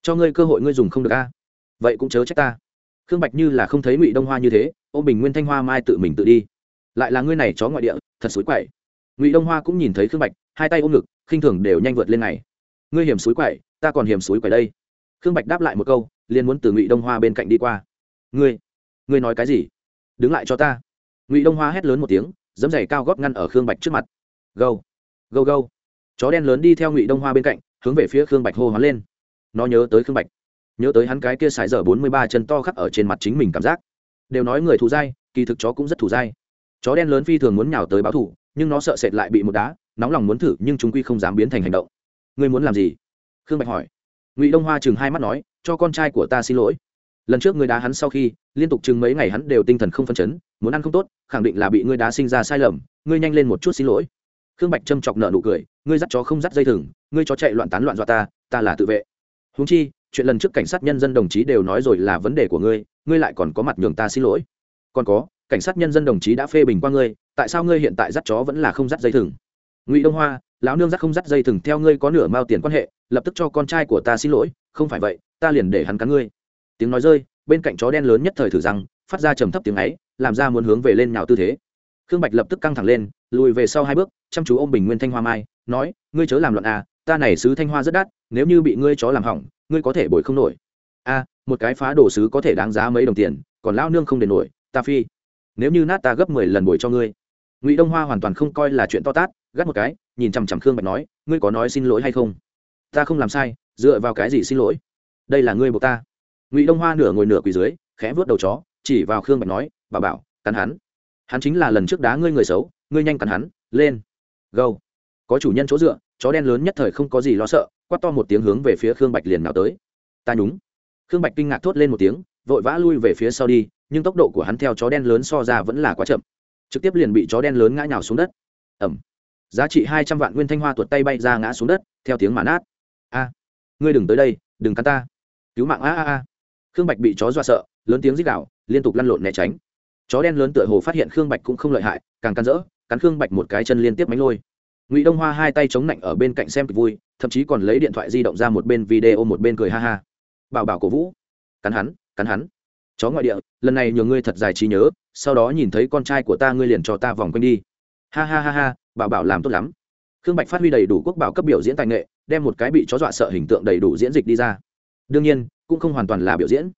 cho ngươi cơ hội ngươi dùng không được a vậy cũng chớ trách ta khương bạch như là không thấy ngụy đông hoa như thế ô bình nguyên thanh hoa mai tự mình tự đi lại là ngươi này chó ngoại địa thật xối quậy ngụy đông hoa cũng nhìn thấy khương bạch hai tay ôm ngực khinh thường đều nhanh vượt lên này ngươi hiểm suối quậy ta còn hiểm suối quậy đây khương bạch đáp lại một câu, liền muốn từ ngụy đông hoa bên cạnh đi qua. Ngươi ngươi nói cái gì? Đứng lại cho ta. Ngụy đông hoa hét lớn một tiếng dấm giày cao góp ngăn ở khương bạch trước mặt. Gâu gâu gâu. Chó đen lớn đi theo ngụy đông hoa bên cạnh, hướng về phía khương bạch hô hoán lên. Nó nhớ tới khương bạch, nhớ tới hắn cái kia sải dở bốn mươi ba chân to khắc ở trên mặt chính mình cảm giác. Đều nói người thù dai, kỳ thực chó cũng rất thù dai. Chó đen lớn phi thường muốn nhào tới báo thù, nhưng nó sợ sệt lại bị một đá, nóng lòng muốn thử, nhưng chúng quy không dám biến thành hành động. Ngươi muốn làm gì? Khương bạch hỏi ngụy đông hoa chừng hai mắt nói cho con trai của ta xin lỗi lần trước ngươi đá hắn sau khi liên tục chừng mấy ngày hắn đều tinh thần không phân chấn muốn ăn không tốt khẳng định là bị ngươi đá sinh ra sai lầm ngươi nhanh lên một chút xin lỗi khương bạch Trâm chọc nợ nụ cười ngươi dắt chó không dắt dây thừng ngươi chó chạy loạn tán loạn dọa ta ta là tự vệ húng chi chuyện lần trước cảnh sát nhân dân đồng chí đều nói rồi là vấn đề của ngươi ngươi lại còn có mặt nhường ta xin lỗi còn có cảnh sát nhân dân đồng chí đã phê bình qua ngươi tại sao ngươi hiện tại dắt chó vẫn là không dắt dây thừng ngụy đông hoa lão nương dắt không dắt dây thừng theo ngươi có nửa mao tiền quan hệ lập tức cho con trai của ta xin lỗi không phải vậy ta liền để hắn cắn ngươi tiếng nói rơi bên cạnh chó đen lớn nhất thời thử rằng phát ra trầm thấp tiếng ấy làm ra muốn hướng về lên nào tư thế khương bạch lập tức căng thẳng lên lùi về sau hai bước chăm chú ôm bình nguyên thanh hoa mai nói ngươi chớ làm loạn à ta này sứ thanh hoa rất đắt nếu như bị ngươi chó làm hỏng ngươi có thể bồi không nổi a một cái phá đồ sứ có thể đáng giá mấy đồng tiền còn lão nương không đền nổi ta phi nếu như nát ta gấp mười lần bồi cho ngươi ngụy đông hoa hoàn toàn không coi là chuyện to tát gắt một cái nhìn chằm chằm khương bạch nói ngươi có nói xin lỗi hay không ta không làm sai dựa vào cái gì xin lỗi đây là ngươi buộc ta ngụy đông hoa nửa ngồi nửa quỳ dưới khẽ vớt đầu chó chỉ vào khương bạch nói bà bảo cắn hắn hắn chính là lần trước đá ngươi người xấu ngươi nhanh cắn hắn lên gâu có chủ nhân chỗ dựa chó đen lớn nhất thời không có gì lo sợ quát to một tiếng hướng về phía khương bạch liền nào tới ta nhúng khương bạch kinh ngạc thốt lên một tiếng vội vã lui về phía sau đi nhưng tốc độ của hắn theo chó đen lớn so ra vẫn là quá chậm trực tiếp liền bị chó đen lớn ngã nhào xuống đất. Ẩm. Giá trị hai trăm vạn nguyên thanh hoa tuột tay bay ra ngã xuống đất, theo tiếng mã nát. A. Ngươi đừng tới đây, đừng cắn ta. Cứu mạng, a a a. Khương bạch bị chó dọa sợ, lớn tiếng rít đạo liên tục lăn lộn né tránh. Chó đen lớn tựa hồ phát hiện khương bạch cũng không lợi hại, càng cắn rỡ, cắn khương bạch một cái chân liên tiếp mánh lôi. Ngụy đông hoa hai tay chống lạnh ở bên cạnh xem kịch vui, thậm chí còn lấy điện thoại di động ra một bên video một bên cười ha ha. Bảo bảo cổ vũ. Cắn hắn cắn hắn chó ngoại địa, lần này nhờ ngươi thật dài trí nhớ, sau đó nhìn thấy con trai của ta ngươi liền cho ta vòng quanh đi. Ha ha ha ha, bảo bảo làm tốt lắm. Khương bạch phát huy đầy đủ quốc bảo cấp biểu diễn tài nghệ, đem một cái bị chó dọa sợ hình tượng đầy đủ diễn dịch đi ra. Đương nhiên, cũng không hoàn toàn là biểu diễn.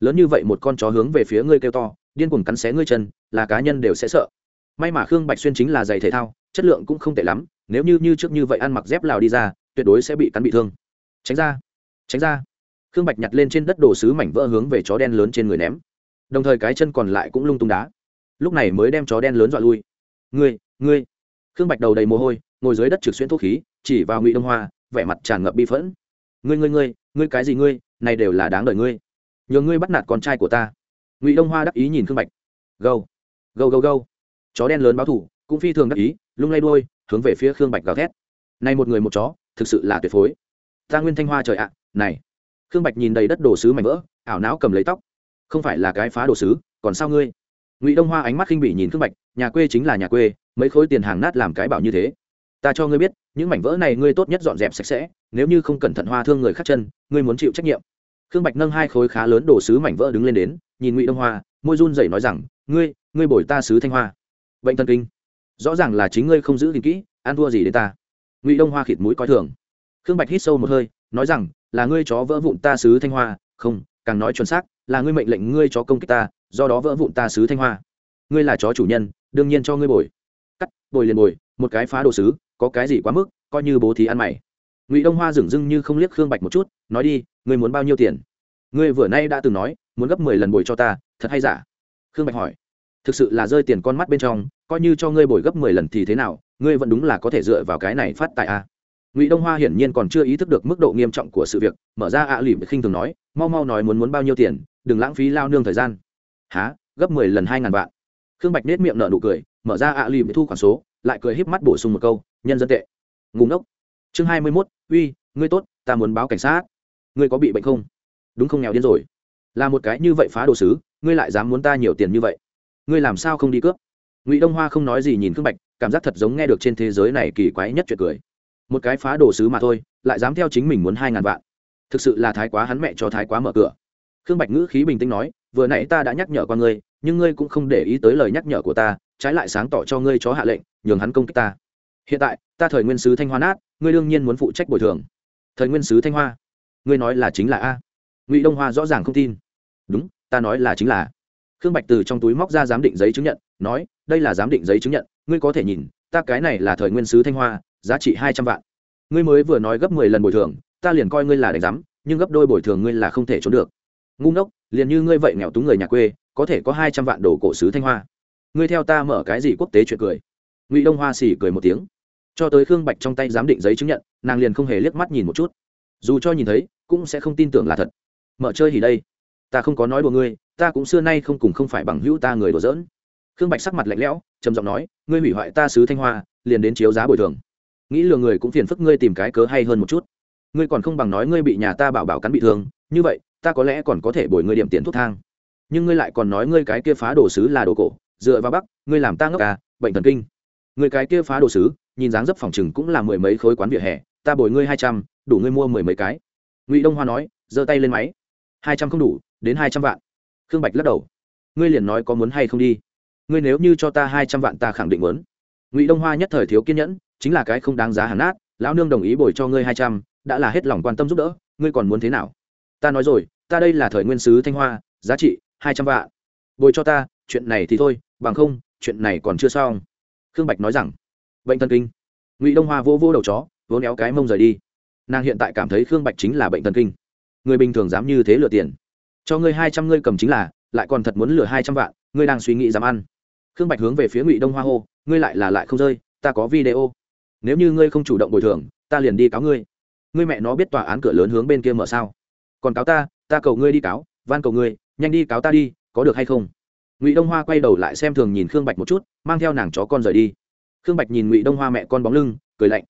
Lớn như vậy một con chó hướng về phía ngươi kêu to, điên cuồng cắn xé ngươi chân, là cá nhân đều sẽ sợ. May mà khương bạch xuyên chính là giày thể thao, chất lượng cũng không tệ lắm, nếu như như trước như vậy ăn mặc dép lào đi ra, tuyệt đối sẽ bị cắn bị thương. Tránh ra. Tránh ra khương bạch nhặt lên trên đất đồ sứ mảnh vỡ hướng về chó đen lớn trên người ném. Đồng thời cái chân còn lại cũng lung tung đá. Lúc này mới đem chó đen lớn dọa lui. Ngươi ngươi! Khương bạch đầu đầy mồ hôi, ngồi dưới đất trực xuyên thuốc khí, chỉ vào ngụy đông hoa, vẻ mặt tràn ngập bi phẫn. Ngươi ngươi ngươi ngươi cái gì ngươi? Này đều là đáng đời ngươi. Nhờ ngươi bắt nạt con trai của ta. Ngụy đông hoa đắc ý nhìn khương bạch. Gâu gâu gâu gâu. Chó đen lớn báo thủ, cũng phi thường đắc ý, lung lay đôi hướng về phía khương bạch gào thét. Nay một người một chó, thực sự là tuyệt phối. Ta nguyên thanh hoa trời ạ, này khương bạch nhìn đầy đất đồ sứ mảnh vỡ, ảo não cầm lấy tóc. Không phải là cái phá đồ sứ, còn sao ngươi? Ngụy đông hoa ánh mắt khinh bỉ nhìn khương bạch, nhà quê chính là nhà quê, mấy khối tiền hàng nát làm cái bảo như thế. Ta cho ngươi biết, những mảnh vỡ này ngươi tốt nhất dọn dẹp sạch sẽ, nếu như không cẩn thận hoa thương người khác chân, ngươi muốn chịu trách nhiệm. Khương bạch nâng hai khối khá lớn đồ sứ mảnh vỡ đứng lên đến, nhìn ngụy đông hoa, môi run rẩy nói rằng, ngươi ngươi bồi ta sứ thanh hoa. Bệnh thần kinh. Rõ ràng là chính ngươi không giữ gìn kỹ, ăn thua gì đến ta. Ngụy đông hoa khịt mũi coi thường. Khương bạch hít sâu một hơi, nói rằng là ngươi chó vỡ vụn ta sứ thanh hoa, không, càng nói chuẩn xác, là ngươi mệnh lệnh ngươi chó công kích ta, do đó vỡ vụn ta sứ thanh hoa. Ngươi là chó chủ nhân, đương nhiên cho ngươi bồi. Cắt, bồi liền bồi, một cái phá đồ sứ, có cái gì quá mức, coi như bố thí ăn mày. Ngụy đông hoa dửng dưng như không liếc khương bạch một chút, nói đi, ngươi muốn bao nhiêu tiền? Ngươi vừa nay đã từng nói, muốn gấp mười lần bồi cho ta, thật hay giả? Khương bạch hỏi. Thực sự là rơi tiền con mắt bên trong, coi như cho ngươi bồi gấp mười lần thì thế nào, ngươi vẫn đúng là có thể dựa vào cái này phát tài a à ngụy đông hoa hiển nhiên còn chưa ý thức được mức độ nghiêm trọng của sự việc, mở ra ạ à lỉm khinh thường nói, mau mau nói muốn muốn bao nhiêu tiền, đừng lãng phí lao nương thời gian. Há gấp mười lần hai ngàn vạn. Khương bạch nết miệng nở nụ cười, mở ra ạ à lỉm thu khoản số, lại cười híp mắt bổ sung một câu, nhân dân tệ. Ngủ ngốc. Chương hai mươi mốt, uy, ngươi tốt, ta muốn báo cảnh sát. Ngươi có bị bệnh không? Đúng không nghèo điên rồi. Là một cái như vậy phá đồ sứ, ngươi lại dám muốn ta nhiều tiền như vậy? Ngươi làm sao không đi cướp? Ngụy đông hoa không nói gì nhìn khương bạch, cảm giác thật giống nghe được trên thế giới này kỳ quái nhất chuyện cười một cái phá đồ sứ mà thôi, lại dám theo chính mình muốn hai ngàn vạn. Thực sự là thái quá hắn mẹ cho thái quá mở cửa. Khương bạch ngữ khí bình tĩnh nói, vừa nãy ta đã nhắc nhở qua ngươi, nhưng ngươi cũng không để ý tới lời nhắc nhở của ta, trái lại sáng tỏ cho ngươi chó hạ lệnh, nhường hắn công kích ta. Hiện tại, ta thời nguyên sứ thanh hoa nát, ngươi đương nhiên muốn phụ trách bồi thường. Thời nguyên sứ thanh hoa, ngươi nói là chính là a. Ngụy đông hoa rõ ràng không tin. Đúng, ta nói là chính là khương bạch từ trong túi móc ra giám định giấy chứng nhận, nói, đây là giám định giấy chứng nhận, ngươi có thể nhìn, ta cái này là thời nguyên sứ thanh hoa giá trị hai trăm vạn. Ngươi mới vừa nói gấp mười lần bồi thường, ta liền coi ngươi là đánh giám, nhưng gấp đôi bồi thường ngươi là không thể trốn được. Ngu ngốc, liền như ngươi vậy nghèo túng người nhà quê, có thể có hai trăm vạn đồ cổ sứ thanh hoa. Ngươi theo ta mở cái gì quốc tế chuyện cười? Ngụy đông hoa xỉ cười một tiếng. Cho tới khương bạch trong tay giám định giấy chứng nhận, nàng liền không hề liếc mắt nhìn một chút. Dù cho nhìn thấy, cũng sẽ không tin tưởng là thật. Mở chơi thì đây. Ta không có nói đùa ngươi, ta cũng xưa nay không cùng không phải bằng hữu ta người đùa giỡn. Khương bạch sắc mặt lạnh lẽo, trầm giọng nói, ngươi hủy hoại ta sứ thanh hoa, liền đến chiếu giá bồi thường nghĩ lừa người cũng phiền phức ngươi tìm cái cớ hay hơn một chút. Ngươi còn không bằng nói ngươi bị nhà ta bảo bảo cắn bị thương, như vậy, ta có lẽ còn có thể bồi ngươi điểm tiền thuốc thang. Nhưng ngươi lại còn nói ngươi cái kia phá đồ sứ là đồ cổ, dựa vào bắc ngươi làm ta ngốc à bệnh thần kinh. Người cái kia phá đồ sứ, nhìn dáng dấp phòng chừng cũng là mười mấy khối quán vỉa hè, ta bồi ngươi hai trăm, đủ ngươi mua mười mấy cái. Ngụy đông hoa nói, giơ tay lên máy. Hai trăm không đủ, đến hai trăm vạn. Khương bạch lắc đầu. Ngươi liền nói có muốn hay không đi. Ngươi nếu như cho ta hai trăm vạn ta khẳng định muốn. Ngụy đông hoa nhất thời thiếu kiên nhẫn chính là cái không đáng giá hàng nát, lão nương đồng ý bồi cho ngươi hai trăm, đã là hết lòng quan tâm giúp đỡ, ngươi còn muốn thế nào? Ta nói rồi, ta đây là thời nguyên sứ thanh hoa, giá trị hai trăm vạn. Bồi cho ta, chuyện này thì thôi, bằng không, chuyện này còn chưa xong. Khương bạch nói rằng, bệnh thần kinh. Ngụy đông hoa vô vô đầu chó, vỗ néo cái mông rời đi. Nàng hiện tại cảm thấy khương bạch chính là bệnh thần kinh. Người bình thường dám như thế lừa tiền. Cho ngươi hai trăm ngươi cầm chính là, lại còn thật muốn lừa hai trăm vạn, ngươi đang suy nghĩ dám ăn. Khương bạch hướng về phía ngụy đông hoa hô, ngươi lại là lại không rơi, ta có video nếu như ngươi không chủ động bồi thường, ta liền đi cáo ngươi. Ngươi mẹ nó biết tòa án cửa lớn hướng bên kia mở sao? Còn cáo ta ta cầu ngươi đi cáo, van cầu ngươi, nhanh đi cáo ta đi, có được hay không? Ngụy đông hoa quay đầu lại xem thường nhìn khương bạch một chút, mang theo nàng chó con rời đi. Khương bạch nhìn ngụy đông hoa mẹ con bóng lưng, cười lạnh.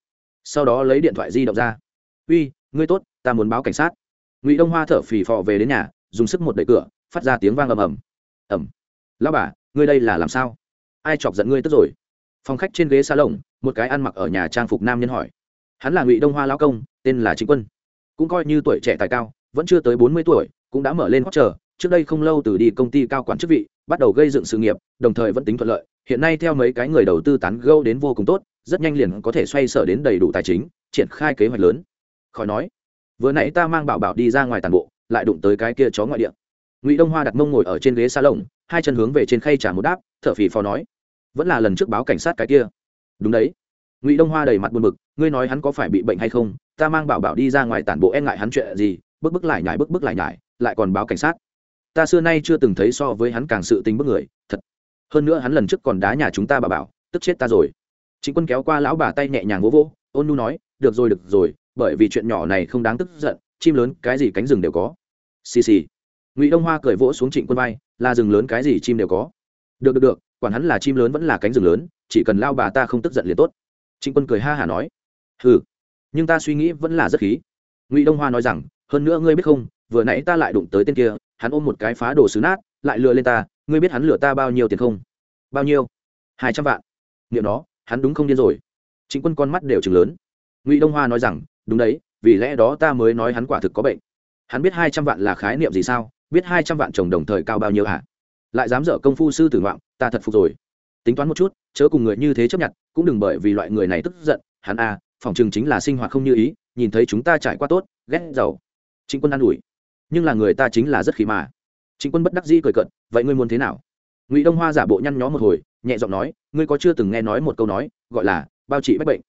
Sau đó lấy điện thoại di động ra. Uy, ngươi tốt, ta muốn báo cảnh sát. Ngụy đông hoa thở phì phò về đến nhà, dùng sức một đẩy cửa, phát ra tiếng vang ầm ầm. Ầm lao bà, ngươi đây là làm sao? Ai chọc giận ngươi tức rồi? Phòng khách trên ghế xa lồng một cái ăn mặc ở nhà trang phục nam nhân hỏi. Hắn là ngụy đông hoa lao công, tên là chính quân. Cũng coi như tuổi trẻ tài cao, vẫn chưa tới bốn mươi tuổi, cũng đã mở lên hót chờ. Trước đây không lâu từ đi công ty cao quản chức vị, bắt đầu gây dựng sự nghiệp, đồng thời vẫn tính thuận lợi. Hiện nay theo mấy cái người đầu tư tán gâu đến vô cùng tốt, rất nhanh liền có thể xoay sở đến đầy đủ tài chính, triển khai kế hoạch lớn. Khỏi nói, vừa nãy ta mang bảo bảo đi ra ngoài tàn bộ, lại đụng tới cái kia chó ngoại địa. Ngụy đông hoa đặt mông ngồi ở trên ghế xa lồng hai chân hướng về trên khay trả một đáp, thở phì phò nói, vẫn là lần trước báo cảnh sát cái kia đúng đấy. Ngụy đông hoa đầy mặt buồn bực, ngươi nói hắn có phải bị bệnh hay không? Ta mang bảo bảo đi ra ngoài tản bộ e ngại hắn chuyện gì, bức bức lại nhải, bức bức lại nhải, lại còn báo cảnh sát. Ta xưa nay chưa từng thấy so với hắn càng sự tình bức người, thật. Hơn nữa hắn lần trước còn đá nhà chúng ta bà bảo, tức chết ta rồi. Chính quân kéo qua lão bà tay nhẹ nhàng vỗ vỗ, ôn nu nói, được rồi được rồi, bởi vì chuyện nhỏ này không đáng tức giận, chim lớn, cái gì cánh rừng đều có. Xì xì. Ngụy đông hoa cười vỗ xuống trịnh quân vai, là rừng lớn, cái gì chim đều có. Được được được quản hắn là chim lớn vẫn là cánh rừng lớn, chỉ cần lao bà ta không tức giận liền tốt. Trịnh quân cười ha hả nói. Ừ nhưng ta suy nghĩ vẫn là rất khí. Ngụy đông hoa nói rằng, hơn nữa ngươi biết không, vừa nãy ta lại đụng tới tên kia, hắn ôm một cái phá đồ xứ nát, lại lừa lên ta, ngươi biết hắn lừa ta bao nhiêu tiền không? Bao nhiêu? Hai trăm vạn. Nghiệm đó hắn đúng không điên rồi? Chính quân con mắt đều chừng lớn. Ngụy đông hoa nói rằng, đúng đấy, vì lẽ đó ta mới nói hắn quả thực có bệnh. Hắn biết hai trăm vạn là khái niệm gì sao? Biết hai trăm vạn chồng đồng thời cao bao nhiêu hả? Lại dám dở công phu sư tử ngoạn ta thật phục rồi. Tính toán một chút, chớ cùng người như thế chấp nhận, cũng đừng bởi vì loại người này tức giận, hắn a, phòng chừng chính là sinh hoạt không như ý, nhìn thấy chúng ta trải qua tốt, ghét giàu. Chính quân an ủi. Nhưng là người ta chính là rất khí mà. Chính quân bất đắc dĩ cười cận vậy ngươi muốn thế nào? Ngụy đông hoa giả bộ nhăn nhó một hồi, nhẹ giọng nói, ngươi có chưa từng nghe nói một câu nói, gọi là, bao trị bách bệnh.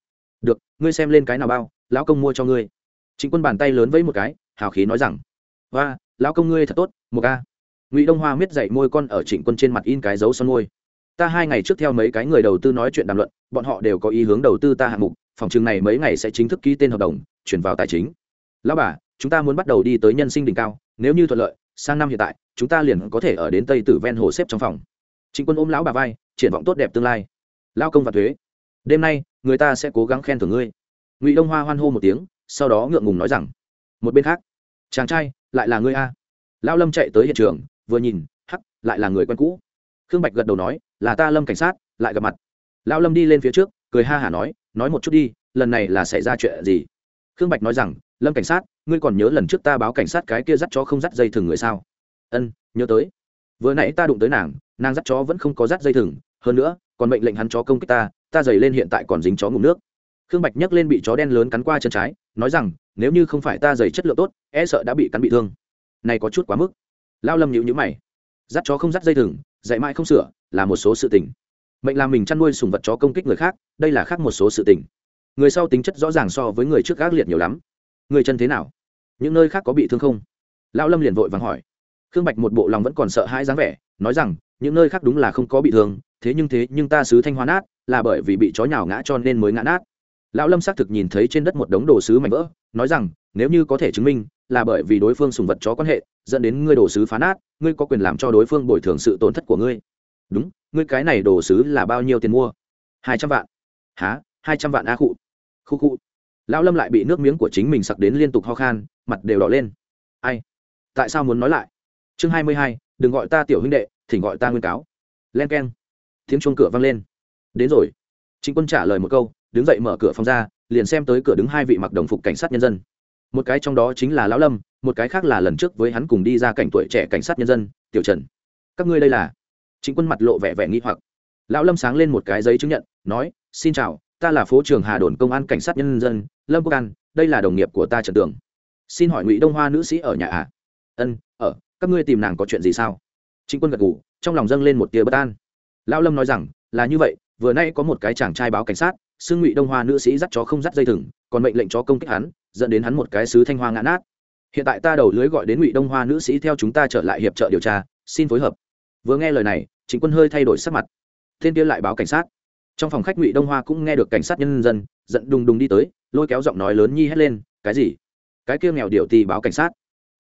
Được, ngươi xem lên cái nào bao, lão công mua cho ngươi. Chính quân bàn tay lớn với một cái, hào khí nói rằng hoa lão công ngươi thật tốt, một ca ngụy đông hoa miết dậy môi con ở trịnh quân trên mặt in cái dấu son môi. Ta hai ngày trước theo mấy cái người đầu tư nói chuyện đàm luận, bọn họ đều có ý hướng đầu tư ta hạng mục, phòng chừng này mấy ngày sẽ chính thức ký tên hợp đồng, chuyển vào tài chính. Lão bà, chúng ta muốn bắt đầu đi tới nhân sinh đỉnh cao, nếu như thuận lợi, sang năm hiện tại, chúng ta liền có thể ở đến tây tử ven hồ xếp trong phòng. Trịnh quân ôm lão bà vai, triển vọng tốt đẹp tương lai. Lao công và thuế, đêm nay, người ta sẽ cố gắng khen thưởng ngươi. Ngụy đông hoa hoan hô một tiếng, sau đó ngượng ngùng nói rằng, một bên khác, chàng trai, lại là ngươi a. Lao lâm chạy tới hiện trường vừa nhìn, hắc, lại là người quen cũ. Khương bạch gật đầu nói, là ta lâm cảnh sát, lại gặp mặt. Lão lâm đi lên phía trước, cười ha hả nói nói một chút đi, lần này là xảy ra chuyện gì? Khương bạch nói rằng, lâm cảnh sát, ngươi còn nhớ lần trước ta báo cảnh sát cái kia dắt chó không dắt dây thừng người sao? Ân, nhớ tới. Vừa nãy ta đụng tới nàng nàng dắt chó vẫn không có dắt dây thừng, hơn nữa, còn mệnh lệnh hắn chó công kích ta ta dày lên hiện tại còn dính chó ngủ nước. Khương bạch nhấc lên bị chó đen lớn cắn qua chân trái, nói rằng, nếu như không phải ta giày chất lượng tốt e sợ đã bị cắn bị thương. Này có chút quá mức lao lâm nhịu nhữ mày. Dắt chó không dắt dây thừng, dạy mãi không sửa, là một số sự tình. Mệnh làm mình chăn nuôi sùng vật chó công kích người khác, đây là khác một số sự tình. Người sau tính chất rõ ràng so với người trước gác liệt nhiều lắm. Người chân thế nào? Những nơi khác có bị thương không? Lão lâm liền vội vàng hỏi. Khương bạch một bộ lòng vẫn còn sợ hãi dáng vẻ, nói rằng, những nơi khác đúng là không có bị thương, thế nhưng thế nhưng ta sứ thanh hoa nát, là bởi vì bị chó nhào ngã cho nên mới ngã nát. Lão lâm xác thực nhìn thấy trên đất một đống đồ sứ mảnh vỡ, nói rằng, nếu như có thể chứng minh là bởi vì đối phương sùng vật chó quan hệ, dẫn đến ngươi đồ sứ phá nát, ngươi có quyền làm cho đối phương bồi thường sự tổn thất của ngươi. Đúng, ngươi cái này đồ sứ là bao nhiêu tiền mua? Hai trăm vạn. Há hai trăm vạn a khụ. Khu khu lão lâm lại bị nước miếng của chính mình sặc đến liên tục ho khan, mặt đều đỏ lên. Ai? Tại sao muốn nói lại? Chương hai mươi hai, đừng gọi ta tiểu huynh đệ, thỉnh gọi ta nguyên cáo. Len k e n tiếng chuông cửa vang lên. Đến rồi. Chính quân trả lời một câu, đứng dậy mở cửa phòng ra, liền xem tới cửa đứng hai vị mặc đồng phục cảnh sát nhân dân một cái trong đó chính là lão lâm, một cái khác là lần trước với hắn cùng đi ra cảnh tuổi trẻ cảnh sát nhân dân, tiểu trần. Các ngươi đây là? Chính quân mặt lộ vẻ vẻ nghi hoặc. Lão lâm sáng lên một cái giấy chứng nhận, nói, xin chào, ta là phố trường hà đồn công an cảnh sát nhân dân, lâm quốc an, đây là đồng nghiệp của ta trần tường. Xin hỏi ngụy đông hoa nữ sĩ ở nhà à? Ân, ở, các ngươi tìm nàng có chuyện gì sao? Chính quân gật ngủ trong lòng dâng lên một tia bất an. Lão lâm nói rằng, là như vậy, vừa nay có một cái chàng trai báo cảnh sát, xưng ngụy đông hoa nữ sĩ dắt chó không dắt dây thừng, còn mệnh lệnh chó công kích hắn dẫn đến hắn một cái sứ thanh hoa ngã nát. Hiện tại ta đầu lưới gọi đến ngụy đông hoa nữ sĩ theo chúng ta trở lại hiệp trợ điều tra, xin phối hợp. Vừa nghe lời này, chính quân hơi thay đổi sắc mặt. Thiên kia lại báo cảnh sát. Trong phòng khách ngụy đông hoa cũng nghe được cảnh sát nhân dân giận đùng đùng đi tới, lôi kéo giọng nói lớn nhi hét lên, cái gì? Cái kia nghèo điệu thì báo cảnh sát.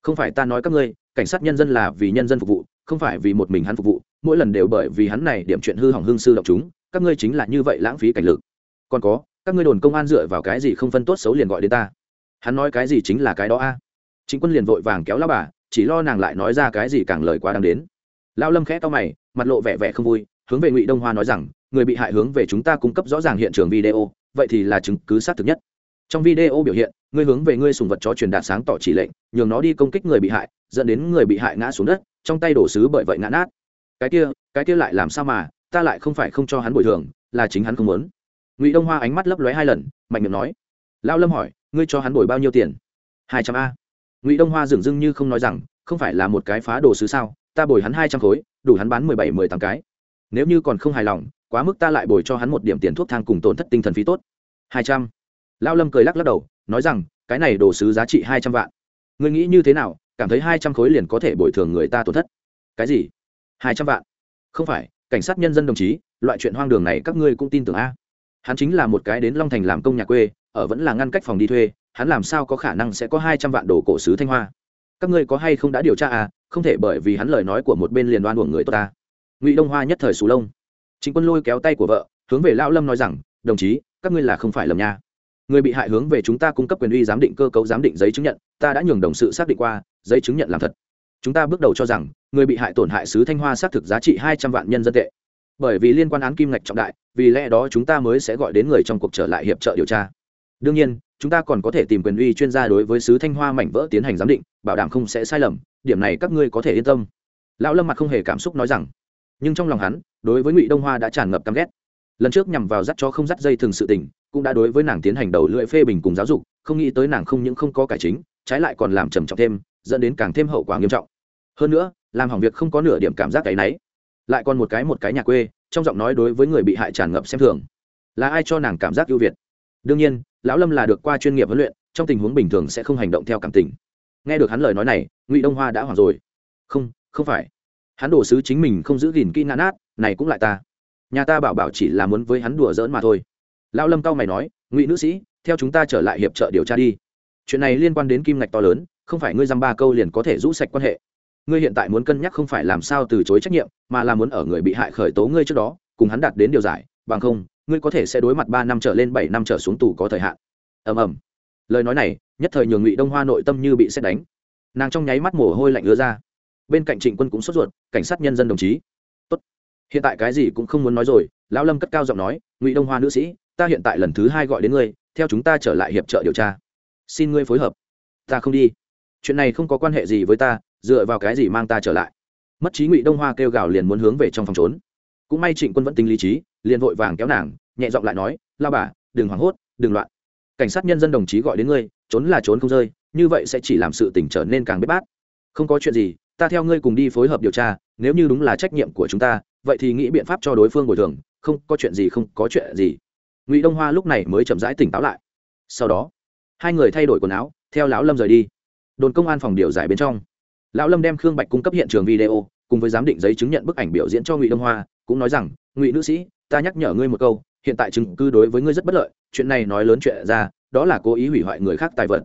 Không phải ta nói các ngươi, cảnh sát nhân dân là vì nhân dân phục vụ, không phải vì một mình hắn phục vụ, mỗi lần đều bởi vì hắn này điểm chuyện hư hỏng hương sư động chúng, các ngươi chính là như vậy lãng phí cảnh lực. Còn có, các ngươi đồn công an dựa vào cái gì không phân tốt xấu liền gọi đến ta? Hắn nói cái gì chính là cái đó a. Chính quân liền vội vàng kéo lao bà, chỉ lo nàng lại nói ra cái gì càng lời quá đáng đến. Lao lâm khẽ to mày, mặt lộ vẻ vẻ không vui, hướng về ngụy đông hoa nói rằng, người bị hại hướng về chúng ta cung cấp rõ ràng hiện trường video, vậy thì là chứng cứ xác thực nhất. Trong video biểu hiện ngươi hướng về ngươi sùng vật chó truyền đạt sáng tỏ chỉ lệnh, nhường nó đi công kích người bị hại, dẫn đến người bị hại ngã xuống đất, trong tay đổ xứ bởi vậy ngã nát. Cái kia cái kia lại làm sao mà, ta lại không phải không cho hắn bồi thường, là chính hắn không muốn. Ngụy đông hoa ánh mắt lấp lóe hai lần, mạnh miệng nói. Lao lâm hỏi ngươi cho hắn đổi bao nhiêu tiền? Hai trăm a. Ngụy đông hoa dửng dưng như không nói rằng, không phải là một cái phá đồ sứ sao? Ta bồi hắn hai trăm khối, đủ hắn bán mười bảy, mười tám cái. Nếu như còn không hài lòng, quá mức ta lại bồi cho hắn một điểm tiền thuốc thang cùng tổn thất tinh thần phí tốt. Hai trăm. Lao lâm cười lắc lắc đầu, nói rằng, cái này đồ sứ giá trị hai trăm vạn. Ngươi nghĩ như thế nào, cảm thấy hai trăm khối liền có thể bồi thường người ta tổn thất? Cái gì? Hai trăm vạn? Không phải, cảnh sát nhân dân đồng chí, loại chuyện hoang đường này các ngươi cũng tin tưởng a. Hắn chính là một cái đến long thành làm công nhà quê ở vẫn là ngăn cách phòng đi thuê, hắn làm sao có khả năng sẽ có hai trăm vạn đồ cổ sứ thanh hoa? Các ngươi có hay không đã điều tra à? Không thể bởi vì hắn lời nói của một bên liền đoan uổng người tốt ta. Ngụy đông hoa nhất thời sù lông. Chính quân lôi kéo tay của vợ, hướng về lão lâm nói rằng, đồng chí, các ngươi là không phải lầm nha. Người bị hại hướng về chúng ta cung cấp quyền uy giám định cơ cấu giám định giấy chứng nhận, ta đã nhường đồng sự xác định qua, giấy chứng nhận làm thật. Chúng ta bước đầu cho rằng, người bị hại tổn hại sứ thanh hoa xác thực giá trị hai trăm vạn nhân dân tệ. Bởi vì liên quan án kim ngạch trọng đại, vì lẽ đó chúng ta mới sẽ gọi đến người trong cuộc trở lại hiệp trợ điều tra đương nhiên, chúng ta còn có thể tìm quyền uy chuyên gia đối với sứ thanh hoa mảnh vỡ tiến hành giám định, bảo đảm không sẽ sai lầm, điểm này các ngươi có thể yên tâm. Lão lâm mặt không hề cảm xúc nói rằng. Nhưng trong lòng hắn, đối với ngụy đông hoa đã tràn ngập căm ghét. Lần trước nhằm vào dắt cho không dắt dây thường sự tình, cũng đã đối với nàng tiến hành đầu lưỡi phê bình cùng giáo dục, không nghĩ tới nàng không những không có cải chính, trái lại còn làm trầm trọng thêm, dẫn đến càng thêm hậu quả nghiêm trọng. Hơn nữa, làm hỏng việc không có nửa điểm cảm giác cái náy lại còn một cái một cái nhà quê, trong giọng nói đối với người bị hại tràn ngập xem thường. Là ai cho nàng cảm giác ưu việt? Đương nhiên lão lâm là được qua chuyên nghiệp huấn luyện, trong tình huống bình thường sẽ không hành động theo cảm tình. Nghe được hắn lời nói này, ngụy đông hoa đã hoảng rồi. Không không phải. Hắn đổ sứ chính mình không giữ gìn kỹ nạn nát, này cũng lại ta. Nhà ta bảo bảo chỉ là muốn với hắn đùa giỡn mà thôi. Lão lâm cao mày nói, ngụy nữ sĩ, theo chúng ta trở lại hiệp trợ điều tra đi. Chuyện này liên quan đến kim ngạch to lớn, không phải ngươi dăm ba câu liền có thể rũ sạch quan hệ. Ngươi hiện tại muốn cân nhắc không phải làm sao từ chối trách nhiệm, mà là muốn ở người bị hại khởi tố ngươi trước đó, cùng hắn đạt đến điều giải, bằng không ngươi có thể sẽ đối mặt ba năm trở lên, bảy năm trở xuống tù có thời hạn. Ầm ầm. Lời nói này, nhất thời nhường ngụy đông hoa nội tâm như bị xét đánh. Nàng trong nháy mắt mồ hôi lạnh ứa ra. Bên cạnh trịnh quân cũng sốt ruột, cảnh sát nhân dân đồng chí. Tốt. hiện tại cái gì cũng không muốn nói rồi. Lão lâm cất cao giọng nói, ngụy đông hoa nữ sĩ, ta hiện tại lần thứ hai gọi đến ngươi, theo chúng ta trở lại hiệp trợ điều tra. Xin ngươi phối hợp. Ta không đi. Chuyện này không có quan hệ gì với ta, dựa vào cái gì mang ta trở lại? Mất trí ngụy đông hoa kêu gào liền muốn hướng về trong phòng trốn. Cũng may trịnh quân vẫn tính lý trí liền vội vàng kéo nàng, nhẹ giọng lại nói, lao bà, đừng hoảng hốt, đừng loạn. Cảnh sát nhân dân đồng chí gọi đến ngươi, trốn là trốn không rơi, như vậy sẽ chỉ làm sự tỉnh trở nên càng bế bát. Không có chuyện gì, ta theo ngươi cùng đi phối hợp điều tra, nếu như đúng là trách nhiệm của chúng ta, vậy thì nghĩ biện pháp cho đối phương bồi thường, không có chuyện gì, không có chuyện gì. Ngụy đông hoa lúc này mới chậm rãi tỉnh táo lại. Sau đó, hai người thay đổi quần áo, theo lão lâm rời đi. Đồn công an phòng điều giải bên trong. Lão lâm đem khương bạch cung cấp hiện trường video, cùng với giám định giấy chứng nhận bức ảnh biểu diễn cho ngụy đông hoa, cũng nói rằng, ngụy nữ sĩ ta nhắc nhở ngươi một câu, hiện tại chứng cứ đối với ngươi rất bất lợi, chuyện này nói lớn chuyện ra, đó là cố ý hủy hoại người khác tài vật.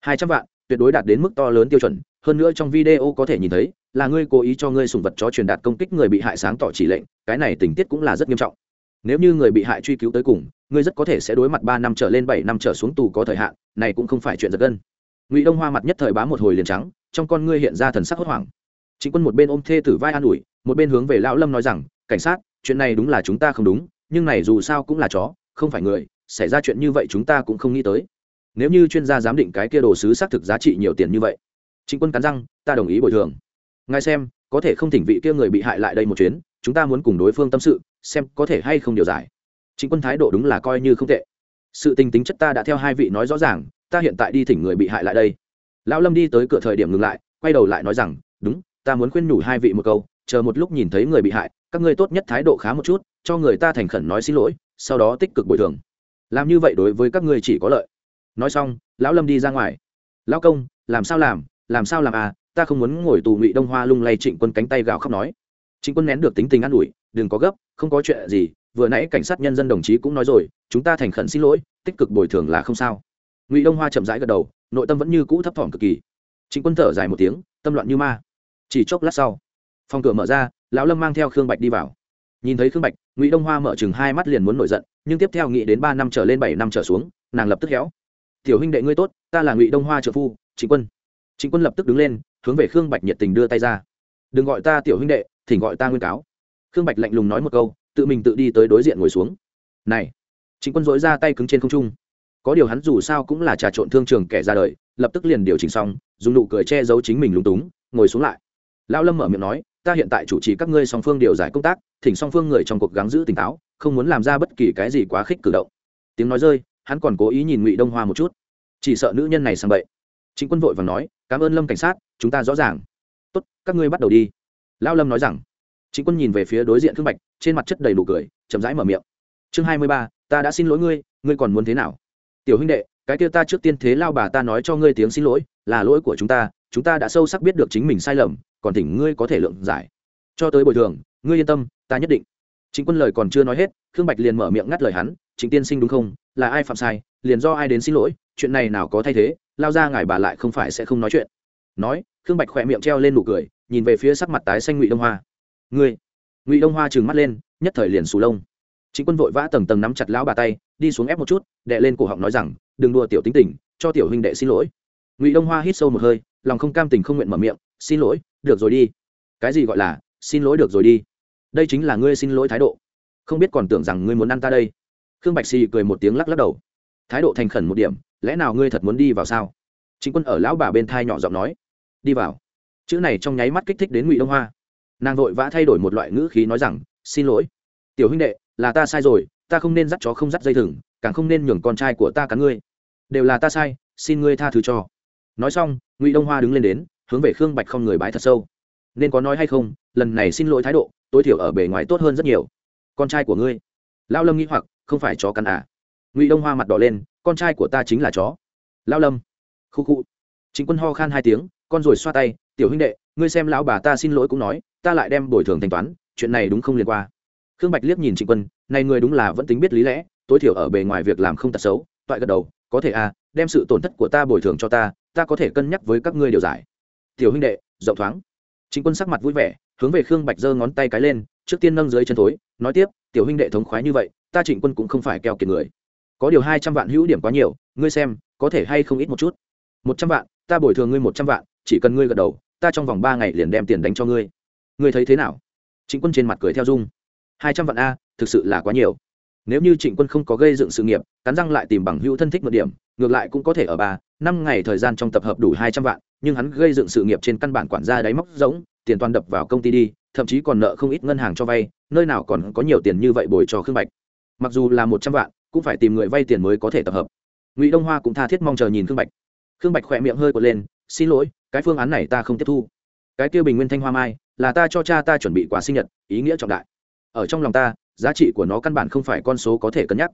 Hai trăm vạn, tuyệt đối đạt đến mức to lớn tiêu chuẩn, hơn nữa trong video có thể nhìn thấy, là ngươi cố ý cho ngươi sùng vật chó truyền đạt công kích người bị hại sáng tỏ chỉ lệnh, cái này tình tiết cũng là rất nghiêm trọng. Nếu như người bị hại truy cứu tới cùng, ngươi rất có thể sẽ đối mặt ba năm trở lên bảy năm trở xuống tù có thời hạn, này cũng không phải chuyện giật gân. Ngụy đông hoa mặt nhất thời bá một hồi liền trắng, trong con ngươi hiện ra thần sắc hốt hoảng. Chính quân một bên ôm thê tử vai an ủi, một bên hướng về lão lâm nói rằng, cảnh sát chuyện này đúng là chúng ta không đúng, nhưng này dù sao cũng là chó, không phải người, xảy ra chuyện như vậy chúng ta cũng không nghĩ tới. Nếu như chuyên gia giám định cái kia đồ sứ xác thực giá trị nhiều tiền như vậy chính quân cắn răng, ta đồng ý bồi thường. Ngài xem, có thể không thỉnh vị kia người bị hại lại đây một chuyến, chúng ta muốn cùng đối phương tâm sự, xem có thể hay không điều giải. Chính quân thái độ đúng là coi như không tệ. Sự tình tính chất ta đã theo hai vị nói rõ ràng, ta hiện tại đi thỉnh người bị hại lại đây. Lão lâm đi tới cửa thời điểm ngừng lại, quay đầu lại nói rằng, đúng, ta muốn khuyên nhủ hai vị một câu, chờ một lúc nhìn thấy người bị hại các ngươi tốt nhất thái độ khá một chút, cho người ta thành khẩn nói xin lỗi, sau đó tích cực bồi thường. Làm như vậy đối với các ngươi chỉ có lợi. Nói xong, lão lâm đi ra ngoài. Lão công, làm sao làm? Làm sao làm à? Ta không muốn ngồi tù ngụy đông hoa lung lay trịnh quân cánh tay gào khóc nói. Trịnh quân nén được tính tình an ủi, đừng có gấp, không có chuyện gì, vừa nãy cảnh sát nhân dân đồng chí cũng nói rồi, chúng ta thành khẩn xin lỗi, tích cực bồi thường là không sao. Ngụy đông hoa chậm rãi gật đầu, nội tâm vẫn như cũ thấp thỏm cực kỳ. Trịnh quân thở dài một tiếng, tâm loạn như ma. Chỉ chốc lát sau, phòng cửa mở ra lão lâm mang theo khương bạch đi vào nhìn thấy khương bạch ngụy đông hoa mở chừng hai mắt liền muốn nổi giận nhưng tiếp theo nghĩ đến ba năm trở lên bảy năm trở xuống nàng lập tức héo tiểu huynh đệ ngươi tốt ta là ngụy đông hoa trợ phu trịnh quân trịnh quân lập tức đứng lên hướng về khương bạch nhiệt tình đưa tay ra đừng gọi ta tiểu huynh đệ thỉnh gọi ta nguyên cáo khương bạch lạnh lùng nói một câu tự mình tự đi tới đối diện ngồi xuống này trịnh quân dối ra tay cứng trên không trung có điều hắn dù sao cũng là trà trộn thương trường kẻ ra đời lập tức liền điều chỉnh xong dùng nụ cười che giấu chính mình lúng túng ngồi xuống lại lão lâm mở miệng nói ta hiện tại chủ trì các ngươi song phương điều giải công tác, thỉnh song phương người trong cuộc gắng giữ tỉnh táo, không muốn làm ra bất kỳ cái gì quá khích cử động. Tiếng nói rơi, hắn còn cố ý nhìn ngụy đông hoa một chút. Chỉ sợ nữ nhân này sang bậy. Chính quân vội và nói, cảm ơn lâm cảnh sát, chúng ta rõ ràng. Tốt, các ngươi bắt đầu đi. Lão lâm nói rằng. Chính quân nhìn về phía đối diện thương bạch, trên mặt chất đầy đủ cười, chậm rãi mở miệng. Chương hai mươi ba, ta đã xin lỗi ngươi ngươi còn muốn thế nào? Tiểu huynh đệ, cái kia ta trước tiên thế lao bà ta nói cho ngươi tiếng xin lỗi, là lỗi của chúng ta chúng ta đã sâu sắc biết được chính mình sai lầm còn thỉnh ngươi có thể lượng giải. Cho tới bồi thường, ngươi yên tâm, ta nhất định. Chính quân lời còn chưa nói hết, khương bạch liền mở miệng ngắt lời hắn chính tiên sinh đúng không? Là ai phạm sai? Liền do ai đến xin lỗi? Chuyện này nào có thay thế? Lao ra ngài bà lại không phải sẽ không nói chuyện. Nói, khương bạch khỏe miệng treo lên nụ cười, nhìn về phía sắc mặt tái xanh ngụy đông hoa. Ngươi. Ngụy đông hoa trừng mắt lên, nhất thời liền sù lông. Chính quân vội vã tầng tầng nắm chặt lão bà tay, đi xuống ép một chút, đệ lên cổ họng nói rằng, đừng đùa tiểu tính tình, cho tiểu huynh đệ xin lỗi. Ngụy đông hoa hít sâu một hơi, lòng không cam tình không nguyện mở miệng xin lỗi, được rồi đi. Cái gì gọi là, xin lỗi được rồi đi? Đây chính là ngươi xin lỗi thái độ. Không biết còn tưởng rằng ngươi muốn ăn ta đây. Khương bạch xì cười một tiếng lắc lắc đầu. Thái độ thành khẩn một điểm, lẽ nào ngươi thật muốn đi vào sao? Chính quân ở lão bà bên thai nhỏ giọng nói. Đi vào. Chữ này trong nháy mắt kích thích đến ngụy đông hoa. Nàng vội vã thay đổi một loại ngữ khí nói rằng, xin lỗi. Tiểu huynh đệ, là ta sai rồi, ta không nên dắt chó không dắt dây thừng, càng không nên nhường con trai của ta cắn ngươi. Đều là ta sai, xin ngươi tha thứ cho. Nói xong, ngụy đông hoa đứng lên đến hướng về khương bạch không người bái thật sâu. Nên có nói hay không, lần này xin lỗi thái độ, tối thiểu ở bề ngoài tốt hơn rất nhiều. Con trai của ngươi. Lao lâm nghĩ hoặc, không phải chó cắn à? Ngụy đông hoa mặt đỏ lên, con trai của ta chính là chó. Lao lâm. Khu khu. Chính quân ho khan hai tiếng, con rồi xoa tay, tiểu huynh đệ, ngươi xem lão bà ta xin lỗi cũng nói, ta lại đem bồi thường thanh toán, chuyện này đúng không liên quan khương bạch liếc nhìn trịnh quân, này người đúng là vẫn tính biết lý lẽ, tối thiểu ở bề ngoài việc làm không tật xấu, toại gật đầu, có thể à đem sự tổn thất của ta bồi thường cho ta ta có thể cân nhắc với các ngươi điều giải tiểu huynh đệ, rộng thoáng. Trịnh quân sắc mặt vui vẻ, hướng về khương bạch giơ ngón tay cái lên, trước tiên nâng dưới chân thối, nói tiếp, tiểu huynh đệ thống khoái như vậy, ta trịnh quân cũng không phải keo kiệt người. Có điều hai trăm vạn hữu điểm quá nhiều, ngươi xem, có thể hay không ít một chút? Một trăm vạn, ta bồi thường ngươi một trăm vạn, chỉ cần ngươi gật đầu, ta trong vòng ba ngày liền đem tiền đánh cho ngươi. Ngươi thấy thế nào? Trịnh quân trên mặt cười theo dung hai trăm vạn a, thực sự là quá nhiều. Nếu như trịnh quân không có gây dựng sự nghiệp, cắn răng lại tìm bằng hữu thân thích một điểm, ngược lại cũng có thể ở ba năm ngày thời gian trong tập hợp đủ hai trăm vạn nhưng hắn gây dựng sự nghiệp trên căn bản quản gia đáy móc rỗng, tiền toàn đập vào công ty đi thậm chí còn nợ không ít ngân hàng cho vay nơi nào còn có nhiều tiền như vậy bồi cho khương bạch. Mặc dù là một trăm vạn cũng phải tìm người vay tiền mới có thể tập hợp. Ngụy đông hoa cũng tha thiết mong chờ nhìn khương bạch. Khương bạch khỏe miệng hơi quật lên xin lỗi cái phương án này ta không tiếp thu. Cái tiêu bình nguyên thanh hoa mai là ta cho cha ta chuẩn bị quà sinh nhật ý nghĩa trọng đại. Ở trong lòng ta giá trị của nó căn bản không phải con số có thể cân nhắc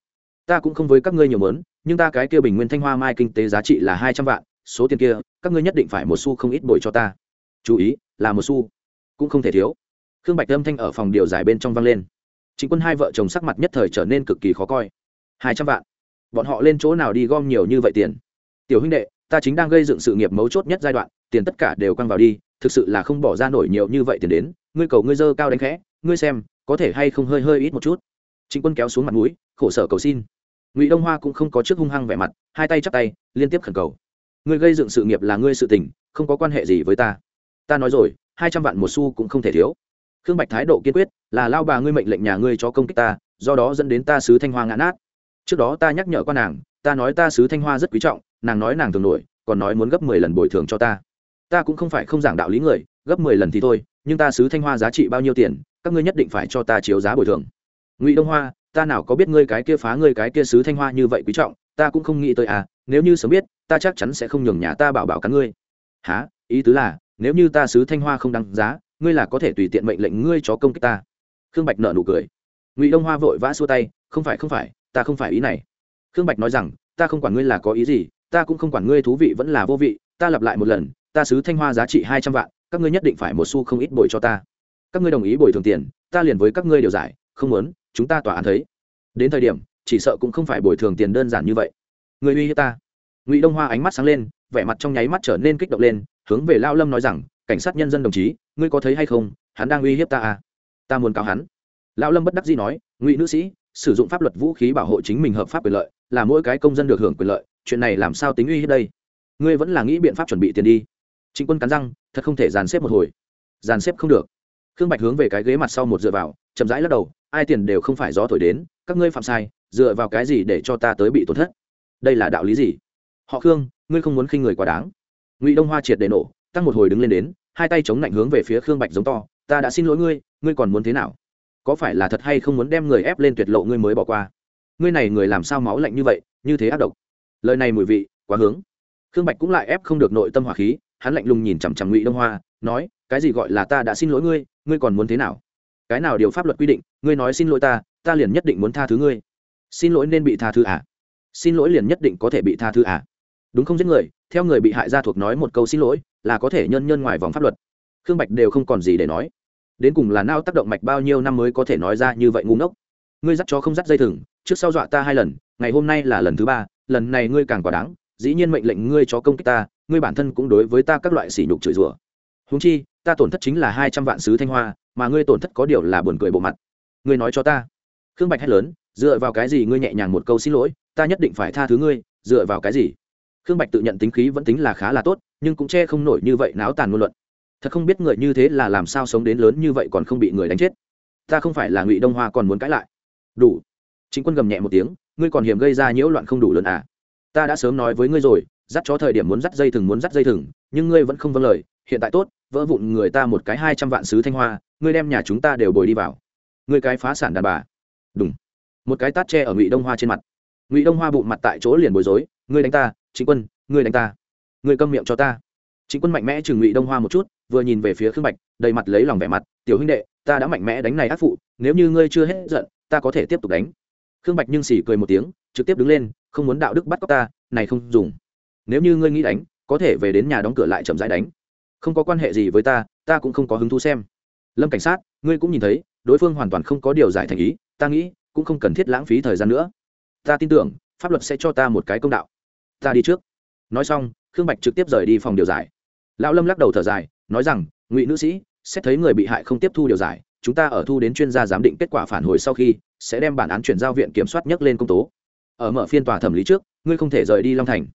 ta cũng không với các ngươi nhiều mớn, nhưng ta cái kia bình nguyên thanh hoa mai kinh tế giá trị là hai trăm vạn, số tiền kia, các ngươi nhất định phải một xu không ít bồi cho ta. Chú ý, là một xu, cũng không thể thiếu. Khương bạch âm thanh ở phòng điều giải bên trong vang lên. Chính quân hai vợ chồng sắc mặt nhất thời trở nên cực kỳ khó coi. Hai trăm vạn? Bọn họ lên chỗ nào đi gom nhiều như vậy tiền? Tiểu huynh đệ, ta chính đang gây dựng sự nghiệp mấu chốt nhất giai đoạn, tiền tất cả đều quăng vào đi, thực sự là không bỏ ra nổi nhiều như vậy tiền đến, ngươi cầu ngươi dơ cao đánh khẽ, ngươi xem, có thể hay không hơi hơi ít một chút? Trịnh quân kéo xuống mặt mũi khổ sở cầu xin. Ngụy đông hoa cũng không có trước hung hăng vẻ mặt, hai tay chắp tay, liên tiếp khẩn cầu. Ngươi gây dựng sự nghiệp là ngươi sự tình, không có quan hệ gì với ta. Ta nói rồi, hai trăm vạn một xu cũng không thể thiếu. Khương bạch thái độ kiên quyết, là lao bà ngươi mệnh lệnh nhà ngươi cho công kích ta, do đó dẫn đến ta sứ thanh hoa ngã nát. Trước đó ta nhắc nhở con nàng, ta nói ta sứ thanh hoa rất quý trọng, nàng nói nàng thường nổi, còn nói muốn gấp mười lần bồi thường cho ta. Ta cũng không phải không giảng đạo lý người, gấp mười lần thì thôi, nhưng ta sứ thanh hoa giá trị bao nhiêu tiền, các ngươi nhất định phải cho ta chiếu giá bồi thường. Ngụy đông hoa ta nào có biết ngươi cái kia phá ngươi cái kia sứ thanh hoa như vậy quý trọng, ta cũng không nghĩ tới à nếu như sớm biết, ta chắc chắn sẽ không nhường nhà ta bảo bảo cắn ngươi. Há ý tứ là, nếu như ta sứ thanh hoa không đăng giá, ngươi là có thể tùy tiện mệnh lệnh ngươi cho công kích ta. Khương bạch nợ nụ cười. Ngụy đông hoa vội vã xua tay, không phải không phải, ta không phải ý này. Khương bạch nói rằng, ta không quản ngươi là có ý gì, ta cũng không quản ngươi thú vị vẫn là vô vị, ta lặp lại một lần, ta sứ thanh hoa giá trị hai trăm vạn, các ngươi nhất định phải một xu không ít bồi cho ta. Các ngươi đồng ý bồi thường tiền, ta liền với các ngươi điều giải, không muốn chúng ta tòa án thấy. Đến thời điểm, chỉ sợ cũng không phải bồi thường tiền đơn giản như vậy. Người uy hiếp ta. Ngụy đông hoa ánh mắt sáng lên, vẻ mặt trong nháy mắt trở nên kích động lên, hướng về lao lâm nói rằng, cảnh sát nhân dân đồng chí, ngươi có thấy hay không? Hắn đang uy hiếp ta à? Ta muốn cáo hắn. Lao lâm bất đắc dĩ nói, ngụy nữ sĩ, sử dụng pháp luật vũ khí bảo hộ chính mình hợp pháp quyền lợi, là mỗi cái công dân được hưởng quyền lợi, chuyện này làm sao tính uy hiếp đây? Ngươi vẫn là nghĩ biện pháp chuẩn bị tiền đi. Chính quân cắn răng, thật không thể dàn xếp một hồi. Dàn xếp không được. Khương bạch hướng về cái ghế mặt sau một dựa vào, chậm rãi lắc đầu ai tiền đều không phải gió thổi đến, các ngươi phạm sai, dựa vào cái gì để cho ta tới bị tổn thất? Đây là đạo lý gì? Họ khương, ngươi không muốn khinh người quá đáng. Ngụy đông hoa triệt để nổ, tăng một hồi đứng lên đến, hai tay chống lạnh hướng về phía khương bạch giống to, ta đã xin lỗi ngươi ngươi còn muốn thế nào? Có phải là thật hay không muốn đem người ép lên tuyệt lộ ngươi mới bỏ qua? Ngươi này người làm sao máu lạnh như vậy, như thế ác độc? Lời này mùi vị, quá hướng. Khương bạch cũng lại ép không được nội tâm hỏa khí, hắn lạnh lùng nhìn chằm chằm ngụy đông hoa, nói, cái gì gọi là ta đã xin lỗi ngươi ngươi còn muốn thế nào? Cái nào điều pháp luật quy định, ngươi nói xin lỗi ta ta liền nhất định muốn tha thứ ngươi. Xin lỗi nên bị tha thứ à? Xin lỗi liền nhất định có thể bị tha thứ à? Đúng không giết người, theo người bị hại gia thuộc nói một câu xin lỗi, là có thể nhân nhân ngoài vòng pháp luật. Khương bạch đều không còn gì để nói. Đến cùng là nao tác động mạch bao nhiêu năm mới có thể nói ra như vậy ngu ngốc? Ngươi dắt cho không dắt dây thừng, trước sau dọa ta hai lần, ngày hôm nay là lần thứ ba, lần này ngươi càng quá đáng, dĩ nhiên mệnh lệnh ngươi cho công kích ta, ngươi bản thân cũng đối với ta các loại sỉ nhục chửi rủa. Húng chi, ta tổn thất chính là hai trăm vạn sứ thanh hoa mà ngươi tổn thất có điều là buồn cười bộ mặt. Ngươi nói cho ta. Khương bạch hét lớn, dựa vào cái gì ngươi nhẹ nhàng một câu xin lỗi, ta nhất định phải tha thứ ngươi, dựa vào cái gì? Khương bạch tự nhận tính khí vẫn tính là khá là tốt, nhưng cũng che không nổi như vậy náo tàn ngôn luận. Thật không biết người như thế là làm sao sống đến lớn như vậy còn không bị người đánh chết. Ta không phải là ngụy đông hoa còn muốn cãi lại. Đủ. Chính quân gầm nhẹ một tiếng, ngươi còn hiểm gây ra nhiễu loạn không đủ lớn à? Ta đã sớm nói với ngươi rồi, dắt cho thời điểm muốn dắt dây thừng muốn dắt dây thừng, nhưng ngươi vẫn không vâng lời, hiện tại tốt vỡ vụn người ta một cái hai trăm vạn sứ thanh hoa, ngươi đem nhà chúng ta đều bồi đi vào. Ngươi cái phá sản đàn bà. Đúng một cái tát tre ở ngụy đông hoa trên mặt. Ngụy đông hoa bụng mặt tại chỗ liền bối rối, ngươi đánh ta chính quân, ngươi đánh ta. Ngươi câm miệng cho ta. Chính quân mạnh mẽ chừng ngụy đông hoa một chút, vừa nhìn về phía khương bạch, đầy mặt lấy lòng vẻ mặt, tiểu huynh đệ, ta đã mạnh mẽ đánh này ác phụ, nếu như ngươi chưa hết giận, ta có thể tiếp tục đánh. Khương bạch nhưng xỉ cười một tiếng, trực tiếp đứng lên, không muốn đạo đức bắt cóc ta, này không dùng. Nếu như ngươi nghĩ đánh, có thể về đến nhà đóng cửa lại chậm rãi đánh không có quan hệ gì với ta ta cũng không có hứng thú xem. Lâm cảnh sát, ngươi cũng nhìn thấy, đối phương hoàn toàn không có điều giải thành ý, ta nghĩ, cũng không cần thiết lãng phí thời gian nữa. Ta tin tưởng, pháp luật sẽ cho ta một cái công đạo. Ta đi trước. Nói xong, khương bạch trực tiếp rời đi phòng điều giải. Lão lâm lắc đầu thở dài, nói rằng, ngụy nữ sĩ, xét thấy người bị hại không tiếp thu điều giải, chúng ta ở thu đến chuyên gia giám định kết quả phản hồi sau khi, sẽ đem bản án chuyển giao viện kiểm soát nhắc lên công tố. Ở mở phiên tòa thẩm lý trước, ngươi không thể rời đi long thành.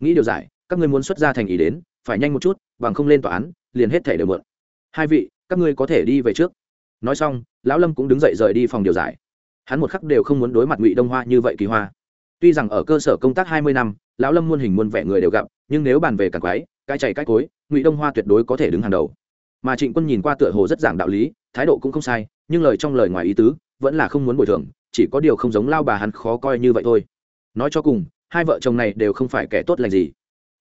Nghĩ điều giải, các ngươi muốn xuất ra thành ý đến, phải nhanh một chút bằng không lên tòa án, liền hết thể đều mượn hai vị, các ngươi có thể đi về trước. Nói xong, lão lâm cũng đứng dậy rời đi phòng điều giải. Hắn một khắc đều không muốn đối mặt ngụy đông hoa như vậy kỳ hoa. Tuy rằng ở cơ sở công tác hai mươi năm, lão lâm muôn hình muôn vẻ người đều gặp, nhưng nếu bàn về càng quái, cái chảy cái cối, ngụy đông hoa tuyệt đối có thể đứng hàng đầu. Mà trịnh quân nhìn qua tựa hồ rất giảng đạo lý, thái độ cũng không sai, nhưng lời trong lời ngoài ý tứ, vẫn là không muốn bồi thường, chỉ có điều không giống lao bà hắn khó coi như vậy thôi. Nói cho cùng, hai vợ chồng này đều không phải kẻ tốt lành gì.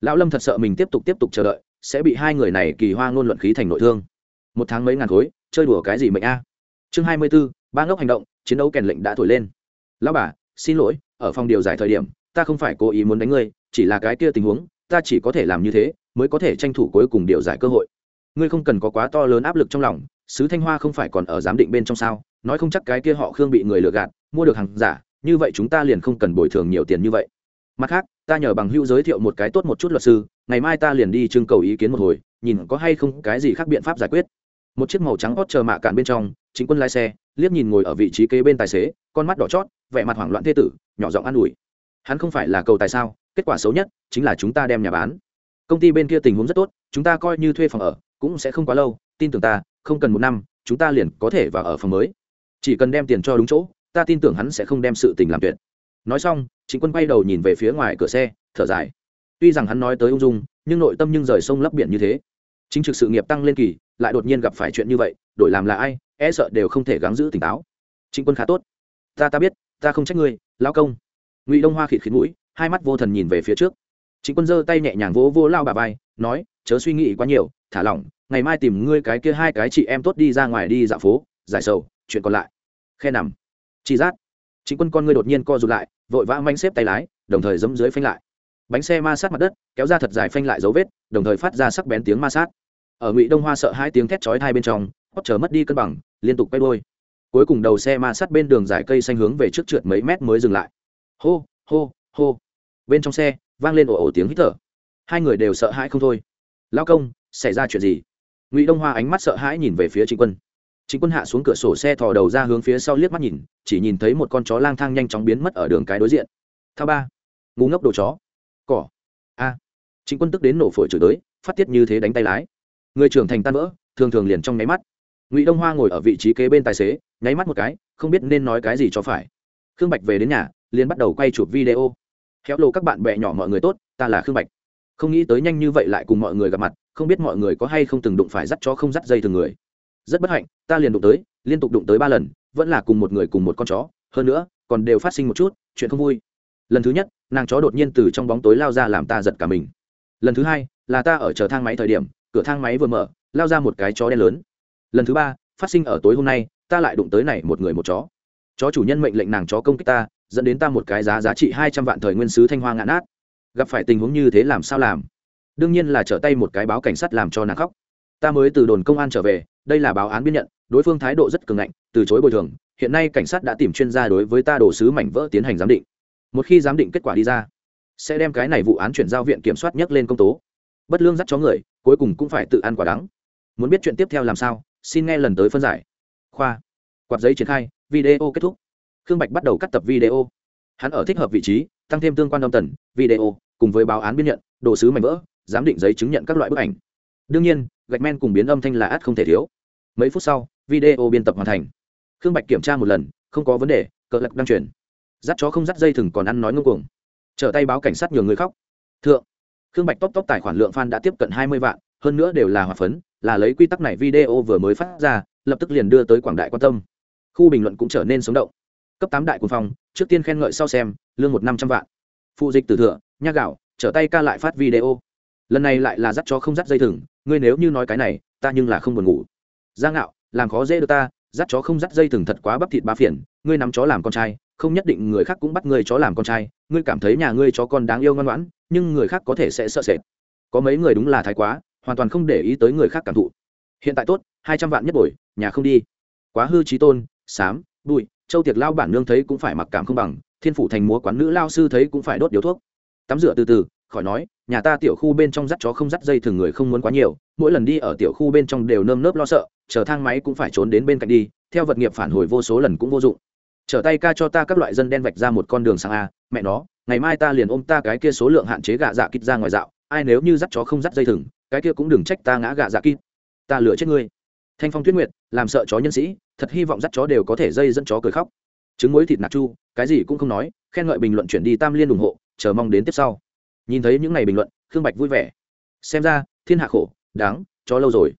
Lão lâm thật sợ mình tiếp tục tiếp tục chờ đợi sẽ bị hai người này kỳ hoa ngôn luận khí thành nội thương. Một tháng mấy ngàn khối, chơi đùa cái gì mệnh a? Chương hai mươi b ố ba ngốc hành động, chiến đấu kèn lệnh đã thổi lên. Lão bà, xin lỗi, ở phòng điều giải thời điểm, ta không phải cố ý muốn đánh ngươi, chỉ là cái kia tình huống, ta chỉ có thể làm như thế, mới có thể tranh thủ cuối cùng điều giải cơ hội. Ngươi không cần có quá to lớn áp lực trong lòng, sứ thanh hoa không phải còn ở giám định bên trong sao? Nói không chắc cái kia họ khương bị người lừa gạt, mua được hàng giả, như vậy chúng ta liền không cần bồi thường nhiều tiền như vậy mặt khác, ta nhờ bằng hữu giới thiệu một cái tốt một chút luật sư, ngày mai ta liền đi trưng cầu ý kiến một hồi, nhìn có hay không cái gì khác biện pháp giải quyết. Một chiếc màu trắng hót chờ mạ cạn bên trong, chính quân lái xe, liếc nhìn ngồi ở vị trí kế bên tài xế, con mắt đỏ chót, vẻ mặt hoảng loạn thê tử, nhỏ giọng an ủi. Hắn không phải là cầu tài sao, kết quả xấu nhất chính là chúng ta đem nhà bán. Công ty bên kia tình huống rất tốt, chúng ta coi như thuê phòng ở, cũng sẽ không quá lâu, tin tưởng ta, không cần một năm, chúng ta liền có thể vào ở phòng mới. Chỉ cần đem tiền cho đúng chỗ, ta tin tưởng hắn sẽ không đem sự tình làm tuyệt nói xong chính quân quay đầu nhìn về phía ngoài cửa xe, thở dài. Tuy rằng hắn nói tới ung dung, nhưng nội tâm nhưng rời sông lấp biển như thế. Chính trực sự nghiệp tăng lên kỳ, lại đột nhiên gặp phải chuyện như vậy, đổi làm là ai e sợ đều không thể gắng giữ tỉnh táo. Chính quân khá tốt. Ta ta biết, ta không trách ngươi lao công. Ngụy đông hoa khịt khịt mũi, hai mắt vô thần nhìn về phía trước. Chính quân giơ tay nhẹ nhàng vỗ vỗ lao bà vai, nói, chớ suy nghĩ quá nhiều, thả lỏng, ngày mai tìm ngươi cái kia hai cái chị em tốt đi ra ngoài đi dạo phố, giải sầu, chuyện còn lại. Khe nằm. Chi giác chính quân con ngươi đột nhiên co rụt lại, vội vã manh xếp tay lái, đồng thời giấm dưới phanh lại. Bánh xe ma sát mặt đất, kéo ra thật dài phanh lại dấu vết, đồng thời phát ra sắc bén tiếng ma sát. Ở ngụy đông hoa sợ hai tiếng thét chói hai bên trong hót chờ mất đi cân bằng, liên tục quay đôi cuối cùng đầu xe ma sát bên đường dài cây xanh hướng về trước trượt mấy mét mới dừng lại. Hô hô hô. Bên trong xe, vang lên ồ ồ tiếng hít thở. Hai người đều sợ hãi không thôi. Lao công, xảy ra chuyện gì? Ngụy đông hoa ánh mắt sợ hãi nhìn về phía trịnh quân trịnh quân hạ xuống cửa sổ xe thò đầu ra hướng phía sau liếc mắt nhìn, chỉ nhìn thấy một con chó lang thang nhanh chóng biến mất ở đường cái đối diện. Thao ba, ngu ngốc đồ chó. Cỏ. A. Trịnh quân tức đến nổ phổi chửi tới, phát tiết như thế đánh tay lái. Người trưởng thành tan vỡ, thường thường liền trong nháy mắt. Ngụy đông hoa ngồi ở vị trí kế bên tài xế, nháy mắt một cái, không biết nên nói cái gì cho phải. Khương bạch về đến nhà, liền bắt đầu quay chụp video. Khéo lộ các bạn bè nhỏ mọi người tốt, ta là khương bạch. Không nghĩ tới nhanh như vậy lại cùng mọi người gặp mặt, không biết mọi người có hay không từng đụng phải dắt chó không dắt dây thường người rất bất hạnh, ta liền đụng tới, liên tục đụng tới ba lần, vẫn là cùng một người cùng một con chó. Hơn nữa, còn đều phát sinh một chút, chuyện không vui. Lần thứ nhất, nàng chó đột nhiên từ trong bóng tối lao ra làm ta giật cả mình. Lần thứ hai, là ta ở chờ thang máy thời điểm, cửa thang máy vừa mở, lao ra một cái chó đen lớn. Lần thứ ba, phát sinh ở tối hôm nay, ta lại đụng tới này một người một chó. Chó chủ nhân mệnh lệnh nàng chó công kích ta, dẫn đến ta một cái giá giá trị hai trăm vạn thời nguyên sứ thanh hoa ngã nát. Gặp phải tình huống như thế làm sao làm? Đương nhiên là trở tay một cái báo cảnh sát làm cho nàng khóc. Ta mới từ đồn công an trở về đây là báo án biên nhận, đối phương thái độ rất cường ngạnh, từ chối bồi thường. Hiện nay cảnh sát đã tìm chuyên gia đối với ta đổ sứ mảnh vỡ tiến hành giám định. Một khi giám định kết quả đi ra, sẽ đem cái này vụ án chuyển giao viện kiểm soát nhắc lên công tố. Bất lương dắt chó người, cuối cùng cũng phải tự ăn quả đắng. Muốn biết chuyện tiếp theo làm sao, xin nghe lần tới phân giải. Khoa. Quạt giấy triển khai, video kết thúc. Khương bạch bắt đầu cắt tập video. Hắn ở thích hợp vị trí, tăng thêm tương quan đông tần, video, cùng với báo án biên nhận, đồ sứ mảnh vỡ, giám định giấy chứng nhận các loại bức ảnh. Đương nhiên, gạch men cùng biến âm thanh là át không thể thiếu mấy phút sau, video biên tập hoàn thành. Khương bạch kiểm tra một lần, không có vấn đề, cờ lạc đăng truyền dắt chó không dắt dây thừng còn ăn nói ngưng cuồng. Trở tay báo cảnh sát nhiều người khóc. Thượng, khương bạch tóc tóc tài khoản lượng fan đã tiếp cận hai mươi vạn, hơn nữa đều là hòa phấn, là lấy quy tắc này video vừa mới phát ra, lập tức liền đưa tới quảng đại quan tâm. Khu bình luận cũng trở nên sống động. Cấp tám đại quân phong, trước tiên khen ngợi sau xem, lương một năm trăm vạn. Phụ dịch từ thừa nhắc gạo, trở tay ca lại phát video. Lần này lại là dắt cho không dắt dây thừng, ngươi nếu như nói cái này, ta nhưng là không buồn ngủ giang ngạo làm khó dễ được ta dắt chó không dắt dây thừng thật quá bắp thịt ba phiền ngươi nắm chó làm con trai không nhất định người khác cũng bắt ngươi chó làm con trai ngươi cảm thấy nhà ngươi chó con đáng yêu ngoan ngoãn nhưng người khác có thể sẽ sợ sệt. Có mấy người đúng là thái quá hoàn toàn không để ý tới người khác cảm thụ. Hiện tại tốt hai trăm vạn nhất bồi, nhà không đi. Quá hư trí tôn sám bụi châu tiệc lao bản nương thấy cũng phải mặc cảm không bằng thiên phủ thành múa quán nữ lao sư thấy cũng phải đốt điếu thuốc. Tắm rửa từ từ khỏi nói, nhà ta tiểu khu bên trong dắt chó không dắt dây thường người không muốn quá nhiều, mỗi lần đi ở tiểu khu bên trong đều nơm nớp lo sợ, chờ thang máy cũng phải trốn đến bên cạnh đi, theo vật nghiệp phản hồi vô số lần cũng vô dụng. Trở tay ca cho ta các loại dân đen vạch ra một con đường sang a, mẹ nó, ngày mai ta liền ôm ta cái kia số lượng hạn chế gạ dạ kít ra ngoài dạo, ai nếu như dắt chó không dắt dây thừng cái kia cũng đừng trách ta ngã gạ dạ kít. Ta lựa chết ngươi. Thanh phong tuyết nguyệt, làm sợ chó nhân sĩ, thật hy vọng dắt chó đều có thể dây dẫn chó cười khóc. Trứng muối thịt nạc chu, cái gì cũng không nói, khen ngợi bình luận chuyển đi tam liên ủng hộ, chờ mong đến tiếp sau nhìn thấy những ngày bình luận, khương bạch vui vẻ. Xem ra, thiên hạ khổ, đáng, cho lâu rồi.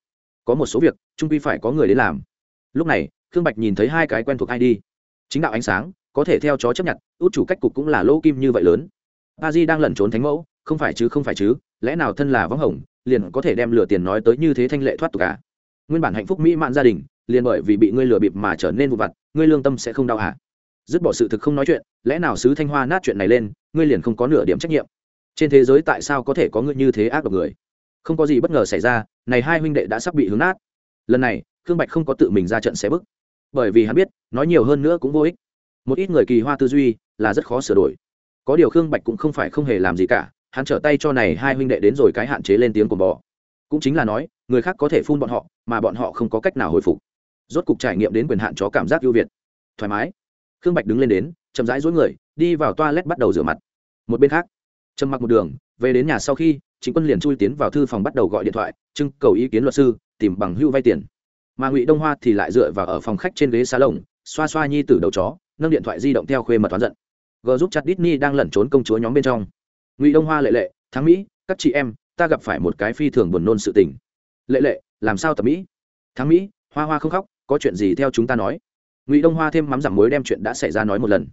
Có một số việc, trung quy phải có người đến làm. Lúc này, khương bạch nhìn thấy hai cái quen thuộc ai đi. Chính đạo ánh sáng, có thể theo chó chấp nhận, út chủ cách cục cũng là lỗ kim như vậy lớn. A di đang lẩn trốn thánh mẫu, không phải chứ, không phải chứ, lẽ nào thân là võng hồng, liền có thể đem lừa tiền nói tới như thế thanh lệ thoát tục cả nguyên bản hạnh phúc mỹ mãn gia đình, liền bởi vì bị ngươi lừa bịp mà trở nên vụ vặt, ngươi lương tâm sẽ không đau hả dứt bỏ sự thực không nói chuyện, lẽ nào sứ thanh hoa nát chuyện này lên, ngươi liền không có nửa điểm trách nhiệm? Trên thế giới tại sao có thể có người như thế ác độc người? Không có gì bất ngờ xảy ra, này hai huynh đệ đã sắp bị hướng nát. Lần này, khương bạch không có tự mình ra trận xé bức. Bởi vì hắn biết, nói nhiều hơn nữa cũng vô ích. Một ít người kỳ hoa tư duy là rất khó sửa đổi. Có điều khương bạch cũng không phải không hề làm gì cả, hắn trở tay cho này hai huynh đệ đến rồi cái hạn chế lên tiếng của bò. Cũng chính là nói, người khác có thể phun bọn họ, mà bọn họ không có cách nào hồi phục. Rốt cục trải nghiệm đến quyền hạn chó cảm giác ưu việt. Thoải mái. Khương bạch đứng lên đến, chậm rãi dối người, đi vào toilet bắt đầu rửa mặt. Một bên khác trầm mặc một đường, về đến nhà sau khi, chính quân liền chui tiến vào thư phòng bắt đầu gọi điện thoại, trưng cầu ý kiến luật sư, tìm bằng hưu vay tiền. Mà ngụy đông hoa thì lại dựa vào ở phòng khách trên ghế xá lồng, xoa xoa nhi từ đầu chó, nâng điện thoại di động theo khuê mật toán giận. G giúp chặt Disney đang lẩn trốn công chúa nhóm bên trong. Ngụy đông hoa lệ lệ, thắng mỹ, các chị em, ta gặp phải một cái phi thường buồn nôn sự tình. Lệ lệ, làm sao tập mỹ? Thắng mỹ, hoa hoa không khóc, có chuyện gì theo chúng ta nói. Ngụy đông hoa thêm mắm giảm muối đem chuyện đã xảy ra nói một lần.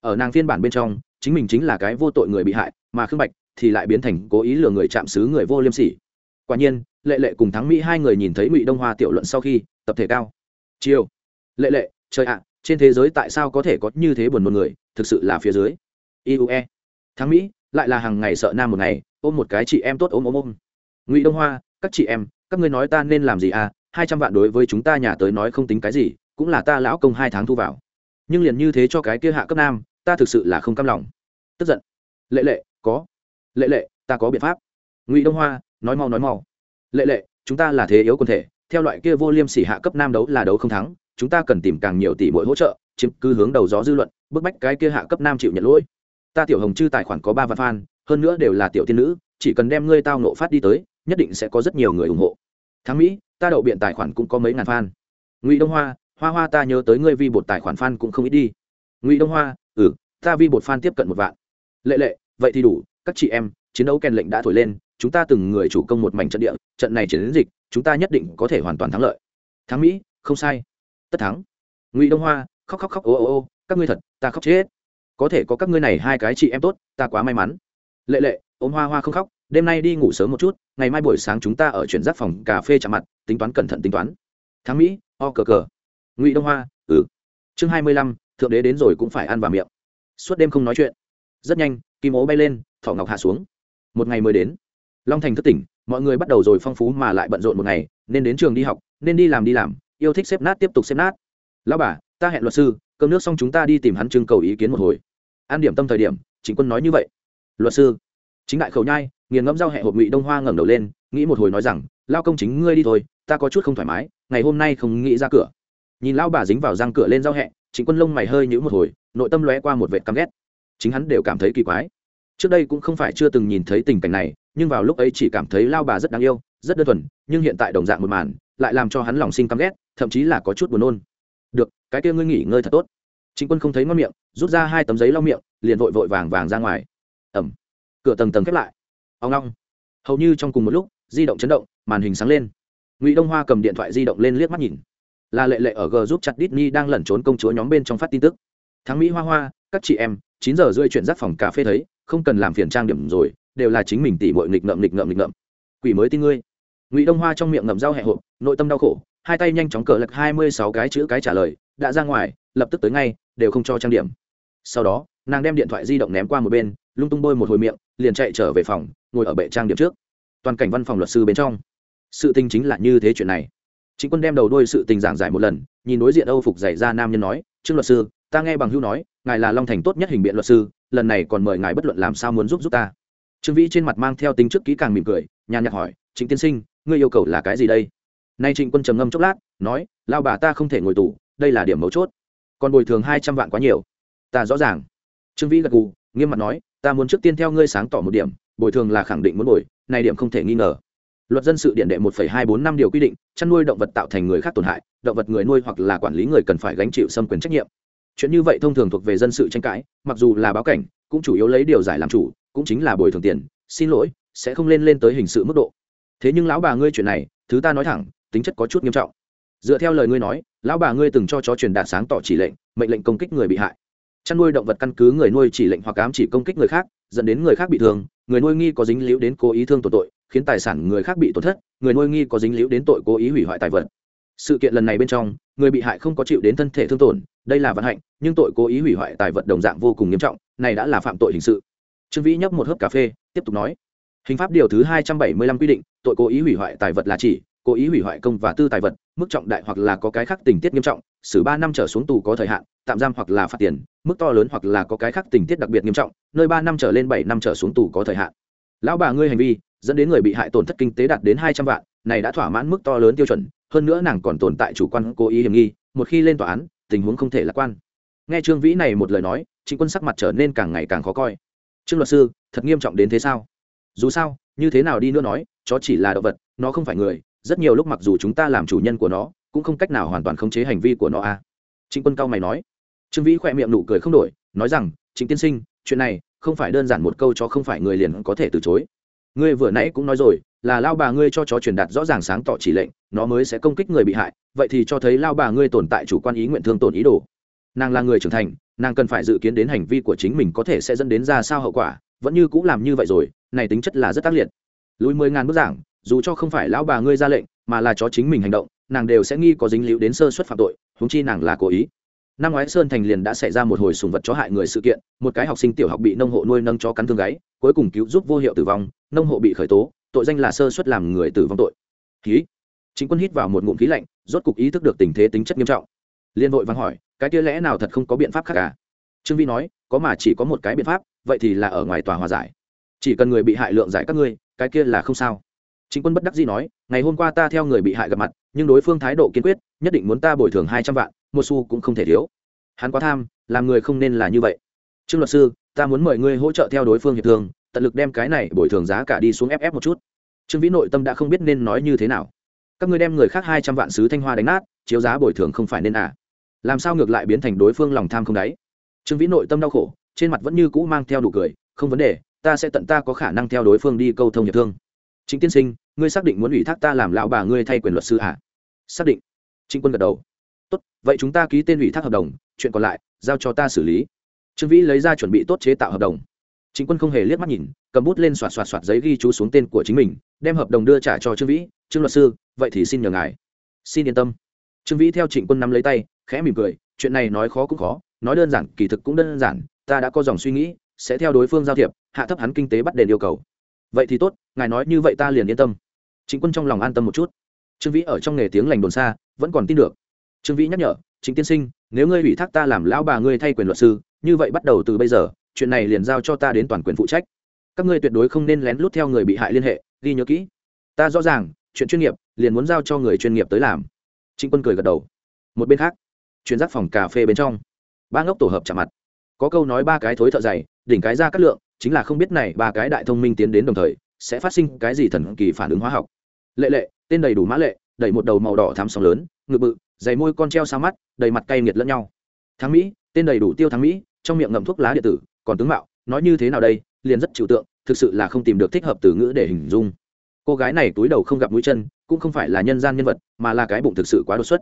Ở nàng phiên bản bên trong chính mình chính là cái vô tội người bị hại, mà khương bạch thì lại biến thành cố ý lừa người chạm xứ người vô liêm sỉ. Quả nhiên, lệ lệ cùng thắng mỹ hai người nhìn thấy ngụy đông hoa tiểu luận sau khi, tập thể cao. Chiều lệ lệ, trời ạ, trên thế giới tại sao có thể có như thế buồn một người, thực sự là phía dưới. Iue thắng mỹ, lại là hàng ngày sợ nam một ngày, ôm một cái chị em tốt ôm ôm ôm. Ngụy đông hoa, các chị em, các ngươi nói ta nên làm gì à hai trăm vạn đối với chúng ta nhà tới nói không tính cái gì, cũng là ta lão công hai tháng thu vào. Nhưng liền như thế cho cái kia hạ cấp nam ta thực sự là không cam lòng. Tức giận. Lệ lệ, có. Lệ lệ, ta có biện pháp. Ngụy đông hoa, nói mau nói mau. Lệ lệ, chúng ta là thế yếu quân thể, theo loại kia vô liêm sỉ hạ cấp nam đấu là đấu không thắng, chúng ta cần tìm càng nhiều tỷ mỗi hỗ trợ, chiếm cứ hướng đầu gió dư luận, bức bách cái kia hạ cấp nam chịu nhận lỗi. Ta tiểu hồng chư tài khoản có ba vạn fan, hơn nữa đều là tiểu tiên nữ, chỉ cần đem ngươi tao nộ phát đi tới, nhất định sẽ có rất nhiều người ủng hộ. Tháng mỹ, ta đậu biện tài khoản cũng có mấy ngàn fan. Ngụy đông hoa hoa hoa ta nhớ tới ngươi vi bột tài khoản fan cũng không ít đi. Ngụy đông hoa ừ ta vi bột fan tiếp cận một vạn. Lệ lệ, vậy thì đủ, các chị em, chiến đấu kèn lệnh đã thổi lên, chúng ta từng người chủ công một mảnh trận địa, trận này chiến dịch, chúng ta nhất định có thể hoàn toàn thắng lợi. Thắng mỹ, không sai. Tất thắng. Ngụy đông hoa, khóc khóc khóc, ô ô ô, các ngươi thật, ta khóc chết. Có thể có các ngươi này hai cái chị em tốt, ta quá may mắn. Lệ lệ, ôm hoa hoa không khóc, đêm nay đi ngủ sớm một chút, ngày mai buổi sáng chúng ta ở chuyển giáp phòng cà phê chạm mặt, tính toán cẩn thận tính toán. Thắng mỹ, o cờ cờ. Ngụy đông hoa ừ. Chương hai mươi lăm thượng đế đến rồi cũng phải ăn vào miệng. Suốt đêm không nói chuyện. Rất nhanh, kim ố bay lên thọ ngọc hạ xuống. Một ngày mới đến. Long thành thất tỉnh, mọi người bắt đầu rồi phong phú mà lại bận rộn một ngày, nên đến trường đi học, nên đi làm đi làm, yêu thích xếp nát tiếp tục xếp nát. Lão bà, ta hẹn luật sư, cơm nước xong chúng ta đi tìm hắn trưng cầu ý kiến một hồi. An điểm tâm thời điểm, chính quân nói như vậy. Luật sư. Chính đại khẩu nhai, nghiền ngẫm giao hẹ hộp ngụy đông hoa ngẩng đầu lên, nghĩ một hồi nói rằng lao công chính ngươi đi thôi, ta có chút không thoải mái, ngày hôm nay không nghĩ ra cửa. Nhìn lao bà dính vào răng cửa lên giao hẹ chính quân lông mày hơi nhữ một hồi, nội tâm lóe qua một vệ căm ghét. Chính hắn đều cảm thấy kỳ quái. Trước đây cũng không phải chưa từng nhìn thấy tình cảnh này, nhưng vào lúc ấy chỉ cảm thấy lao bà rất đáng yêu, rất đơn thuần, nhưng hiện tại đồng dạng một màn, lại làm cho hắn lòng sinh căm ghét, thậm chí là có chút buồn nôn. Được, cái kia ngươi nghỉ ngơi thật tốt. Chính quân không thấy ngon miệng, rút ra hai tấm giấy lau miệng, liền vội vội vàng vàng ra ngoài. Ẩm cửa tầng tầng khép lại. Ông long hầu như trong cùng một lúc, di động chấn động, màn hình sáng lên. Ngụy đông hoa cầm điện thoại di động lên liếc mắt nhìn là lệ lệ ở g giúp chặt Disney đang lẩn trốn công chúa nhóm bên trong phát tin tức. Thắng mỹ hoa hoa, các chị em, chín giờ rưỡi chuyển dắt phòng cà phê thấy, không cần làm phiền trang điểm rồi, đều là chính mình tỉ mội nghịch ngậm nghịch ngậm nghịch ngậm quỷ mới tin ngươi. Ngụy đông hoa trong miệng ngậm dao hẹ hộp, nội tâm đau khổ, hai tay nhanh chóng cờ lật hai mươi sáu cái chữ cái trả lời, đã ra ngoài, lập tức tới ngay, đều không cho trang điểm. Sau đó, nàng đem điện thoại di động ném qua một bên, lung tung bôi một hồi miệng, liền chạy trở về phòng, ngồi ở bệ trang điểm trước. Toàn cảnh văn phòng luật sư bên trong. Sự tình chính là như thế chuyện này chính quân đem đầu đôi sự tình giảng giải một lần, nhìn đối diện âu phục giải ra nam nhân nói, trương luật sư, ta nghe bằng hữu nói, ngài là long thành tốt nhất hình biện luật sư, lần này còn mời ngài bất luận làm sao muốn giúp giúp ta. Trương vĩ trên mặt mang theo tính trước kỹ càng mỉm cười, nhàn nhạt hỏi, trịnh tiên sinh, ngươi yêu cầu là cái gì đây? Nay trịnh quân trầm ngâm chốc lát, nói lao bà ta không thể ngồi tù, đây là điểm mấu chốt. Còn bồi thường hai trăm vạn quá nhiều. Ta rõ ràng. Trương vĩ gật gù, nghiêm mặt nói, ta muốn trước tiên theo ngươi sáng tỏ một điểm, bồi thường là khẳng định muốn bồi, này điểm không thể nghi ngờ luật dân sự điện đệ một hai bốn năm điều quy định, chăn nuôi động vật tạo thành người khác tổn hại, động vật người nuôi hoặc là quản lý người cần phải gánh chịu xâm quyền trách nhiệm. Chuyện như vậy thông thường thuộc về dân sự tranh cãi, mặc dù là báo cảnh, cũng chủ yếu lấy điều giải làm chủ, cũng chính là bồi thường tiền, xin lỗi, sẽ không lên lên tới hình sự mức độ. Thế nhưng lão bà ngươi chuyện này, thứ ta nói thẳng, tính chất có chút nghiêm trọng. Dựa theo lời ngươi nói, lão bà ngươi từng cho chó truyền đạt sáng tỏ chỉ lệnh, mệnh lệnh công kích người bị hại. Chăn nuôi động vật căn cứ người nuôi chỉ lệnh hoặc ám chỉ công kích người khác dẫn đến người khác bị thương, người nuôi nghi có dính líu đến cố ý thương tổn tội, khiến tài sản người khác bị tổn thất, người nuôi nghi có dính líu đến tội cố ý hủy hoại tài vật. Sự kiện lần này bên trong, người bị hại không có chịu đến thân thể thương tổn, đây là vận hạnh, nhưng tội cố ý hủy hoại tài vật đồng dạng vô cùng nghiêm trọng, này đã là phạm tội hình sự. Trương vĩ nhấp một hớp cà phê, tiếp tục nói. Hình pháp điều thứ hai trăm bảy mươi lăm quy định, tội cố ý hủy hoại tài vật là chỉ, cố ý hủy hoại công và tư tài vật, mức trọng đại hoặc là có cái khác tình tiết nghiêm trọng xử ba năm trở xuống tù có thời hạn, tạm giam hoặc là phạt tiền, mức to lớn hoặc là có cái khác tình tiết đặc biệt nghiêm trọng, nơi ba năm trở lên bảy năm trở xuống tù có thời hạn. Lão bà ngươi hành vi, dẫn đến người bị hại tổn thất kinh tế đạt đến hai trăm vạn, này đã thỏa mãn mức to lớn tiêu chuẩn, hơn nữa nàng còn tồn tại chủ quan cố ý hiểm nghi, một khi lên tòa án, tình huống không thể lạc quan. Nghe trương vĩ này một lời nói chính quân sắc mặt trở nên càng ngày càng khó coi. Trương luật sư, thật nghiêm trọng đến thế sao? Dù sao, như thế nào đi nữa nói, chó chỉ là động vật, nó không phải người, rất nhiều lúc mặc dù chúng ta làm chủ nhân của nó cũng không cách nào hoàn toàn khống chế hành vi của nó a. À. trịnh quân cao mày nói. Trương vĩ khỏe miệng nụ cười không đổi, nói rằng, trịnh tiên sinh, chuyện này không phải đơn giản một câu cho không phải người liền có thể từ chối. Ngươi vừa nãy cũng nói rồi, là lao bà ngươi cho chó truyền đạt rõ ràng sáng tỏ chỉ lệnh, nó mới sẽ công kích người bị hại, vậy thì cho thấy lao bà ngươi tồn tại chủ quan ý nguyện thương tổn ý đồ. Nàng là người trưởng thành, nàng cần phải dự kiến đến hành vi của chính mình có thể sẽ dẫn đến ra sao hậu quả, vẫn như cũng làm như vậy rồi, này tính chất là rất tác liệt. Lùi mười ngàn bức giảng dù cho không phải lão bà ngươi ra lệnh, mà là chó chính mình hành động, nàng đều sẽ nghi có dính líu đến sơ suất phạm tội húng chi nàng là cố ý. Năm ngoái sơn thành liền đã xảy ra một hồi sùng vật chó hại người sự kiện, một cái học sinh tiểu học bị nông hộ nuôi nâng chó cắn thương gáy, cuối cùng cứu giúp vô hiệu tử vong, nông hộ bị khởi tố, tội danh là sơ suất làm người tử vong tội. Khí chính quân hít vào một ngụm khí lạnh, rốt cục ý thức được tình thế tính chất nghiêm trọng. Liên hội vắng hỏi, cái kia lẽ nào thật không có biện pháp khác cả trương vi nói, có mà chỉ có một cái biện pháp, vậy thì là ở ngoài tòa hòa giải. Chỉ cần người bị hại lượng giải các ngươi, cái kia là không sao chính quân bất đắc dĩ nói, ngày hôm qua ta theo người bị hại gặp mặt, nhưng đối phương thái độ kiên quyết, nhất định muốn ta bồi thường hai trăm vạn, một xu cũng không thể thiếu. Hắn quá tham, làm người không nên là như vậy. Trương luật sư, ta muốn mời ngươi hỗ trợ theo đối phương hiệp thương, tận lực đem cái này bồi thường giá cả đi xuống ép ép một chút. Trương vĩ nội tâm đã không biết nên nói như thế nào. Các ngươi đem người khác hai trăm vạn sứ thanh hoa đánh nát, chiếu giá bồi thường không phải nên à? Làm sao ngược lại biến thành đối phương lòng tham không đáy? Trương vĩ nội tâm đau khổ, trên mặt vẫn như cũ mang theo đủ cười, không vấn đề, ta sẽ tận ta có khả năng theo đối phương đi câu thông hiệp thương. Chính tiên sinh ngươi xác định muốn ủy thác ta làm lão bà ngươi thay quyền luật sư à? xác định. Trịnh quân gật đầu. Tốt, vậy chúng ta ký tên ủy thác hợp đồng, chuyện còn lại, giao cho ta xử lý. Trương vĩ lấy ra chuẩn bị tốt chế tạo hợp đồng. Trịnh quân không hề liếc mắt nhìn, cầm bút lên xoạt xoạt xoạt giấy ghi chú xuống tên của chính mình, đem hợp đồng đưa trả cho trương vĩ. Trương luật sư, vậy thì xin nhờ ngài. Xin yên tâm. Trương vĩ theo trịnh quân nắm lấy tay, khẽ mỉm cười, chuyện này nói khó cũng khó, nói đơn giản, kỳ thực cũng đơn giản, ta đã có dòng suy nghĩ, sẽ theo đối phương giao thiệp, hạ thấp hắn kinh tế bắt đền yêu cầu. Vậy thì tốt, ngài nói như vậy ta liền yên tâm chính quân trong lòng an tâm một chút. Trương vĩ ở trong nghề tiếng lành đồn xa, vẫn còn tin được. Trương vĩ nhắc nhở chính tiên sinh, nếu ngươi ủy thác ta làm lão bà ngươi thay quyền luật sư, như vậy bắt đầu từ bây giờ, chuyện này liền giao cho ta đến toàn quyền phụ trách. Các ngươi tuyệt đối không nên lén lút theo người bị hại liên hệ, ghi nhớ kỹ. Ta rõ ràng, chuyện chuyên nghiệp liền muốn giao cho người chuyên nghiệp tới làm. Trịnh quân cười gật đầu. Một bên khác chuyên giác phòng cà phê bên trong, ba ngốc tổ hợp chạm mặt. Có câu nói ba cái thối thợ dày, đỉnh cái ra cắt lượng, chính là không biết này ba cái đại thông minh tiến đến đồng thời sẽ phát sinh cái gì thần kỳ phản ứng hóa học. Lệ lệ, tên đầy đủ mã lệ đẩy một đầu màu đỏ thắm sóng lớn, ngực bự, dày môi con treo sao mắt, đầy mặt cay nghiệt lẫn nhau. Thắng mỹ, tên đầy đủ tiêu thắng mỹ, trong miệng ngậm thuốc lá điện tử, còn tướng mạo, nói như thế nào đây, liền rất trừu tượng, thực sự là không tìm được thích hợp từ ngữ để hình dung. Cô gái này túi đầu không gặp mũi chân, cũng không phải là nhân gian nhân vật, mà là cái bụng thực sự quá đột xuất.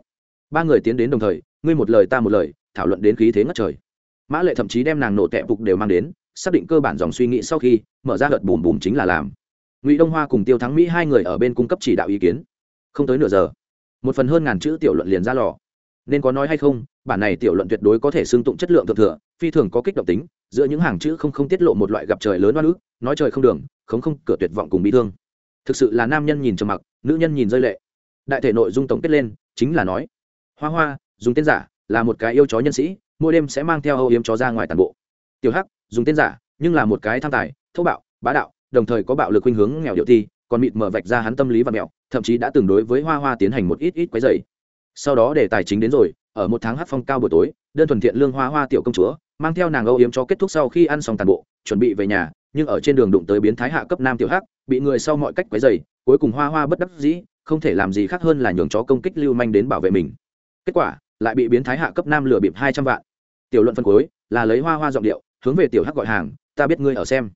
Ba người tiến đến đồng thời, ngươi một lời ta một lời, thảo luận đến khí thế ngất trời. Mã lệ thậm chí đem nàng nổ tẹp phục đều mang đến, xác định cơ bản dòng suy nghĩ sau khi, mở ra gợt bùm bùm chính là làm ngụy đông hoa cùng tiêu thắng mỹ hai người ở bên cung cấp chỉ đạo ý kiến không tới nửa giờ một phần hơn ngàn chữ tiểu luận liền ra lò nên có nói hay không bản này tiểu luận tuyệt đối có thể xưng tụng chất lượng thượng thừa phi thường có kích động tính giữa những hàng chữ không không tiết lộ một loại gặp trời lớn oan ức nói trời không đường không không cửa tuyệt vọng cùng bị thương thực sự là nam nhân nhìn trầm mặc nữ nhân nhìn rơi lệ đại thể nội dung tổng kết lên chính là nói hoa hoa dùng tên giả là một cái yêu chó nhân sĩ mỗi đêm sẽ mang theo âu yếm chó ra ngoài tàn bộ tiểu hắc dùng tên giả nhưng là một cái tham tài thô bạo bá đạo đồng thời có bạo lực khuynh hướng nghèo điệu ti, còn mịt mở vạch ra hắn tâm lý và mẹo, thậm chí đã từng đối với hoa hoa tiến hành một ít ít quấy dày sau đó để tài chính đến rồi, ở một tháng hát phong cao buổi tối, đơn thuần thiện lương hoa hoa tiểu công chúa, mang theo nàng âu yếm cho kết thúc sau khi ăn xong tàn bộ, chuẩn bị về nhà, nhưng ở trên đường đụng tới biến thái hạ cấp nam tiểu hắc, bị người sau mọi cách quấy dày cuối cùng hoa hoa bất đắc dĩ, không thể làm gì khác hơn là nhường chó công kích lưu manh đến bảo vệ mình. Kết quả, lại bị biến thái hạ cấp nam lừa bịp hai trăm vạn. Tiểu luận phân cuối là lấy hoa hoa giọng điệu, hướng về tiểu hắc gọi hàng, ta biết ngươi ở xem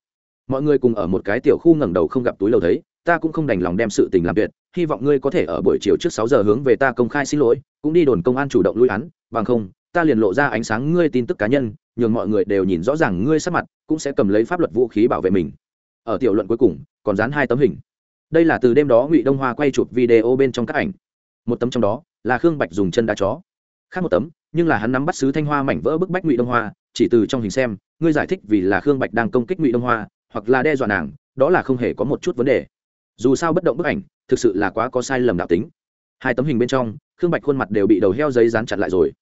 mọi người cùng ở một cái tiểu khu ngẩng đầu không gặp túi lầu thấy, ta cũng không đành lòng đem sự tình làm tuyệt, hy vọng ngươi có thể ở buổi chiều trước sáu giờ hướng về ta công khai xin lỗi, cũng đi đồn công an chủ động lui án, bằng không, ta liền lộ ra ánh sáng ngươi tin tức cá nhân, nhường mọi người đều nhìn rõ ràng ngươi sắp mặt, cũng sẽ cầm lấy pháp luật vũ khí bảo vệ mình. Ở tiểu luận cuối cùng, còn dán hai tấm hình. Đây là từ đêm đó ngụy đông hoa quay chụp video bên trong các ảnh. Một tấm trong đó, là khương bạch dùng chân đá chó. Khác một tấm, nhưng là hắn nắm bắt sứ thanh hoa mảnh vỡ bức bách ngụy đông hoa, chỉ từ trong hình xem, ngươi giải thích vì là khương bạch đang công kích ngụy đông hoa hoặc là đe dọa nàng, đó là không hề có một chút vấn đề. Dù sao bất động bức ảnh, thực sự là quá có sai lầm đạo tính. Hai tấm hình bên trong, khương bạch khuôn mặt đều bị đầu heo giấy dán chặt lại rồi.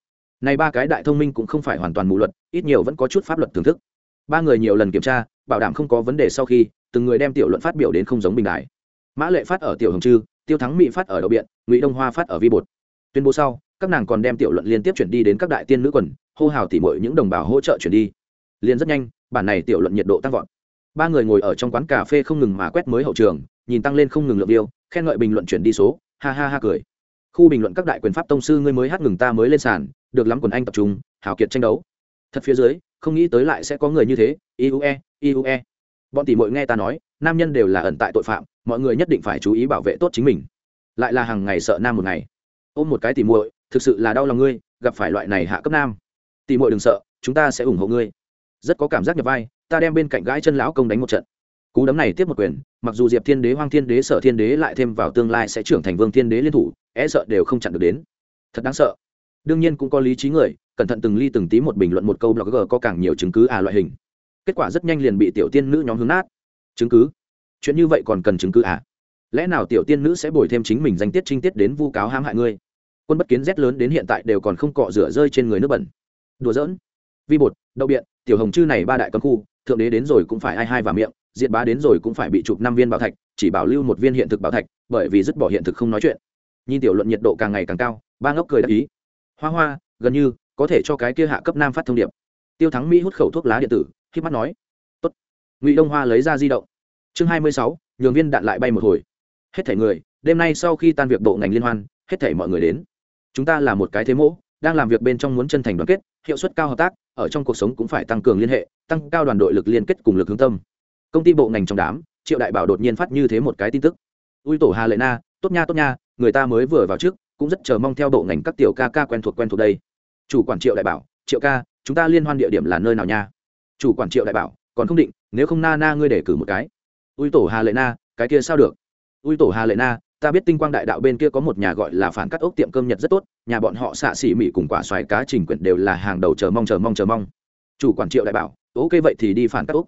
Này ba cái đại thông minh cũng không phải hoàn toàn mù luật, ít nhiều vẫn có chút pháp luật thưởng thức. Ba người nhiều lần kiểm tra, bảo đảm không có vấn đề sau khi, từng người đem tiểu luận phát biểu đến không giống bình đại. Mã lệ phát ở tiểu hồng chư tiêu thắng mỹ phát ở đậu biện, ngụy đông hoa phát ở vi bột. Tuyên bố sau, các nàng còn đem tiểu luận liên tiếp chuyển đi đến các đại tiên nữ quần, hô hào tỉ mọi những đồng bào hỗ trợ chuyển đi. Liền rất nhanh, bản này tiểu luận nhiệt độ tăng vọt ba người ngồi ở trong quán cà phê không ngừng mà quét mới hậu trường, nhìn tăng lên không ngừng lượng điêu khen ngợi bình luận chuyển đi số, ha ha ha cười. Khu bình luận các đại quyền pháp tông sư ngươi mới hát ngừng ta mới lên sàn, được lắm quần anh tập trung, hào kiệt tranh đấu. Thật phía dưới, không nghĩ tới lại sẽ có người như thế, iue iue. Bọn tỷ muội nghe ta nói, nam nhân đều là ẩn tại tội phạm, mọi người nhất định phải chú ý bảo vệ tốt chính mình. Lại là hàng ngày sợ nam một ngày. Ôm một cái tỷ muội, thực sự là đau lòng ngươi, gặp phải loại này hạ cấp nam. Tỷ muội đừng sợ, chúng ta sẽ ủng hộ ngươi. Rất có cảm giác nhập vai ta đem bên cạnh gãi chân lão công đánh một trận. Cú đấm này tiếp một quyền, mặc dù diệp thiên đế, hoang thiên đế, Sở thiên đế lại thêm vào tương lai sẽ trưởng thành vương thiên đế liên thủ e sợ đều không chặn được đến. Thật đáng sợ. Đương nhiên cũng có lý trí người, cẩn thận từng ly từng tí một bình luận một câu blogger có càng nhiều chứng cứ à loại hình. Kết quả rất nhanh liền bị tiểu tiên nữ nhóm hướng nát. Chứng cứ? Chuyện như vậy còn cần chứng cứ à? Lẽ nào tiểu tiên nữ sẽ bồi thêm chính mình danh tiết trinh tiết đến vu cáo hãm hại ngươi? Quân bất kiến rét lớn đến hiện tại đều còn không cọ rửa rơi trên người nước bẩn. Đùa giỡn vi bột, đậu biện, tiểu hồng chư này ba đại cấm khu, thượng đế đến rồi cũng phải ai hai vào miệng, diệt bá đến rồi cũng phải bị chụp năm viên bảo thạch, chỉ bảo lưu một viên hiện thực bảo thạch, bởi vì dứt bỏ hiện thực không nói chuyện. Nhìn tiểu luận nhiệt độ càng ngày càng cao, ba ngốc cười đắc ý. Hoa hoa, gần như có thể cho cái kia hạ cấp nam phát thông điệp. Tiêu thắng mỹ hút khẩu thuốc lá điện tử khi mắt nói, tốt. Ngụy đông hoa lấy ra di động. Chương hai mươi sáu, nhường viên đạn lại bay một hồi. Hết thảy người, đêm nay sau khi tan việc bộ ngành liên hoan, hết thảy mọi người đến. Chúng ta là một cái thế mẫu đang làm việc bên trong muốn chân thành đoàn kết, hiệu suất cao hợp tác, ở trong cuộc sống cũng phải tăng cường liên hệ, tăng cao đoàn đội lực liên kết cùng lực hướng tâm. Công ty bộ ngành trong đám, triệu đại bảo đột nhiên phát như thế một cái tin tức. Ui tổ hà lệ na, tốt nha tốt nha, người ta mới vừa vào trước, cũng rất chờ mong theo bộ ngành các tiểu ca ca quen thuộc quen thuộc đây. Chủ quản triệu đại bảo, triệu ca, chúng ta liên hoan địa điểm là nơi nào nha? Chủ quản triệu đại bảo, còn không định, nếu không na na ngươi để cử một cái. Ui tổ hà lệ na, cái kia sao được? Ui tổ hà lệ na ta biết tinh quang đại đạo bên kia có một nhà gọi là phản cắt ốc tiệm cơm nhật rất tốt, nhà bọn họ xạ xỉ mị cùng quả xoài cá trình quyển đều là hàng đầu chờ mong chờ mong chờ mong. Chủ quản triệu đại bảo, ok vậy thì đi phản cắt ốc.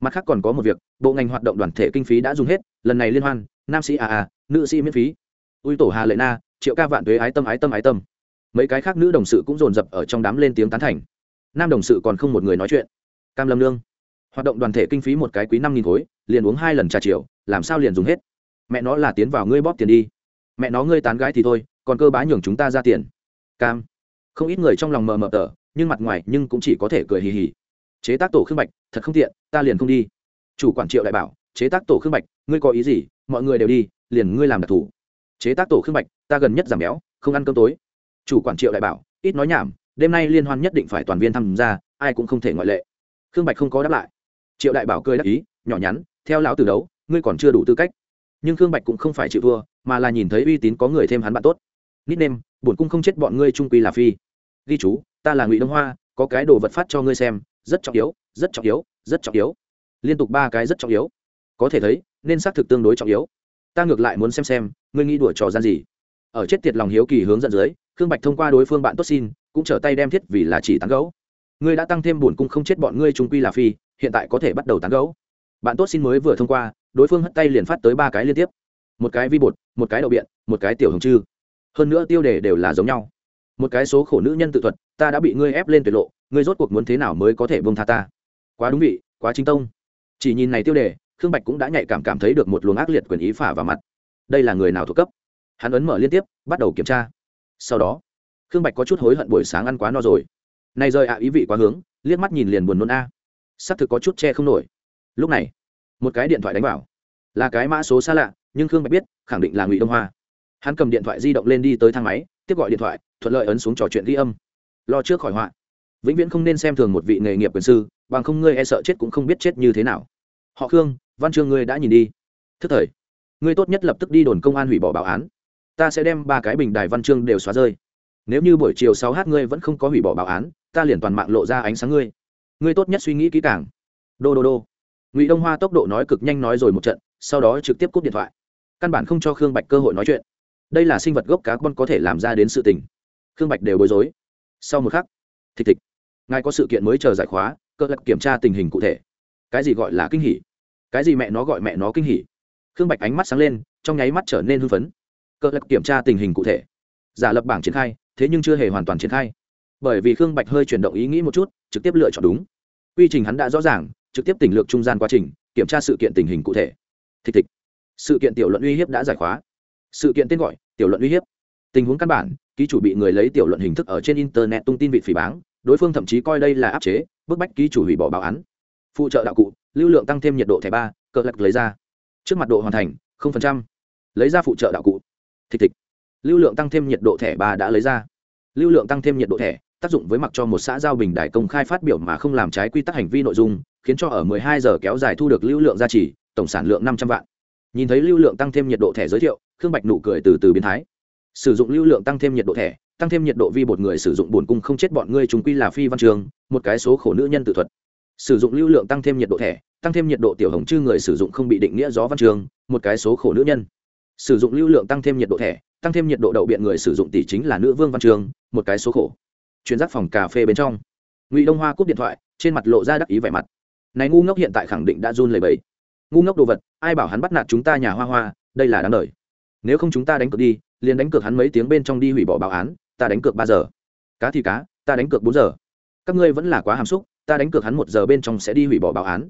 Mặt khác còn có một việc, bộ ngành hoạt động đoàn thể kinh phí đã dùng hết, lần này liên hoan, nam sĩ a a, nữ sĩ miễn phí. Ui tổ hà lệ na, triệu ca vạn tuế ái tâm ái tâm ái tâm. Mấy cái khác nữ đồng sự cũng dồn dập ở trong đám lên tiếng tán thành. Nam đồng sự còn không một người nói chuyện. Cam lâm lương hoạt động đoàn thể kinh phí một cái quý năm nghìn khối, liền uống hai lần trà chiều, làm sao liền dùng hết? Mẹ nó là tiến vào ngươi bóp tiền đi. Mẹ nó ngươi tán gái thì thôi, còn cơ bá nhường chúng ta ra tiền. Cam. Không ít người trong lòng mờ mờ tờ, nhưng mặt ngoài nhưng cũng chỉ có thể cười hì hì. Chế tác tổ khương bạch, thật không tiện, ta liền không đi. Chủ quản triệu đại bảo, chế tác tổ khương bạch, ngươi có ý gì? Mọi người đều đi, liền ngươi làm đặc thù chế tác tổ khương bạch, ta gần nhất giảm béo, không ăn cơm tối. Chủ quản triệu đại bảo, ít nói nhảm, đêm nay liên hoan nhất định phải toàn viên tham gia, ai cũng không thể ngoại lệ. Khương bạch không có đáp lại. Triệu đại bảo cười đáp ý, nhỏ nhắn, theo lão từ đấu, ngươi còn chưa đủ tư cách nhưng khương bạch cũng không phải chịu thua, mà là nhìn thấy uy tín có người thêm hắn bạn tốt. Nít nêm bổn cung không chết bọn ngươi trung quy là phi. Ghi chú, ta là ngụy đông hoa, có cái đồ vật phát cho ngươi xem, rất trọng yếu, rất trọng yếu, rất trọng yếu. Liên tục ba cái rất trọng yếu. Có thể thấy, nên xác thực tương đối trọng yếu. Ta ngược lại muốn xem xem, ngươi nghĩ đùa trò gian gì. Ở chết tiệt lòng hiếu kỳ hướng dẫn dưới, khương bạch thông qua đối phương bạn tốt xin, cũng trở tay đem thiết vì là chỉ tán gấu. Ngươi đã tăng thêm bổn cung không chết bọn ngươi trung quy là phi, hiện tại có thể bắt đầu tán gấu. Bạn tốt xin mới vừa thông qua đối phương hất tay liền phát tới ba cái liên tiếp. Một cái vi bột, một cái đậu biện, một cái tiểu hồng chư. Hơn nữa tiêu đề đều là giống nhau. Một cái số khổ nữ nhân tự thuật, ta đã bị ngươi ép lên tuyệt lộ, ngươi rốt cuộc muốn thế nào mới có thể bông tha ta? Quá đúng vị, quá chính tông. Chỉ nhìn này tiêu đề, khương bạch cũng đã nhạy cảm cảm thấy được một luồng ác liệt quyền ý phả vào mặt. Đây là người nào thuộc cấp? Hắn ấn mở liên tiếp, bắt đầu kiểm tra. Sau đó, khương bạch có chút hối hận buổi sáng ăn quá no rồi. Nay rơi ạ, ý vị quá hướng, liếc mắt nhìn liền buồn nôn a. À. c thực có chút che không nổi. Lúc này một cái điện thoại đánh vào. Là cái mã số xa lạ, nhưng khương bạch biết, khẳng định là ngụy đông hoa. Hắn cầm điện thoại di động lên đi tới thang máy, tiếp gọi điện thoại, thuận lợi ấn xuống trò chuyện ghi âm. Lo trước khỏi họa. Vĩnh viễn không nên xem thường một vị nghề nghiệp quyền sư, bằng không ngươi e sợ chết cũng không biết chết như thế nào. Họ khương, văn chương ngươi đã nhìn đi. Thức thời, ngươi tốt nhất lập tức đi đồn công an hủy bỏ báo án. Ta sẽ đem ba cái bình đài văn chương đều xóa rơi. Nếu như buổi chiều sáu h ngươi vẫn không có hủy bỏ báo án, ta liền toàn mạng lộ ra ánh sáng ngươi. Ngươi tốt nhất suy nghĩ kỹ càng. Đô đô đô ngụy đông hoa tốc độ nói cực nhanh nói rồi một trận sau đó trực tiếp cúp điện thoại căn bản không cho khương bạch cơ hội nói chuyện đây là sinh vật gốc cá con có thể làm ra đến sự tình khương bạch đều bối rối sau một khắc thịt thịt ngài có sự kiện mới chờ giải khóa cơ lật kiểm tra tình hình cụ thể cái gì gọi là kinh hỉ cái gì mẹ nó gọi mẹ nó kinh hỉ khương bạch ánh mắt sáng lên trong nháy mắt trở nên hưng phấn cơ lật kiểm tra tình hình cụ thể giả lập bảng triển khai thế nhưng chưa hề hoàn toàn triển khai bởi vì khương bạch hơi chuyển động ý nghĩ một chút trực tiếp lựa chọn đúng quy trình hắn đã rõ ràng trực tiếp tỉnh lược trung gian quá trình, kiểm tra sự kiện tình hình cụ thể. Thịch thịch sự kiện tiểu luận uy hiếp đã giải khóa. Sự kiện tên gọi, tiểu luận uy hiếp. Tình huống căn bản, ký chủ bị người lấy tiểu luận hình thức ở trên internet tung tin vị phỉ báng, đối phương thậm chí coi đây là áp chế, bức bách ký chủ hủy bỏ báo án. Phụ trợ đạo cụ, lưu lượng tăng thêm nhiệt độ thẻ ba cờ lạc lấy ra. Trước mặt độ hoàn thành lấy ra phụ trợ đạo cụ. Thịch thịch lưu lượng tăng thêm nhiệt độ thẻ ba đã lấy ra. Lưu lượng tăng thêm nhiệt độ thẻ, tác dụng với mặc cho một xã giao bình đại công khai phát biểu mà không làm trái quy tắc hành vi nội dung khiến cho ở 12 giờ kéo dài thu được lưu lượng gia trì, tổng sản lượng 500 vạn. Nhìn thấy lưu lượng tăng thêm nhiệt độ thẻ giới thiệu, khương bạch nụ cười từ từ biến thái. Sử dụng lưu lượng tăng thêm nhiệt độ thẻ, tăng thêm nhiệt độ vi bột người sử dụng buồn cung không chết bọn ngươi chúng quy là phi văn trường, một cái số khổ nữ nhân tự thuật. Sử dụng lưu lượng tăng thêm nhiệt độ thẻ, tăng thêm nhiệt độ tiểu hồng chư người sử dụng không bị định nghĩa gió văn trường, một cái số khổ nữ nhân. Sử dụng lưu lượng tăng thêm nhiệt độ thẻ, tăng thêm nhiệt độ đậu biện người sử dụng tỷ chính là nữ vương văn trường, một cái số khổ. Chuyên giác phòng cà phê bên trong. Ngụy đông hoa cúp điện thoại, trên mặt lộ ra đắc ý vẻ mặt này ngu ngốc hiện tại khẳng định đã run lẩy bẩy. Ngu ngốc đồ vật, ai bảo hắn bắt nạt chúng ta nhà hoa hoa, đây là đáng đời. Nếu không chúng ta đánh cược đi, liền đánh cược hắn mấy tiếng bên trong đi hủy bỏ báo án, ta đánh cược ba giờ. Cá thì cá, ta đánh cược bốn giờ. Các ngươi vẫn là quá hàm xúc, ta đánh cược hắn một giờ bên trong sẽ đi hủy bỏ báo án.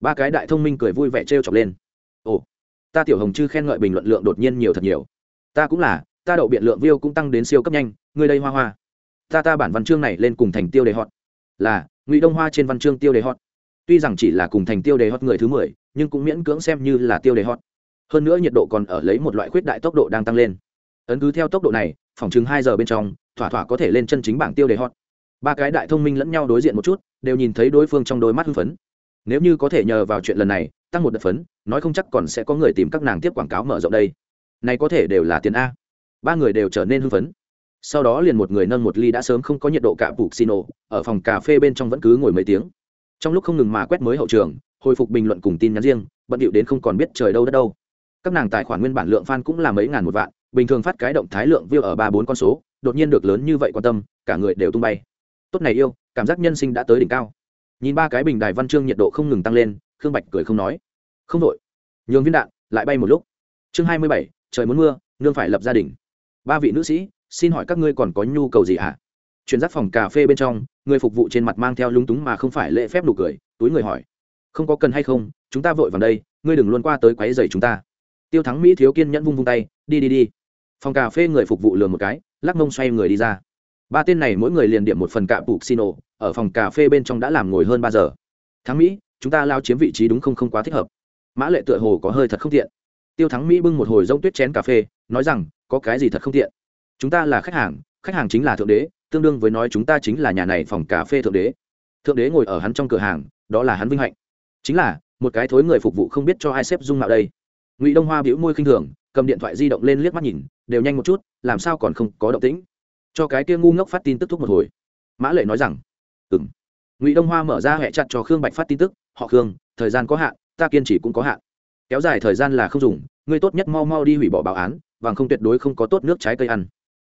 Ba cái đại thông minh cười vui vẻ t chọc lên. Ồ, ta tiểu hồng chư khen ngợi bình luận lượng đột nhiên nhiều thật nhiều. Ta cũng là, ta đậu biện lượng view cũng tăng đến siêu cấp nhanh, ngươi đây hoa hoa. Ta ta bản văn chương này lên cùng thành tiêu đề hot. Là, ngụy đông hoa trên văn chương tiêu đề hot tuy rằng chỉ là cùng thành tiêu đề hot người thứ mười, nhưng cũng miễn cưỡng xem như là tiêu đề hot. Hơn nữa nhiệt độ còn ở lấy một loại khuyết đại tốc độ đang tăng lên. Ấn cứ theo tốc độ này, phòng chừng hai giờ bên trong, thỏa thỏa có thể lên chân chính bảng tiêu đề hot. Ba cái đại thông minh lẫn nhau đối diện một chút, đều nhìn thấy đối phương trong đôi mắt hưng phấn. Nếu như có thể nhờ vào chuyện lần này, tăng một đợt phấn, nói không chắc còn sẽ có người tìm các nàng tiếp quảng cáo mở rộng đây. Này có thể đều là tiền a. Ba người đều trở nên hưng phấn. Sau đó liền một người nâng một ly đã sớm không có nhiệt độ cạ bục xino ở phòng cà phê bên trong vẫn cứ ngồi mấy tiếng trong lúc không ngừng mà quét mới hậu trường, hồi phục bình luận cùng tin nhắn riêng, bận điệu đến không còn biết trời đâu đất đâu. Các nàng tài khoản nguyên bản lượng fan cũng là mấy ngàn một vạn, bình thường phát cái động thái lượng view ở ba bốn con số, đột nhiên được lớn như vậy quan tâm, cả người đều tung bay. Tốt này yêu, cảm giác nhân sinh đã tới đỉnh cao. Nhìn ba cái bình đài văn chương nhiệt độ không ngừng tăng lên, khương bạch cười không nói. Không đội nhường viên đạn, lại bay một lúc. Chương hai mươi bảy, trời muốn mưa, nương phải lập gia đình. Ba vị nữ sĩ, xin hỏi các ngươi còn có nhu cầu gì ạ à? chuyển giác phòng cà phê bên trong người phục vụ trên mặt mang theo lúng túng mà không phải lễ phép nụ cười, túi người hỏi. Không có cần hay không, chúng ta vội vàng đây, ngươi đừng luôn qua tới quấy dày chúng ta. Tiêu thắng mỹ thiếu kiên nhẫn vung vung tay, đi đi đi. Phòng cà phê người phục vụ lừa một cái, lắc mông xoay người đi ra. Ba tên này mỗi người liền điểm một phần cạ bục ổ. ở phòng cà phê bên trong đã làm ngồi hơn ba giờ. Thắng mỹ, chúng ta lao chiếm vị trí đúng không không quá thích hợp. Mã lệ tựa hồ có hơi thật không tiện. Tiêu thắng mỹ bưng một hồi rông tuyết chén cà phê, nói rằng, có cái gì thật không tiện? Chúng ta là khách hàng khách hàng chính là thượng đế, tương đương với nói chúng ta chính là nhà này phòng cà phê thượng đế. Thượng đế ngồi ở hắn trong cửa hàng, đó là hắn vinh hạnh. Chính là, một cái thối người phục vụ không biết cho ai xếp dung mạo đây. Ngụy đông hoa bĩu môi khinh thường, cầm điện thoại di động lên liếc mắt nhìn, đều nhanh một chút, làm sao còn không có động tĩnh. Cho cái kia ngu ngốc phát tin tức thúc một hồi. Mã lệ nói rằng ừng ngụy đông hoa mở ra hẹ chặt cho khương bạch phát tin tức, họ khương, thời gian có hạn, ta kiên trì cũng có hạn. Kéo dài thời gian là không dùng, ngươi tốt nhất mau mau đi hủy bỏ báo án và không tuyệt đối không có tốt nước trái cây ăn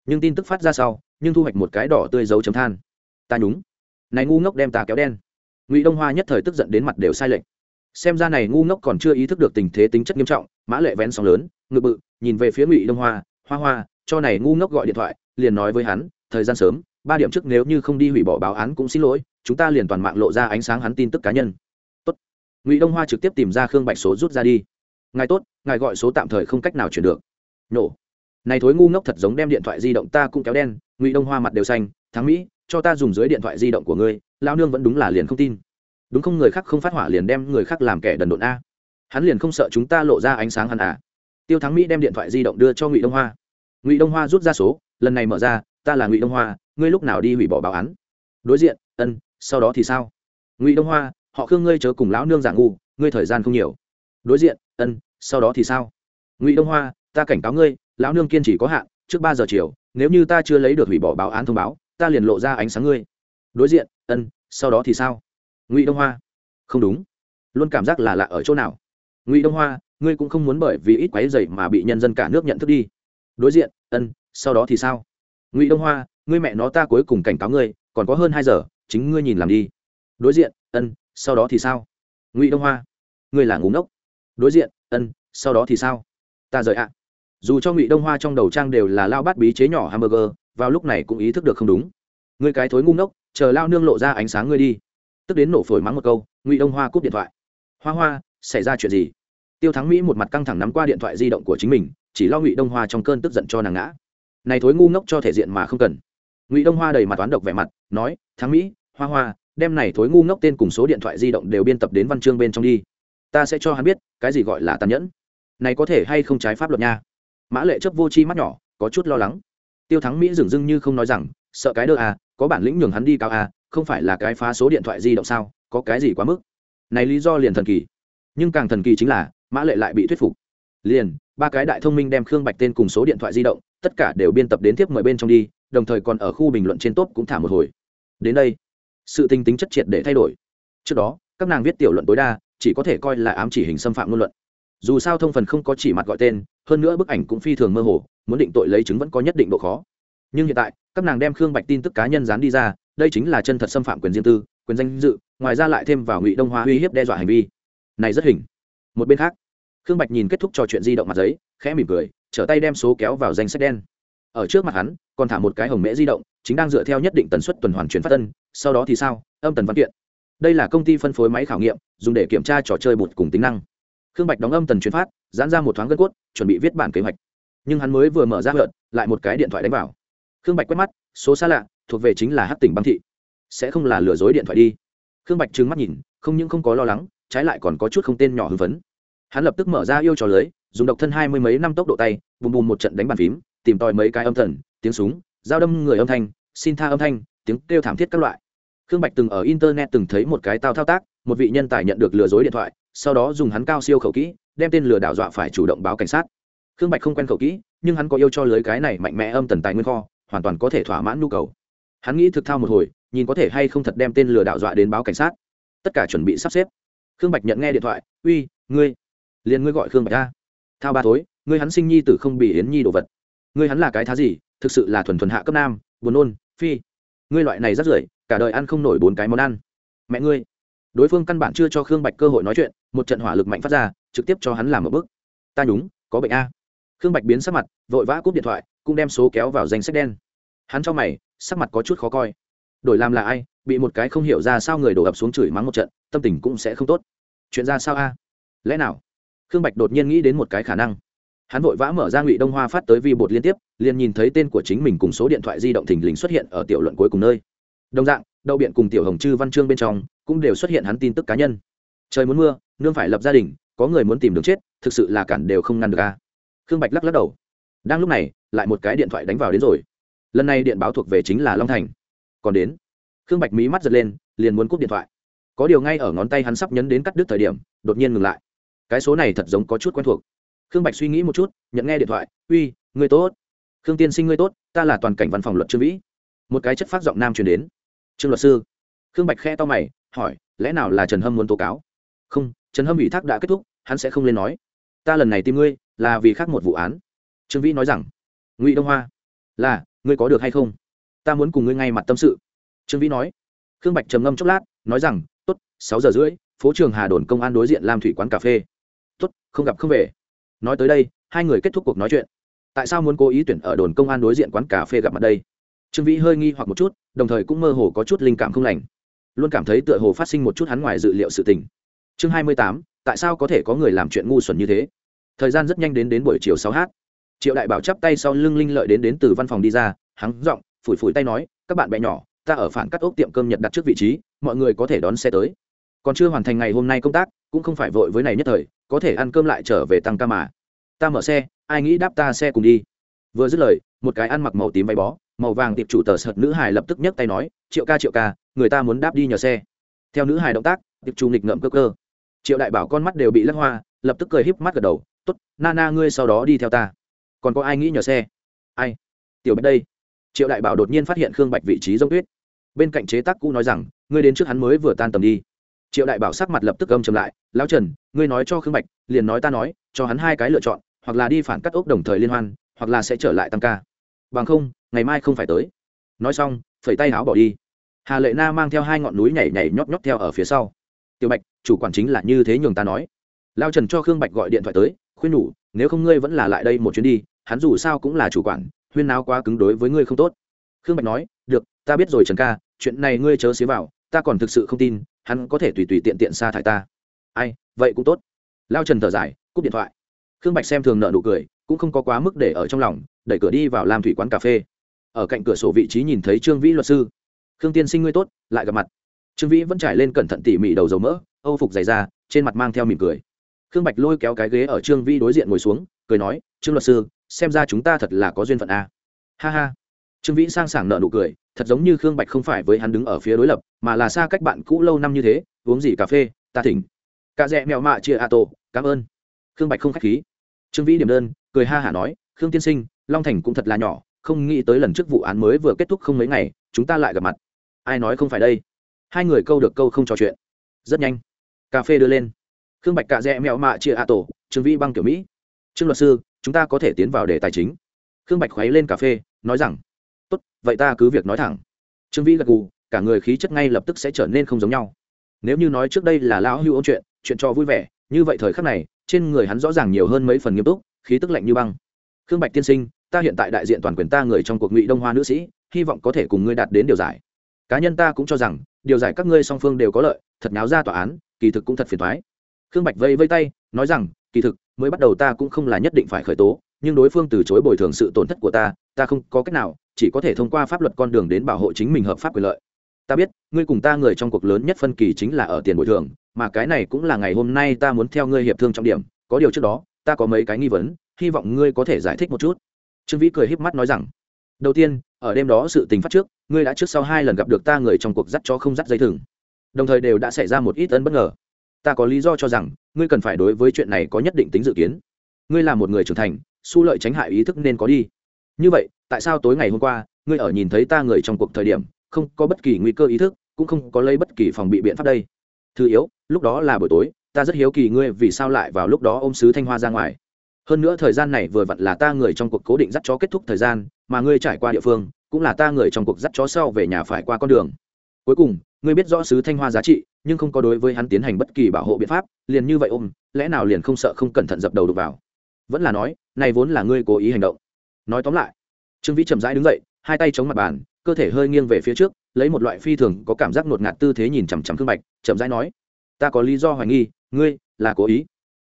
nhưng tin tức phát ra sau, nhưng thu hoạch một cái đỏ tươi dấu chấm than. Ta nhúng. Này ngu ngốc đem ta kéo đen. Ngụy đông hoa nhất thời tức giận đến mặt đều sai lệch. Xem ra này ngu ngốc còn chưa ý thức được tình thế tính chất nghiêm trọng, mã lệ vén sóng lớn, ngự bự, nhìn về phía ngụy đông hoa hoa hoa, cho này ngu ngốc gọi điện thoại, liền nói với hắn, thời gian sớm, ba điểm trước nếu như không đi hủy bỏ báo án cũng xin lỗi, chúng ta liền toàn mạng lộ ra ánh sáng hắn tin tức cá nhân. Tốt. Ngụy đông hoa trực tiếp tìm ra khương bạch số rút ra đi. Ngài tốt, ngài gọi số tạm thời không cách nào chuyển được. Nổ này thối ngu ngốc thật giống đem điện thoại di động ta cũng kéo đen, ngụy đông hoa mặt đều xanh, thắng mỹ, cho ta dùng dưới điện thoại di động của ngươi lao nương vẫn đúng là liền không tin. Đúng không, người khác không phát hỏa liền đem người khác làm kẻ đần độn a. Hắn liền không sợ chúng ta lộ ra ánh sáng hắn à? Tiêu thắng mỹ đem điện thoại di động đưa cho ngụy đông hoa. Ngụy đông hoa rút ra số, lần này mở ra, ta là ngụy đông hoa, ngươi lúc nào đi hủy bỏ báo án? Đối diện, ân, sau đó thì sao? Ngụy đông hoa, họ khương ngươi chớ cùng lão nương giả ngu, ngươi thời gian không nhiều. Đối diện, ân, sau đó thì sao? Ngụy đông hoa, ta cảnh cáo ngươi lão nương kiên trì có hạn, trước ba giờ chiều, nếu như ta chưa lấy được hủy bỏ báo án thông báo, ta liền lộ ra ánh sáng ngươi. Đối diện, ân, sau đó thì sao? Ngụy đông hoa. Không đúng. Luôn cảm giác là lạ ở chỗ nào? Ngụy đông hoa, ngươi cũng không muốn bởi vì ít quái dày mà bị nhân dân cả nước nhận thức đi. Đối diện, ân, sau đó thì sao? Ngụy đông hoa, ngươi mẹ nó ta cuối cùng cảnh cáo ngươi, còn có hơn hai giờ, chính ngươi nhìn làm đi. Đối diện, ân, sau đó thì sao? Ngụy đông hoa, ngươi là ngủ ngốc. Đối diện, ân, sau đó thì sao? Ta rời ạ dù cho ngụy đông hoa trong đầu trang đều là lao bát bí chế nhỏ hamburger, vào lúc này cũng ý thức được không đúng. Ngươi cái thối ngu ngốc, chờ lao nương lộ ra ánh sáng ngươi đi. Tức đến nổ phổi mắng một câu, ngụy đông hoa cúp điện thoại. Hoa hoa, xảy ra chuyện gì? Tiêu thắng mỹ một mặt căng thẳng nắm qua điện thoại di động của chính mình, chỉ lo ngụy đông hoa trong cơn tức giận cho nàng ngã. Này thối ngu ngốc cho thể diện mà không cần. Ngụy đông hoa đầy mặt toán độc vẻ mặt, nói, thắng mỹ, hoa hoa, đem này thối ngu ngốc tên cùng số điện thoại di động đều biên tập đến văn chương bên trong đi. Ta sẽ cho hắn biết, cái gì gọi là tàn nhẫn. Này có thể hay không trái pháp luật nha? Mã lệ chấp vô chi mắt nhỏ, có chút lo lắng. Tiêu thắng mỹ dừng dưng như không nói rằng, sợ cái đơ à có bản lĩnh nhường hắn đi cao à không phải là cái phá số điện thoại di động sao, có cái gì quá mức. Này lý do liền thần kỳ. Nhưng càng thần kỳ chính là, mã lệ lại bị thuyết phục. Liền, ba cái đại thông minh đem khương bạch tên cùng số điện thoại di động, tất cả đều biên tập đến tiếp mời bên trong đi, đồng thời còn ở khu bình luận trên top cũng thả một hồi. Đến đây, sự tinh tính chất triệt để thay đổi. Trước đó, các nàng viết tiểu luận tối đa, chỉ có thể coi là ám chỉ hình xâm phạm ngôn luận. Dù sao thông phần không có chỉ mặt gọi tên hơn nữa bức ảnh cũng phi thường mơ hồ, muốn định tội lấy chứng vẫn có nhất định độ khó. Nhưng hiện tại, các nàng đem khương bạch tin tức cá nhân dán đi ra, đây chính là chân thật xâm phạm quyền riêng tư, quyền danh dự, ngoài ra lại thêm vào ngụy đông hoa uy hiếp đe dọa hành vi. Này rất hình. Một bên khác, khương bạch nhìn kết thúc trò chuyện di động mặt giấy, khẽ mỉm cười, trở tay đem số kéo vào danh sách đen. Ở trước mặt hắn, còn thả một cái hồng mễ di động, chính đang dựa theo nhất định tần suất tuần hoàn chuyển phát tân, sau đó thì sao? Âm tần văn kiện. Đây là công ty phân phối máy khảo nghiệm, dùng để kiểm tra trò chơi bột cùng tính năng khương bạch đóng âm tần truyền phát, giãn ra một thoáng gân cốt, chuẩn bị viết bản kế hoạch. Nhưng hắn mới vừa mở ra hợt lại một cái điện thoại đánh vào. Khương bạch quét mắt, số xa lạ, thuộc về chính là hát tỉnh băng thị. Sẽ không là lừa dối điện thoại đi. Khương bạch trừng mắt nhìn, không những không có lo lắng, trái lại còn có chút không tên nhỏ hưng phấn. Hắn lập tức mở ra yêu trò lưới, dùng độc thân hai mươi mấy năm tốc độ tay, bùm bùm một trận đánh bàn phím, tìm tòi mấy cái âm thần, tiếng súng dao đâm người âm thanh, xin tha âm thanh, tiếng kêu thảm thiết các loại. Khương bạch từng ở internet từng thấy một cái tao thao tác, một vị nhân tài nhận được lừa dối điện thoại sau đó dùng hắn cao siêu khẩu kỹ, đem tên lừa đảo dọa phải chủ động báo cảnh sát. Khương bạch không quen khẩu kỹ, nhưng hắn có yêu cho lưới cái này mạnh mẽ âm tần tài nguyên kho, hoàn toàn có thể thỏa mãn nhu cầu. Hắn nghĩ thực thao một hồi, nhìn có thể hay không thật đem tên lừa đảo dọa đến báo cảnh sát. Tất cả chuẩn bị sắp xếp. Khương bạch nhận nghe điện thoại, uy, ngươi, liền ngươi gọi khương bạch ra. Thao ba tối ngươi hắn sinh nhi tử không bị yến nhi đồ vật. Ngươi hắn là cái thá gì, thực sự là thuần thuần hạ cấp nam, buồn nôn, phi. Ngươi loại này rất rưởi, cả đời ăn không nổi bốn cái món ăn. Mẹ ngươi đối phương căn bản chưa cho khương bạch cơ hội nói chuyện, một trận hỏa lực mạnh phát ra, trực tiếp cho hắn làm một bước. Ta nhúng, có bệnh a. Khương bạch biến sắc mặt, vội vã cúp điện thoại, cũng đem số kéo vào danh sách đen. Hắn cho mày, sắc mặt có chút khó coi. Đổi làm là ai, bị một cái không hiểu ra sao người đổ ập xuống chửi mắng một trận, tâm tình cũng sẽ không tốt. Chuyện ra sao a? Lẽ nào? Khương bạch đột nhiên nghĩ đến một cái khả năng. Hắn vội vã mở ra ngụy đông hoa phát tới vi bột liên tiếp, liền nhìn thấy tên của chính mình cùng số điện thoại di động thình lình xuất hiện ở tiểu luận cuối cùng nơi. Đồng dạng đậu biện cùng tiểu hồng chư văn chương bên trong cũng đều xuất hiện hắn tin tức cá nhân. Trời muốn mưa, nương phải lập gia đình, có người muốn tìm đường chết, thực sự là cản đều không ngăn được ca khương bạch lắc lắc đầu. Đang lúc này, lại một cái điện thoại đánh vào đến rồi. Lần này điện báo thuộc về chính là long thành. Còn đến. Khương bạch mí mắt giật lên, liền muốn cúp điện thoại. Có điều ngay ở ngón tay hắn sắp nhấn đến cắt đứt thời điểm, đột nhiên ngừng lại. Cái số này thật giống có chút quen thuộc. Khương bạch suy nghĩ một chút, nhận nghe điện thoại, uy người tốt. Khương tiên sinh ngươi tốt, ta là toàn cảnh văn phòng luật trương vĩ. Một cái chất phát giọng nam truyền đến trương luật sư. Khương bạch khe to mày, hỏi, lẽ nào là trần hâm muốn tố cáo? Không, trần hâm ủy thác đã kết thúc, hắn sẽ không lên nói. Ta lần này tìm ngươi là vì khác một vụ án. Trương vĩ nói rằng, ngụy đông hoa, là, ngươi có được hay không? Ta muốn cùng ngươi ngay mặt tâm sự. Trương vĩ nói. Khương bạch trầm ngâm chốc lát, nói rằng t ố t sáu giờ rưỡi, phố trường hà đồn công an đối diện lam thủy quán cà phê. T ố t không gặp không về. Nói tới đây, hai người kết thúc cuộc nói chuyện. Tại sao muốn cố ý tuyển ở đồn công an đối diện quán cà phê gặp mặt đây? Trương vĩ hơi nghi hoặc một chút, đồng thời cũng mơ hồ có chút linh cảm không lành. Luôn cảm thấy tựa hồ phát sinh một chút hắn ngoài dự liệu sự tình. Chương hai mươi tám, tại sao có thể có người làm chuyện ngu xuẩn như thế? Thời gian rất nhanh đến đến buổi chiều sáu h triệu đại bảo chắp tay sau lưng linh lợi đến đến từ văn phòng đi ra, hắn giọng phủi phủi tay nói, các bạn bè nhỏ, ta ở phản cắt ốc tiệm cơm nhật đặt trước vị trí, mọi người có thể đón xe tới. Còn chưa hoàn thành ngày hôm nay công tác, cũng không phải vội với này nhất thời, có thể ăn cơm lại trở về tăng ca mà. Ta mở xe, ai nghĩ đáp ta xe cùng đi? Vừa dứt lời, một cái ăn mặc màu tím váy bó màu vàng tiệp chủ tờ sợt nữ hải lập tức nhấc tay nói, triệu ca triệu ca, người ta muốn đáp đi nhờ xe. Theo nữ hải động tác, tiệp chủ nghịch ngợm cơ cơ. Triệu đại bảo con mắt đều bị lắc hoa, lập tức cười híp mắt gật đầu t ố t na na, ngươi sau đó đi theo ta. Còn có ai nghĩ nhờ xe? Ai? Tiểu bạch đây. Triệu đại bảo đột nhiên phát hiện khương bạch vị trí giống tuyết. Bên cạnh chế tác cũ nói rằng, ngươi đến trước hắn mới vừa tan tầm đi. Triệu đại bảo sắc mặt lập tức âm chầm lại, lão trần, ngươi nói cho khương bạch, liền nói ta nói, cho hắn hai cái lựa chọn, hoặc là đi phản cắt ốc đồng thời liên hoan, hoặc là sẽ trở lại tăng ca. Bằng không ngày mai không phải tới. Nói xong, phẩy tay áo bỏ đi. Hà lệ na mang theo hai ngọn núi nhảy nhảy nhót nhót theo ở phía sau. Tiểu bạch, chủ quản chính là như thế nhường ta nói. Lao trần cho khương bạch gọi điện thoại tới, khuyên nhủ, nếu không ngươi vẫn là lại đây một chuyến đi, hắn dù sao cũng là chủ quản, huyên nào quá cứng đối với ngươi không tốt. Khương bạch nói, được, ta biết rồi trần ca, chuyện này ngươi chớ xía vào, ta còn thực sự không tin, hắn có thể tùy tùy tiện tiện xa thải ta. Ai, vậy cũng tốt. Lao trần thở dài, cúp điện thoại. Khương bạch xem thường nợ nụ cười, cũng không có quá mức để ở trong lòng, đẩy cửa đi vào làm thủy quán cà phê ở cạnh cửa sổ vị trí nhìn thấy trương vĩ luật sư. Khương tiên sinh ngươi tốt, lại gặp mặt. Trương vĩ vẫn trải lên cẩn thận tỉ mỉ đầu dầu mỡ, âu phục dày ra trên mặt mang theo mỉm cười. Khương bạch lôi kéo cái ghế ở trương vĩ đối diện ngồi xuống, cười nói, trương luật sư, xem ra chúng ta thật là có duyên phận a. Ha ha. Trương vĩ sang sảng nợ nụ cười, thật giống như khương bạch không phải với hắn đứng ở phía đối lập, mà là xa cách bạn cũ lâu năm như thế, uống gì cà phê, ta thỉnh. Cà rẽ mèo mạ chia a tổ, cảm ơn. Khương bạch không k h á c h khí. Trương vĩ điểm đơn, cười ha hả nói, khương tiên sinh, long thành cũng thật là nhỏ không nghĩ tới lần trước vụ án mới vừa kết thúc không mấy ngày, chúng ta lại gặp mặt. Ai nói không phải đây? Hai người câu được câu không trò chuyện. Rất nhanh. Cà phê đưa lên. Khương bạch cà rẽ mèo mạ chia a tổ, trương vĩ băng kiểu mỹ. Trương luật sư, chúng ta có thể tiến vào đề tài chính. Khương bạch khuấy lên cà phê, nói rằng, tốt, vậy ta cứ việc nói thẳng. Trương vĩ gật gù, cả người khí chất ngay lập tức sẽ trở nên không giống nhau. Nếu như nói trước đây là lão hưu ôn chuyện chuyện cho vui vẻ, như vậy thời khắc này, trên người hắn rõ ràng nhiều hơn mấy phần nghiêm túc, khí tức lạnh như băng. Khương bạch tiên sinh ta hiện tại đại diện toàn quyền ta người trong cuộc ngụy đông hoa nữ sĩ, hy vọng có thể cùng ngươi đạt đến điều giải. Cá nhân ta cũng cho rằng, điều giải các ngươi song phương đều có lợi, thật náo ra tòa án, kỳ thực cũng thật phiền thoái khương bạch vây vây tay, nói rằng, kỳ thực, mới bắt đầu ta cũng không là nhất định phải khởi tố, nhưng đối phương từ chối bồi thường sự tổn thất của ta ta không có cách nào, chỉ có thể thông qua pháp luật con đường đến bảo hộ chính mình hợp pháp quyền lợi. Ta biết, ngươi cùng ta người trong cuộc lớn nhất phân kỳ chính là ở tiền bồi thường, mà cái này cũng là ngày hôm nay ta muốn theo ngươi hiệp thương trọng điểm, có điều trước đó, ta có mấy cái nghi vấn, hy vọng ngươi có thể giải thích một chút trương vĩ cười híp mắt nói rằng, đầu tiên, ở đêm đó sự tình phát trước, ngươi đã trước sau hai lần gặp được ta người trong cuộc dắt cho không dắt dây thừng. Đồng thời đều đã xảy ra một ít ấn bất ngờ. Ta có lý do cho rằng, ngươi cần phải đối với chuyện này có nhất định tính dự kiến. Ngươi là một người trưởng thành su lợi tránh hại ý thức nên có đi. Như vậy, tại sao tối ngày hôm qua, ngươi ở nhìn thấy ta người trong cuộc thời điểm, không có bất kỳ nguy cơ ý thức, cũng không có lấy bất kỳ phòng bị biện pháp đây? Thứ yếu, lúc đó là buổi tối, ta rất hiếu kỳ ngươi vì sao lại vào lúc đó ôm sứ thanh hoa ra ngoài hơn nữa thời gian này vừa vặn là ta người trong cuộc cố định dắt chó kết thúc thời gian, mà ngươi trải qua địa phương, cũng là ta người trong cuộc dắt chó sau về nhà phải qua con đường. Cuối cùng, ngươi biết rõ sứ thanh hoa giá trị, nhưng không có đối với hắn tiến hành bất kỳ bảo hộ biện pháp, liền như vậy ôm, lẽ nào liền không sợ không cẩn thận dập đầu đục vào? Vẫn là nói, này vốn là ngươi cố ý hành động. Nói tóm lại, trương vĩ chậm rãi đứng dậy, hai tay chống mặt bàn, cơ thể hơi nghiêng về phía trước, lấy một loại phi thường có cảm giác ngột ngạt tư thế nhìn chằm chằm thương bạch, chậm rãi nói, ta có lý do hoài nghi, ngươi là cố ý.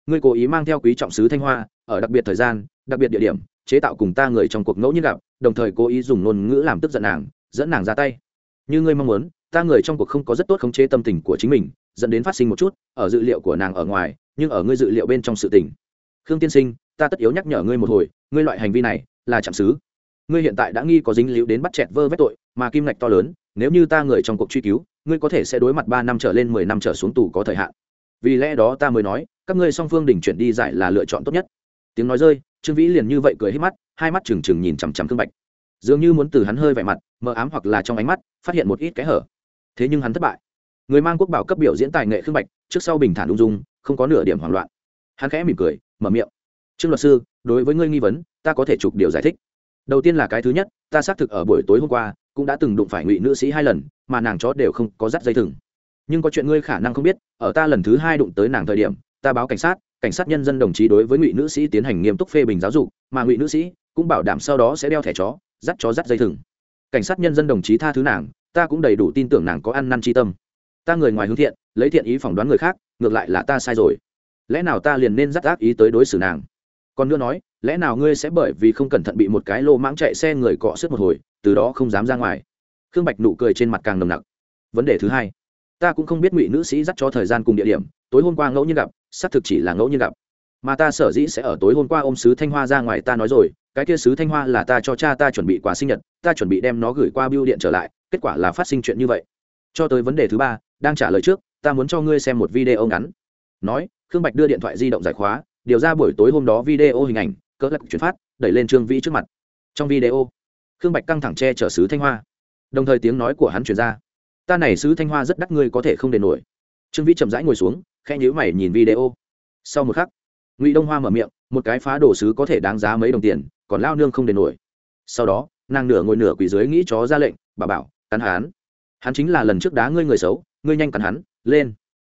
Ngươi cố ý mang theo quý trọng sứ thanh hoa ở đặc biệt thời gian, đặc biệt địa điểm, chế tạo cùng ta người trong cuộc ngẫu nhiên gặp, đồng thời cố ý dùng ngôn ngữ làm tức giận nàng, dẫn nàng ra tay. Như ngươi mong muốn, ta người trong cuộc không có rất tốt khống chế tâm tình của chính mình, dẫn đến phát sinh một chút, ở dự liệu của nàng ở ngoài, nhưng ở ngươi dự liệu bên trong sự tình. Khương tiên sinh, ta tất yếu nhắc nhở ngươi một hồi, ngươi loại hành vi này là chạm xứ. Ngươi hiện tại đã nghi có dính líu đến bắt chẹt vơ vét tội, mà kim ngạch to lớn, nếu như ta người trong cuộc truy cứu, ngươi có thể sẽ đối mặt ba năm trở lên mười năm trở xuống tù có thời hạn. Vì lẽ đó ta mới nói, các ngươi song phương đỉnh chuyển đi giải là lựa chọn tốt nhất tiếng nói rơi, trương vĩ liền như vậy cười hết mắt, hai mắt trừng trừng nhìn chằm chằm thương bạch. Dường như muốn từ hắn hơi vẻ mặt, mờ ám hoặc là trong ánh mắt, phát hiện một ít cái hở. Thế nhưng hắn thất bại. Người mang quốc bảo cấp biểu diễn tài nghệ khương bạch, trước sau bình thản ung dung, không có nửa điểm hoảng loạn. Hắn khẽ mỉm cười, mở miệng. Trương luật sư, đối với ngươi nghi vấn, ta có thể chụp điều giải thích. Đầu tiên là cái thứ nhất, ta xác thực ở buổi tối hôm qua, cũng đã từng đụng phải ngụy nữ sĩ hai lần, mà nàng chó đều không có dắt dây thừng. Nhưng có chuyện ngươi khả năng không biết, ở ta lần thứ hai đụng tới nàng thời điểm, ta báo cảnh sát cảnh sát nhân dân đồng chí đối với ngụy nữ sĩ tiến hành nghiêm túc phê bình giáo dục, mà ngụy nữ sĩ cũng bảo đảm sau đó sẽ đeo thẻ chó, dắt chó dắt dây thừng. Cảnh sát nhân dân đồng chí tha thứ nàng, ta cũng đầy đủ tin tưởng nàng có ăn năn tri tâm. Ta người ngoài hướng thiện, lấy thiện ý phỏng đoán người khác, ngược lại là ta sai rồi. Lẽ nào ta liền nên dắt ác ý tới đối xử nàng? Còn nữa nói, lẽ nào ngươi sẽ bởi vì không cẩn thận bị một cái lô mãng chạy xe người cọ suốt một hồi, từ đó không dám ra ngoài? Khương bạch nụ cười trên mặt càng nồng nặc. Vấn đề thứ hai ta cũng không biết ngụy nữ sĩ dắt cho thời gian cùng địa điểm, tối hôm qua ngẫu nhiên gặp, xác thực chỉ là ngẫu nhiên gặp. Mà ta sở dĩ sẽ ở tối hôm qua ôm sứ thanh hoa ra ngoài ta nói rồi, cái kia sứ thanh hoa là ta cho cha ta chuẩn bị quà sinh nhật, ta chuẩn bị đem nó gửi qua biêu điện trở lại, kết quả là phát sinh chuyện như vậy. Cho tới vấn đề thứ ba, đang trả lời trước, ta muốn cho ngươi xem một video ngắn. Nói, khương bạch đưa điện thoại di động giải khóa, điều ra buổi tối hôm đó video hình ảnh, cỡ lật chuyển phát, đẩy lên trương vĩ trước mặt. Trong video, khương bạch căng thẳng che chở sứ thanh hoa. Đồng thời tiếng nói của hắn chuyển ra ta này sứ thanh hoa rất đắt ngươi có thể không đền nổi. Trương vĩ chậm rãi ngồi xuống khe nhữ mày nhìn video. Sau một khắc, ngụy đông hoa mở miệng, một cái phá đồ sứ có thể đáng giá mấy đồng tiền, còn lao nương không đền nổi. Sau đó, nàng nửa ngồi nửa quỳ dưới nghĩ chó ra lệnh, bà bảo, cắn hắn. Hắn chính là lần trước đá ngươi người xấu, ngươi nhanh cắn hắn, lên.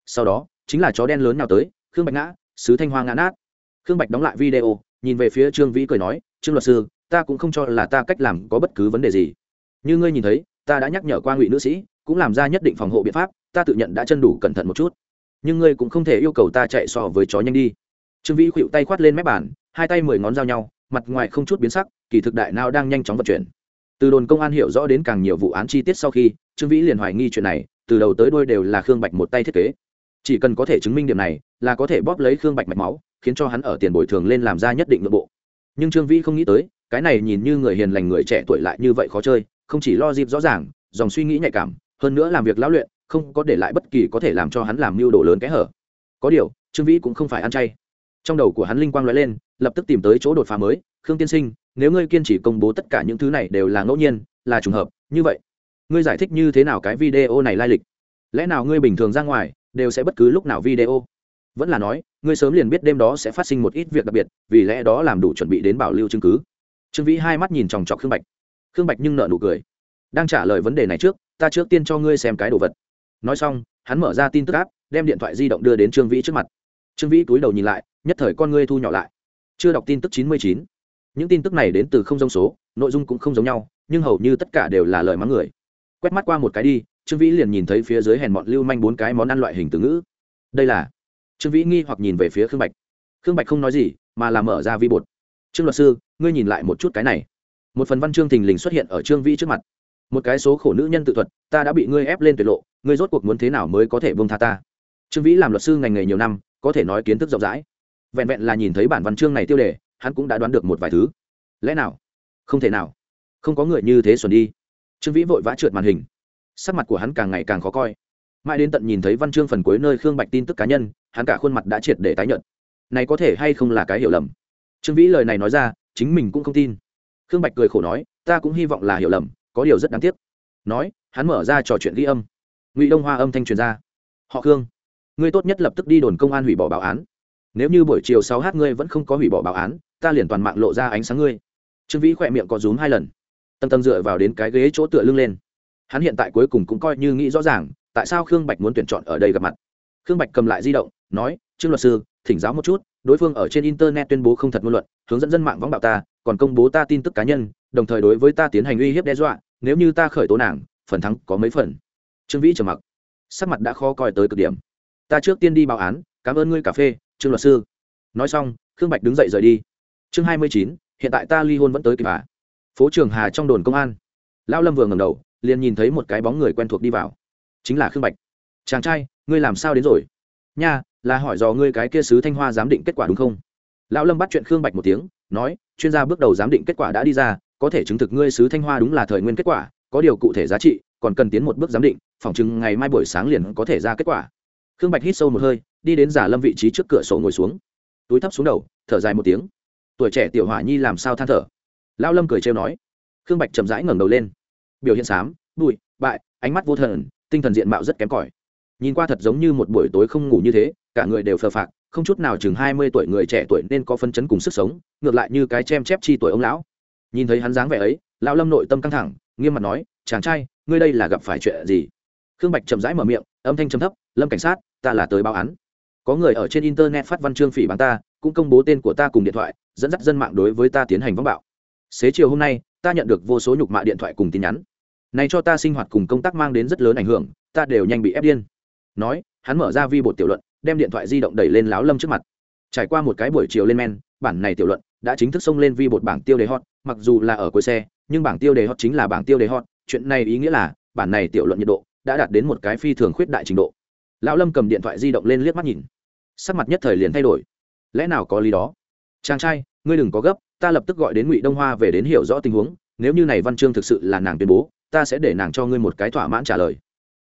Sau đó, chính là chó đen lớn nào tới, khương bạch ngã, sứ thanh hoa ngã nát. Khương bạch đóng lại video, nhìn về phía trương vĩ cười nói, trương luật sư, ta cũng không cho là ta cách làm có bất cứ vấn đề gì. Như ngươi nhìn thấy, ta đã nhắc nhở qua ngụy nữ sĩ cũng làm ra nhất định phòng hộ biện pháp, ta tự nhận đã chân đủ cẩn thận một chút. Nhưng ngươi cũng không thể yêu cầu ta chạy so với chó nhanh đi. Trương vĩ khuỵu tay khoát lên mép bàn, hai tay mười ngón giao nhau, mặt ngoài không chút biến sắc, kỳ thực đại nào đang nhanh chóng vận chuyển. Từ đồn công an hiểu rõ đến càng nhiều vụ án chi tiết sau khi, trương vĩ liền hoài nghi chuyện này, từ đầu tới đôi đều là khương bạch một tay thiết kế. Chỉ cần có thể chứng minh điểm này, là có thể bóp lấy khương bạch mạch máu, khiến cho hắn ở tiền bồi thường lên làm ra nhất định nội bộ. Nhưng trương vĩ không nghĩ tới, cái này nhìn như người hiền lành người trẻ tuổi lại như vậy khó chơi, không chỉ lo dịp rõ ràng, dòng suy nghĩ nhạy cảm hơn nữa làm việc lão luyện, không có để lại bất kỳ có thể làm cho hắn làm mưu đồ lớn kẽ hở. Có điều, trương vĩ cũng không phải ăn chay. Trong đầu của hắn linh quang nói lên, lập tức tìm tới chỗ đột phá mới, khương tiên sinh, nếu ngươi kiên trì công bố tất cả những thứ này đều là ngẫu nhiên, là trùng hợp, như vậy, ngươi giải thích như thế nào cái video này lai lịch? Lẽ nào ngươi bình thường ra ngoài, đều sẽ bất cứ lúc nào video? Vẫn là nói, ngươi sớm liền biết đêm đó sẽ phát sinh một ít việc đặc biệt, vì lẽ đó làm đủ chuẩn bị đến bảo lưu chứng cứ. Trương vĩ hai mắt nhìn chòng chọc khương bạch. Khương bạch nhưng nợ nụ cười. Đang trả lời vấn đề này trước ta trước tiên cho ngươi xem cái đồ vật. Nói xong, hắn mở ra tin tức áp đem điện thoại di động đưa đến trương vĩ trước mặt. Trương vĩ túi đầu nhìn lại, nhất thời con ngươi thu nhỏ lại. Chưa đọc tin tức chín mươi chín. Những tin tức này đến từ không giống số, nội dung cũng không giống nhau, nhưng hầu như tất cả đều là lời mắng người. Quét mắt qua một cái đi, trương vĩ liền nhìn thấy phía dưới hèn mọn lưu manh bốn cái món ăn loại hình từ ngữ. Đây là trương vĩ nghi hoặc nhìn về phía khương bạch. Khương bạch không nói gì, mà là mở ra vi bột. Trương luật sư, ngươi nhìn lại một chút cái này. Một phần văn chương thình lình xuất hiện ở trương vĩ trước mặt một cái số khổ nữ nhân tự thuật, ta đã bị ngươi ép lên tuyệt lộ, ngươi rốt cuộc muốn thế nào mới có thể bông tha ta? Trương vĩ làm luật sư ngành nghề nhiều năm, có thể nói kiến thức rộng rãi. Vẹn vẹn là nhìn thấy bản văn chương này tiêu đề, hắn cũng đã đoán được một vài thứ. Lẽ nào? Không thể nào. Không có người như thế xuẩn đi. Trương vĩ vội vã trượt màn hình. Sắc mặt của hắn càng ngày càng khó coi. Mãi đến tận nhìn thấy văn chương phần cuối nơi khương bạch tin tức cá nhân, hắn cả khuôn mặt đã triệt để tái nhợt. Này có thể hay không là cái hiểu lầm? Trương vĩ lời này nói ra, chính mình cũng không tin. Khương bạch cười khổ nói, ta cũng hy vọng là hiểu lầm có điều rất đáng tiếc. Nói, hắn mở ra trò chuyện ghi âm. Ngụy đông hoa âm thanh truyền ra. Họ khương, ngươi tốt nhất lập tức đi đồn công an hủy bỏ báo án. Nếu như buổi chiều sáu h ngươi vẫn không có hủy bỏ báo án, ta liền toàn mạng lộ ra ánh sáng ngươi. Trương vĩ khỏe miệng có rúm hai lần. Tầng tầng dựa vào đến cái ghế chỗ tựa lưng lên. Hắn hiện tại cuối cùng cũng coi như nghĩ rõ ràng, tại sao khương bạch muốn tuyển chọn ở đây gặp mặt. Khương bạch cầm lại di động, nói, trương luật sư, thỉnh giáo một chút đối phương ở trên internet tuyên bố không thật ngôn luận, hướng dẫn dân mạng võng bạo ta, còn công bố ta tin tức cá nhân, đồng thời đối với ta tiến hành uy hiếp đe dọa, nếu như ta khởi tố nàng, phần thắng có mấy phần? Trương vĩ trầm mặc. Sắc mặt đã khó coi tới cực điểm. Ta trước tiên đi báo án, cảm ơn ngươi cà phê, trương luật sư. Nói xong, khương bạch đứng dậy rời đi. Chương hai mươi chín, hiện tại ta ly hôn vẫn tới kịp à. phố trường hà trong đồn công an. Lão lâm vừa ngầm đầu, liền nhìn thấy một cái bóng người quen thuộc đi vào. Chính là khương bạch. Chàng trai, ngươi làm sao đến rồi? Nha là hỏi dò ngươi cái kia sứ thanh hoa giám định kết quả đúng không? Lão lâm bắt chuyện khương bạch một tiếng, nói, chuyên gia bước đầu giám định kết quả đã đi ra, có thể chứng thực ngươi sứ thanh hoa đúng là thời nguyên kết quả, có điều cụ thể giá trị, còn cần tiến một bước giám định, phỏng chừng ngày mai buổi sáng liền có thể ra kết quả. Khương bạch hít sâu một hơi, đi đến giả lâm vị trí trước cửa sổ ngồi xuống. Túi thấp xuống đầu, thở dài một tiếng. Tuổi trẻ tiểu hỏa nhi làm sao than thở? Lão lâm cười trêu nói. Khương bạch chậm rãi ngẩng đầu lên. Biểu hiện xám bụi bại, ánh mắt vô thần, tinh thần diện mạo rất kém cỏi nhìn qua thật giống như một buổi tối không ngủ như thế, cả người đều phờ phạc, không chút nào chừng hai mươi tuổi người trẻ tuổi nên có phân chấn cùng sức sống, ngược lại như cái chem chép chi tuổi ông lão. Nhìn thấy hắn dáng vẻ ấy, lão lâm nội tâm căng thẳng, nghiêm mặt nói, chàng trai, ngươi đây là gặp phải chuyện gì? Khương bạch chậm rãi mở miệng, âm thanh trầm thấp, lâm cảnh sát, ta là tới báo án. Có người ở trên internet phát văn chương phỉ bán ta, cũng công bố tên của ta cùng điện thoại, dẫn dắt dân mạng đối với ta tiến hành vắng bạo. Xế chiều hôm nay, ta nhận được vô số nhục mạ điện thoại cùng tin nhắn. Này cho ta sinh hoạt cùng công tác mang đến rất lớn ảnh hưởng, ta đều nhanh bị ép điên nói, hắn mở ra vi bột tiểu luận, đem điện thoại di động đẩy lên láo lâm trước mặt. Trải qua một cái buổi chiều lên men, bản này tiểu luận đã chính thức xông lên vi bột bảng tiêu đề hot, mặc dù là ở cuối xe, nhưng bảng tiêu đề hot chính là bảng tiêu đề hot, chuyện này ý nghĩa là, bản này tiểu luận nhiệt độ đã đạt đến một cái phi thường khuyết đại trình độ. Lão lâm cầm điện thoại di động lên liếc mắt nhìn. Sắc mặt nhất thời liền thay đổi. Lẽ nào có lý đó? Chàng trai, ngươi đừng có gấp, ta lập tức gọi đến ngụy đông hoa về đến hiểu rõ tình huống, nếu như này văn chương thực sự là nàng tuyên bố, ta sẽ để nàng cho ngươi một cái thỏa mãn trả lời.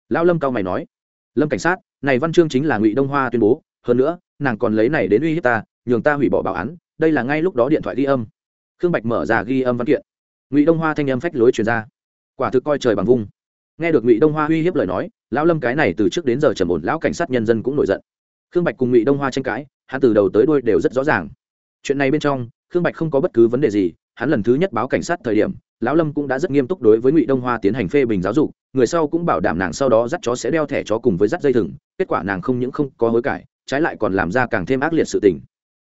Lão lâm cao mày nói lâm cảnh sát, này văn chương chính là ngụy đông hoa tuyên bố, hơn nữa, nàng còn lấy này đến uy hiếp ta, nhường ta hủy bỏ bảo án, đây là ngay lúc đó điện thoại ghi âm. Khương bạch mở ra ghi âm văn kiện. Ngụy đông hoa thanh âm phách lối truyền ra. Quả thực coi trời bằng vung. Nghe được ngụy đông hoa uy hiếp lời nói, lão lâm cái này từ trước đến giờ trầm ổn, lão cảnh sát nhân dân cũng nổi giận. Khương bạch cùng ngụy đông hoa tranh cãi, hắn từ đầu tới đuôi đều rất rõ ràng. Chuyện này bên trong, khương bạch không có bất cứ vấn đề gì, hắn lần thứ nhất báo cảnh sát thời điểm, lão lâm cũng đã rất nghiêm túc đối với ngụy đông hoa tiến hành phê bình giáo dục người sau cũng bảo đảm nàng sau đó dắt chó sẽ đeo thẻ chó cùng với dắt dây thừng, kết quả nàng không những không có hối cải, trái lại còn làm ra càng thêm ác liệt sự tình.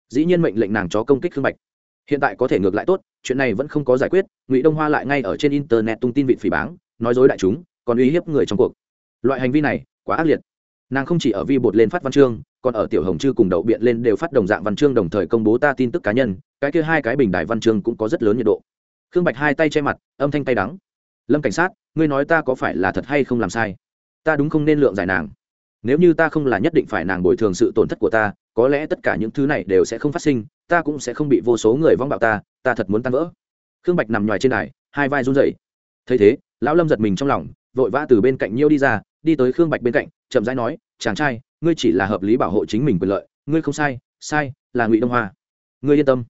Dĩ nhiên mệnh lệnh nàng chó công kích khương bạch. Hiện tại có thể ngược lại tốt, chuyện này vẫn không có giải quyết, ngụy đông hoa lại ngay ở trên internet tung tin vị phỉ báng, nói dối đại chúng, còn uy hiếp người trong cuộc. Loại hành vi này, quá ác liệt. Nàng không chỉ ở vi bột lên phát văn chương, còn ở tiểu hồng chư cùng đậu biện lên đều phát đồng dạng văn chương đồng thời công bố ta tin tức cá nhân, cái kia hai cái bình đài văn chương cũng có rất lớn nhiệt độ. Khương bạch hai tay che mặt, âm thanh tay đắng. Lâm cảnh sát ngươi nói ta có phải là thật hay không làm sai? Ta đúng không nên lượng giải nàng? Nếu như ta không là nhất định phải nàng bồi thường sự tổn thất của ta, có lẽ tất cả những thứ này đều sẽ không phát sinh, ta cũng sẽ không bị vô số người vong bạo ta ta thật muốn tan vỡ. Khương bạch nằm ngoài trên đài, hai vai run rẩy. Thấy thế, lão lâm giật mình trong lòng, vội vã từ bên cạnh nhiêu đi ra, đi tới khương bạch bên cạnh, chậm rãi nói, chàng trai, ngươi chỉ là hợp lý bảo hộ chính mình quyền lợi, ngươi không sai sai, là ngụy đông hoa. Ngươi yên tâm.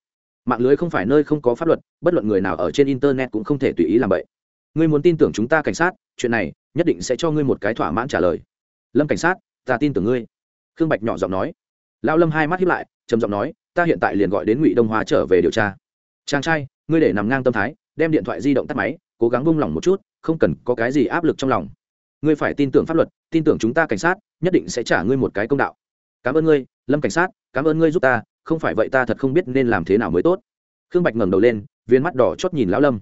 Mạng lưới không phải nơi không có pháp luật, bất luận người nào ở trên internet cũng không thể tùy ý làm vậy ngươi muốn tin tưởng chúng ta cảnh sát, chuyện này nhất định sẽ cho ngươi một cái thỏa mãn trả lời. Lâm cảnh sát, ta tin tưởng ngươi. Khương bạch nhỏ giọng nói. Lão lâm hai mắt hiếp lại, trầm giọng nói, ta hiện tại liền gọi đến ngụy đông hoa trở về điều tra. Chàng trai, ngươi để nằm ngang tâm thái, đem điện thoại di động tắt máy, cố gắng buông lỏng một chút, không cần có cái gì áp lực trong lòng. Ngươi phải tin tưởng pháp luật, tin tưởng chúng ta cảnh sát, nhất định sẽ trả ngươi một cái công đạo. Cảm ơn ngươi, lâm cảnh sát, cảm ơn ngươi giúp ta, không phải vậy ta thật không biết nên làm thế nào mới tốt. Khương bạch ngẩng đầu lên, viên mắt đỏ chót nhìn lão lâm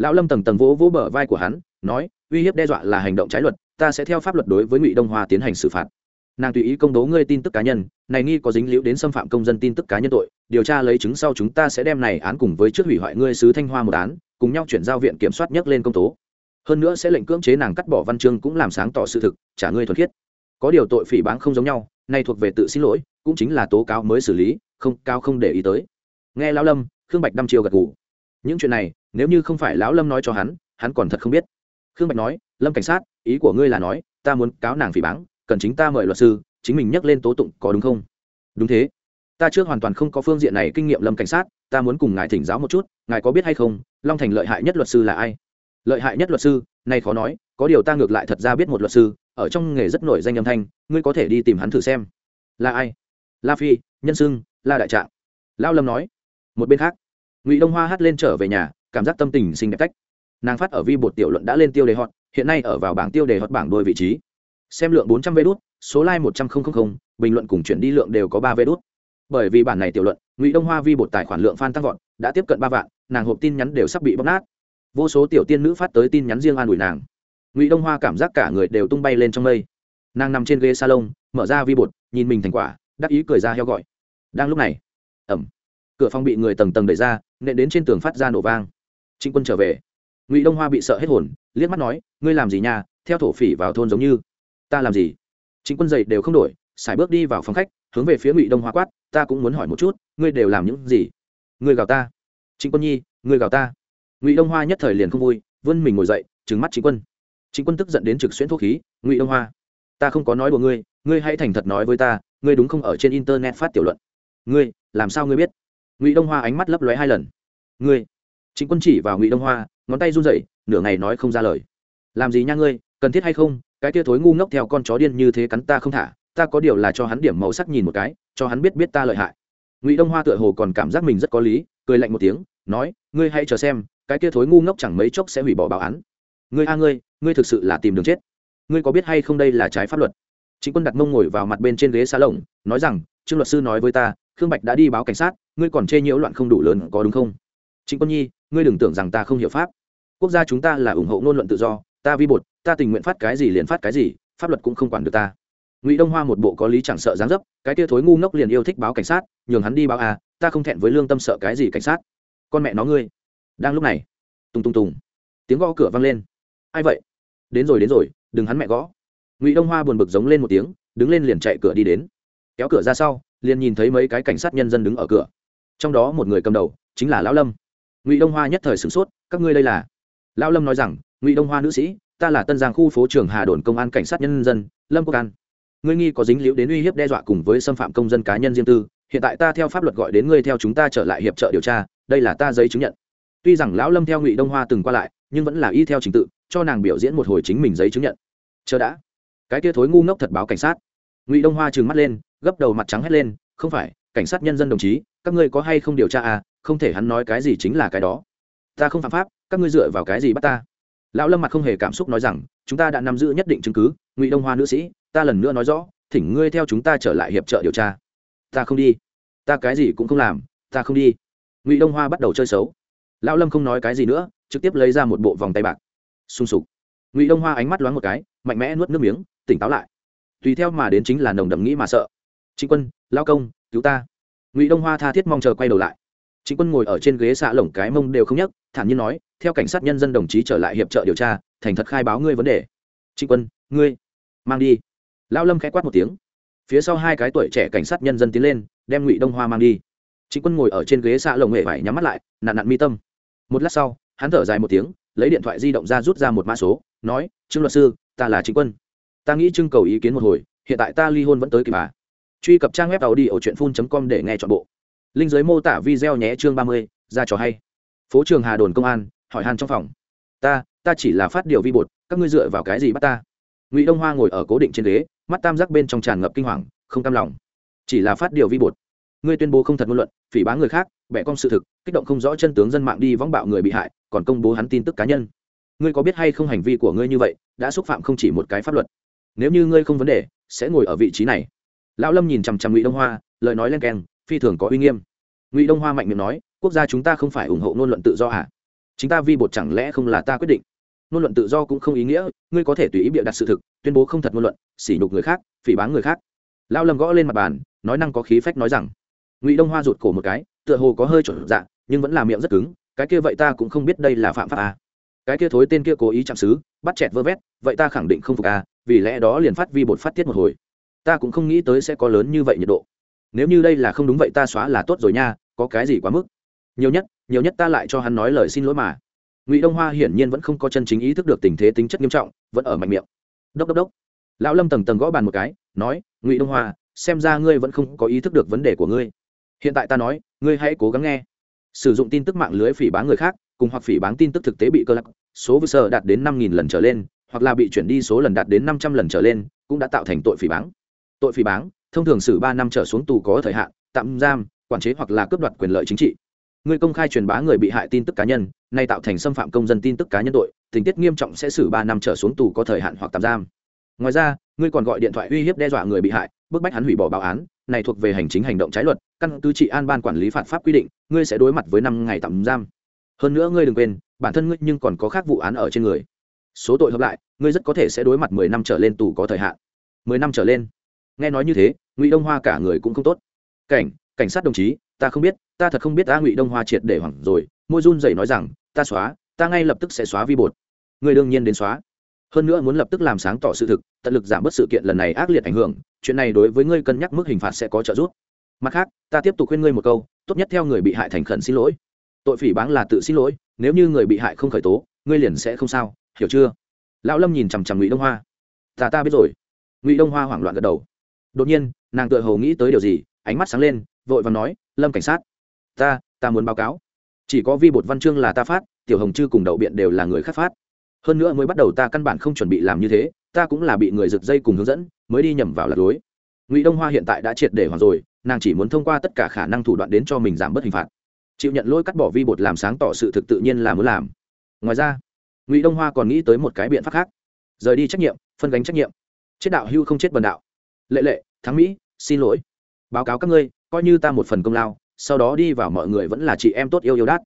lão lâm tầng tầng vỗ vỗ bờ vai của hắn, nói, uy hiếp đe dọa là hành động trái luật, ta sẽ theo pháp luật đối với ngụy đông hoa tiến hành xử phạt. Nàng tùy ý công bố ngươi tin tức cá nhân, này nghi có dính liễu đến xâm phạm công dân tin tức cá nhân tội, điều tra lấy chứng sau chúng ta sẽ đem này án cùng với trước hủy hoại ngươi sứ thanh hoa một án, cùng nhau chuyển giao viện kiểm soát nhắc lên công tố. Hơn nữa sẽ lệnh cưỡng chế nàng cắt bỏ văn chương cũng làm sáng tỏ sự thực, trả ngươi thuần khiết. Có điều tội phỉ báng không giống nhau, nay thuộc về tự xin lỗi, cũng chính là tố cáo mới xử lý, không, cao không để ý tới. Nghe lão lâm, khương bạch đăm chiều gật gù những chuyện này, nếu như không phải lão lâm nói cho hắn hắn còn thật không biết. Khương bạch nói, lâm cảnh sát, ý của ngươi là nói, ta muốn cáo nàng phỉ báng, cần chính ta mời luật sư, chính mình nhắc lên tố tụng có đúng không? Đúng thế. Ta trước hoàn toàn không có phương diện này kinh nghiệm lâm cảnh sát, ta muốn cùng ngài thỉnh giáo một chút, ngài có biết hay không, long thành lợi hại nhất luật sư là ai? Lợi hại nhất luật sư, nay khó nói, có điều ta ngược lại thật ra biết một luật sư, ở trong nghề rất nổi danh âm thanh, ngươi có thể đi tìm hắn thử xem. Là ai? La phi, nhân sưng, la đại trạng lao lâm nói. Một bên khác ngụy đông hoa hát lên trở về nhà cảm giác tâm tình xinh đẹp cách nàng phát ở vi bột tiểu luận đã lên tiêu đề hot hiện nay ở vào bảng tiêu đề hot bảng đôi vị trí xem lượng bốn trăm vé đút số like một trăm linh bình luận cùng chuyển đi lượng đều có ba vé đút bởi vì bản này tiểu luận ngụy đông hoa vi bột tài khoản lượng fan tăng vọt đã tiếp cận ba vạn nàng hộp tin nhắn đều sắp bị bóc nát vô số tiểu tiên nữ phát tới tin nhắn riêng an ủi nàng ngụy đông hoa cảm giác cả người đều tung bay lên trong mây nàng nằm trên ghế salon mở ra vi bột nhìn mình thành quả đắc ý cười ra heo gọi đang lúc này ẩm cửa phòng bị người tầng tầng đẩy ra, nện đến trên tường phát ra nổ vang. Trịnh quân trở về. Ngụy đông hoa bị sợ hết hồn, liếc mắt nói, ngươi làm gì nhà theo thổ phỉ vào thôn giống như. Ta làm gì? Trịnh quân dậy đều không đổi, xài bước đi vào phòng khách, hướng về phía ngụy đông hoa quát, ta cũng muốn hỏi một chút, ngươi đều làm những gì? Ngươi gào ta. Trịnh quân nhi, ngươi gào ta. Ngụy đông hoa nhất thời liền không vui, vươn mình ngồi dậy, trừng mắt trịnh quân. Trịnh quân tức giận đến trực xuyễn thuốc khí, ngụy đông hoa, ta không có nói của ngươi ngươi hãy thành thật nói với ta, ngươi đúng không ở trên internet phát tiểu luận. Ngươi, làm sao ngươi biết? Ngụy đông hoa ánh mắt lấp lóe hai lần ngươi chính quân chỉ vào ngụy đông hoa ngón tay run rẩy, nửa ngày nói không ra lời làm gì nha ngươi cần thiết hay không cái kia thối ngu ngốc theo con chó điên như thế cắn ta không thả ta có điều là cho hắn điểm màu sắc nhìn một cái cho hắn biết biết ta lợi hại ngụy đông hoa tựa hồ còn cảm giác mình rất có lý cười lạnh một tiếng nói ngươi hãy chờ xem cái kia thối ngu ngốc chẳng mấy chốc sẽ hủy bỏ báo án ngươi a ngươi ngươi thực sự là tìm đường chết ngươi có biết hay không đây là trái pháp luật chính quân đặt mông ngồi vào mặt bên trên ghế xa lồng nói rằng trương luật sư nói với ta khương bạch đã đi báo cảnh sát ngươi còn chê nhiễu loạn không đủ lớn có đúng không? Chính quân nhi, ngươi đừng tưởng rằng ta không hiểu pháp. Quốc gia chúng ta là ủng hộ ngôn luận tự do, ta vi bột, ta tình nguyện phát cái gì liền phát cái gì, pháp luật cũng không quản được ta. Ngụy đông hoa một bộ có lý chẳng sợ dáng dấp, cái tia thối ngu ngốc liền yêu thích báo cảnh sát, nhường hắn đi báo à ta không thẹn với lương tâm sợ cái gì cảnh sát. Con mẹ nó ngươi. Đang lúc này, tùng tùng tùng, tiếng gõ cửa vang lên. Ai vậy? Đến rồi đến rồi, đừng hắn mẹ gõ. Ngụy đông hoa buồn bực giống lên một tiếng, đứng lên liền chạy cửa đi đến. Kéo cửa ra sau, liền nhìn thấy mấy cái cảnh sát nhân dân đứng ở cửa trong đó một người cầm đầu chính là lão lâm ngụy đông hoa nhất thời sửng sốt các ngươi đây là lão lâm nói rằng ngụy đông hoa nữ sĩ ta là tân giang khu phố trường hà đồn công an cảnh sát nhân dân lâm quốc an ngươi nghi có dính liễu đến uy hiếp đe dọa cùng với xâm phạm công dân cá nhân riêng tư hiện tại ta theo pháp luật gọi đến ngươi theo chúng ta trở lại hiệp trợ điều tra đây là ta giấy chứng nhận tuy rằng lão lâm theo ngụy đông hoa từng qua lại nhưng vẫn là y theo trình tự cho nàng biểu diễn một hồi chính mình giấy chứng nhận chờ đã cái kia thối ngu ngốc thật báo cảnh sát ngụy đông hoa trừng mắt lên gấp đầu mặt trắng hét lên không phải cảnh sát nhân dân đồng chí các ngươi có hay không điều tra à không thể hắn nói cái gì chính là cái đó. Ta không phạm pháp, các ngươi dựa vào cái gì bắt ta? Lão lâm mặt không hề cảm xúc nói rằng, chúng ta đã nắm giữ nhất định chứng cứ, ngụy đông hoa nữ sĩ, ta lần nữa nói rõ, thỉnh ngươi theo chúng ta trở lại hiệp trợ điều tra. Ta không đi. Ta cái gì cũng không làm, ta không đi. Ngụy đông hoa bắt đầu chơi xấu. Lão lâm không nói cái gì nữa, trực tiếp lấy ra một bộ vòng tay bạc. Sung sục. Ngụy đông hoa ánh mắt loáng một cái, mạnh mẽ nuốt nước miếng, tỉnh táo lại. Tùy theo mà đến chính là nồng đậm nghĩ mà sợ. Trịnh quân lao công, cứu ta ngụy đông hoa tha thiết mong chờ quay đầu lại chính quân ngồi ở trên ghế xạ lồng cái mông đều không nhắc thản nhiên nói, theo cảnh sát nhân dân đồng chí trở lại hiệp trợ điều tra, thành thật khai báo ngươi vấn đề. Chính quân, ngươi, mang đi. Lao lâm khẽ quát một tiếng. Phía sau hai cái tuổi trẻ cảnh sát nhân dân tiến lên, đem ngụy đông hoa mang đi. Chính quân ngồi ở trên ghế xạ lồng hệ vải nhắm mắt lại nạn nạn mi tâm. Một lát sau, hắn thở dài một tiếng, lấy điện thoại di động ra rút ra một mã số, nói, trương luật sư, ta là chính quân. Ta nghĩ trưng cầu ý kiến một hồi, hiện tại ta ly hôn vẫn tới kịp à? Truy cập trang web tàu đi ở truyện com để nghe chọn bộ. Linh giới mô tả video nhé, chương ba mươi, ra trò hay. Phố trường hà đồn công an, hỏi han trong phòng. Ta ta chỉ là phát điều vi bột, các ngươi dựa vào cái gì bắt ta? Ngụy đông hoa ngồi ở cố định trên ghế, mắt tam giác bên trong tràn ngập kinh hoàng, không cam lòng. Chỉ là phát điều vi bột. Ngươi tuyên bố không thật ngôn luận, phỉ báng người khác, bẻ cong sự thực, kích động không rõ chân tướng dân mạng đi võng bạo người bị hại, còn công bố hắn tin tức cá nhân. Ngươi có biết hay không hành vi của ngươi như vậy, đã xúc phạm không chỉ một cái pháp luật. Nếu như ngươi không vấn đề, sẽ ngồi ở vị trí này lão lâm nhìn chằm chằm ngụy đông hoa lời nói len keng phi thường có uy nghiêm. Ngụy đông hoa mạnh miệng nói quốc gia chúng ta không phải ủng hộ ngôn luận tự do à? Chính ta vi bột chẳng lẽ không là ta quyết định? Ngôn luận tự do cũng không ý nghĩa ngươi có thể tùy ý bịa đặt sự thực tuyên bố không thật ngôn luận sỉ nhục người khác phỉ báng người khác. Lão lâm gõ lên mặt bàn nói năng có khí phách nói rằng ngụy đông hoa rụt cổ một cái tựa hồ có hơi trộn dạ nhưng vẫn là miệng rất cứng cái kia vậy ta cũng không biết đây là phạm pháp à. cái kia thối tên kia cố ý chạm xứ bắt chẹt vơ vét vậy ta khẳng định không phục à, vì lẽ đó liền phát vi bột phát tiết một hồi ta cũng không nghĩ tới sẽ có lớn như vậy nhiệt độ. Nếu như đây là không đúng vậy ta xóa là tốt rồi nha, có cái gì quá mức. Nhiều nhất nhiều nhất ta lại cho hắn nói lời xin lỗi mà. Ngụy đông hoa hiển nhiên vẫn không có chân chính ý thức được tình thế tính chất nghiêm trọng, vẫn ở mạnh miệng. Đốc đốc đốc. Lão lâm tầng tầng gõ bàn một cái, nói, ngụy đông hoa, xem ra ngươi vẫn không có ý thức được vấn đề của ngươi. Hiện tại ta nói, ngươi hãy cố gắng nghe. Sử dụng tin tức mạng lưới phỉ báng người khác, cùng hoặc phỉ báng tin tức thực tế bị cơ lắc, số vư sơ đạt đến năm nghìn lần trở lên, hoặc là bị chuyển đi số lần đạt đến năm trăm lần trở lên, cũng đã tạo thành tội phỉ báng tội phỉ báng, thông thường xử ba năm trở xuống tù có thời hạn, tạm giam, quản chế hoặc là cướp đoạt quyền lợi chính trị. Người công khai truyền bá người bị hại tin tức cá nhân, nay tạo thành xâm phạm công dân tin tức cá nhân tội, tình tiết nghiêm trọng sẽ xử ba năm trở xuống tù có thời hạn hoặc tạm giam. Ngoài ra, ngươi còn gọi điện thoại uy hiếp đe dọa người bị hại, bức bách hắn hủy bỏ báo án, này thuộc về hành chính hành động trái luật, căn cứ trị an ban quản lý phạt pháp quy định, ngươi sẽ đối mặt với năm ngày tạm giam. Hơn nữa ngươi đừng quên, bản thân ngươi nhưng còn có khác vụ án ở trên người. Số tội hợp lại, ngươi rất có thể sẽ đối mặt mười năm trở lên tù có thời hạn. Mười năm trở lên nghe nói như thế, ngụy đông hoa cả người cũng không tốt. Cảnh cảnh sát đồng chí, ta không biết, ta thật không biết ta ngụy đông hoa triệt để hoảng rồi, môi run dậy nói rằng, ta xóa, ta ngay lập tức sẽ xóa vi bột. Người đương nhiên đến xóa. Hơn nữa muốn lập tức làm sáng tỏ sự thực, tận lực giảm bớt sự kiện lần này ác liệt ảnh hưởng, chuyện này đối với ngươi cân nhắc mức hình phạt sẽ có trợ giúp. Mặt khác, ta tiếp tục khuyên ngươi một câu, tốt nhất theo người bị hại thành khẩn xin lỗi. Tội phỉ báng là tự xin lỗi, nếu như người bị hại không khởi tố, ngươi liền sẽ không sao, hiểu chưa? Lão lâm nhìn chằm chằm ngụy đông hoa. Ta ta biết rồi. Ngụy đông hoa hoảng loạn gật đầu đột nhiên, nàng tựa hồ nghĩ tới điều gì, ánh mắt sáng lên, vội và nói, lâm cảnh sát, ta ta muốn báo cáo. Chỉ có vi bột văn chương là ta phát, tiểu hồng chư cùng đậu biện đều là người khác phát. Hơn nữa mới bắt đầu ta căn bản không chuẩn bị làm như thế, ta cũng là bị người giật dây cùng hướng dẫn, mới đi nhầm vào lạc lối ngụy đông hoa hiện tại đã triệt để hoàn rồi, nàng chỉ muốn thông qua tất cả khả năng thủ đoạn đến cho mình giảm bớt hình phạt. Chịu nhận lỗi cắt bỏ vi bột làm sáng tỏ sự thực tự nhiên là muốn làm. Ngoài ra, ngụy đông hoa còn nghĩ tới một cái biện pháp khác. Rời đi trách nhiệm, phân gánh trách nhiệm. Chết đạo hưu không chết bần đạo lệ lệ thắng mỹ xin lỗi. Báo cáo các ngươi coi như ta một phần công lao sau đó đi vào mọi người vẫn là chị em tốt yêu yêu đát.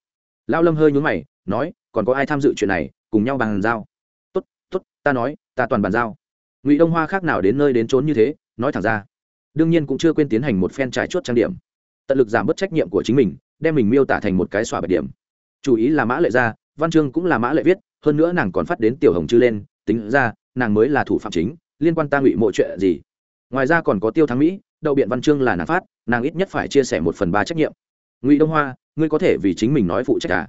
Lao lâm hơi nhún mày nói còn có ai tham dự chuyện này cùng nhau bàn giao. Tốt tốt ta nói ta toàn bàn giao. Ngụy đông hoa khác nào đến nơi đến trốn như thế nói thẳng ra. Đương nhiên cũng chưa quên tiến hành một phen trải chuốt trang điểm. Tận lực giảm bớt trách nhiệm của chính mình đem mình miêu tả thành một cái xòa bạch điểm. Chủ ý là mã lệ ra, văn chương cũng là mã lệ viết hơn nữa nàng còn phát đến tiểu hồng chư lên tính ra nàng mới là thủ phạm chính liên quan ta ngụy mộ chuyện gì? Ngoài ra còn có tiêu thắng mỹ, đậu biện văn chương là nàng phát, nàng ít nhất phải chia sẻ một phần ba trách nhiệm. Ngụy đông hoa, ngươi có thể vì chính mình nói phụ trách cả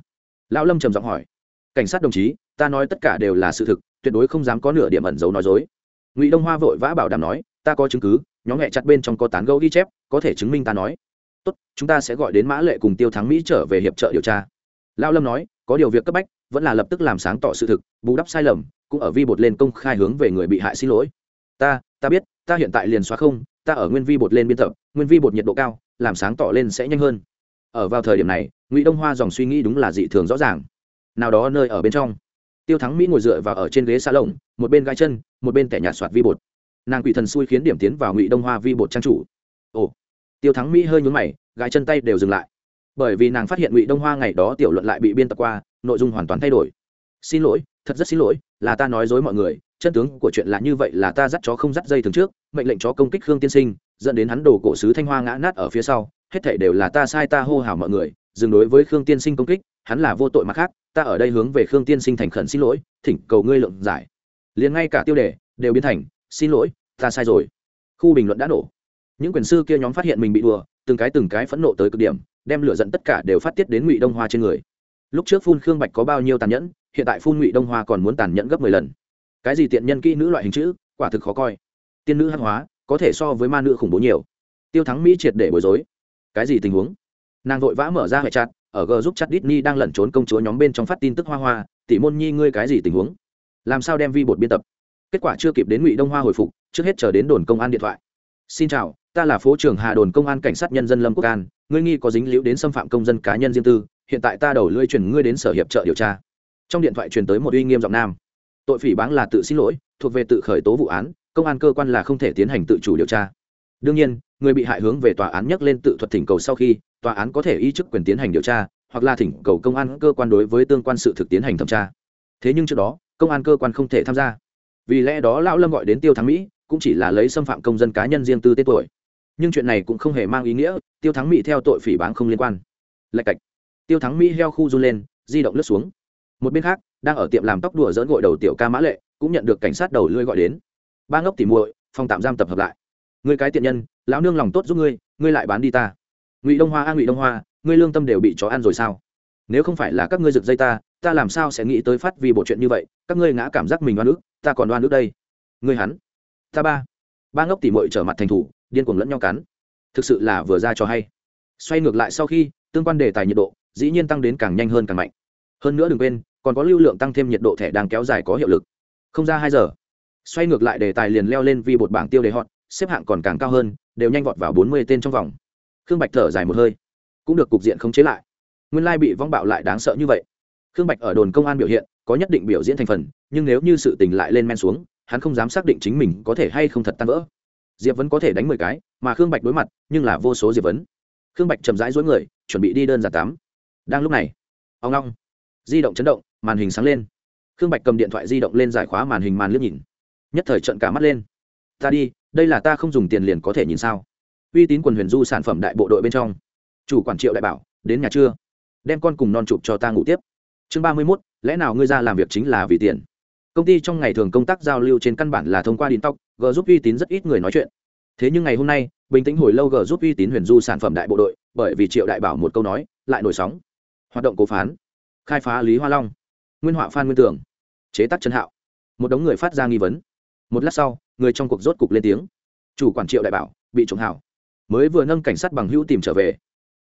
lão lâm trầm giọng hỏi. Cảnh sát đồng chí, ta nói tất cả đều là sự thực, tuyệt đối không dám có nửa điểm ẩn giấu nói dối. Ngụy đông hoa vội vã bảo đảm nói, ta có chứng cứ, nhóm hẹ chặt bên trong có tán gấu ghi chép, có thể chứng minh ta nói. Tốt, chúng ta sẽ gọi đến mã lệ cùng tiêu thắng mỹ trở về hiệp trợ điều tra. Lão lâm nói, có điều việc cấp bách, vẫn là lập tức làm sáng tỏ sự thực, bù đắp sai lầm, cũng ở vi bột lên công khai hướng về người bị hại xin lỗi ta ta biết, ta hiện tại liền xóa không, ta ở nguyên vi bột lên biên tập, nguyên vi bột nhiệt độ cao, làm sáng tỏ lên sẽ nhanh hơn. Ở vào thời điểm này, ngụy đông hoa dòng suy nghĩ đúng là dị thường rõ ràng. Nào đó nơi ở bên trong, tiêu thắng mỹ ngồi dựa vào ở trên ghế xa lồng, một bên gai chân, một bên tẻ nhạt soạt vi bột. Nàng quỷ thần xui khiến điểm tiến vào ngụy đông hoa vi bột trang chủ. Ồ, tiêu thắng mỹ hơi nhún mày gai chân tay đều dừng lại. Bởi vì nàng phát hiện ngụy đông hoa ngày đó tiểu luận lại bị biên tập qua, nội dung hoàn toàn thay đổi. Xin lỗi, thật rất xin lỗi, là ta nói dối mọi người chân tướng của chuyện là như vậy là ta dắt chó không dắt dây thường trước, mệnh lệnh chó công kích khương tiên sinh, dẫn đến hắn đổ cổ sứ thanh hoa ngã nát ở phía sau, hết thảy đều là ta sai ta hô hào mọi người, dừng đối với khương tiên sinh công kích, hắn là vô tội mà khác, ta ở đây hướng về khương tiên sinh thành khẩn xin lỗi, thỉnh cầu ngươi lượng giải. Liền ngay cả tiêu đề đều biến thành, xin lỗi, ta sai rồi. Khu bình luận đã nổ. Những quyền sư kia nhóm phát hiện mình bị đùa, từng cái từng cái phẫn nộ tới cực điểm, đem lửa giận tất cả đều phát tiết đến ngụy đông hoa trên người. Lúc trước phun khương bạch có bao nhiêu tàn nhẫn, hiện tại phun ngụy đông hoa còn muốn tàn nhẫn gấp mười lần cái gì tiện nhân kỹ nữ loại hình chữ, quả thực khó coi. Tiên nữ hắc hóa, có thể so với ma nữ khủng bố nhiều. Tiêu thắng mỹ triệt để bối rối. Cái gì tình huống? Nàng vội vã mở ra hệ chặt ở g giúp chặt Disney đang lẩn trốn công chúa nhóm bên trong phát tin tức hoa hoa tỷ môn nhi ngươi cái gì tình huống? Làm sao đem vi bột biên tập? Kết quả chưa kịp đến ngụy đông hoa hồi phục, trước hết chờ đến đồn công an điện thoại. Xin chào, ta là phố trưởng hà đồn công an cảnh sát nhân dân lâm quốc an, ngươi nghi có dính liễu đến xâm phạm công dân cá nhân riêng tư, hiện tại ta đầu lưỡi chuyển ngươi đến sở hiệp trợ điều tra. Trong điện thoại truyền tới một uy nghiêm giọng nam tội phỉ báng là tự xin lỗi, thuộc về tự khởi tố vụ án, công an cơ quan là không thể tiến hành tự chủ điều tra. Đương nhiên, người bị hại hướng về tòa án nhắc lên tự thuật thỉnh cầu sau khi, tòa án có thể y chức quyền tiến hành điều tra, hoặc là thỉnh cầu công an cơ quan đối với tương quan sự thực tiến hành thẩm tra. Thế nhưng trước đó, công an cơ quan không thể tham gia. Vì lẽ đó lão lâm gọi đến tiêu thắng mỹ, cũng chỉ là lấy xâm phạm công dân cá nhân riêng tư tên tuổi. Nhưng chuyện này cũng không hề mang ý nghĩa, tiêu thắng mỹ theo tội phỉ báng không liên quan. Lạch cạch. Tiêu thắng mỹ heo khu run lên, di động lướt xuống một bên khác, đang ở tiệm làm tóc đùa dỡn gội đầu tiểu ca mã lệ, cũng nhận được cảnh sát đầu lưỡi gọi đến. Ba ngốc tỉ muội, phòng tạm giam tập hợp lại. Người cái tiện nhân, lão nương lòng tốt giúp ngươi ngươi lại bán đi ta. Ngụy đông hoa a, ngụy đông hoa, ngươi lương tâm đều bị chó ăn rồi sao? Nếu không phải là các ngươi giật dây ta ta làm sao sẽ nghĩ tới phát vì bộ chuyện như vậy, các ngươi ngã cảm giác mình oan ức, ta còn oan ức đây. Ngươi hắn, ta ba. Ba ngốc tỉ muội trở mặt thành thủ, điên cuồng lẫn nhau cắn. Thực sự là vừa ra cho hay. Xoay ngược lại sau khi, tương quan đề tài nhiệt độ, dĩ nhiên tăng đến càng nhanh hơn càng mạnh hơn nữa đừng quên, còn có lưu lượng tăng thêm nhiệt độ thẻ đang kéo dài có hiệu lực. Không ra hai giờ. Xoay ngược lại đề tài liền leo lên vì một bảng tiêu đề hot, xếp hạng còn càng cao hơn, đều nhanh vọt vào bốn mươi tên trong vòng. Khương bạch thở dài một hơi, cũng được cục diện khống chế lại. Nguyên lai bị vong bạo lại đáng sợ như vậy. Khương bạch ở đồn công an biểu hiện, có nhất định biểu diễn thành phần, nhưng nếu như sự tình lại lên men xuống, hắn không dám xác định chính mình có thể hay không thật tan vỡ. Diệp vẫn có thể đánh mười cái, mà khương bạch đối mặt, nhưng là vô số diệp vấn khương bạch chậm rãi dối người, chuẩn bị đi đơn giản tám. Đang lúc này ông long di động chấn động, màn hình sáng lên. Khương bạch cầm điện thoại di động lên giải khóa màn hình màn liếc nhìn. Nhất thời trận cả mắt lên. Ta đi, đây là ta không dùng tiền liền có thể nhìn sao? Uy tín quần huyền du sản phẩm đại bộ đội bên trong. Chủ quản triệu đại bảo, đến nhà trưa đem con cùng non chụp cho ta ngủ tiếp. Chương ba mươi mốt, lẽ nào ngươi ra làm việc chính là vì tiền? Công ty trong ngày thường công tác giao lưu trên căn bản là thông qua điện tóc, g giúp uy tín rất ít người nói chuyện. Thế nhưng ngày hôm nay, bình tĩnh hồi lâu g giúp uy tín huyền du sản phẩm đại bộ đội, bởi vì triệu đại bảo một câu nói, lại nổi sóng. Hoạt động cố phán khai phá lý hoa long nguyên họa phan nguyên tường chế tác trần hạo một đống người phát ra nghi vấn một lát sau người trong cuộc rốt cục lên tiếng chủ quản triệu đại bảo bị trộm hảo mới vừa nâng cảnh sát bằng hữu tìm trở về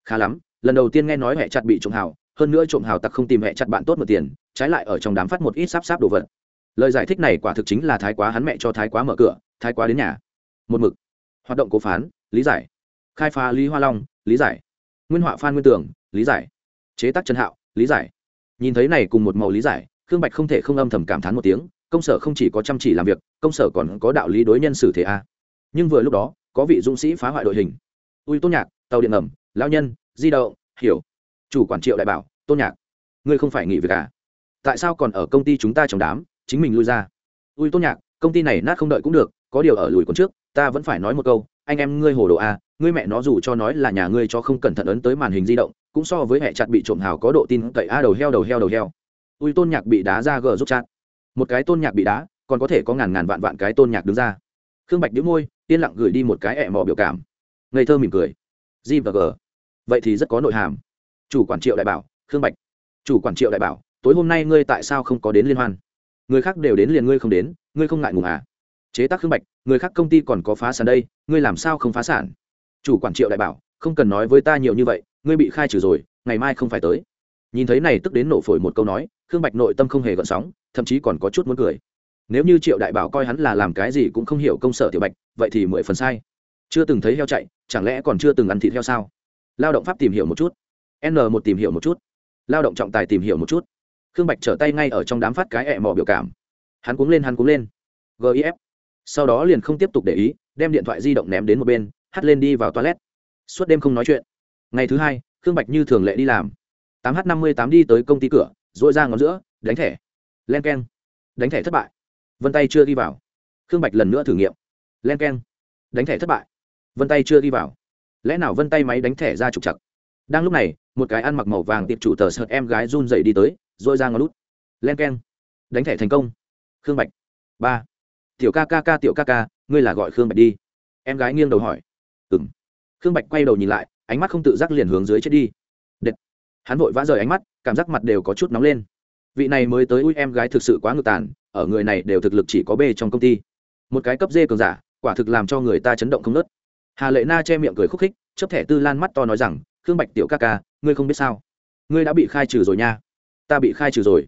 khá lắm lần đầu tiên nghe nói hệ chặt bị trộm hảo hơn nữa trộm hào tặc không tìm hệ chặt bạn tốt một tiền trái lại ở trong đám phát một ít sáp sáp đồ vật lời giải thích này quả thực chính là thái quá hắn mẹ cho thái quá mở cửa thái quá đến nhà một mực hoạt động cố phán lý giải khai phá lý hoa long lý giải nguyên họa phan nguyên tường lý giải chế tác trần hạo lý giải nhìn thấy này cùng một màu lý giải, khương bạch không thể không âm thầm cảm thán một tiếng, công sở không chỉ có chăm chỉ làm việc, công sở còn có đạo lý đối nhân xử thế a. Nhưng vừa lúc đó, có vị dũng sĩ phá hoại đội hình. Ui, tôn nhạc, tàu điện ngầm lao nhân, di động, hiểu. Chủ quản triệu đại bảo, tôn nhạc, ngươi không phải nghỉ việc à? Tại sao còn ở công ty chúng ta trong đám, chính mình lui ra? Ui, tôn nhạc, công ty này nát không đợi cũng được, có điều ở lùi còn trước, ta vẫn phải nói một câu, anh em ngươi hồ đồ a, ngươi mẹ nó dù cho nói là nhà ngươi cho không cẩn thận ấn tới màn hình di động cũng so với hệ chặt bị trộm hào có độ tin cậy a đầu heo đầu heo đầu heo. Ui, tôn nhạc bị đá ra gờ giúp chặt một cái tôn nhạc bị đá, còn có thể có ngàn ngàn vạn vạn cái tôn nhạc đứng ra. Khương bạch đĩu môi, yên lặng gửi đi một cái ẹ mò biểu cảm. Ngây thơ mỉm cười. G và g. Vậy thì rất có nội hàm. Chủ quản triệu đại bảo, khương bạch. Chủ quản triệu đại bảo, tối hôm nay ngươi tại sao không có đến liên hoan? Người khác đều đến liền ngươi không đến, ngươi không ngại ngùng à? Chế tác khương bạch, người khác công ty còn có phá sản đây, ngươi làm sao không phá sản? Chủ quản triệu đại bảo, không cần nói với ta nhiều như vậy ngươi bị khai trừ rồi, ngày mai không phải tới. Nhìn thấy này tức đến nổ phổi một câu nói, khương bạch nội tâm không hề gợn sóng, thậm chí còn có chút muốn cười. Nếu như triệu đại bảo coi hắn là làm cái gì cũng không hiểu công sở tiểu bạch, vậy thì mười phần sai. Chưa từng thấy heo chạy, chẳng lẽ còn chưa từng ăn thịt heo sao? Lao động pháp tìm hiểu một chút. N một tìm hiểu một chút. Lao động trọng tài tìm hiểu một chút. Khương bạch trở tay ngay ở trong đám phát cái ẹ mò biểu cảm. Hắn cuống lên, hắn cuống lên. Gif sau đó liền không tiếp tục để ý, đem điện thoại di động ném đến một bên hắt lên đi vào toilet. Suốt đêm không nói chuyện ngày thứ hai, khương bạch như thường lệ đi làm. Tám h năm mươi tám đi tới công ty cửa dội ra ngón giữa, đánh thẻ. Len k e n đánh thẻ thất bại. Vân tay chưa đi vào. Khương bạch lần nữa thử nghiệm. Len k e n đánh thẻ thất bại. Vân tay chưa đi vào. Lẽ nào vân tay máy đánh thẻ ra trục chặt đang lúc này, một cái ăn mặc màu vàng tiệp chủ tờ sợ em gái run dậy đi tới dội ra ngón lút len k e n đánh thẻ thành công. Khương bạch. Ba. Tiểu ca ca ca, tiểu ca ca, ngươi là gọi khương bạch đi. Em gái nghiêng đầu hỏi. Ừ m khương bạch quay đầu nhìn lại ánh mắt không tự giác liền hướng dưới chết đi. Đệt. hắn vội vã rời ánh mắt, cảm giác mặt đều có chút nóng lên. Vị này mới tới ui em gái thực sự quá ngược tàn, ở người này đều thực lực chỉ có b trong công ty. Một cái cấp d cường giả, quả thực làm cho người ta chấn động không nớt hà lệ na che miệng cười khúc khích chấp thẻ tư lan mắt to nói rằng, khương bạch tiểu ca ca, ngươi không biết sao? Ngươi đã bị khai trừ rồi nha. Ta bị khai trừ rồi.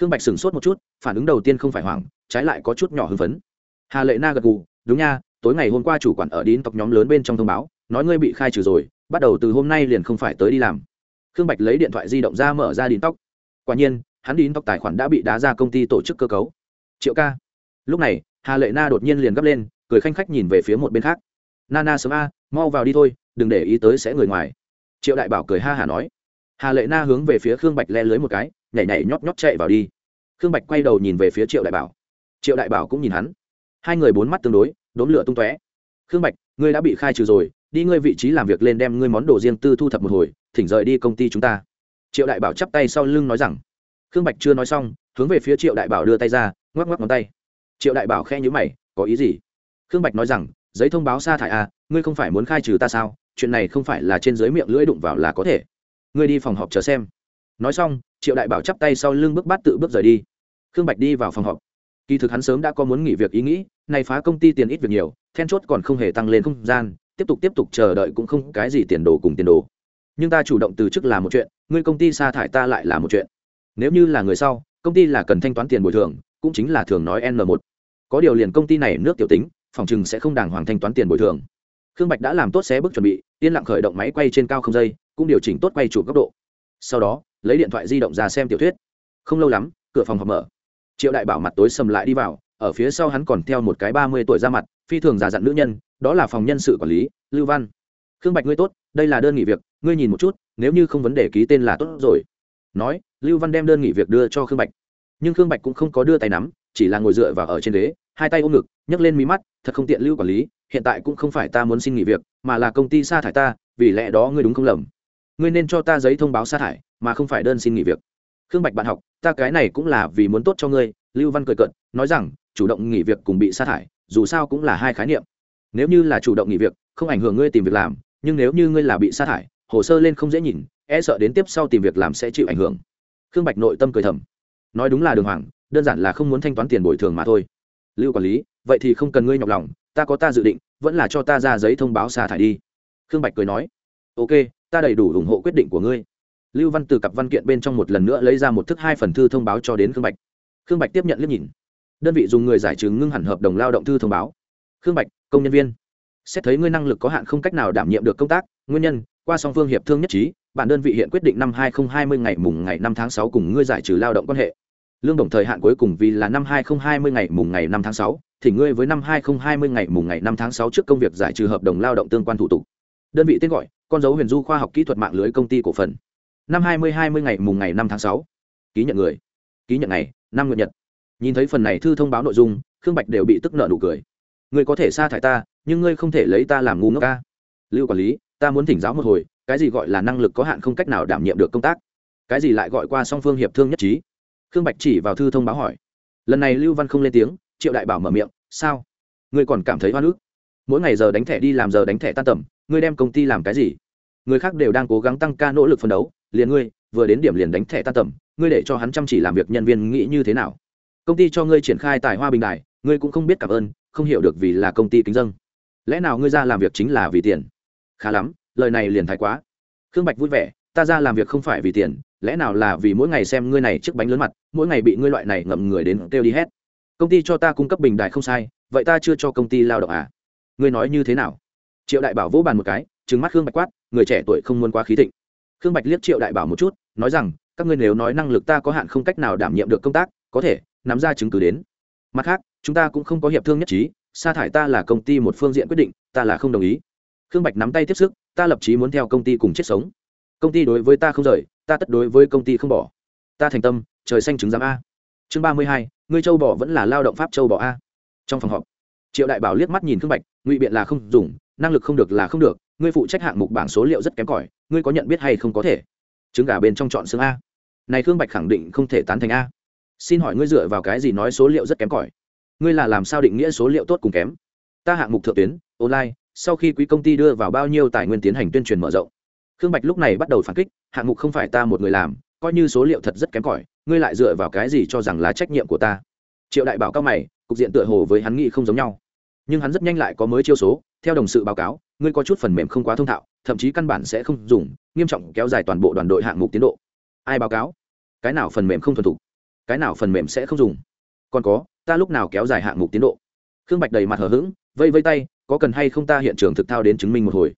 Khương bạch sửng sốt một chút, phản ứng đầu tiên không phải hoảng, trái lại có chút nhỏ hưng phấn. Hà lệ na gật gù, đúng nha, tối ngày hôm qua chủ quản ở đín tộc nhóm lớn bên trong thông báo, nói ngươi bị khai trừ rồi bắt đầu từ hôm nay liền không phải tới đi làm. Khương bạch lấy điện thoại di động ra mở ra đín tóc quả nhiên, hắn đín tóc tài khoản đã bị đá ra công ty tổ chức cơ cấu. Triệu ca. Lúc này, hà lệ na đột nhiên liền gấp lên, cười khanh khách nhìn về phía một bên khác. Nana sớm a, mau vào đi thôi, đừng để ý tới sẽ người ngoài. Triệu đại bảo cười ha hả nói. Hà lệ na hướng về phía khương bạch le lưới một cái, nhảy nhảy nhót nhót chạy vào đi. Khương bạch quay đầu nhìn về phía triệu đại bảo. Triệu đại bảo cũng nhìn hắn. Hai người bốn mắt tương đối đốn lửa tung tóe. Khương bạch, ngươi đã bị khai trừ rồi đi ngươi vị trí làm việc lên đem ngươi món đồ riêng tư thu thập một hồi, thỉnh rời đi công ty chúng ta. Triệu đại bảo chắp tay sau lưng nói rằng. Khương bạch chưa nói xong, hướng về phía triệu đại bảo đưa tay ra, ngoắc ngoắc ngón tay. Triệu đại bảo khe nhữ mày, có ý gì? Khương bạch nói rằng, giấy thông báo sa thải à ngươi không phải muốn khai trừ ta sao? Chuyện này không phải là trên dưới miệng lưỡi đụng vào là có thể. Ngươi đi phòng họp chờ xem. Nói xong, triệu đại bảo chắp tay sau lưng bước bắt tự bước rời đi. Khương bạch đi vào phòng họp. Kỳ thực hắn sớm đã có muốn nghỉ việc ý nghĩ này phá công ty tiền ít việc nhiều, then chốt còn không hề tăng lên không gian tiếp tục tiếp tục chờ đợi cũng không cái gì tiền đồ cùng tiền đồ. Nhưng ta chủ động từ chức là một chuyện, ngươi công ty sa thải ta lại là một chuyện. Nếu như là người sau, công ty là cần thanh toán tiền bồi thường, cũng chính là thường nói n một. Có điều liền công ty này nước tiểu tính, phòng chừng sẽ không đàng hoàng thanh toán tiền bồi thường. Khương bạch đã làm tốt xé bước chuẩn bị, yên lặng khởi động máy quay trên cao không dây, cũng điều chỉnh tốt quay chụp góc độ. Sau đó, lấy điện thoại di động ra xem tiểu thuyết. Không lâu lắm, cửa phòng họp mở. Triệu đại bảo mặt tối sầm lại đi vào ở phía sau hắn còn theo một cái ba mươi tuổi ra mặt, phi thường già dặn nữ nhân, đó là phòng nhân sự quản lý, lưu văn. Khương bạch ngươi tốt, đây là đơn nghỉ việc, ngươi nhìn một chút, nếu như không vấn đề ký tên là tốt rồi. Nói, lưu văn đem đơn nghỉ việc đưa cho khương bạch. Nhưng khương bạch cũng không có đưa tay nắm, chỉ là ngồi dựa vào ở trên ghế, hai tay ôm ngực, nhấc lên mí mắt, thật không tiện lưu quản lý, hiện tại cũng không phải ta muốn xin nghỉ việc, mà là công ty sa thải ta, vì lẽ đó ngươi đúng không lầm. Ngươi nên cho ta giấy thông báo sa thải, mà không phải đơn xin nghỉ việc. Khương bạch bạn học, ta cái này cũng là vì muốn tốt cho ngươi, lưu văn cười cận nói rằng, chủ động nghỉ việc cùng bị sa thải, dù sao cũng là hai khái niệm. Nếu như là chủ động nghỉ việc, không ảnh hưởng ngươi tìm việc làm, nhưng nếu như ngươi là bị sa thải, hồ sơ lên không dễ nhìn e sợ đến tiếp sau tìm việc làm sẽ chịu ảnh hưởng. Khương bạch nội tâm cười thầm. Nói đúng là đường hoàng, đơn giản là không muốn thanh toán tiền bồi thường mà thôi. Lưu quản lý, vậy thì không cần ngươi nhọc lòng, ta có ta dự định, vẫn là cho ta ra giấy thông báo sa thải đi. Khương bạch cười nói. Ok, ta đầy đủ ủng hộ quyết định của ngươi. Lưu văn từ cặp văn kiện bên trong một lần nữa lấy ra một thức hai phần thư thông báo cho đến khương bạch. Khương bạch tiếp nhận liếc nhìn đơn vị dùng người giải trừ ngưng hẳn hợp đồng lao động thư thông báo. Khương bạch, công nhân viên. Xét thấy ngươi năng lực có hạn không cách nào đảm nhiệm được công tác, nguyên nhân, qua song phương hiệp thương nhất trí, bản đơn vị hiện quyết định năm hai nghìn hai mươi ngày mùng ngày năm tháng sáu cùng ngươi giải trừ lao động quan hệ. Lương đồng thời hạn cuối cùng vì là năm hai nghìn hai mươi ngày mùng ngày năm tháng sáu, thì ngươi với năm hai nghìn hai mươi ngày mùng ngày năm tháng sáu trước công việc giải trừ hợp đồng lao động tương quan thủ tục. Đơn vị tên gọi, con dấu huyền du khoa học kỹ thuật mạng lưới công ty cổ phần. Năm hai mươi hai mươi ngày mùng ngày năm tháng sáu. Ký nhận người. Ký nhận ngày, năm nguyện nhật nhìn thấy phần này thư thông báo nội dung, khương bạch đều bị tức nợ nụ cười. Ngươi có thể sa thải ta, nhưng ngươi không thể lấy ta làm ngu ngốc ca lưu quản lý, ta muốn thỉnh giáo một hồi, cái gì gọi là năng lực có hạn không cách nào đảm nhiệm được công tác. Cái gì lại gọi qua song phương hiệp thương nhất trí? Khương bạch chỉ vào thư thông báo hỏi. Lần này lưu văn không lên tiếng, triệu đại bảo mở miệng, sao? Ngươi còn cảm thấy hoa nước mỗi ngày giờ đánh thẻ đi làm giờ đánh thẻ tan tầm, ngươi đem công ty làm cái gì? Người khác đều đang cố gắng tăng ca nỗ lực phấn đấu, liền ngươi, vừa đến điểm liền đánh thẻ tan tầm, ngươi để cho hắn chăm chỉ làm việc nhân viên nghĩ như thế nào? Công ty cho ngươi triển khai tài hoa bình đài, ngươi cũng không biết cảm ơn, không hiểu được vì là công ty kính dân. Lẽ nào ngươi ra làm việc chính là vì tiền? Khá lắm, lời này liền thái quá. Khương bạch vui vẻ, ta ra làm việc không phải vì tiền, lẽ nào là vì mỗi ngày xem ngươi này chiếc bánh lớn mặt, mỗi ngày bị ngươi loại này ngậm người đến kêu đi hết. Công ty cho ta cung cấp bình đại không sai, vậy ta chưa cho công ty lao động à? Ngươi nói như thế nào? Triệu đại bảo vỗ bàn một cái, trừng mắt khương bạch quát, người trẻ tuổi không muốn quá khí thịnh. Khương bạch liếc triệu đại bảo một chút, nói rằng, các ngươi nếu nói năng lực ta có hạn không cách nào đảm nhiệm được công tác, có thể nắm ra chứng cứ đến. Mặt khác, chúng ta cũng không có hiệp thương nhất trí, sa thải ta là công ty một phương diện quyết định, ta là không đồng ý. Khương bạch nắm tay tiếp sức, ta lập chí muốn theo công ty cùng chết sống. Công ty đối với ta không rời, ta tất đối với công ty không bỏ. Ta thành tâm, trời xanh chứng giám a. Chương ba mươi hai, ngươi châu bỏ vẫn là lao động pháp châu bỏ a. Trong phòng họp, triệu đại bảo liếc mắt nhìn khương bạch, ngụy biện là không dùng, năng lực không được là không được, ngươi phụ trách hạng mục bảng số liệu rất kém cỏi, ngươi có nhận biết hay không có thể? Trứng gà bên trong chọn xương a. Này khương bạch khẳng định không thể tán thành a xin hỏi ngươi dựa vào cái gì nói số liệu rất kém cỏi? Ngươi là làm sao định nghĩa số liệu tốt cùng kém? Ta hạng mục thượng tuyến, online, sau khi quý công ty đưa vào bao nhiêu tài nguyên tiến hành tuyên truyền mở rộng. Khương bạch lúc này bắt đầu phản kích, hạng mục không phải ta một người làm, coi như số liệu thật rất kém cỏi, ngươi lại dựa vào cái gì cho rằng là trách nhiệm của ta? Triệu đại bảo cao mày, cục diện tựa hồ với hắn nghĩ không giống nhau. Nhưng hắn rất nhanh lại có mới chiêu số, theo đồng sự báo cáo, ngươi có chút phần mềm không quá thông thạo, thậm chí căn bản sẽ không dùng, nghiêm trọng kéo dài toàn bộ đoàn đội hạng mục tiến độ. Ai báo cáo? Cái nào phần mềm không thuần thục? Cái nào phần mềm sẽ không dùng? Còn có, ta lúc nào kéo dài hạng mục tiến độ? Khương bạch đầy mặt hờ hững vây vây tay, có cần hay không ta hiện trường thực thao đến chứng minh một hồi?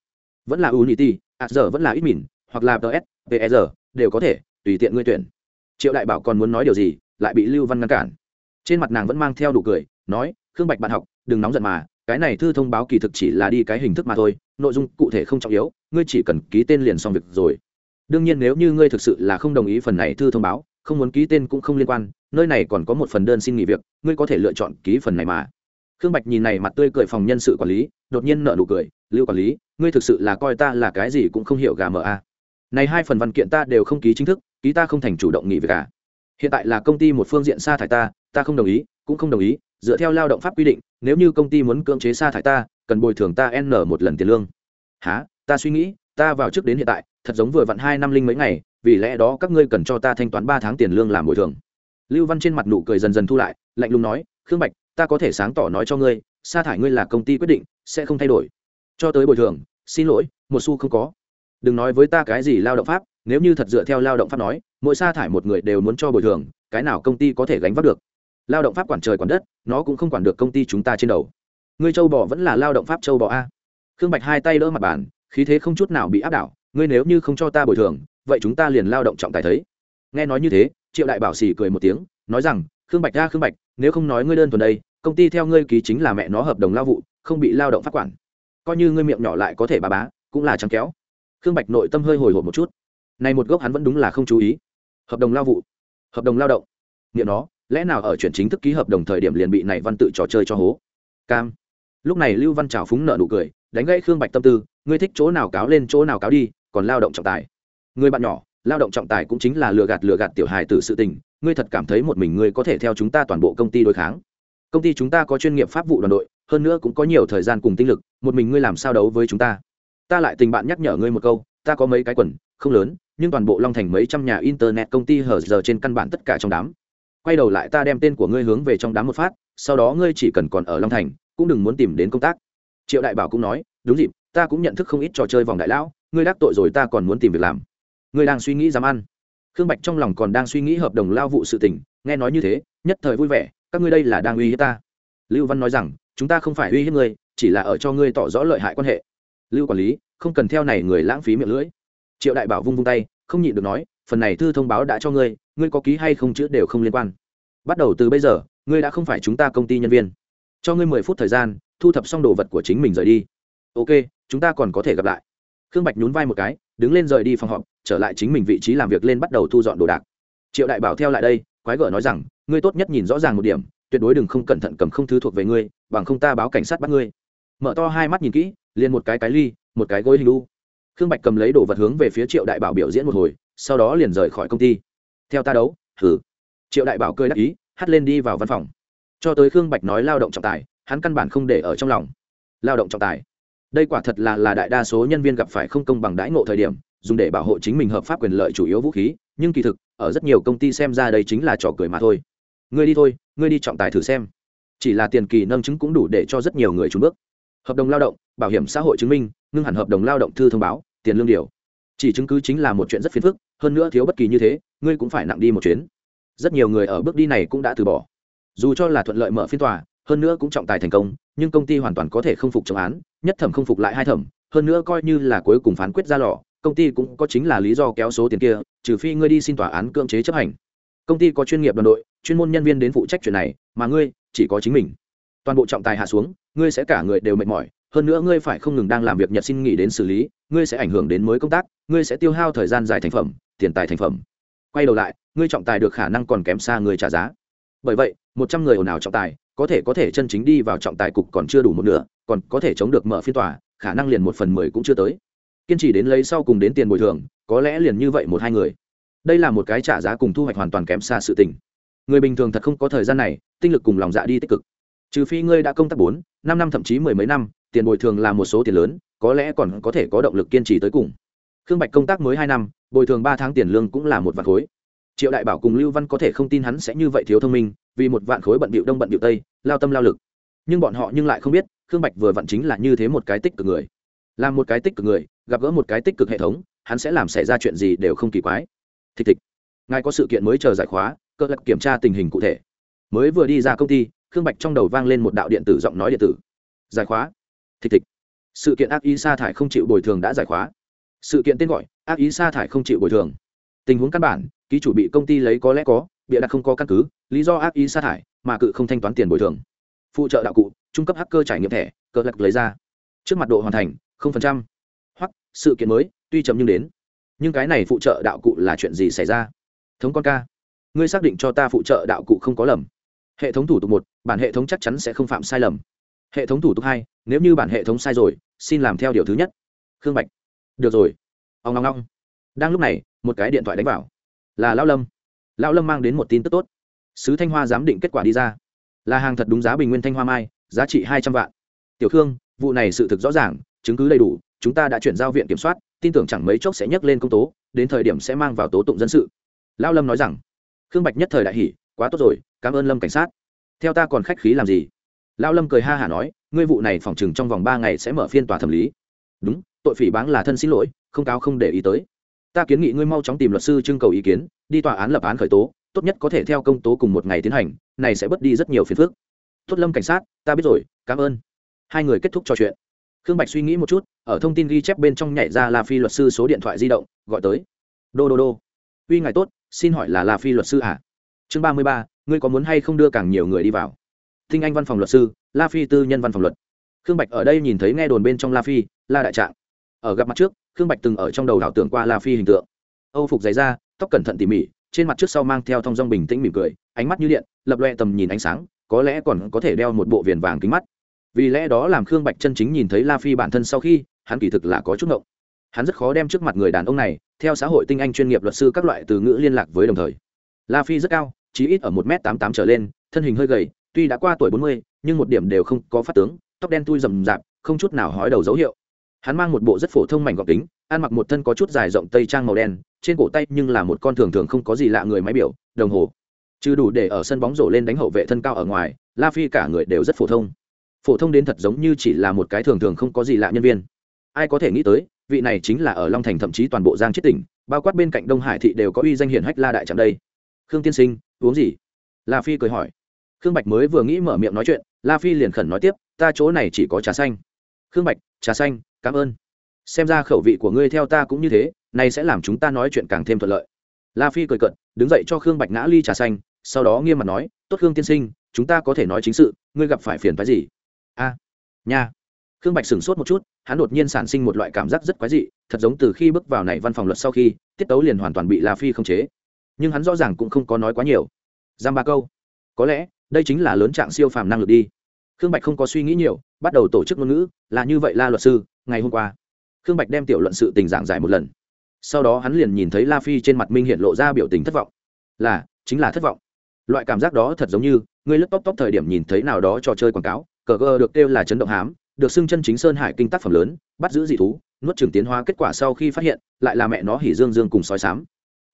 Vẫn là unity à giờ vẫn là ít mìn, hoặc là ts pr đều có thể, tùy tiện ngươi tuyển. Triệu đại bảo còn muốn nói điều gì, lại bị lưu văn ngăn cản. Trên mặt nàng vẫn mang theo đủ cười, nói, khương bạch bạn học, đừng nóng giận mà, cái này thư thông báo kỳ thực chỉ là đi cái hình thức mà thôi, nội dung cụ thể không trọng yếu, ngươi chỉ cần ký tên liền xong việc rồi. Đương nhiên nếu như ngươi thực sự là không đồng ý phần này thư thông báo không muốn ký tên cũng không liên quan, nơi này còn có một phần đơn xin nghỉ việc, ngươi có thể lựa chọn ký phần này mà. Khương bạch nhìn này mặt tươi cười phòng nhân sự quản lý, đột nhiên nợ nụ cười, lưu quản lý, ngươi thực sự là coi ta là cái gì cũng không hiểu gà mờ a. Này hai phần văn kiện ta đều không ký chính thức, ký ta không thành chủ động nghỉ việc cả hiện tại là công ty một phương diện sa thải ta ta không đồng ý, cũng không đồng ý, dựa theo lao động pháp quy định, nếu như công ty muốn cưỡng chế sa thải ta, cần bồi thường ta n một lần tiền lương. Há ta suy nghĩ, ta vào trước đến hiện tại, thật giống vừa vặn hai năm linh mấy ngày vì lẽ đó các ngươi cần cho ta thanh toán ba tháng tiền lương làm bồi thường. Lưu văn trên mặt nụ cười dần dần thu lại, lạnh lùng nói, khương bạch, ta có thể sáng tỏ nói cho ngươi, sa thải ngươi là công ty quyết định, sẽ không thay đổi. Cho tới bồi thường, xin lỗi, một xu không có. Đừng nói với ta cái gì lao động pháp, nếu như thật dựa theo lao động pháp nói, mỗi sa thải một người đều muốn cho bồi thường, cái nào công ty có thể gánh vác được? Lao động pháp quản trời quản đất, nó cũng không quản được công ty chúng ta trên đầu. Ngươi châu bò vẫn là lao động pháp châu bò a. Khương bạch hai tay đỡ mặt bàn, khí thế không chút nào bị áp đảo, ngươi nếu như không cho ta bồi thường vậy chúng ta liền lao động trọng tài thấy. Nghe nói như thế, triệu đại bảo xì cười một tiếng, nói rằng, khương bạch ra, khương bạch, nếu không nói ngươi đơn thuần đây, công ty theo ngươi ký chính là mẹ nó hợp đồng lao vụ, không bị lao động phát quản. Coi như ngươi miệng nhỏ lại có thể bà bá, cũng là trắng kéo. Khương bạch nội tâm hơi hồi hộp một chút. Này một gốc hắn vẫn đúng là không chú ý. Hợp đồng lao vụ, hợp đồng lao động. Nghiệm nó, lẽ nào ở chuyển chính thức ký hợp đồng thời điểm liền bị này văn tự trò chơi cho hố? Cam. Lúc này lưu văn trào phúng nợ nụ cười, đánh gãy khương bạch tâm tư, ngươi thích chỗ nào cáo lên, chỗ nào cáo đi, còn lao động trọng tài người bạn nhỏ, lao động trọng tài cũng chính là lừa gạt lừa gạt tiểu hài từ sự tình, ngươi thật cảm thấy một mình ngươi có thể theo chúng ta toàn bộ công ty đối kháng. Công ty chúng ta có chuyên nghiệp pháp vụ đoàn đội, hơn nữa cũng có nhiều thời gian cùng tinh lực, một mình ngươi làm sao đấu với chúng ta? Ta lại tình bạn nhắc nhở ngươi một câu, ta có mấy cái quần, không lớn, nhưng toàn bộ long thành mấy trăm nhà internet công ty hở giờ trên căn bản tất cả trong đám. Quay đầu lại ta đem tên của ngươi hướng về trong đám một phát, sau đó ngươi chỉ cần còn ở long thành, cũng đừng muốn tìm đến công tác. Triệu đại bảo cũng nói, đúng dịp, ta cũng nhận thức không ít trò chơi vòng đại lão, ngươi đắc tội rồi ta còn muốn tìm việc làm ngươi đang suy nghĩ dám ăn. Khương bạch trong lòng còn đang suy nghĩ hợp đồng lao vụ sự tình, nghe nói như thế, nhất thời vui vẻ, các ngươi đây là đang uy hiếp ta. Lưu văn nói rằng, chúng ta không phải uy hiếp ngươi, chỉ là ở cho ngươi tỏ rõ lợi hại quan hệ. Lưu quản lý, không cần theo này người lãng phí miệng lưỡi. Triệu đại bảo vung vung tay, không nhịn được nói, phần này thư thông báo đã cho ngươi ngươi có ký hay không chữ đều không liên quan. Bắt đầu từ bây giờ, ngươi đã không phải chúng ta công ty nhân viên. Cho ngươi mười phút thời gian, thu thập xong đồ vật của chính mình rời đi. Ok, chúng ta còn có thể gặp lại. Khương bạch nhún vai một cái, đứng lên rời đi phòng họp trở lại chính mình vị trí làm việc lên bắt đầu thu dọn đồ đạc. Triệu đại bảo theo lại đây, quái gở nói rằng, ngươi tốt nhất nhìn rõ ràng một điểm, tuyệt đối đừng không cẩn thận cầm không thứ thuộc về ngươi, bằng không ta báo cảnh sát bắt ngươi. Mở to hai mắt nhìn kỹ, liền một cái cái ly, một cái gối hình lu khương bạch cầm lấy đồ vật hướng về phía triệu đại bảo biểu diễn một hồi, sau đó liền rời khỏi công ty. Theo ta đấu thử triệu đại bảo cười đắc ý, hắt lên đi vào văn phòng. Cho tới khương bạch nói lao động trọng tài, hắn căn bản không để ở trong lòng. Lao động trọng tài. Đây quả thật là là đại đa số nhân viên gặp phải không công bằng đãi ngộ thời điểm dùng để bảo hộ chính mình hợp pháp quyền lợi chủ yếu vũ khí, nhưng kỳ thực, ở rất nhiều công ty xem ra đây chính là trò cười mà thôi. Ngươi đi thôi, ngươi đi trọng tài thử xem. Chỉ là tiền kỳ nâng chứng cũng đủ để cho rất nhiều người trúng bước. Hợp đồng lao động, bảo hiểm xã hội chứng minh, ngưng hẳn hợp đồng lao động thư thông báo, tiền lương điều. Chỉ chứng cứ chính là một chuyện rất phiền phức, hơn nữa thiếu bất kỳ như thế, ngươi cũng phải nặng đi một chuyến. Rất nhiều người ở bước đi này cũng đã từ bỏ. Dù cho là thuận lợi mở phiên tòa, hơn nữa cũng trọng tài thành công, nhưng công ty hoàn toàn có thể không phục trọng án, nhất thẩm không phục lại hai thẩm, hơn nữa coi như là cuối cùng phán quyết ra lò công ty cũng có chính là lý do kéo số tiền kia, trừ phi ngươi đi xin tòa án cưỡng chế chấp hành. Công ty có chuyên nghiệp đoàn đội, chuyên môn nhân viên đến phụ trách chuyện này, mà ngươi chỉ có chính mình. Toàn bộ trọng tài hạ xuống, ngươi sẽ cả người đều mệt mỏi, hơn nữa ngươi phải không ngừng đang làm việc nhật xin nghỉ đến xử lý, ngươi sẽ ảnh hưởng đến mới công tác, ngươi sẽ tiêu hao thời gian dài thành phẩm, tiền tài thành phẩm. Quay đầu lại, ngươi trọng tài được khả năng còn kém xa người trả giá. Bởi vậy, một trăm người ồn ào trọng tài, có thể có thể chân chính đi vào trọng tài cục còn chưa đủ một nửa, còn có thể chống được mở phiên tòa, khả năng liền một phần mười cũng chưa tới kiên trì đến lấy sau cùng đến tiền bồi thường, có lẽ liền như vậy một hai người. Đây là một cái trả giá cùng thu hoạch hoàn toàn kém xa sự tình. Người bình thường thật không có thời gian này, tinh lực cùng lòng dạ đi tích cực. Trừ phi ngươi đã công tác bốn, năm năm thậm chí mười mấy năm, tiền bồi thường là một số tiền lớn, có lẽ còn có thể có động lực kiên trì tới cùng. Khương bạch công tác mới hai năm, bồi thường ba tháng tiền lương cũng là một vạn khối. Triệu đại bảo cùng lưu văn có thể không tin hắn sẽ như vậy thiếu thông minh, vì một vạn khối bận bịu đông bận bịu tây, lao tâm lao lực. Nhưng bọn họ nhưng lại không biết, khương bạch vừa vặn chính là như thế một cái tích cực người làm một cái tích cực người, gặp gỡ một cái tích cực hệ thống, hắn sẽ làm xảy ra chuyện gì đều không kỳ quái. Thịch thịch. Ngài có sự kiện mới chờ giải khóa, cơ lập kiểm tra tình hình cụ thể. Mới vừa đi ra công ty, khương bạch trong đầu vang lên một đạo điện tử giọng nói điện tử. Giải khóa. Thịch thịch. Sự kiện ác ý sa thải không chịu bồi thường đã giải khóa. Sự kiện tên gọi, ác ý sa thải không chịu bồi thường. Tình huống căn bản, ký chủ bị công ty lấy có lẽ có, bịa đặt không có căn cứ, lý do ác ý sa thải, mà cự không thanh toán tiền bồi thường. Phụ trợ đạo cụ, trung cấp hacker trải nghiệm thẻ cờ lạc lấy ra. Trước mặt độ hoàn thành không phần trăm. Hoặc, sự kiện mới, tuy chậm nhưng đến. Nhưng cái này phụ trợ đạo cụ là chuyện gì xảy ra? Thống con ca. Ngươi xác định cho ta phụ trợ đạo cụ không có lầm. Hệ thống thủ tục một, bản hệ thống chắc chắn sẽ không phạm sai lầm. Hệ thống thủ tục hai, nếu như bản hệ thống sai rồi, xin làm theo điều thứ nhất. Khương bạch. Được rồi. Ông ngong ngong đang lúc này, một cái điện thoại đánh vào. Là lão lâm. Lão lâm mang đến một tin tức tốt. Sứ thanh hoa giám định kết quả đi ra. Là hàng thật đúng giá bình nguyên thanh hoa mai, giá trị hai trăm vạn. Tiểu khương vụ này sự thực rõ ràng chứng cứ đầy đủ chúng ta đã chuyển giao viện kiểm soát tin tưởng chẳng mấy chốc sẽ nhắc lên công tố đến thời điểm sẽ mang vào tố tụng dân sự. Lão lâm nói rằng. Khương bạch nhất thời đại hỉ, quá tốt rồi cảm ơn lâm cảnh sát. Theo ta còn khách khí làm gì? Lão lâm cười ha hả nói ngươi vụ này phòng chừng trong vòng ba ngày sẽ mở phiên tòa thẩm lý. Đúng tội phỉ báng là thân xin lỗi không cáo không để ý tới. Ta kiến nghị ngươi mau chóng tìm luật sư trưng cầu ý kiến đi tòa án lập án khởi tố tốt nhất có thể theo công tố cùng một ngày tiến hành này sẽ bớt đi rất nhiều phiền phức. Tốt lâm cảnh sát ta biết rồi cảm ơn hai người kết thúc trò chuyện. Khương bạch suy nghĩ một chút, ở thông tin ghi chép bên trong nhảy ra là phi luật sư số điện thoại di động, gọi tới. Đô đô đô. Uy ngài tốt, xin hỏi là là phi luật sư à? chương ba mươi ba, ngươi có muốn hay không đưa càng nhiều người đi vào? Thinh anh văn phòng luật sư, la phi tư nhân văn phòng luật. Khương bạch ở đây nhìn thấy nghe đồn bên trong la phi, la đại trạng. Ở gặp mặt trước, khương bạch từng ở trong đầu đảo tưởng qua la phi hình tượng. Âu phục dày da, tóc cẩn thận tỉ mỉ, trên mặt trước sau mang theo thong dong bình tĩnh mỉm cười, ánh mắt như điện, lập loe tầm nhìn ánh sáng, có lẽ còn có thể đeo một bộ viền vàng kính mắt vì lẽ đó làm khương bạch chân chính nhìn thấy la phi bản thân sau khi, hắn kỳ thực là có chút ngộng. Hắn rất khó đem trước mặt người đàn ông này, theo xã hội tinh anh chuyên nghiệp luật sư các loại từ ngữ liên lạc với đồng thời. La phi rất cao, chí ít ở một m tám tám trở lên, thân hình hơi gầy, tuy đã qua tuổi bốn mươi, nhưng một điểm đều không có phát tướng, tóc đen tui rầm rạp, không chút nào hói đầu dấu hiệu. Hắn mang một bộ rất phổ thông mảnh gọc kính, ăn mặc một thân có chút dài rộng tây trang màu đen, trên cổ tay nhưng là một con thường thường không có gì lạ người máy biểu, đồng hồ. Chứ đủ để ở sân bóng rổ lên đánh hậu vệ thân cao ở ngoài, la phi cả người đều rất phổ thông phổ thông đến thật giống như chỉ là một cái thường thường không có gì lạ nhân viên. Ai có thể nghĩ tới, vị này chính là ở long thành thậm chí toàn bộ giang chết tỉnh, bao quát bên cạnh đông hải thị đều có uy danh hiển hách la đại trạm đây. Khương tiên sinh, uống gì? La phi cười hỏi. Khương bạch mới vừa nghĩ mở miệng nói chuyện, la phi liền khẩn nói tiếp, ta chỗ này chỉ có trà xanh. Khương bạch, trà xanh, cảm ơn. Xem ra khẩu vị của ngươi theo ta cũng như thế, nay sẽ làm chúng ta nói chuyện càng thêm thuận lợi. La phi cười cận đứng dậy cho khương bạch ngã ly trà xanh, sau đó nghiêm mặt nói, tốt khương tiên sinh, chúng ta có thể nói chính sự, ngươi gặp phải phiền phái gì? A, nha. Khương bạch sửng sốt một chút, hắn đột nhiên sản sinh một loại cảm giác rất quái dị, thật giống từ khi bước vào này văn phòng luật sau khi, tiết tấu liền hoàn toàn bị la phi không chế. Nhưng hắn rõ ràng cũng không có nói quá nhiều. Giam ba câu. Có lẽ, đây chính là lớn trạng siêu phàm năng lực đi. Khương bạch không có suy nghĩ nhiều, bắt đầu tổ chức ngôn ngữ, là như vậy la luật sư, ngày hôm qua. Khương bạch đem tiểu luận sự tình giảng giải một lần. Sau đó hắn liền nhìn thấy la phi trên mặt minh hiện lộ ra biểu tình thất vọng. Là, chính là thất vọng. Loại cảm giác đó thật giống như ngươi lướt tóc tóc thời điểm nhìn thấy nào đó trò chơi quảng cáo cờ gờ được kêu là chấn động hám, được xưng chân chính sơn hải kinh tác phẩm lớn, bắt giữ dị thú, nuốt trường tiến hóa kết quả sau khi phát hiện, lại là mẹ nó hỉ dương dương cùng sói sám.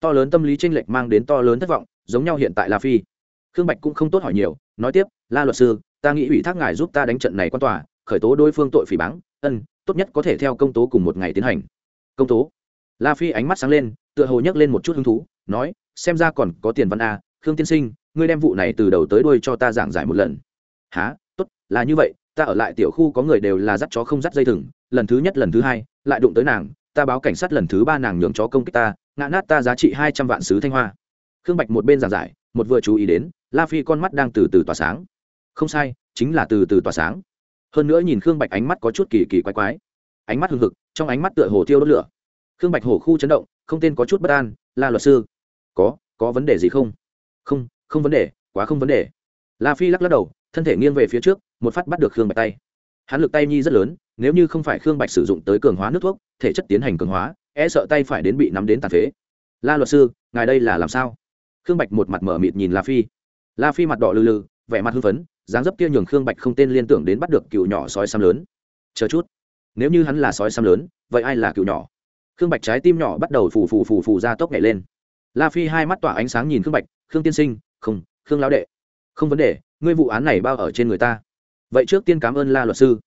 To lớn tâm lý tranh lệch mang đến to lớn thất vọng, giống nhau hiện tại la phi. Khương bạch cũng không tốt hỏi nhiều, nói tiếp, la luật sư, ta nghĩ ủy thác ngài giúp ta đánh trận này quan tòa, khởi tố đối phương tội phỉ báng, ân, tốt nhất có thể theo công tố cùng một ngày tiến hành. Công tố? La phi ánh mắt sáng lên, tựa hồ nhấc lên một chút hứng thú, nói, xem ra còn có tiền văn a, khương tiên sinh, ngươi đem vụ này từ đầu tới đuôi cho ta giảng giải một lần. Há là như vậy, ta ở lại tiểu khu có người đều là dắt chó không dắt dây thừng, lần thứ nhất lần thứ hai, lại đụng tới nàng, ta báo cảnh sát lần thứ ba nàng nhường chó công kích ta, ngã nát ta giá trị hai trăm vạn sứ thanh hoa. Khương bạch một bên giảng giải, một vừa chú ý đến, la phi con mắt đang từ từ tỏa sáng. Không sai, chính là từ từ tỏa sáng. Hơn nữa nhìn khương bạch ánh mắt có chút kỳ kỳ quái quái. Ánh mắt hưng hực, trong ánh mắt tựa hồ thiêu đốt lửa. Khương bạch hổ khu chấn động, không tên có chút bất an, la luật sư, có có vấn đề gì không? Không không vấn đề, quá không vấn đề. La phi lắc lắc đầu, thân thể nghiêng về phía trước một phát bắt được khương bạch tay. Hắn lực tay nhi rất lớn, nếu như không phải khương bạch sử dụng tới cường hóa nước thuốc, thể chất tiến hành cường hóa e sợ tay phải đến bị nắm đến tàn phế. La luật sư, ngài đây là làm sao? Khương bạch một mặt mở mịt nhìn la phi. La phi mặt đỏ lừ lừ, vẻ mặt hưng phấn, dáng dấp kia nhường khương bạch không tên liên tưởng đến bắt được cựu nhỏ sói xăm lớn. Chờ chút, nếu như hắn là sói xăm lớn, vậy ai là cựu nhỏ? Khương bạch trái tim nhỏ bắt đầu phù phù phù phù ra tốc nhảy lên. La phi hai mắt tỏa ánh sáng nhìn khương bạch, khương tiên sinh, không, khương lão đệ, không vấn đề, ngươi vụ án này bao ở trên người ta vậy trước tiên cảm ơn la luật sư.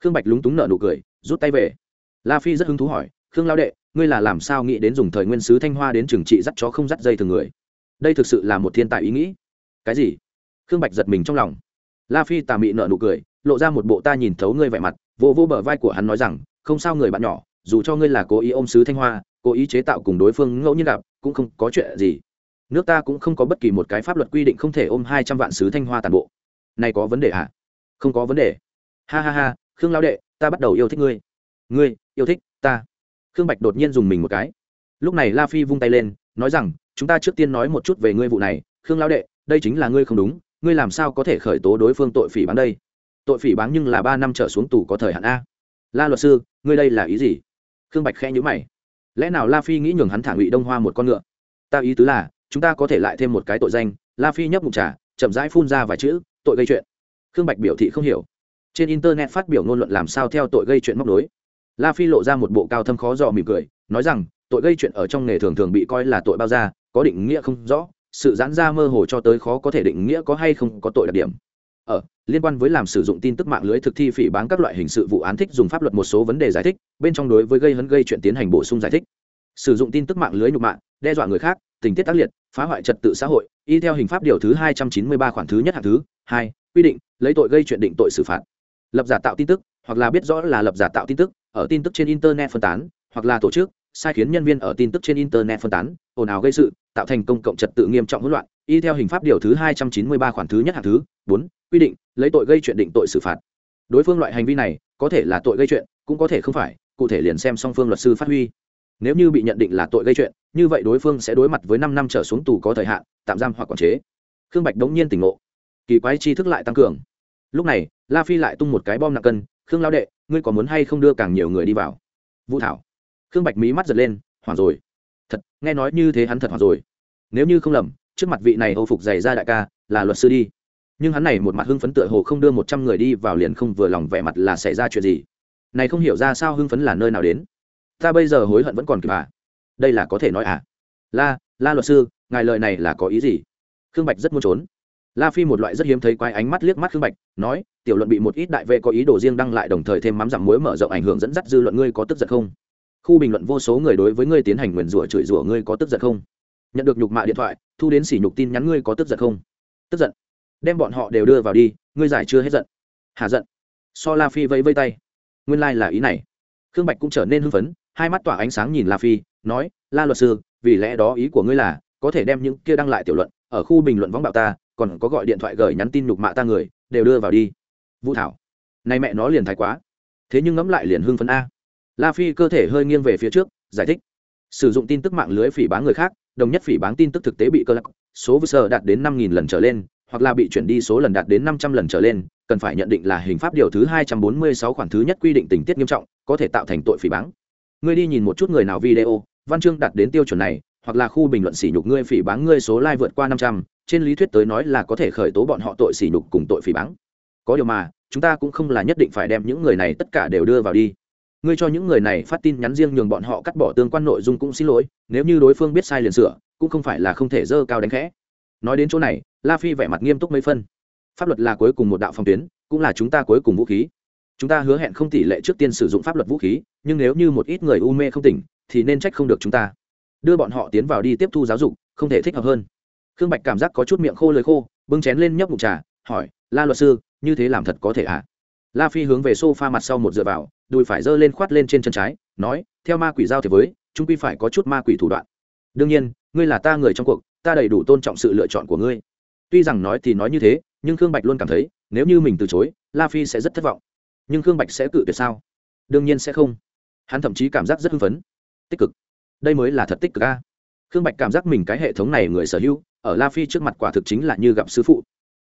Khương bạch lúng túng nợ nụ cười, rút tay về. La phi rất hứng thú hỏi, khương lão đệ, ngươi là làm sao nghĩ đến dùng thời nguyên sứ thanh hoa đến trừng trị dắt chó không dắt dây thường người? Đây thực sự là một thiên tài ý nghĩ. Cái gì? Khương bạch giật mình trong lòng. La phi tà mị nợ nụ cười, lộ ra một bộ ta nhìn thấu ngươi vẻ mặt, vô vỗ bờ vai của hắn nói rằng, không sao người bạn nhỏ, dù cho ngươi là cố ý ôm sứ thanh hoa, cố ý chế tạo cùng đối phương ngẫu nhiên gặp, cũng không có chuyện gì. Nước ta cũng không có bất kỳ một cái pháp luật quy định không thể ôm hai trăm vạn sứ thanh hoa toàn bộ. Này có vấn đề hả? Không có vấn đề. Ha ha ha, khương lao đệ, ta bắt đầu yêu thích ngươi. Ngươi, yêu thích ta. Khương bạch đột nhiên dùng mình một cái. Lúc này la phi vung tay lên, nói rằng, chúng ta trước tiên nói một chút về ngươi vụ này. Khương lao đệ, đây chính là ngươi không đúng. Ngươi làm sao có thể khởi tố đối phương tội phỉ báng đây? Tội phỉ báng nhưng là ba năm trở xuống tù có thời hạn a. La luật sư, ngươi đây là ý gì? Khương bạch khẽ nhữ mày. Lẽ nào la phi nghĩ nhường hắn thả ngụy đông hoa một con ngựa? Ta ý tứ là, chúng ta có thể lại thêm một cái tội danh. La phi nhấp mục trà, chậm rãi phun ra vài chữ, tội gây chuyện khương bạch biểu thị không hiểu. Trên internet phát biểu ngôn luận làm sao theo tội gây chuyện móc đối la phi lộ ra một bộ cao thâm khó dò mỉm cười, nói rằng, tội gây chuyện ở trong nghề thường thường bị coi là tội bao ra có định nghĩa không rõ, sự giãn ra mơ hồ cho tới khó có thể định nghĩa có hay không có tội đặc điểm. Ở, liên quan với làm sử dụng tin tức mạng lưới thực thi phỉ bán các loại hình sự vụ án thích dùng pháp luật một số vấn đề giải thích, bên trong đối với gây hấn gây chuyện tiến hành bổ sung giải thích. Sử dụng tin tức mạng lưới nhục mạng đe dọa người khác, tình tiết tác liệt, phá hoại trật tự xã hội, y theo hình pháp điều thứ hai trăm chín mươi ba khoản thứ nhất hạng thứ hai quy định, lấy tội gây chuyện định tội xử phạt. Lập giả tạo tin tức, hoặc là biết rõ là lập giả tạo tin tức, ở tin tức trên internet phân tán, hoặc là tổ chức, sai khiến nhân viên ở tin tức trên internet phân tán, ồn ào gây sự, tạo thành công cộng trật tự nghiêm trọng hỗn loạn, y theo hình pháp điều thứ hai trăm chín mươi ba khoản thứ nhất hạng thứ, bốn, quy định, lấy tội gây chuyện định tội xử phạt. Đối phương loại hành vi này, có thể là tội gây chuyện, cũng có thể không phải, cụ thể liền xem song phương luật sư phát huy. Nếu như bị nhận định là tội gây chuyện, như vậy đối phương sẽ đối mặt với năm năm trở xuống tù có thời hạn, tạm giam hoặc quản chế. Khương bạch đống nhiên tỉnh ngộ kỳ quái tri thức lại tăng cường. Lúc này, la phi lại tung một cái bom nặng cân, khương lao đệ, ngươi có muốn hay không đưa càng nhiều người đi vào? Vũ thảo. Khương bạch mí mắt giật lên, hoảng rồi. Thật, nghe nói như thế hắn thật hoảng rồi. Nếu như không lầm, trước mặt vị này âu phục dày ra đại ca là luật sư đi. Nhưng hắn này một mặt hưng phấn tựa hồ không đưa một trăm người đi vào liền không vừa lòng vẻ mặt là xảy ra chuyện gì. Này không hiểu ra sao hưng phấn là nơi nào đến. Ta bây giờ hối hận vẫn còn kịp à? Đây là có thể nói à? La la luật sư, ngài lời này là có ý gì? Khương bạch rất muốn trốn la phi một loại rất hiếm thấy quái ánh mắt liếc mắt khương bạch, nói, tiểu luận bị một ít đại vệ có ý đồ riêng đăng lại đồng thời thêm mắm dặm muối mở rộng ảnh hưởng dẫn dắt dư luận, ngươi có tức giận không? Khu bình luận vô số người đối với ngươi tiến hành nguyền rủa chửi rủa, ngươi có tức giận không? Nhận được nhục mạ điện thoại, thu đến sỉ nhục tin nhắn, ngươi có tức giận không? Tức giận. Đem bọn họ đều đưa vào đi, ngươi giải chưa hết giận. Hà giận. So la phi vẫy vây tay. Nguyên lai、like、là ý này. Khương bạch cũng trở nên hưng phấn, hai mắt tỏa ánh sáng nhìn la phi, nói, la luật sư, vì lẽ đó ý của ngươi là, có thể đem những kia đăng lại tiểu luận, ở khu bình luận võng bạo ta còn có gọi điện thoại gửi nhắn tin nhục mạ ta người, đều đưa vào đi. Vũ thảo nay mẹ nó liền thái quá. Thế nhưng ngẫm lại liền hưng phấn a. La phi cơ thể hơi nghiêng về phía trước, giải thích. Sử dụng tin tức mạng lưới phỉ báng người khác, đồng nhất phỉ báng tin tức thực tế bị cơ lắc số vư sơ đạt đến năm nghìn lần trở lên, hoặc là bị chuyển đi số lần đạt đến năm trăm lần trở lên, cần phải nhận định là hình pháp điều thứ hai trăm bốn mươi sáu khoản thứ nhất quy định tình tiết nghiêm trọng, có thể tạo thành tội phỉ báng. Ngươi đi nhìn một chút người nào video, văn chương đạt đến tiêu chuẩn này hoặc là khu bình luận sỉ nhục ngươi phỉ báng ngươi số like vượt qua năm trăm, trên lý thuyết tới nói là có thể khởi tố bọn họ tội sỉ nhục cùng tội phỉ báng. Có điều mà, chúng ta cũng không là nhất định phải đem những người này tất cả đều đưa vào đi. Ngươi cho những người này phát tin nhắn riêng nhường bọn họ cắt bỏ tương quan nội dung cũng xin lỗi, nếu như đối phương biết sai liền sửa, cũng không phải là không thể dơ cao đánh khẽ. Nói đến chỗ này, la phi vẻ mặt nghiêm túc mấy phân. Pháp luật là cuối cùng một đạo phòng tuyến, cũng là chúng ta cuối cùng vũ khí. Chúng ta hứa hẹn không tỷ lệ trước tiên sử dụng pháp luật vũ khí, nhưng nếu như một ít người u mê không tỉnh, thì nên trách không được chúng ta đưa bọn họ tiến vào đi tiếp thu giáo dục, không thể thích hợp hơn. Khương bạch cảm giác có chút miệng khô lời khô, bưng chén lên nhấp bụng trà, hỏi, la luật sư, như thế làm thật có thể ạ à? la phi hướng về s o f a mặt sau một dựa vào, đùi phải giơ lên khoát lên trên chân trái, nói, theo ma quỷ giao thì với, chúng quy phải có chút ma quỷ thủ đoạn. Đương nhiên, ngươi là ta người trong cuộc, ta đầy đủ tôn trọng sự lựa chọn của ngươi. Tuy rằng nói thì nói như thế, nhưng khương bạch luôn cảm thấy, nếu như mình từ chối, la phi sẽ rất thất vọng. Nhưng khương bạch sẽ cự tuyệt sao? Đương nhiên sẽ không. Hắn thậm chí cảm giác rất hưng phấn. Tích cực đây mới là thật tích cực a. Khương bạch cảm giác mình cái hệ thống này người sở hữu, ở la phi trước mặt quả thực chính là như gặp sư phụ.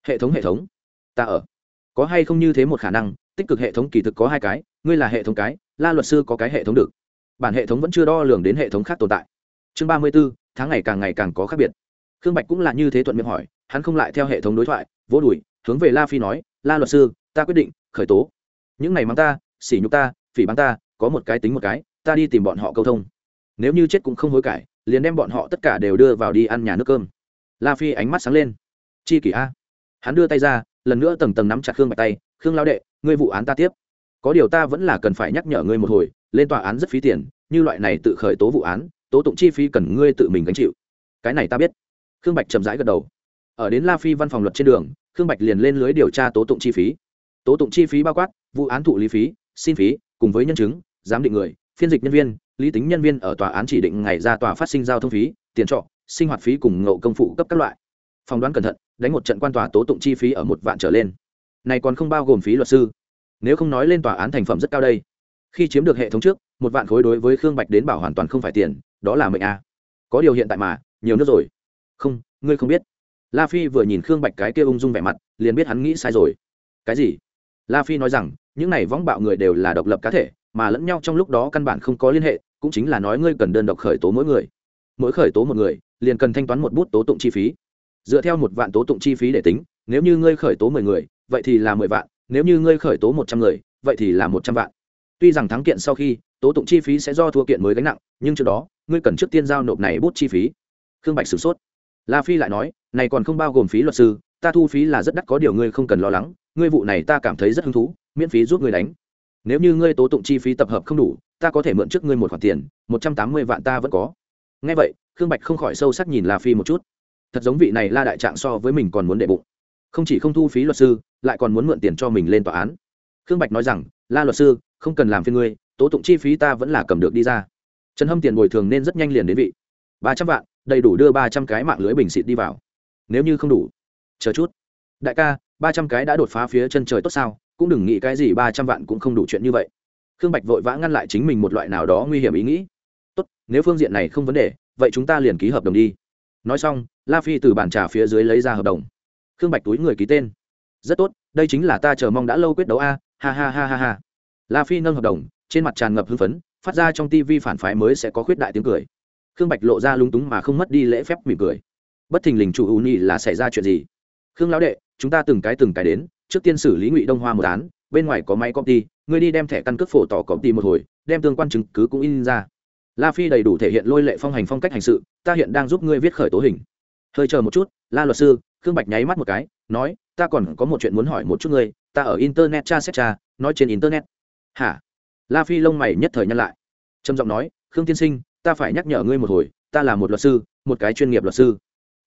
Hệ thống hệ thống. Ta ở. Có hay không như thế một khả năng, tích cực hệ thống kỳ thực có hai cái, ngươi là hệ thống cái, la luật sư có cái hệ thống được. Bản hệ thống vẫn chưa đo lường đến hệ thống khác tồn tại. Chương ba mươi b ố tháng ngày càng ngày càng có khác biệt. Khương bạch cũng là như thế thuận miệng hỏi, hắn không lại theo hệ thống đối thoại, vỗ đùi, hướng về la phi nói, la luật sư, ta quyết định, khởi tố. Những này mắng ta xỉ nhục ta, phỉ bắn ta, có một cái tính một cái, ta đi tìm bọn họ câu thông nếu như chết cũng không hối cải, liền đem bọn họ tất cả đều đưa vào đi ăn nhà nước cơm. La phi ánh mắt sáng lên. Chi kỷ a. Hắn đưa tay ra, lần nữa tầng tầng nắm chặt khương bạch tay. Khương lao đệ, ngươi vụ án ta tiếp. Có điều ta vẫn là cần phải nhắc nhở ngươi một hồi, lên tòa án rất phí tiền, như loại này tự khởi tố vụ án, tố tụng chi phí cần ngươi tự mình gánh chịu. Cái này ta biết. Khương bạch chậm rãi gật đầu. Ở đến la phi văn phòng luật trên đường, khương bạch liền lên lưới điều tra tố tụng chi phí. Tố tụng chi phí bao quát, vụ án thụ lý phí, xin phí, cùng với nhân chứng, giám định người, phiên dịch nhân viên lý tính nhân viên ở tòa án chỉ định ngày ra tòa phát sinh giao thông phí, tiền trọ, sinh hoạt phí cùng ngộ công phụ cấp các loại. Phỏng đoán cẩn thận, đánh một trận quan tòa tố tụng chi phí ở một vạn trở lên. Này còn không bao gồm phí luật sư. Nếu không nói lên tòa án thành phẩm rất cao đây. Khi chiếm được hệ thống trước, một vạn khối đối với khương bạch đến bảo hoàn toàn không phải tiền, đó là mệnh a. Có điều hiện tại mà, nhiều nước rồi. Không, ngươi không biết. La phi vừa nhìn khương bạch cái kia ung dung vẻ mặt, liền biết hắn nghĩ sai rồi. Cái gì? La phi nói rằng, những này võng bạo người đều là độc lập cá thể mà lẫn nhau trong lúc đó căn bản không có liên hệ, cũng chính là nói ngươi cần đơn độc khởi tố mỗi người. Mỗi khởi tố một người, liền cần thanh toán một bút tố tụng chi phí. Dựa theo một vạn tố tụng chi phí để tính, nếu như ngươi khởi tố mười người, vậy thì là mười vạn, nếu như ngươi khởi tố một trăm người, vậy thì là một trăm vạn. Tuy rằng thắng kiện sau khi, tố tụng chi phí sẽ do thua kiện mới gánh nặng, nhưng trước đó, ngươi cần trước tiên giao nộp này bút chi phí. Khương bạch sửng sốt. La phi lại nói, này còn không bao gồm phí luật sư, ta thu phí là rất đắt có điều ngươi không cần lo lắng, ngươi vụ này ta cảm thấy rất hứng thú, miễn phí giúp ngươi đánh nếu như ngươi tố tụng chi phí tập hợp không đủ, ta có thể mượn trước ngươi một khoản tiền, một trăm tám mươi vạn ta vẫn có. Ngay vậy, khương bạch không khỏi sâu sắc nhìn la phi một chút. Thật giống vị này la đại trạng so với mình còn muốn đệ bụng. Không chỉ không thu phí luật sư, lại còn muốn mượn tiền cho mình lên tòa án. Khương bạch nói rằng, la luật sư, không cần làm phiên ngươi, tố tụng chi phí ta vẫn là cầm được đi ra. Trần hâm tiền bồi thường nên rất nhanh liền đến vị. Ba trăm vạn, đầy đủ đưa ba trăm cái mạng lưới bình xịt đi vào. Nếu như không đủ, chờ chút. Đại ca ba trăm cái đã đột phá phía chân trời tốt sao, cũng đừng nghĩ cái gì ba trăm vạn cũng không đủ chuyện như vậy. Khương bạch vội vã ngăn lại chính mình một loại nào đó nguy hiểm ý nghĩ. Tốt, nếu phương diện này không vấn đề, vậy chúng ta liền ký hợp đồng đi. Nói xong, la phi từ bàn trà phía dưới lấy ra hợp đồng. Khương bạch túi người ký tên. Rất tốt, đây chính là ta chờ mong đã lâu quyết đấu a, ha ha ha ha ha. La phi nâng hợp đồng, trên mặt tràn ngập hưng phấn, phát ra trong tivi phản phái mới sẽ có khuyết đại tiếng cười. Khương bạch lộ ra lung túng mà không mất đi lễ phép mỉm cười. Bất thình lình chủ ưu nhị là xảy ra chuyện gì? Khương lão đệ chúng ta từng cái từng cái đến, trước tiên xử lý ngụy đông hoa một án, bên ngoài có máy copy ngươi đi đem thẻ căn cước phổ tỏ copy một hồi, đem tương quan chứng cứ cũng in ra. La phi đầy đủ thể hiện lôi lệ phong hành phong cách hành sự, ta hiện đang giúp ngươi viết khởi tố hình. Hơi chờ một chút, la luật sư, khương bạch nháy mắt một cái, nói, ta còn có một chuyện muốn hỏi một chút ngươi, ta ở internet cha xét cha nói trên internet. Hả? La phi lông mày nhất thời nhăn lại. Trầm giọng nói, khương tiên sinh, ta phải nhắc nhở ngươi một hồi, ta là một luật sư, một cái chuyên nghiệp luật sư.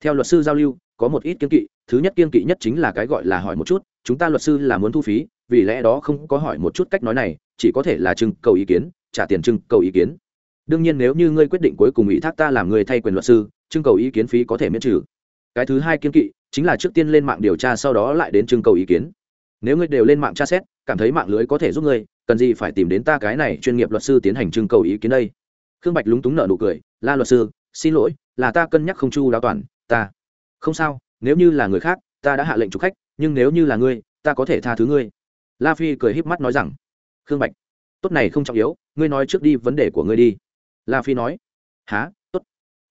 Theo luật sư giao lưu có một ít kiên kỵ, thứ nhất kiên kỵ nhất chính là cái gọi là hỏi một chút, chúng ta luật sư là muốn thu phí, vì lẽ đó không có hỏi một chút cách nói này, chỉ có thể là trưng cầu ý kiến, trả tiền trưng cầu ý kiến. Đương nhiên nếu như ngươi quyết định cuối cùng ủy thác ta làm người thay quyền luật sư, trưng cầu ý kiến phí có thể miễn trừ. Cái thứ hai kiên kỵ chính là trước tiên lên mạng điều tra sau đó lại đến trưng cầu ý kiến. Nếu ngươi đều lên mạng tra xét, cảm thấy mạng lưới có thể giúp ngươi, cần gì phải tìm đến ta cái này chuyên nghiệp luật sư tiến hành trưng cầu ý kiến đây? Khương bạch lúng túng nợ nụ cười, la luật sư, xin lỗi, là ta cân nhắc không chu đáo toàn, ta không sao, nếu như là người khác, ta đã hạ lệnh chụp khách, nhưng nếu như là ngươi, ta có thể tha thứ ngươi. La phi cười híp mắt nói rằng, khương bạch, tốt này không trọng yếu, ngươi nói trước đi vấn đề của ngươi đi. La phi nói há tốt.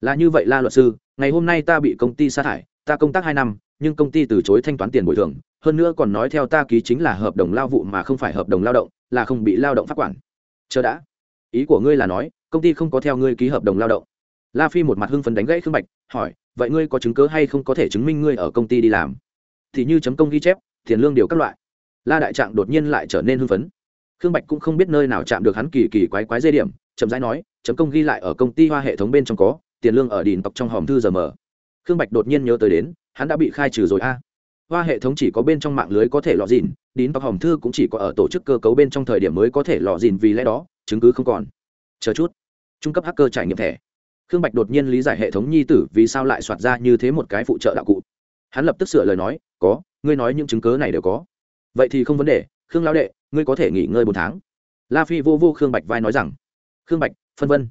Là như vậy la luật sư, ngày hôm nay ta bị công ty sa thải, ta công tác hai năm, nhưng công ty từ chối thanh toán tiền bồi thường, hơn nữa còn nói theo ta ký chính là hợp đồng lao vụ mà không phải hợp đồng lao động, là không bị lao động phát quản. Chờ đã. Ý của ngươi là nói, công ty không có theo ngươi ký hợp đồng lao động. La phi một mặt hưng phấn đánh gãy khương bạch hỏi, vậy ngươi có chứng cớ hay không có thể chứng minh ngươi ở công ty đi làm? Thì như chấm công ghi chép, tiền lương điều các loại. La đại trạng đột nhiên lại trở nên hưng phấn. Khương bạch cũng không biết nơi nào chạm được hắn kỳ kỳ quái quái dây điểm, chậm rãi nói, chấm công ghi lại ở công ty hoa hệ thống bên trong có, tiền lương ở đìn tộc trong hòm thư giờ mở. Khương bạch đột nhiên nhớ tới đến, hắn đã bị khai trừ rồi a. Hoa hệ thống chỉ có bên trong mạng lưới có thể lọ dìn đín tộc hòm thư cũng chỉ có ở tổ chức cơ cấu bên trong thời điểm mới có thể lọ dìn vì lẽ đó, chứng cứ không còn. Chờ chút. Trung cấp hacker trải nghiệm thẻ khương bạch đột nhiên lý giải hệ thống nhi tử vì sao lại soạt ra như thế một cái phụ trợ đạo cụ. Hắn lập tức sửa lời nói, có, ngươi nói những chứng cớ này đều có. Vậy thì không vấn đề, khương lão đệ, ngươi có thể nghỉ ngơi bốn tháng. La phi vô vô khương bạch vai nói rằng, khương bạch, phân vân.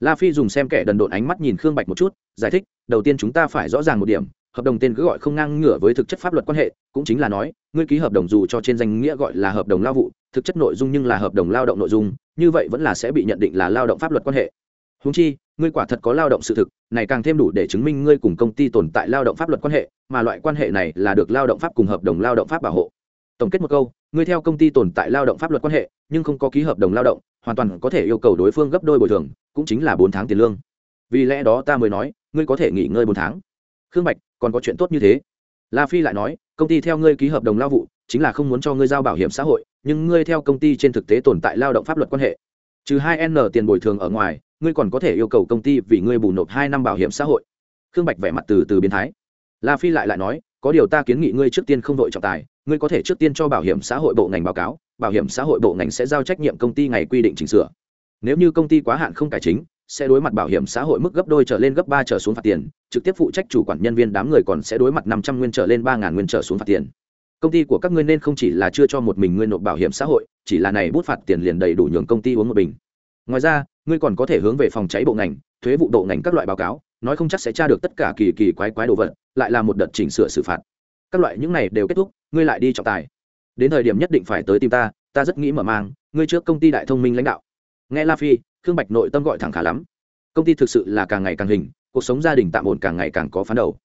La phi dùng xem kẻ đần độn ánh mắt nhìn khương bạch một chút, giải thích, đầu tiên chúng ta phải rõ ràng một điểm, hợp đồng tên cứ gọi không ngang ngửa với thực chất pháp luật quan hệ, cũng chính là nói, ngươi ký hợp đồng dù cho trên danh nghĩa gọi là hợp đồng lao vụ, thực chất nội dung nhưng là hợp đồng lao động nội dung, như vậy vẫn là sẽ bị nhận định là lao động pháp luật quan hệ húng chi, ngươi quả thật có lao động sự thực, này càng thêm đủ để chứng minh ngươi cùng công ty tồn tại lao động pháp luật quan hệ, mà loại quan hệ này là được lao động pháp cùng hợp đồng lao động pháp bảo hộ. Tổng kết một câu, ngươi theo công ty tồn tại lao động pháp luật quan hệ, nhưng không có ký hợp đồng lao động, hoàn toàn có thể yêu cầu đối phương gấp đôi bồi thường, cũng chính là bốn tháng tiền lương. Vì lẽ đó ta mới nói, ngươi có thể nghỉ ngơi bốn tháng. Khương bạch, còn có chuyện tốt như thế. La phi lại nói, công ty theo ngươi ký hợp đồng lao vụ, chính là không muốn cho ngươi giao bảo hiểm xã hội, nhưng ngươi theo công ty trên thực tế tồn tại lao động pháp luật quan hệ. Trừ hai n tiền bồi thường ở ngoài ngươi còn có thể yêu cầu công ty vì ngươi bù nộp hai năm bảo hiểm xã hội. Khương bạch vẻ mặt từ từ biến thái. La phi lại lại nói, có điều ta kiến nghị ngươi trước tiên không đội trọng tài, ngươi có thể trước tiên cho bảo hiểm xã hội bộ ngành báo cáo, bảo hiểm xã hội bộ ngành sẽ giao trách nhiệm công ty ngày quy định chỉnh sửa. Nếu như công ty quá hạn không cải chính, sẽ đối mặt bảo hiểm xã hội mức gấp đôi trở lên gấp ba trở xuống phạt tiền, trực tiếp phụ trách chủ quản nhân viên đám người còn sẽ đối mặt năm trăm nguyên trở lên ba ngàn nguyên trở xuống phạt tiền. Công ty của các ngươi nên không chỉ là chưa cho một mình ngươi nộp bảo hiểm xã hội, chỉ là này bút phạt tiền liền đầy đủ nhường công ty uống một bình. Ngoài ra ngươi còn có thể hướng về phòng cháy bộ ngành, thuế vụ bộ ngành các loại báo cáo, nói không chắc sẽ tra được tất cả kỳ kỳ quái quái đồ vật, lại là một đợt chỉnh sửa xử phạt. Các loại những này đều kết thúc, ngươi lại đi trọng tài. Đến thời điểm nhất định phải tới tìm ta ta rất nghĩ mở mang, ngươi trước công ty đại thông minh lãnh đạo. Nghe la phi, khương bạch nội tâm gọi thẳng khá lắm. Công ty thực sự là càng ngày càng hình, cuộc sống gia đình tạm ổn càng ngày càng có phán đầu.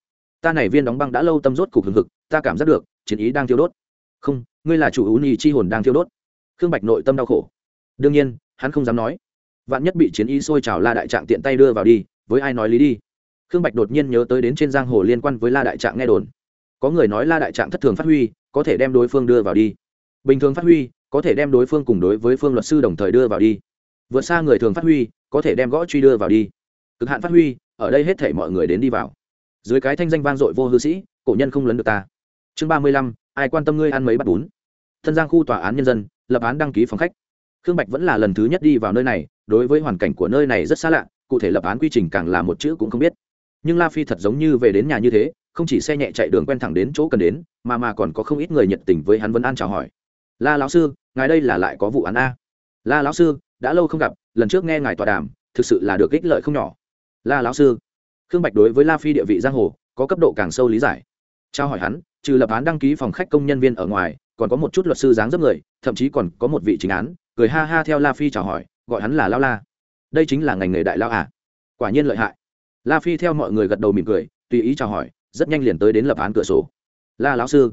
Ta này viên đóng băng đã lâu tâm rốt cục hừng hực, ta cảm giác được, chiến ý đang thiêu đốt. Không, ngươi là chủ ú nhì chi hồn đang thiêu đốt. Khương bạch nội tâm đau khổ. Đương nhiên, hắn không dám nói vạn nhất bị chiến ý sôi trào la đại trạng tiện tay đưa vào đi, với ai nói lý đi? Khương bạch đột nhiên nhớ tới đến trên giang hồ liên quan với la đại trạng nghe đồn. Có người nói la đại trạng thất thường phát huy, có thể đem đối phương đưa vào đi. Bình thường phát huy, có thể đem đối phương cùng đối với phương luật sư đồng thời đưa vào đi. Vượt xa người thường phát huy, có thể đem gõ truy đưa vào đi. Cực hạn phát huy, ở đây hết thể mọi người đến đi vào. Dưới cái thanh danh vang dội vô hư sĩ, cổ nhân không lấn được ta. Chương ba mươi lăm, ai quan tâm ngươi ăn mấy bát bún? Thân giang khu tòa án nhân dân, lập án đăng ký phòng khách. Khương bạch vẫn là lần thứ nhất đi vào nơi này đối với hoàn cảnh của nơi này rất xa lạ, cụ thể lập án quy trình càng là một chữ cũng không biết. Nhưng la phi thật giống như về đến nhà như thế, không chỉ xe nhẹ chạy đường quen thẳng đến chỗ cần đến, mà mà còn có không ít người nhiệt tình với hắn vân an chào hỏi. La lão sư, ngài đây là lại có vụ án a? La lão sư, đã lâu không gặp, lần trước nghe ngài tọa đàm, thực sự là được ích lợi không nhỏ. La lão sư. Khương bạch đối với la phi địa vị giang hồ, có cấp độ càng sâu lý giải. Trao hỏi hắn, trừ lập án đăng ký phòng khách công nhân viên ở ngoài, còn có một chút luật sư dáng dấp người, thậm chí còn có một vị chính án, cười ha ha theo la phi chào hỏi gọi hắn là lao la. Đây chính là ngành nghề đại lao à? Quả nhiên lợi hại. La phi theo mọi người gật đầu mỉm cười, tùy ý chào hỏi, rất nhanh liền tới đến lập án cửa sổ. La lão sư,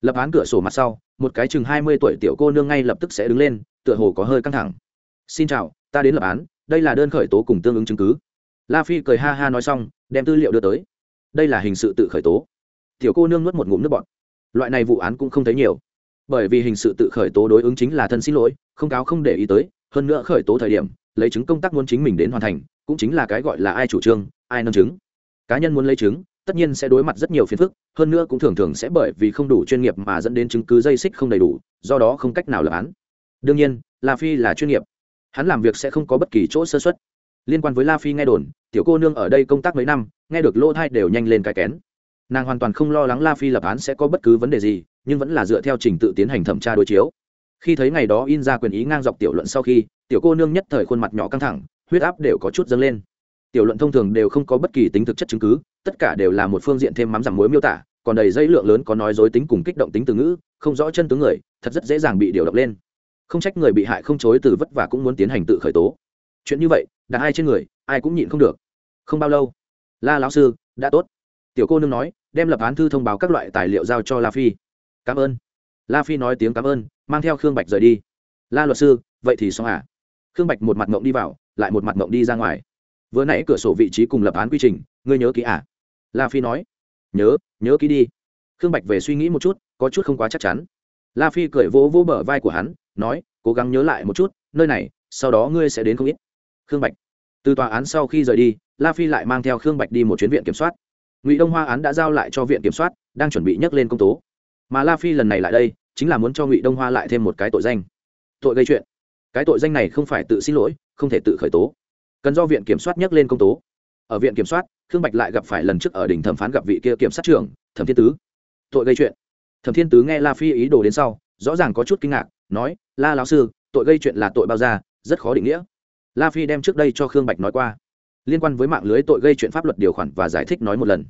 lập án cửa sổ mặt sau, một cái chừng hai mươi tuổi tiểu cô nương ngay lập tức sẽ đứng lên, tựa hồ có hơi căng thẳng. Xin chào, ta đến lập án, đây là đơn khởi tố cùng tương ứng chứng cứ. La phi cười ha ha nói xong, đem tư liệu đưa tới. Đây là hình sự tự khởi tố. Tiểu cô nương nuốt một ngụm nước bọt. Loại này vụ án cũng không thấy nhiều. Bởi vì hình sự tự khởi tố đối ứng chính là thân xin lỗi, không cáo không để ý tới hơn nữa khởi tố thời điểm, lấy chứng công tác muốn chính mình đến hoàn thành, cũng chính là cái gọi là ai chủ trương, ai nâng chứng. Cá nhân muốn lấy chứng, tất nhiên sẽ đối mặt rất nhiều phiền phức, hơn nữa cũng thường thường sẽ bởi vì không đủ chuyên nghiệp mà dẫn đến chứng cứ dây xích không đầy đủ, do đó không cách nào lập án. Đương nhiên, la phi là chuyên nghiệp. Hắn làm việc sẽ không có bất kỳ chỗ sơ xuất liên quan với la phi nghe đồn, tiểu cô nương ở đây công tác mấy năm, nghe được lỗ thai đều nhanh lên cái kén. Nàng hoàn toàn không lo lắng la phi lập án sẽ có bất cứ vấn đề gì, nhưng vẫn là dựa theo trình tự tiến hành thẩm tra đối chiếu khi thấy ngày đó in ra quyền ý ngang dọc tiểu luận sau khi, tiểu cô nương nhất thời khuôn mặt nhỏ căng thẳng, huyết áp đều có chút dâng lên. Tiểu luận thông thường đều không có bất kỳ tính thực chất chứng cứ, tất cả đều là một phương diện thêm mắm giảm muối miêu tả, còn đầy dây lượng lớn có nói dối tính cùng kích động tính từ ngữ, không rõ chân tướng người, thật rất dễ dàng bị điều động lên. Không trách người bị hại không chối từ vất vả cũng muốn tiến hành tự khởi tố. Chuyện như vậy, đặt ai trên người, ai cũng nhịn không được. Không bao lâu, la lão sư, đã tốt. Tiểu cô nương nói, đem lập án thư thông báo các loại tài liệu giao cho la phi. Cảm ơn la phi nói tiếng cảm ơn, mang theo khương bạch rời đi. La luật sư, vậy thì xong à? Khương bạch một mặt mộng đi vào, lại một mặt mộng đi ra ngoài. Vừa nãy cửa sổ vị trí cùng lập án quy trình, ngươi nhớ kỹ à? La phi nói. Nhớ nhớ kỹ đi. Khương bạch về suy nghĩ một chút, có chút không quá chắc chắn. La phi cười vỗ vỗ bờ vai của hắn, nói, cố gắng nhớ lại một chút, nơi này, sau đó ngươi sẽ đến không ít. Khương bạch. Từ tòa án sau khi rời đi, la phi lại mang theo khương bạch đi một chuyến viện kiểm soát. Ngụy đông hoa án đã giao lại cho viện kiểm soát, đang chuẩn bị nhắc lên công tố. Mà la phi lần này lại đây chính là muốn cho ngụy đông hoa lại thêm một cái tội danh tội gây chuyện cái tội danh này không phải tự xin lỗi không thể tự khởi tố cần do viện kiểm soát nhắc lên công tố ở viện kiểm soát khương bạch lại gặp phải lần trước ở đỉnh thẩm phán gặp vị kia kiểm sát trưởng thẩm thiên tứ tội gây chuyện thẩm thiên tứ nghe la phi ý đồ đến sau rõ ràng có chút kinh ngạc nói la lão sư tội gây chuyện là tội bao ra rất khó định nghĩa la phi đem trước đây cho khương bạch nói qua liên quan với mạng lưới tội gây chuyện pháp luật điều khoản và giải thích nói một lần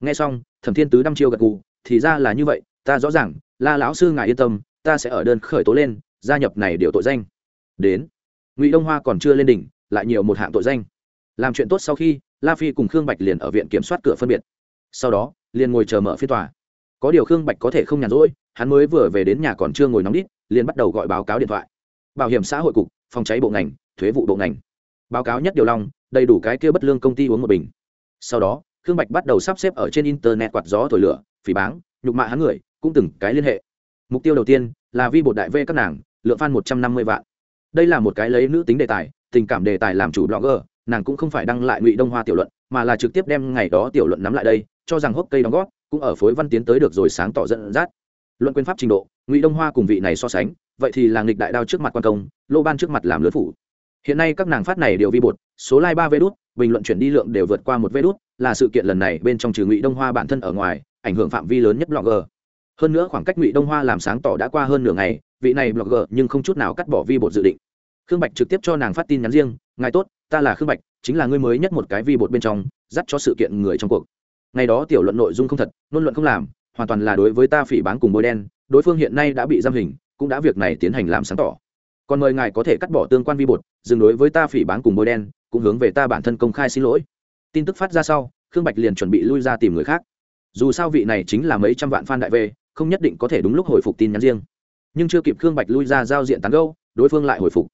nghe xong thẩm thiên tứ đăm chiêu gật gù thì ra là như vậy ta rõ ràng la lão sư ngài yên tâm, ta sẽ ở đơn khởi tố lên, gia nhập này điều tội danh. Đến. Ngụy đông hoa còn chưa lên đỉnh, lại nhiều một hạng tội danh. Làm chuyện tốt sau khi, la phi cùng khương bạch liền ở viện kiểm soát cửa phân biệt. Sau đó, liền ngồi chờ mở phiên tòa. Có điều khương bạch có thể không nhàn rỗi, hắn mới vừa về đến nhà còn chưa ngồi nóng đít, liền bắt đầu gọi báo cáo điện thoại. Bảo hiểm xã hội cục, phòng cháy bộ ngành, thuế vụ bộ ngành. Báo cáo nhất điều long, đầy đủ cái kia bất lương công ty uống một bình. Sau đó, khương bạch bắt đầu sắp xếp ở trên internet quạt gió thổi lửa, phỉ báng, nhục mạ hắn người cũng từng cái liên hệ. Mục tiêu đầu tiên là vi bột đại v các nàng, lượng fan một trăm năm mươi vạn. Đây là một cái lấy nữ tính đề tài, tình cảm đề tài làm chủ blogger, nàng cũng không phải đăng lại ngụy đông hoa tiểu luận, mà là trực tiếp đem ngày đó tiểu luận nắm lại đây, cho rằng hốc cây đóng góp, cũng ở phối văn tiến tới được rồi sáng tỏ dẫn dắt. Luận quyền pháp trình độ, ngụy đông hoa cùng vị này so sánh, vậy thì là nghịch đại đao trước mặt quan công, lô ban trước mặt làm lớn phủ. Hiện nay các nàng phát này đều vi bột, số like ba vê đút, bình luận chuyển đi lượng đều vượt qua một vê đút, là sự kiện lần này bên trong trừ ngụy đông hoa bản thân ở ngoài, ảnh hưởng phạm vi lớn nhất blogger hơn nữa khoảng cách ngụy đông hoa làm sáng tỏ đã qua hơn nửa ngày, vị này blogger nhưng không chút nào cắt bỏ vi bột dự định. Khương bạch trực tiếp cho nàng phát tin nhắn riêng, ngài tốt, ta là khương bạch, chính là người mới nhất một cái vi bột bên trong, dắt cho sự kiện người trong cuộc. Ngày đó tiểu luận nội dung không thật luận luận không làm, hoàn toàn là đối với ta phỉ bán cùng bôi đen, đối phương hiện nay đã bị giam hình, cũng đã việc này tiến hành làm sáng tỏ. Còn mời ngài có thể cắt bỏ tương quan vi bột, dừng đối với ta phỉ bán cùng bôi đen, cũng hướng về ta bản thân công khai xin lỗi. Tin tức phát ra sau, khương bạch liền chuẩn bị lui ra tìm người khác. Dù sao vị này chính là mấy trăm vạn fan đại v không nhất định có thể đúng lúc hồi phục tin nhắn riêng. Nhưng chưa kịp khương bạch lui ra giao diện tán gâu đối phương lại hồi phục.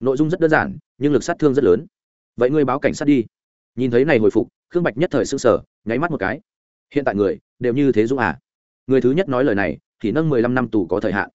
Nội dung rất đơn giản, nhưng lực sát thương rất lớn. Vậy ngươi báo cảnh sát đi. Nhìn thấy này hồi phục, khương bạch nhất thời s ư n g sở nháy mắt một cái. Hiện tại người đều như thế dũng à? Người thứ nhất nói lời này, thì nâng mười lăm năm tù có thời hạn.